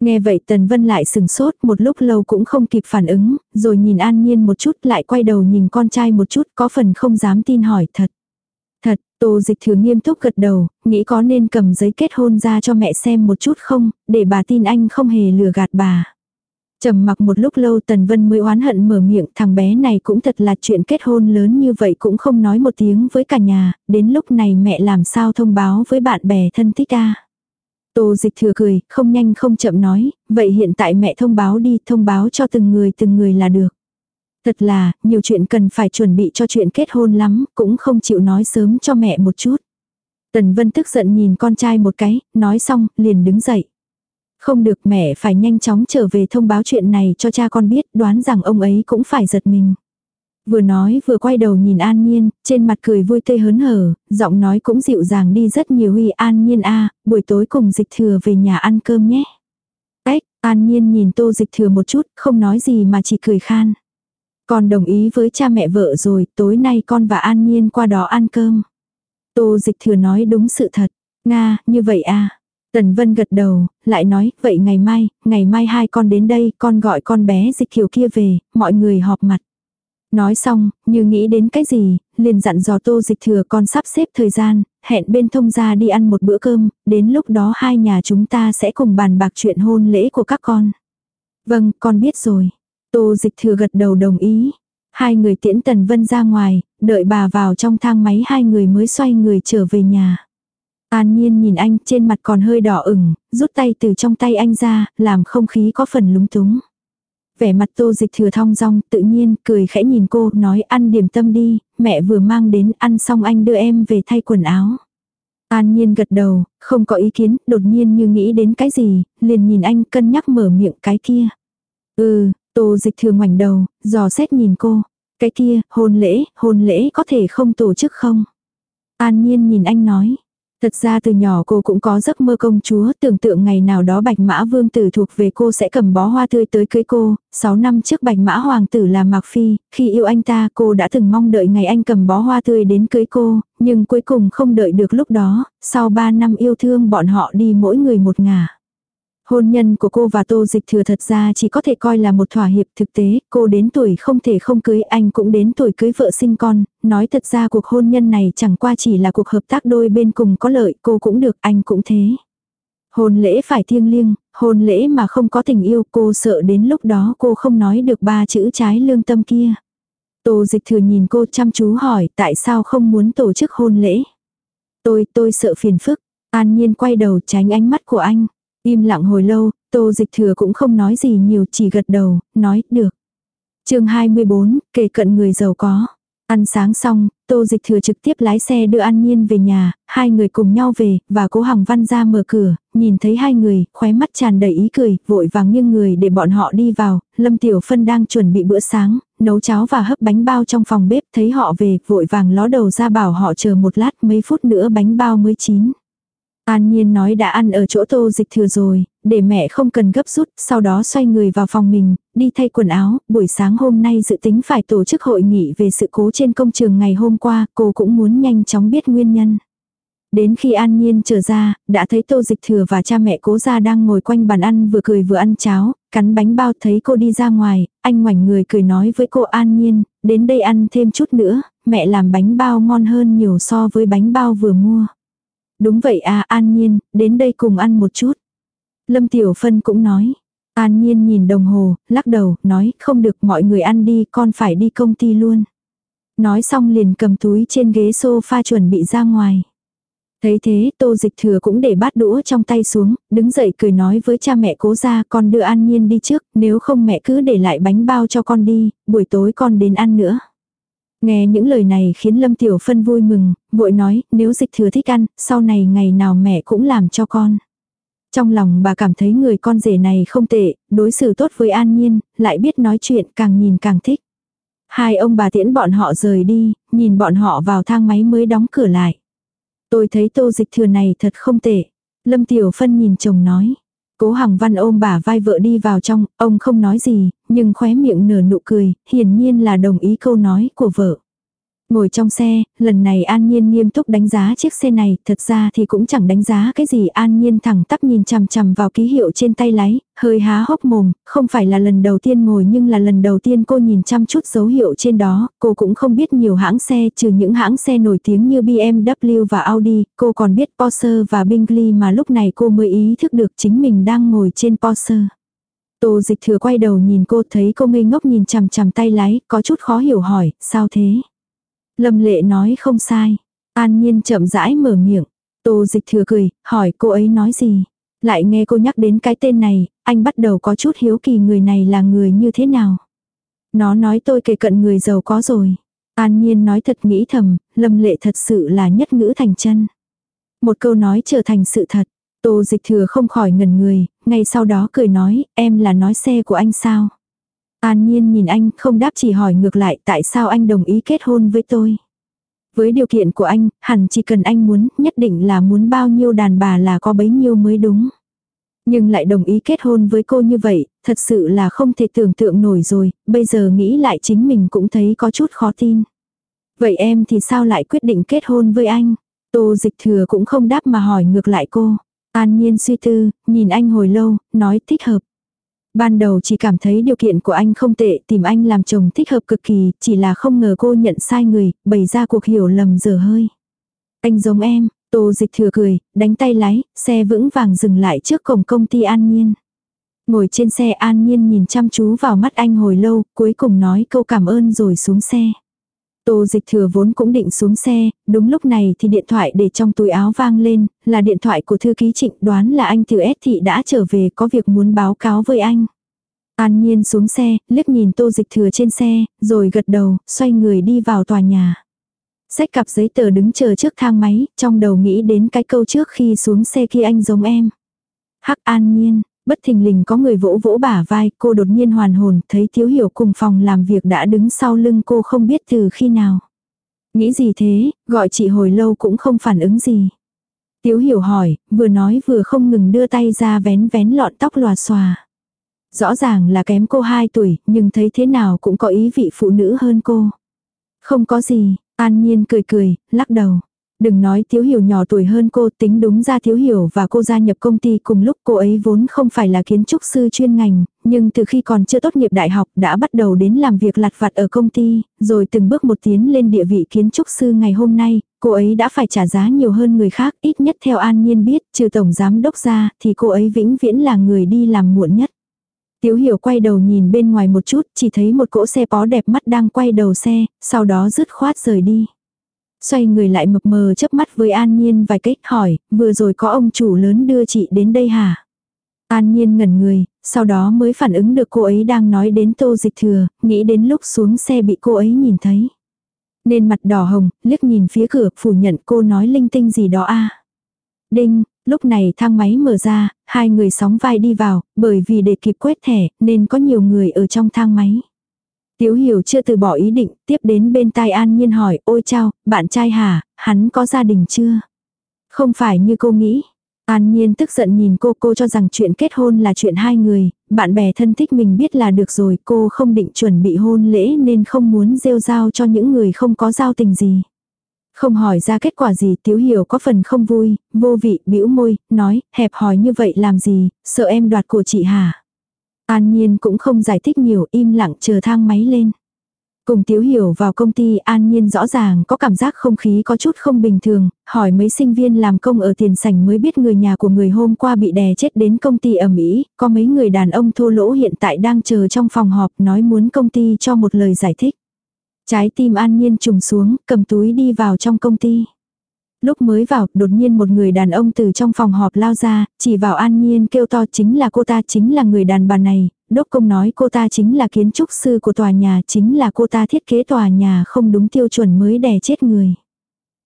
Nghe vậy Tần Vân lại sừng sốt một lúc lâu cũng không kịp phản ứng, rồi nhìn An Nhiên một chút lại quay đầu nhìn con trai một chút có phần không dám tin hỏi thật. Thật, Tô Dịch Thừa nghiêm túc gật đầu, nghĩ có nên cầm giấy kết hôn ra cho mẹ xem một chút không, để bà tin anh không hề lừa gạt bà. Trầm mặc một lúc lâu Tần Vân mới oán hận mở miệng thằng bé này cũng thật là chuyện kết hôn lớn như vậy cũng không nói một tiếng với cả nhà, đến lúc này mẹ làm sao thông báo với bạn bè thân thích ta. Tô dịch thừa cười, không nhanh không chậm nói, vậy hiện tại mẹ thông báo đi, thông báo cho từng người từng người là được. Thật là, nhiều chuyện cần phải chuẩn bị cho chuyện kết hôn lắm, cũng không chịu nói sớm cho mẹ một chút. Tần Vân tức giận nhìn con trai một cái, nói xong, liền đứng dậy. Không được mẹ phải nhanh chóng trở về thông báo chuyện này cho cha con biết, đoán rằng ông ấy cũng phải giật mình. Vừa nói vừa quay đầu nhìn An Nhiên, trên mặt cười vui tươi hớn hở, giọng nói cũng dịu dàng đi rất nhiều huy An Nhiên a buổi tối cùng dịch thừa về nhà ăn cơm nhé. Ếch, An Nhiên nhìn tô dịch thừa một chút, không nói gì mà chỉ cười khan. Con đồng ý với cha mẹ vợ rồi, tối nay con và An Nhiên qua đó ăn cơm. Tô dịch thừa nói đúng sự thật. Nga, như vậy à. Tần Vân gật đầu, lại nói, vậy ngày mai, ngày mai hai con đến đây, con gọi con bé dịch kiều kia về, mọi người họp mặt. Nói xong, như nghĩ đến cái gì, liền dặn dò tô dịch thừa con sắp xếp thời gian, hẹn bên thông gia đi ăn một bữa cơm, đến lúc đó hai nhà chúng ta sẽ cùng bàn bạc chuyện hôn lễ của các con. Vâng, con biết rồi. Tô dịch thừa gật đầu đồng ý. Hai người tiễn Tần Vân ra ngoài, đợi bà vào trong thang máy hai người mới xoay người trở về nhà. An nhiên nhìn anh trên mặt còn hơi đỏ ửng, rút tay từ trong tay anh ra, làm không khí có phần lúng túng. Vẻ mặt tô dịch thừa thong dong tự nhiên cười khẽ nhìn cô nói ăn điểm tâm đi, mẹ vừa mang đến ăn xong anh đưa em về thay quần áo. An nhiên gật đầu, không có ý kiến, đột nhiên như nghĩ đến cái gì, liền nhìn anh cân nhắc mở miệng cái kia. Ừ, tô dịch thừa ngoảnh đầu, dò xét nhìn cô. Cái kia, hôn lễ, hôn lễ có thể không tổ chức không? An nhiên nhìn anh nói. Thật ra từ nhỏ cô cũng có giấc mơ công chúa, tưởng tượng ngày nào đó bạch mã vương tử thuộc về cô sẽ cầm bó hoa tươi tới cưới cô. 6 năm trước bạch mã hoàng tử là Mạc Phi, khi yêu anh ta cô đã từng mong đợi ngày anh cầm bó hoa tươi đến cưới cô, nhưng cuối cùng không đợi được lúc đó, sau 3 năm yêu thương bọn họ đi mỗi người một ngả. Hôn nhân của cô và Tô Dịch Thừa thật ra chỉ có thể coi là một thỏa hiệp thực tế, cô đến tuổi không thể không cưới, anh cũng đến tuổi cưới vợ sinh con, nói thật ra cuộc hôn nhân này chẳng qua chỉ là cuộc hợp tác đôi bên cùng có lợi, cô cũng được, anh cũng thế. Hôn lễ phải thiêng liêng, hôn lễ mà không có tình yêu cô sợ đến lúc đó cô không nói được ba chữ trái lương tâm kia. Tô Dịch Thừa nhìn cô chăm chú hỏi tại sao không muốn tổ chức hôn lễ. Tôi, tôi sợ phiền phức, an nhiên quay đầu tránh ánh mắt của anh. Im lặng hồi lâu, tô dịch thừa cũng không nói gì nhiều chỉ gật đầu, nói, được. chương 24, kể cận người giàu có. Ăn sáng xong, Tô Dịch Thừa trực tiếp lái xe đưa An Nhiên về nhà, hai người cùng nhau về, và cố Hằng Văn ra mở cửa, nhìn thấy hai người, khóe mắt tràn đầy ý cười, vội vàng nghiêng người để bọn họ đi vào, Lâm Tiểu Phân đang chuẩn bị bữa sáng, nấu cháo và hấp bánh bao trong phòng bếp, thấy họ về, vội vàng ló đầu ra bảo họ chờ một lát mấy phút nữa bánh bao mới chín. An Nhiên nói đã ăn ở chỗ tô dịch thừa rồi, để mẹ không cần gấp rút, sau đó xoay người vào phòng mình, đi thay quần áo, buổi sáng hôm nay dự tính phải tổ chức hội nghị về sự cố trên công trường ngày hôm qua, cô cũng muốn nhanh chóng biết nguyên nhân. Đến khi An Nhiên trở ra, đã thấy Tô Dịch Thừa và cha mẹ cố gia đang ngồi quanh bàn ăn vừa cười vừa ăn cháo, cắn bánh bao thấy cô đi ra ngoài, anh ngoảnh người cười nói với cô An Nhiên, đến đây ăn thêm chút nữa, mẹ làm bánh bao ngon hơn nhiều so với bánh bao vừa mua. Đúng vậy à An Nhiên, đến đây cùng ăn một chút. Lâm Tiểu Phân cũng nói. An Nhiên nhìn đồng hồ, lắc đầu, nói không được mọi người ăn đi, con phải đi công ty luôn. Nói xong liền cầm túi trên ghế sofa chuẩn bị ra ngoài. Thấy thế tô dịch thừa cũng để bát đũa trong tay xuống, đứng dậy cười nói với cha mẹ cố ra con đưa An Nhiên đi trước, nếu không mẹ cứ để lại bánh bao cho con đi, buổi tối con đến ăn nữa. Nghe những lời này khiến Lâm Tiểu Phân vui mừng, vội nói, nếu dịch thừa thích ăn, sau này ngày nào mẹ cũng làm cho con. Trong lòng bà cảm thấy người con rể này không tệ, đối xử tốt với An Nhiên, lại biết nói chuyện càng nhìn càng thích. Hai ông bà tiễn bọn họ rời đi, nhìn bọn họ vào thang máy mới đóng cửa lại. Tôi thấy tô dịch thừa này thật không tệ. Lâm Tiểu Phân nhìn chồng nói. Cố Hằng Văn ôm bà vai vợ đi vào trong, ông không nói gì, nhưng khóe miệng nở nụ cười, hiển nhiên là đồng ý câu nói của vợ. Ngồi trong xe, lần này An Nhiên nghiêm túc đánh giá chiếc xe này, thật ra thì cũng chẳng đánh giá cái gì An Nhiên thẳng tắp nhìn chằm chằm vào ký hiệu trên tay lái, hơi há hốc mồm, không phải là lần đầu tiên ngồi nhưng là lần đầu tiên cô nhìn chăm chút dấu hiệu trên đó, cô cũng không biết nhiều hãng xe trừ những hãng xe nổi tiếng như BMW và Audi, cô còn biết Porsche và Bentley mà lúc này cô mới ý thức được chính mình đang ngồi trên Porsche. Tô dịch thừa quay đầu nhìn cô thấy cô ngây ngốc nhìn chằm chằm tay lái, có chút khó hiểu hỏi, sao thế? Lâm lệ nói không sai. An nhiên chậm rãi mở miệng. Tô dịch thừa cười, hỏi cô ấy nói gì. Lại nghe cô nhắc đến cái tên này, anh bắt đầu có chút hiếu kỳ người này là người như thế nào. Nó nói tôi kể cận người giàu có rồi. An nhiên nói thật nghĩ thầm, lâm lệ thật sự là nhất ngữ thành chân. Một câu nói trở thành sự thật. Tô dịch thừa không khỏi ngẩn người, ngay sau đó cười nói, em là nói xe của anh sao. An Nhiên nhìn anh không đáp chỉ hỏi ngược lại tại sao anh đồng ý kết hôn với tôi. Với điều kiện của anh, hẳn chỉ cần anh muốn, nhất định là muốn bao nhiêu đàn bà là có bấy nhiêu mới đúng. Nhưng lại đồng ý kết hôn với cô như vậy, thật sự là không thể tưởng tượng nổi rồi, bây giờ nghĩ lại chính mình cũng thấy có chút khó tin. Vậy em thì sao lại quyết định kết hôn với anh? Tô dịch thừa cũng không đáp mà hỏi ngược lại cô. An nhiên suy tư, nhìn anh hồi lâu, nói thích hợp. Ban đầu chỉ cảm thấy điều kiện của anh không tệ, tìm anh làm chồng thích hợp cực kỳ, chỉ là không ngờ cô nhận sai người, bày ra cuộc hiểu lầm dở hơi. Anh giống em, tô dịch thừa cười, đánh tay lái, xe vững vàng dừng lại trước cổng công ty An Nhiên. Ngồi trên xe An Nhiên nhìn chăm chú vào mắt anh hồi lâu, cuối cùng nói câu cảm ơn rồi xuống xe. Tô dịch thừa vốn cũng định xuống xe, đúng lúc này thì điện thoại để trong túi áo vang lên, là điện thoại của thư ký trịnh đoán là anh từ S thị đã trở về có việc muốn báo cáo với anh. An nhiên xuống xe, liếc nhìn tô dịch thừa trên xe, rồi gật đầu, xoay người đi vào tòa nhà. Xách cặp giấy tờ đứng chờ trước thang máy, trong đầu nghĩ đến cái câu trước khi xuống xe kia anh giống em. Hắc an nhiên, bất thình lình có người vỗ vỗ bả vai, cô đột nhiên hoàn hồn, thấy thiếu hiểu cùng phòng làm việc đã đứng sau lưng cô không biết từ khi nào. Nghĩ gì thế, gọi chị hồi lâu cũng không phản ứng gì. Tiếu hiểu hỏi, vừa nói vừa không ngừng đưa tay ra vén vén lọn tóc lòa xòa. Rõ ràng là kém cô 2 tuổi, nhưng thấy thế nào cũng có ý vị phụ nữ hơn cô. Không có gì, an nhiên cười cười, lắc đầu. Đừng nói thiếu Hiểu nhỏ tuổi hơn cô tính đúng ra thiếu Hiểu và cô gia nhập công ty cùng lúc cô ấy vốn không phải là kiến trúc sư chuyên ngành, nhưng từ khi còn chưa tốt nghiệp đại học đã bắt đầu đến làm việc lặt vặt ở công ty, rồi từng bước một tiến lên địa vị kiến trúc sư ngày hôm nay, cô ấy đã phải trả giá nhiều hơn người khác, ít nhất theo An Nhiên biết, trừ tổng giám đốc ra thì cô ấy vĩnh viễn là người đi làm muộn nhất. Tiếu hiểu quay đầu nhìn bên ngoài một chút, chỉ thấy một cỗ xe bó đẹp mắt đang quay đầu xe, sau đó dứt khoát rời đi. Xoay người lại mập mờ chớp mắt với An Nhiên vài cách hỏi, vừa rồi có ông chủ lớn đưa chị đến đây hả? An Nhiên ngẩn người, sau đó mới phản ứng được cô ấy đang nói đến tô dịch thừa, nghĩ đến lúc xuống xe bị cô ấy nhìn thấy. Nên mặt đỏ hồng, liếc nhìn phía cửa, phủ nhận cô nói linh tinh gì đó a Đinh, lúc này thang máy mở ra, hai người sóng vai đi vào, bởi vì để kịp quét thẻ, nên có nhiều người ở trong thang máy. Tiếu hiểu chưa từ bỏ ý định, tiếp đến bên tai an nhiên hỏi, ôi chao, bạn trai hả, hắn có gia đình chưa? Không phải như cô nghĩ. An nhiên tức giận nhìn cô, cô cho rằng chuyện kết hôn là chuyện hai người, bạn bè thân thích mình biết là được rồi, cô không định chuẩn bị hôn lễ nên không muốn rêu rao cho những người không có giao tình gì. Không hỏi ra kết quả gì Tiếu Hiểu có phần không vui, vô vị, bĩu môi, nói, hẹp hỏi như vậy làm gì, sợ em đoạt của chị hả? An Nhiên cũng không giải thích nhiều, im lặng chờ thang máy lên. Cùng Tiếu Hiểu vào công ty An Nhiên rõ ràng có cảm giác không khí có chút không bình thường, hỏi mấy sinh viên làm công ở tiền sảnh mới biết người nhà của người hôm qua bị đè chết đến công ty ở Mỹ, có mấy người đàn ông thô lỗ hiện tại đang chờ trong phòng họp nói muốn công ty cho một lời giải thích. Trái tim An Nhiên trùng xuống, cầm túi đi vào trong công ty. Lúc mới vào, đột nhiên một người đàn ông từ trong phòng họp lao ra, chỉ vào An Nhiên kêu to chính là cô ta chính là người đàn bà này, đốc công nói cô ta chính là kiến trúc sư của tòa nhà, chính là cô ta thiết kế tòa nhà không đúng tiêu chuẩn mới đè chết người.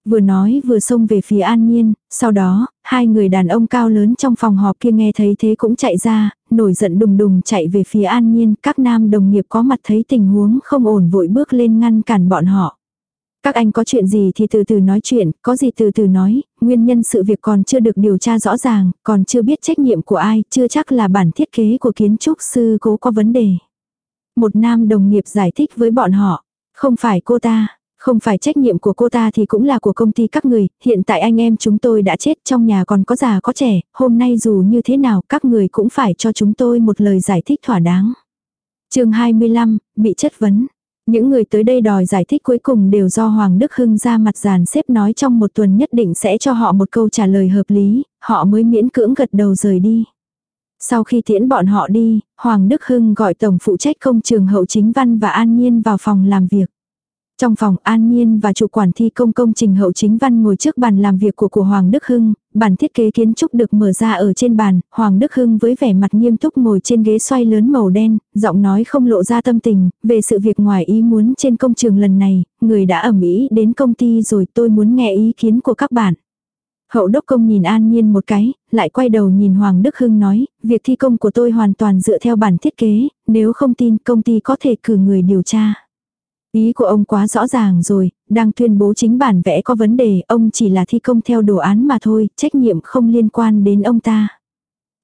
Vừa nói vừa xông về phía An Nhiên, sau đó, hai người đàn ông cao lớn trong phòng họp kia nghe thấy thế cũng chạy ra, nổi giận đùng đùng chạy về phía An Nhiên, các nam đồng nghiệp có mặt thấy tình huống không ổn vội bước lên ngăn cản bọn họ. Các anh có chuyện gì thì từ từ nói chuyện, có gì từ từ nói, nguyên nhân sự việc còn chưa được điều tra rõ ràng, còn chưa biết trách nhiệm của ai, chưa chắc là bản thiết kế của kiến trúc sư cố có vấn đề. Một nam đồng nghiệp giải thích với bọn họ, không phải cô ta, không phải trách nhiệm của cô ta thì cũng là của công ty các người, hiện tại anh em chúng tôi đã chết trong nhà còn có già có trẻ, hôm nay dù như thế nào các người cũng phải cho chúng tôi một lời giải thích thỏa đáng. chương 25, bị chất vấn. Những người tới đây đòi giải thích cuối cùng đều do Hoàng Đức Hưng ra mặt giàn xếp nói trong một tuần nhất định sẽ cho họ một câu trả lời hợp lý, họ mới miễn cưỡng gật đầu rời đi. Sau khi tiễn bọn họ đi, Hoàng Đức Hưng gọi tổng phụ trách công trường hậu chính văn và an nhiên vào phòng làm việc. Trong phòng An Nhiên và chủ quản thi công công trình hậu chính văn ngồi trước bàn làm việc của của Hoàng Đức Hưng, bản thiết kế kiến trúc được mở ra ở trên bàn, Hoàng Đức Hưng với vẻ mặt nghiêm túc ngồi trên ghế xoay lớn màu đen, giọng nói không lộ ra tâm tình, về sự việc ngoài ý muốn trên công trường lần này, người đã ẩm ý đến công ty rồi tôi muốn nghe ý kiến của các bạn. Hậu đốc công nhìn An Nhiên một cái, lại quay đầu nhìn Hoàng Đức Hưng nói, việc thi công của tôi hoàn toàn dựa theo bản thiết kế, nếu không tin công ty có thể cử người điều tra. Ý của ông quá rõ ràng rồi, đang tuyên bố chính bản vẽ có vấn đề, ông chỉ là thi công theo đồ án mà thôi, trách nhiệm không liên quan đến ông ta.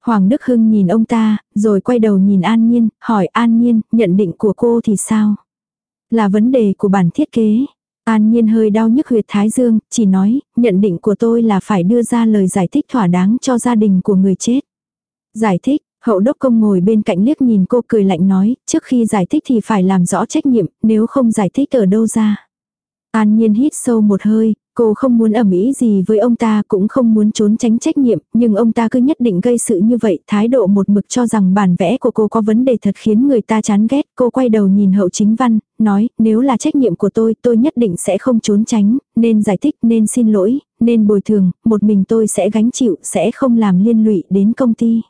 Hoàng Đức Hưng nhìn ông ta, rồi quay đầu nhìn An Nhiên, hỏi An Nhiên, nhận định của cô thì sao? Là vấn đề của bản thiết kế. An Nhiên hơi đau nhức huyệt thái dương, chỉ nói, nhận định của tôi là phải đưa ra lời giải thích thỏa đáng cho gia đình của người chết. Giải thích, Hậu đốc công ngồi bên cạnh liếc nhìn cô cười lạnh nói, trước khi giải thích thì phải làm rõ trách nhiệm, nếu không giải thích ở đâu ra. An nhiên hít sâu một hơi, cô không muốn ẩm ý gì với ông ta cũng không muốn trốn tránh trách nhiệm, nhưng ông ta cứ nhất định gây sự như vậy, thái độ một mực cho rằng bản vẽ của cô có vấn đề thật khiến người ta chán ghét. Cô quay đầu nhìn hậu chính văn, nói, nếu là trách nhiệm của tôi, tôi nhất định sẽ không trốn tránh, nên giải thích, nên xin lỗi, nên bồi thường, một mình tôi sẽ gánh chịu, sẽ không làm liên lụy đến công ty.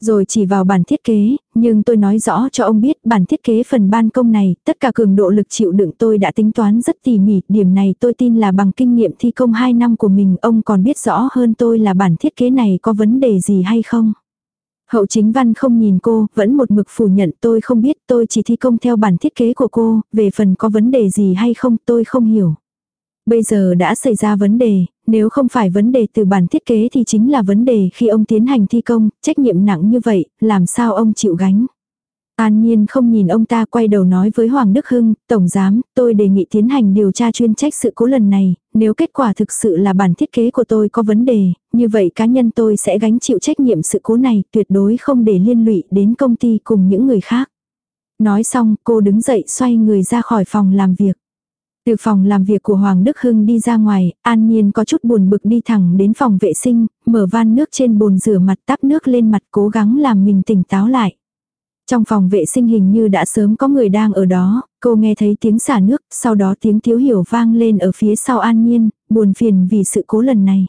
Rồi chỉ vào bản thiết kế, nhưng tôi nói rõ cho ông biết bản thiết kế phần ban công này, tất cả cường độ lực chịu đựng tôi đã tính toán rất tỉ mỉ, điểm này tôi tin là bằng kinh nghiệm thi công 2 năm của mình ông còn biết rõ hơn tôi là bản thiết kế này có vấn đề gì hay không. Hậu chính văn không nhìn cô, vẫn một mực phủ nhận tôi không biết tôi chỉ thi công theo bản thiết kế của cô, về phần có vấn đề gì hay không tôi không hiểu. Bây giờ đã xảy ra vấn đề, nếu không phải vấn đề từ bản thiết kế thì chính là vấn đề khi ông tiến hành thi công, trách nhiệm nặng như vậy, làm sao ông chịu gánh. An Nhiên không nhìn ông ta quay đầu nói với Hoàng Đức Hưng, Tổng Giám, tôi đề nghị tiến hành điều tra chuyên trách sự cố lần này, nếu kết quả thực sự là bản thiết kế của tôi có vấn đề, như vậy cá nhân tôi sẽ gánh chịu trách nhiệm sự cố này, tuyệt đối không để liên lụy đến công ty cùng những người khác. Nói xong, cô đứng dậy xoay người ra khỏi phòng làm việc. Từ phòng làm việc của Hoàng Đức Hưng đi ra ngoài, An Nhiên có chút buồn bực đi thẳng đến phòng vệ sinh, mở van nước trên bồn rửa mặt tắp nước lên mặt cố gắng làm mình tỉnh táo lại. Trong phòng vệ sinh hình như đã sớm có người đang ở đó, cô nghe thấy tiếng xả nước, sau đó tiếng thiếu hiểu vang lên ở phía sau An Nhiên, buồn phiền vì sự cố lần này.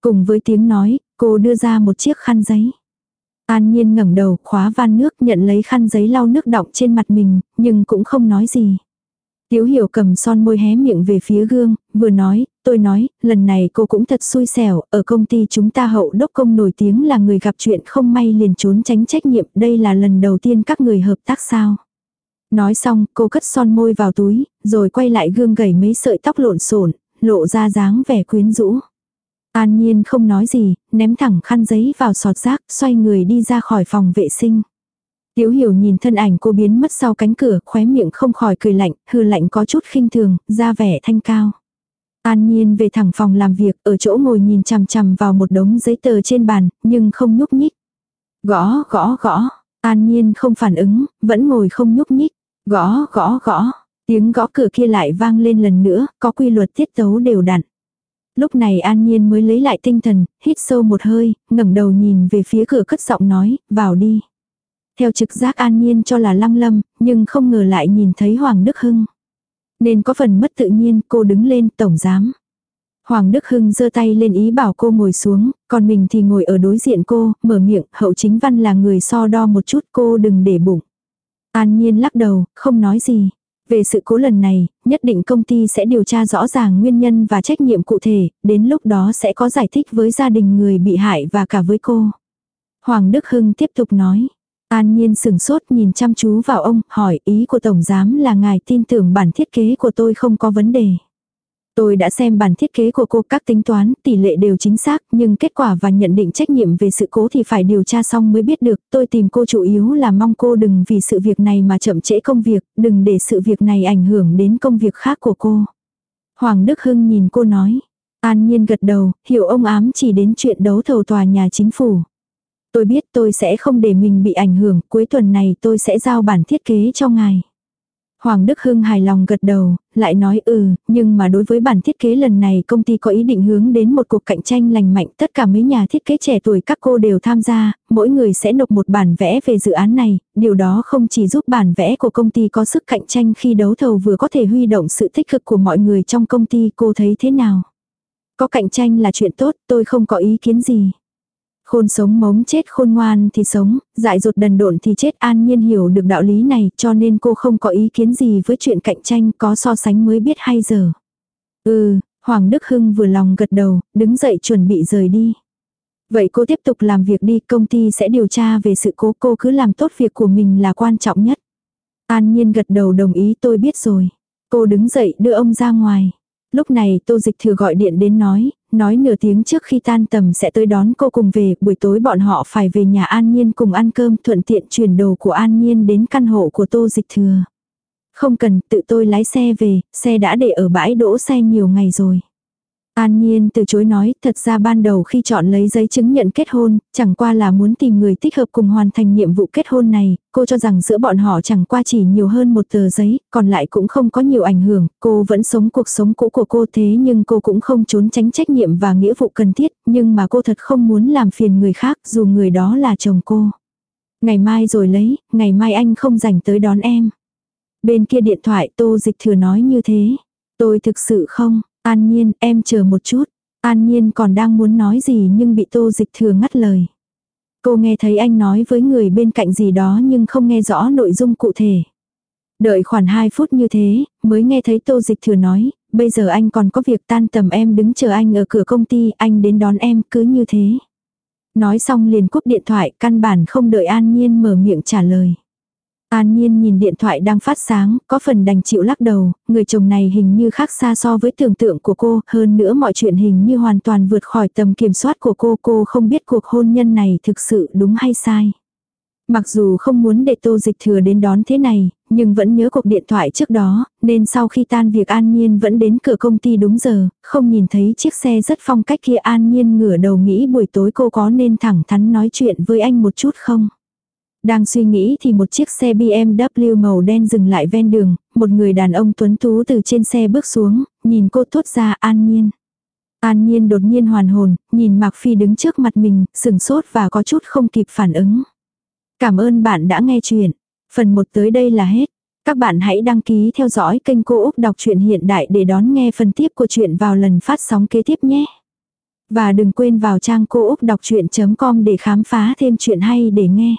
Cùng với tiếng nói, cô đưa ra một chiếc khăn giấy. An Nhiên ngẩng đầu, khóa van nước, nhận lấy khăn giấy lau nước đọng trên mặt mình, nhưng cũng không nói gì. Tiếu hiểu cầm son môi hé miệng về phía gương, vừa nói, tôi nói, lần này cô cũng thật xui xẻo, ở công ty chúng ta hậu đốc công nổi tiếng là người gặp chuyện không may liền trốn tránh trách nhiệm, đây là lần đầu tiên các người hợp tác sao. Nói xong, cô cất son môi vào túi, rồi quay lại gương gầy mấy sợi tóc lộn xộn, lộ ra dáng vẻ quyến rũ. An Nhiên không nói gì, ném thẳng khăn giấy vào sọt rác, xoay người đi ra khỏi phòng vệ sinh. Tiếu hiểu nhìn thân ảnh cô biến mất sau cánh cửa, khóe miệng không khỏi cười lạnh, hư lạnh có chút khinh thường, ra vẻ thanh cao. An Nhiên về thẳng phòng làm việc, ở chỗ ngồi nhìn chằm chằm vào một đống giấy tờ trên bàn, nhưng không nhúc nhích. Gõ, gõ, gõ. An Nhiên không phản ứng, vẫn ngồi không nhúc nhích. Gõ, gõ, gõ. Tiếng gõ cửa kia lại vang lên lần nữa, có quy luật tiết tấu đều đặn. Lúc này An Nhiên mới lấy lại tinh thần, hít sâu một hơi, ngẩng đầu nhìn về phía cửa cất giọng nói, vào đi. Theo trực giác An Nhiên cho là Lăng Lâm, nhưng không ngờ lại nhìn thấy Hoàng Đức Hưng. Nên có phần mất tự nhiên, cô đứng lên tổng giám. Hoàng Đức Hưng giơ tay lên ý bảo cô ngồi xuống, còn mình thì ngồi ở đối diện cô, mở miệng, hậu chính văn là người so đo một chút cô đừng để bụng. An Nhiên lắc đầu, không nói gì. Về sự cố lần này, nhất định công ty sẽ điều tra rõ ràng nguyên nhân và trách nhiệm cụ thể, đến lúc đó sẽ có giải thích với gia đình người bị hại và cả với cô. Hoàng Đức Hưng tiếp tục nói. An Nhiên sừng sốt nhìn chăm chú vào ông, hỏi ý của Tổng Giám là ngài tin tưởng bản thiết kế của tôi không có vấn đề. Tôi đã xem bản thiết kế của cô các tính toán, tỷ lệ đều chính xác, nhưng kết quả và nhận định trách nhiệm về sự cố thì phải điều tra xong mới biết được. Tôi tìm cô chủ yếu là mong cô đừng vì sự việc này mà chậm trễ công việc, đừng để sự việc này ảnh hưởng đến công việc khác của cô. Hoàng Đức Hưng nhìn cô nói. An Nhiên gật đầu, hiểu ông ám chỉ đến chuyện đấu thầu tòa nhà chính phủ. Tôi biết tôi sẽ không để mình bị ảnh hưởng, cuối tuần này tôi sẽ giao bản thiết kế cho ngài. Hoàng Đức Hưng hài lòng gật đầu, lại nói ừ, nhưng mà đối với bản thiết kế lần này công ty có ý định hướng đến một cuộc cạnh tranh lành mạnh. Tất cả mấy nhà thiết kế trẻ tuổi các cô đều tham gia, mỗi người sẽ nộp một bản vẽ về dự án này. Điều đó không chỉ giúp bản vẽ của công ty có sức cạnh tranh khi đấu thầu vừa có thể huy động sự tích cực của mọi người trong công ty cô thấy thế nào. Có cạnh tranh là chuyện tốt, tôi không có ý kiến gì. Khôn sống mống chết khôn ngoan thì sống, dại dột đần độn thì chết an nhiên hiểu được đạo lý này cho nên cô không có ý kiến gì với chuyện cạnh tranh có so sánh mới biết hay giờ. Ừ, Hoàng Đức Hưng vừa lòng gật đầu, đứng dậy chuẩn bị rời đi. Vậy cô tiếp tục làm việc đi, công ty sẽ điều tra về sự cố cô cứ làm tốt việc của mình là quan trọng nhất. An nhiên gật đầu đồng ý tôi biết rồi. Cô đứng dậy đưa ông ra ngoài. Lúc này tô dịch thừa gọi điện đến nói, nói nửa tiếng trước khi tan tầm sẽ tới đón cô cùng về, buổi tối bọn họ phải về nhà An Nhiên cùng ăn cơm thuận tiện chuyển đồ của An Nhiên đến căn hộ của tô dịch thừa. Không cần, tự tôi lái xe về, xe đã để ở bãi đỗ xe nhiều ngày rồi. An Nhiên từ chối nói, thật ra ban đầu khi chọn lấy giấy chứng nhận kết hôn, chẳng qua là muốn tìm người thích hợp cùng hoàn thành nhiệm vụ kết hôn này, cô cho rằng giữa bọn họ chẳng qua chỉ nhiều hơn một tờ giấy, còn lại cũng không có nhiều ảnh hưởng, cô vẫn sống cuộc sống cũ của cô thế nhưng cô cũng không trốn tránh trách nhiệm và nghĩa vụ cần thiết, nhưng mà cô thật không muốn làm phiền người khác dù người đó là chồng cô. Ngày mai rồi lấy, ngày mai anh không rảnh tới đón em. Bên kia điện thoại tô dịch thừa nói như thế. Tôi thực sự không, An Nhiên, em chờ một chút. An Nhiên còn đang muốn nói gì nhưng bị tô dịch thừa ngắt lời. Cô nghe thấy anh nói với người bên cạnh gì đó nhưng không nghe rõ nội dung cụ thể. Đợi khoảng 2 phút như thế, mới nghe thấy tô dịch thừa nói, bây giờ anh còn có việc tan tầm em đứng chờ anh ở cửa công ty, anh đến đón em, cứ như thế. Nói xong liền cúp điện thoại, căn bản không đợi An Nhiên mở miệng trả lời. An Nhiên nhìn điện thoại đang phát sáng, có phần đành chịu lắc đầu, người chồng này hình như khác xa so với tưởng tượng của cô, hơn nữa mọi chuyện hình như hoàn toàn vượt khỏi tầm kiểm soát của cô, cô không biết cuộc hôn nhân này thực sự đúng hay sai. Mặc dù không muốn để tô dịch thừa đến đón thế này, nhưng vẫn nhớ cuộc điện thoại trước đó, nên sau khi tan việc An Nhiên vẫn đến cửa công ty đúng giờ, không nhìn thấy chiếc xe rất phong cách kia An Nhiên ngửa đầu nghĩ buổi tối cô có nên thẳng thắn nói chuyện với anh một chút không. Đang suy nghĩ thì một chiếc xe BMW màu đen dừng lại ven đường, một người đàn ông tuấn tú từ trên xe bước xuống, nhìn cô thốt ra An Nhiên. An Nhiên đột nhiên hoàn hồn, nhìn Mạc Phi đứng trước mặt mình, sừng sốt và có chút không kịp phản ứng. Cảm ơn bạn đã nghe chuyện. Phần 1 tới đây là hết. Các bạn hãy đăng ký theo dõi kênh Cô Úc Đọc truyện Hiện Đại để đón nghe phần tiếp của chuyện vào lần phát sóng kế tiếp nhé. Và đừng quên vào trang cô úc đọc chuyện.com để khám phá thêm chuyện hay để nghe.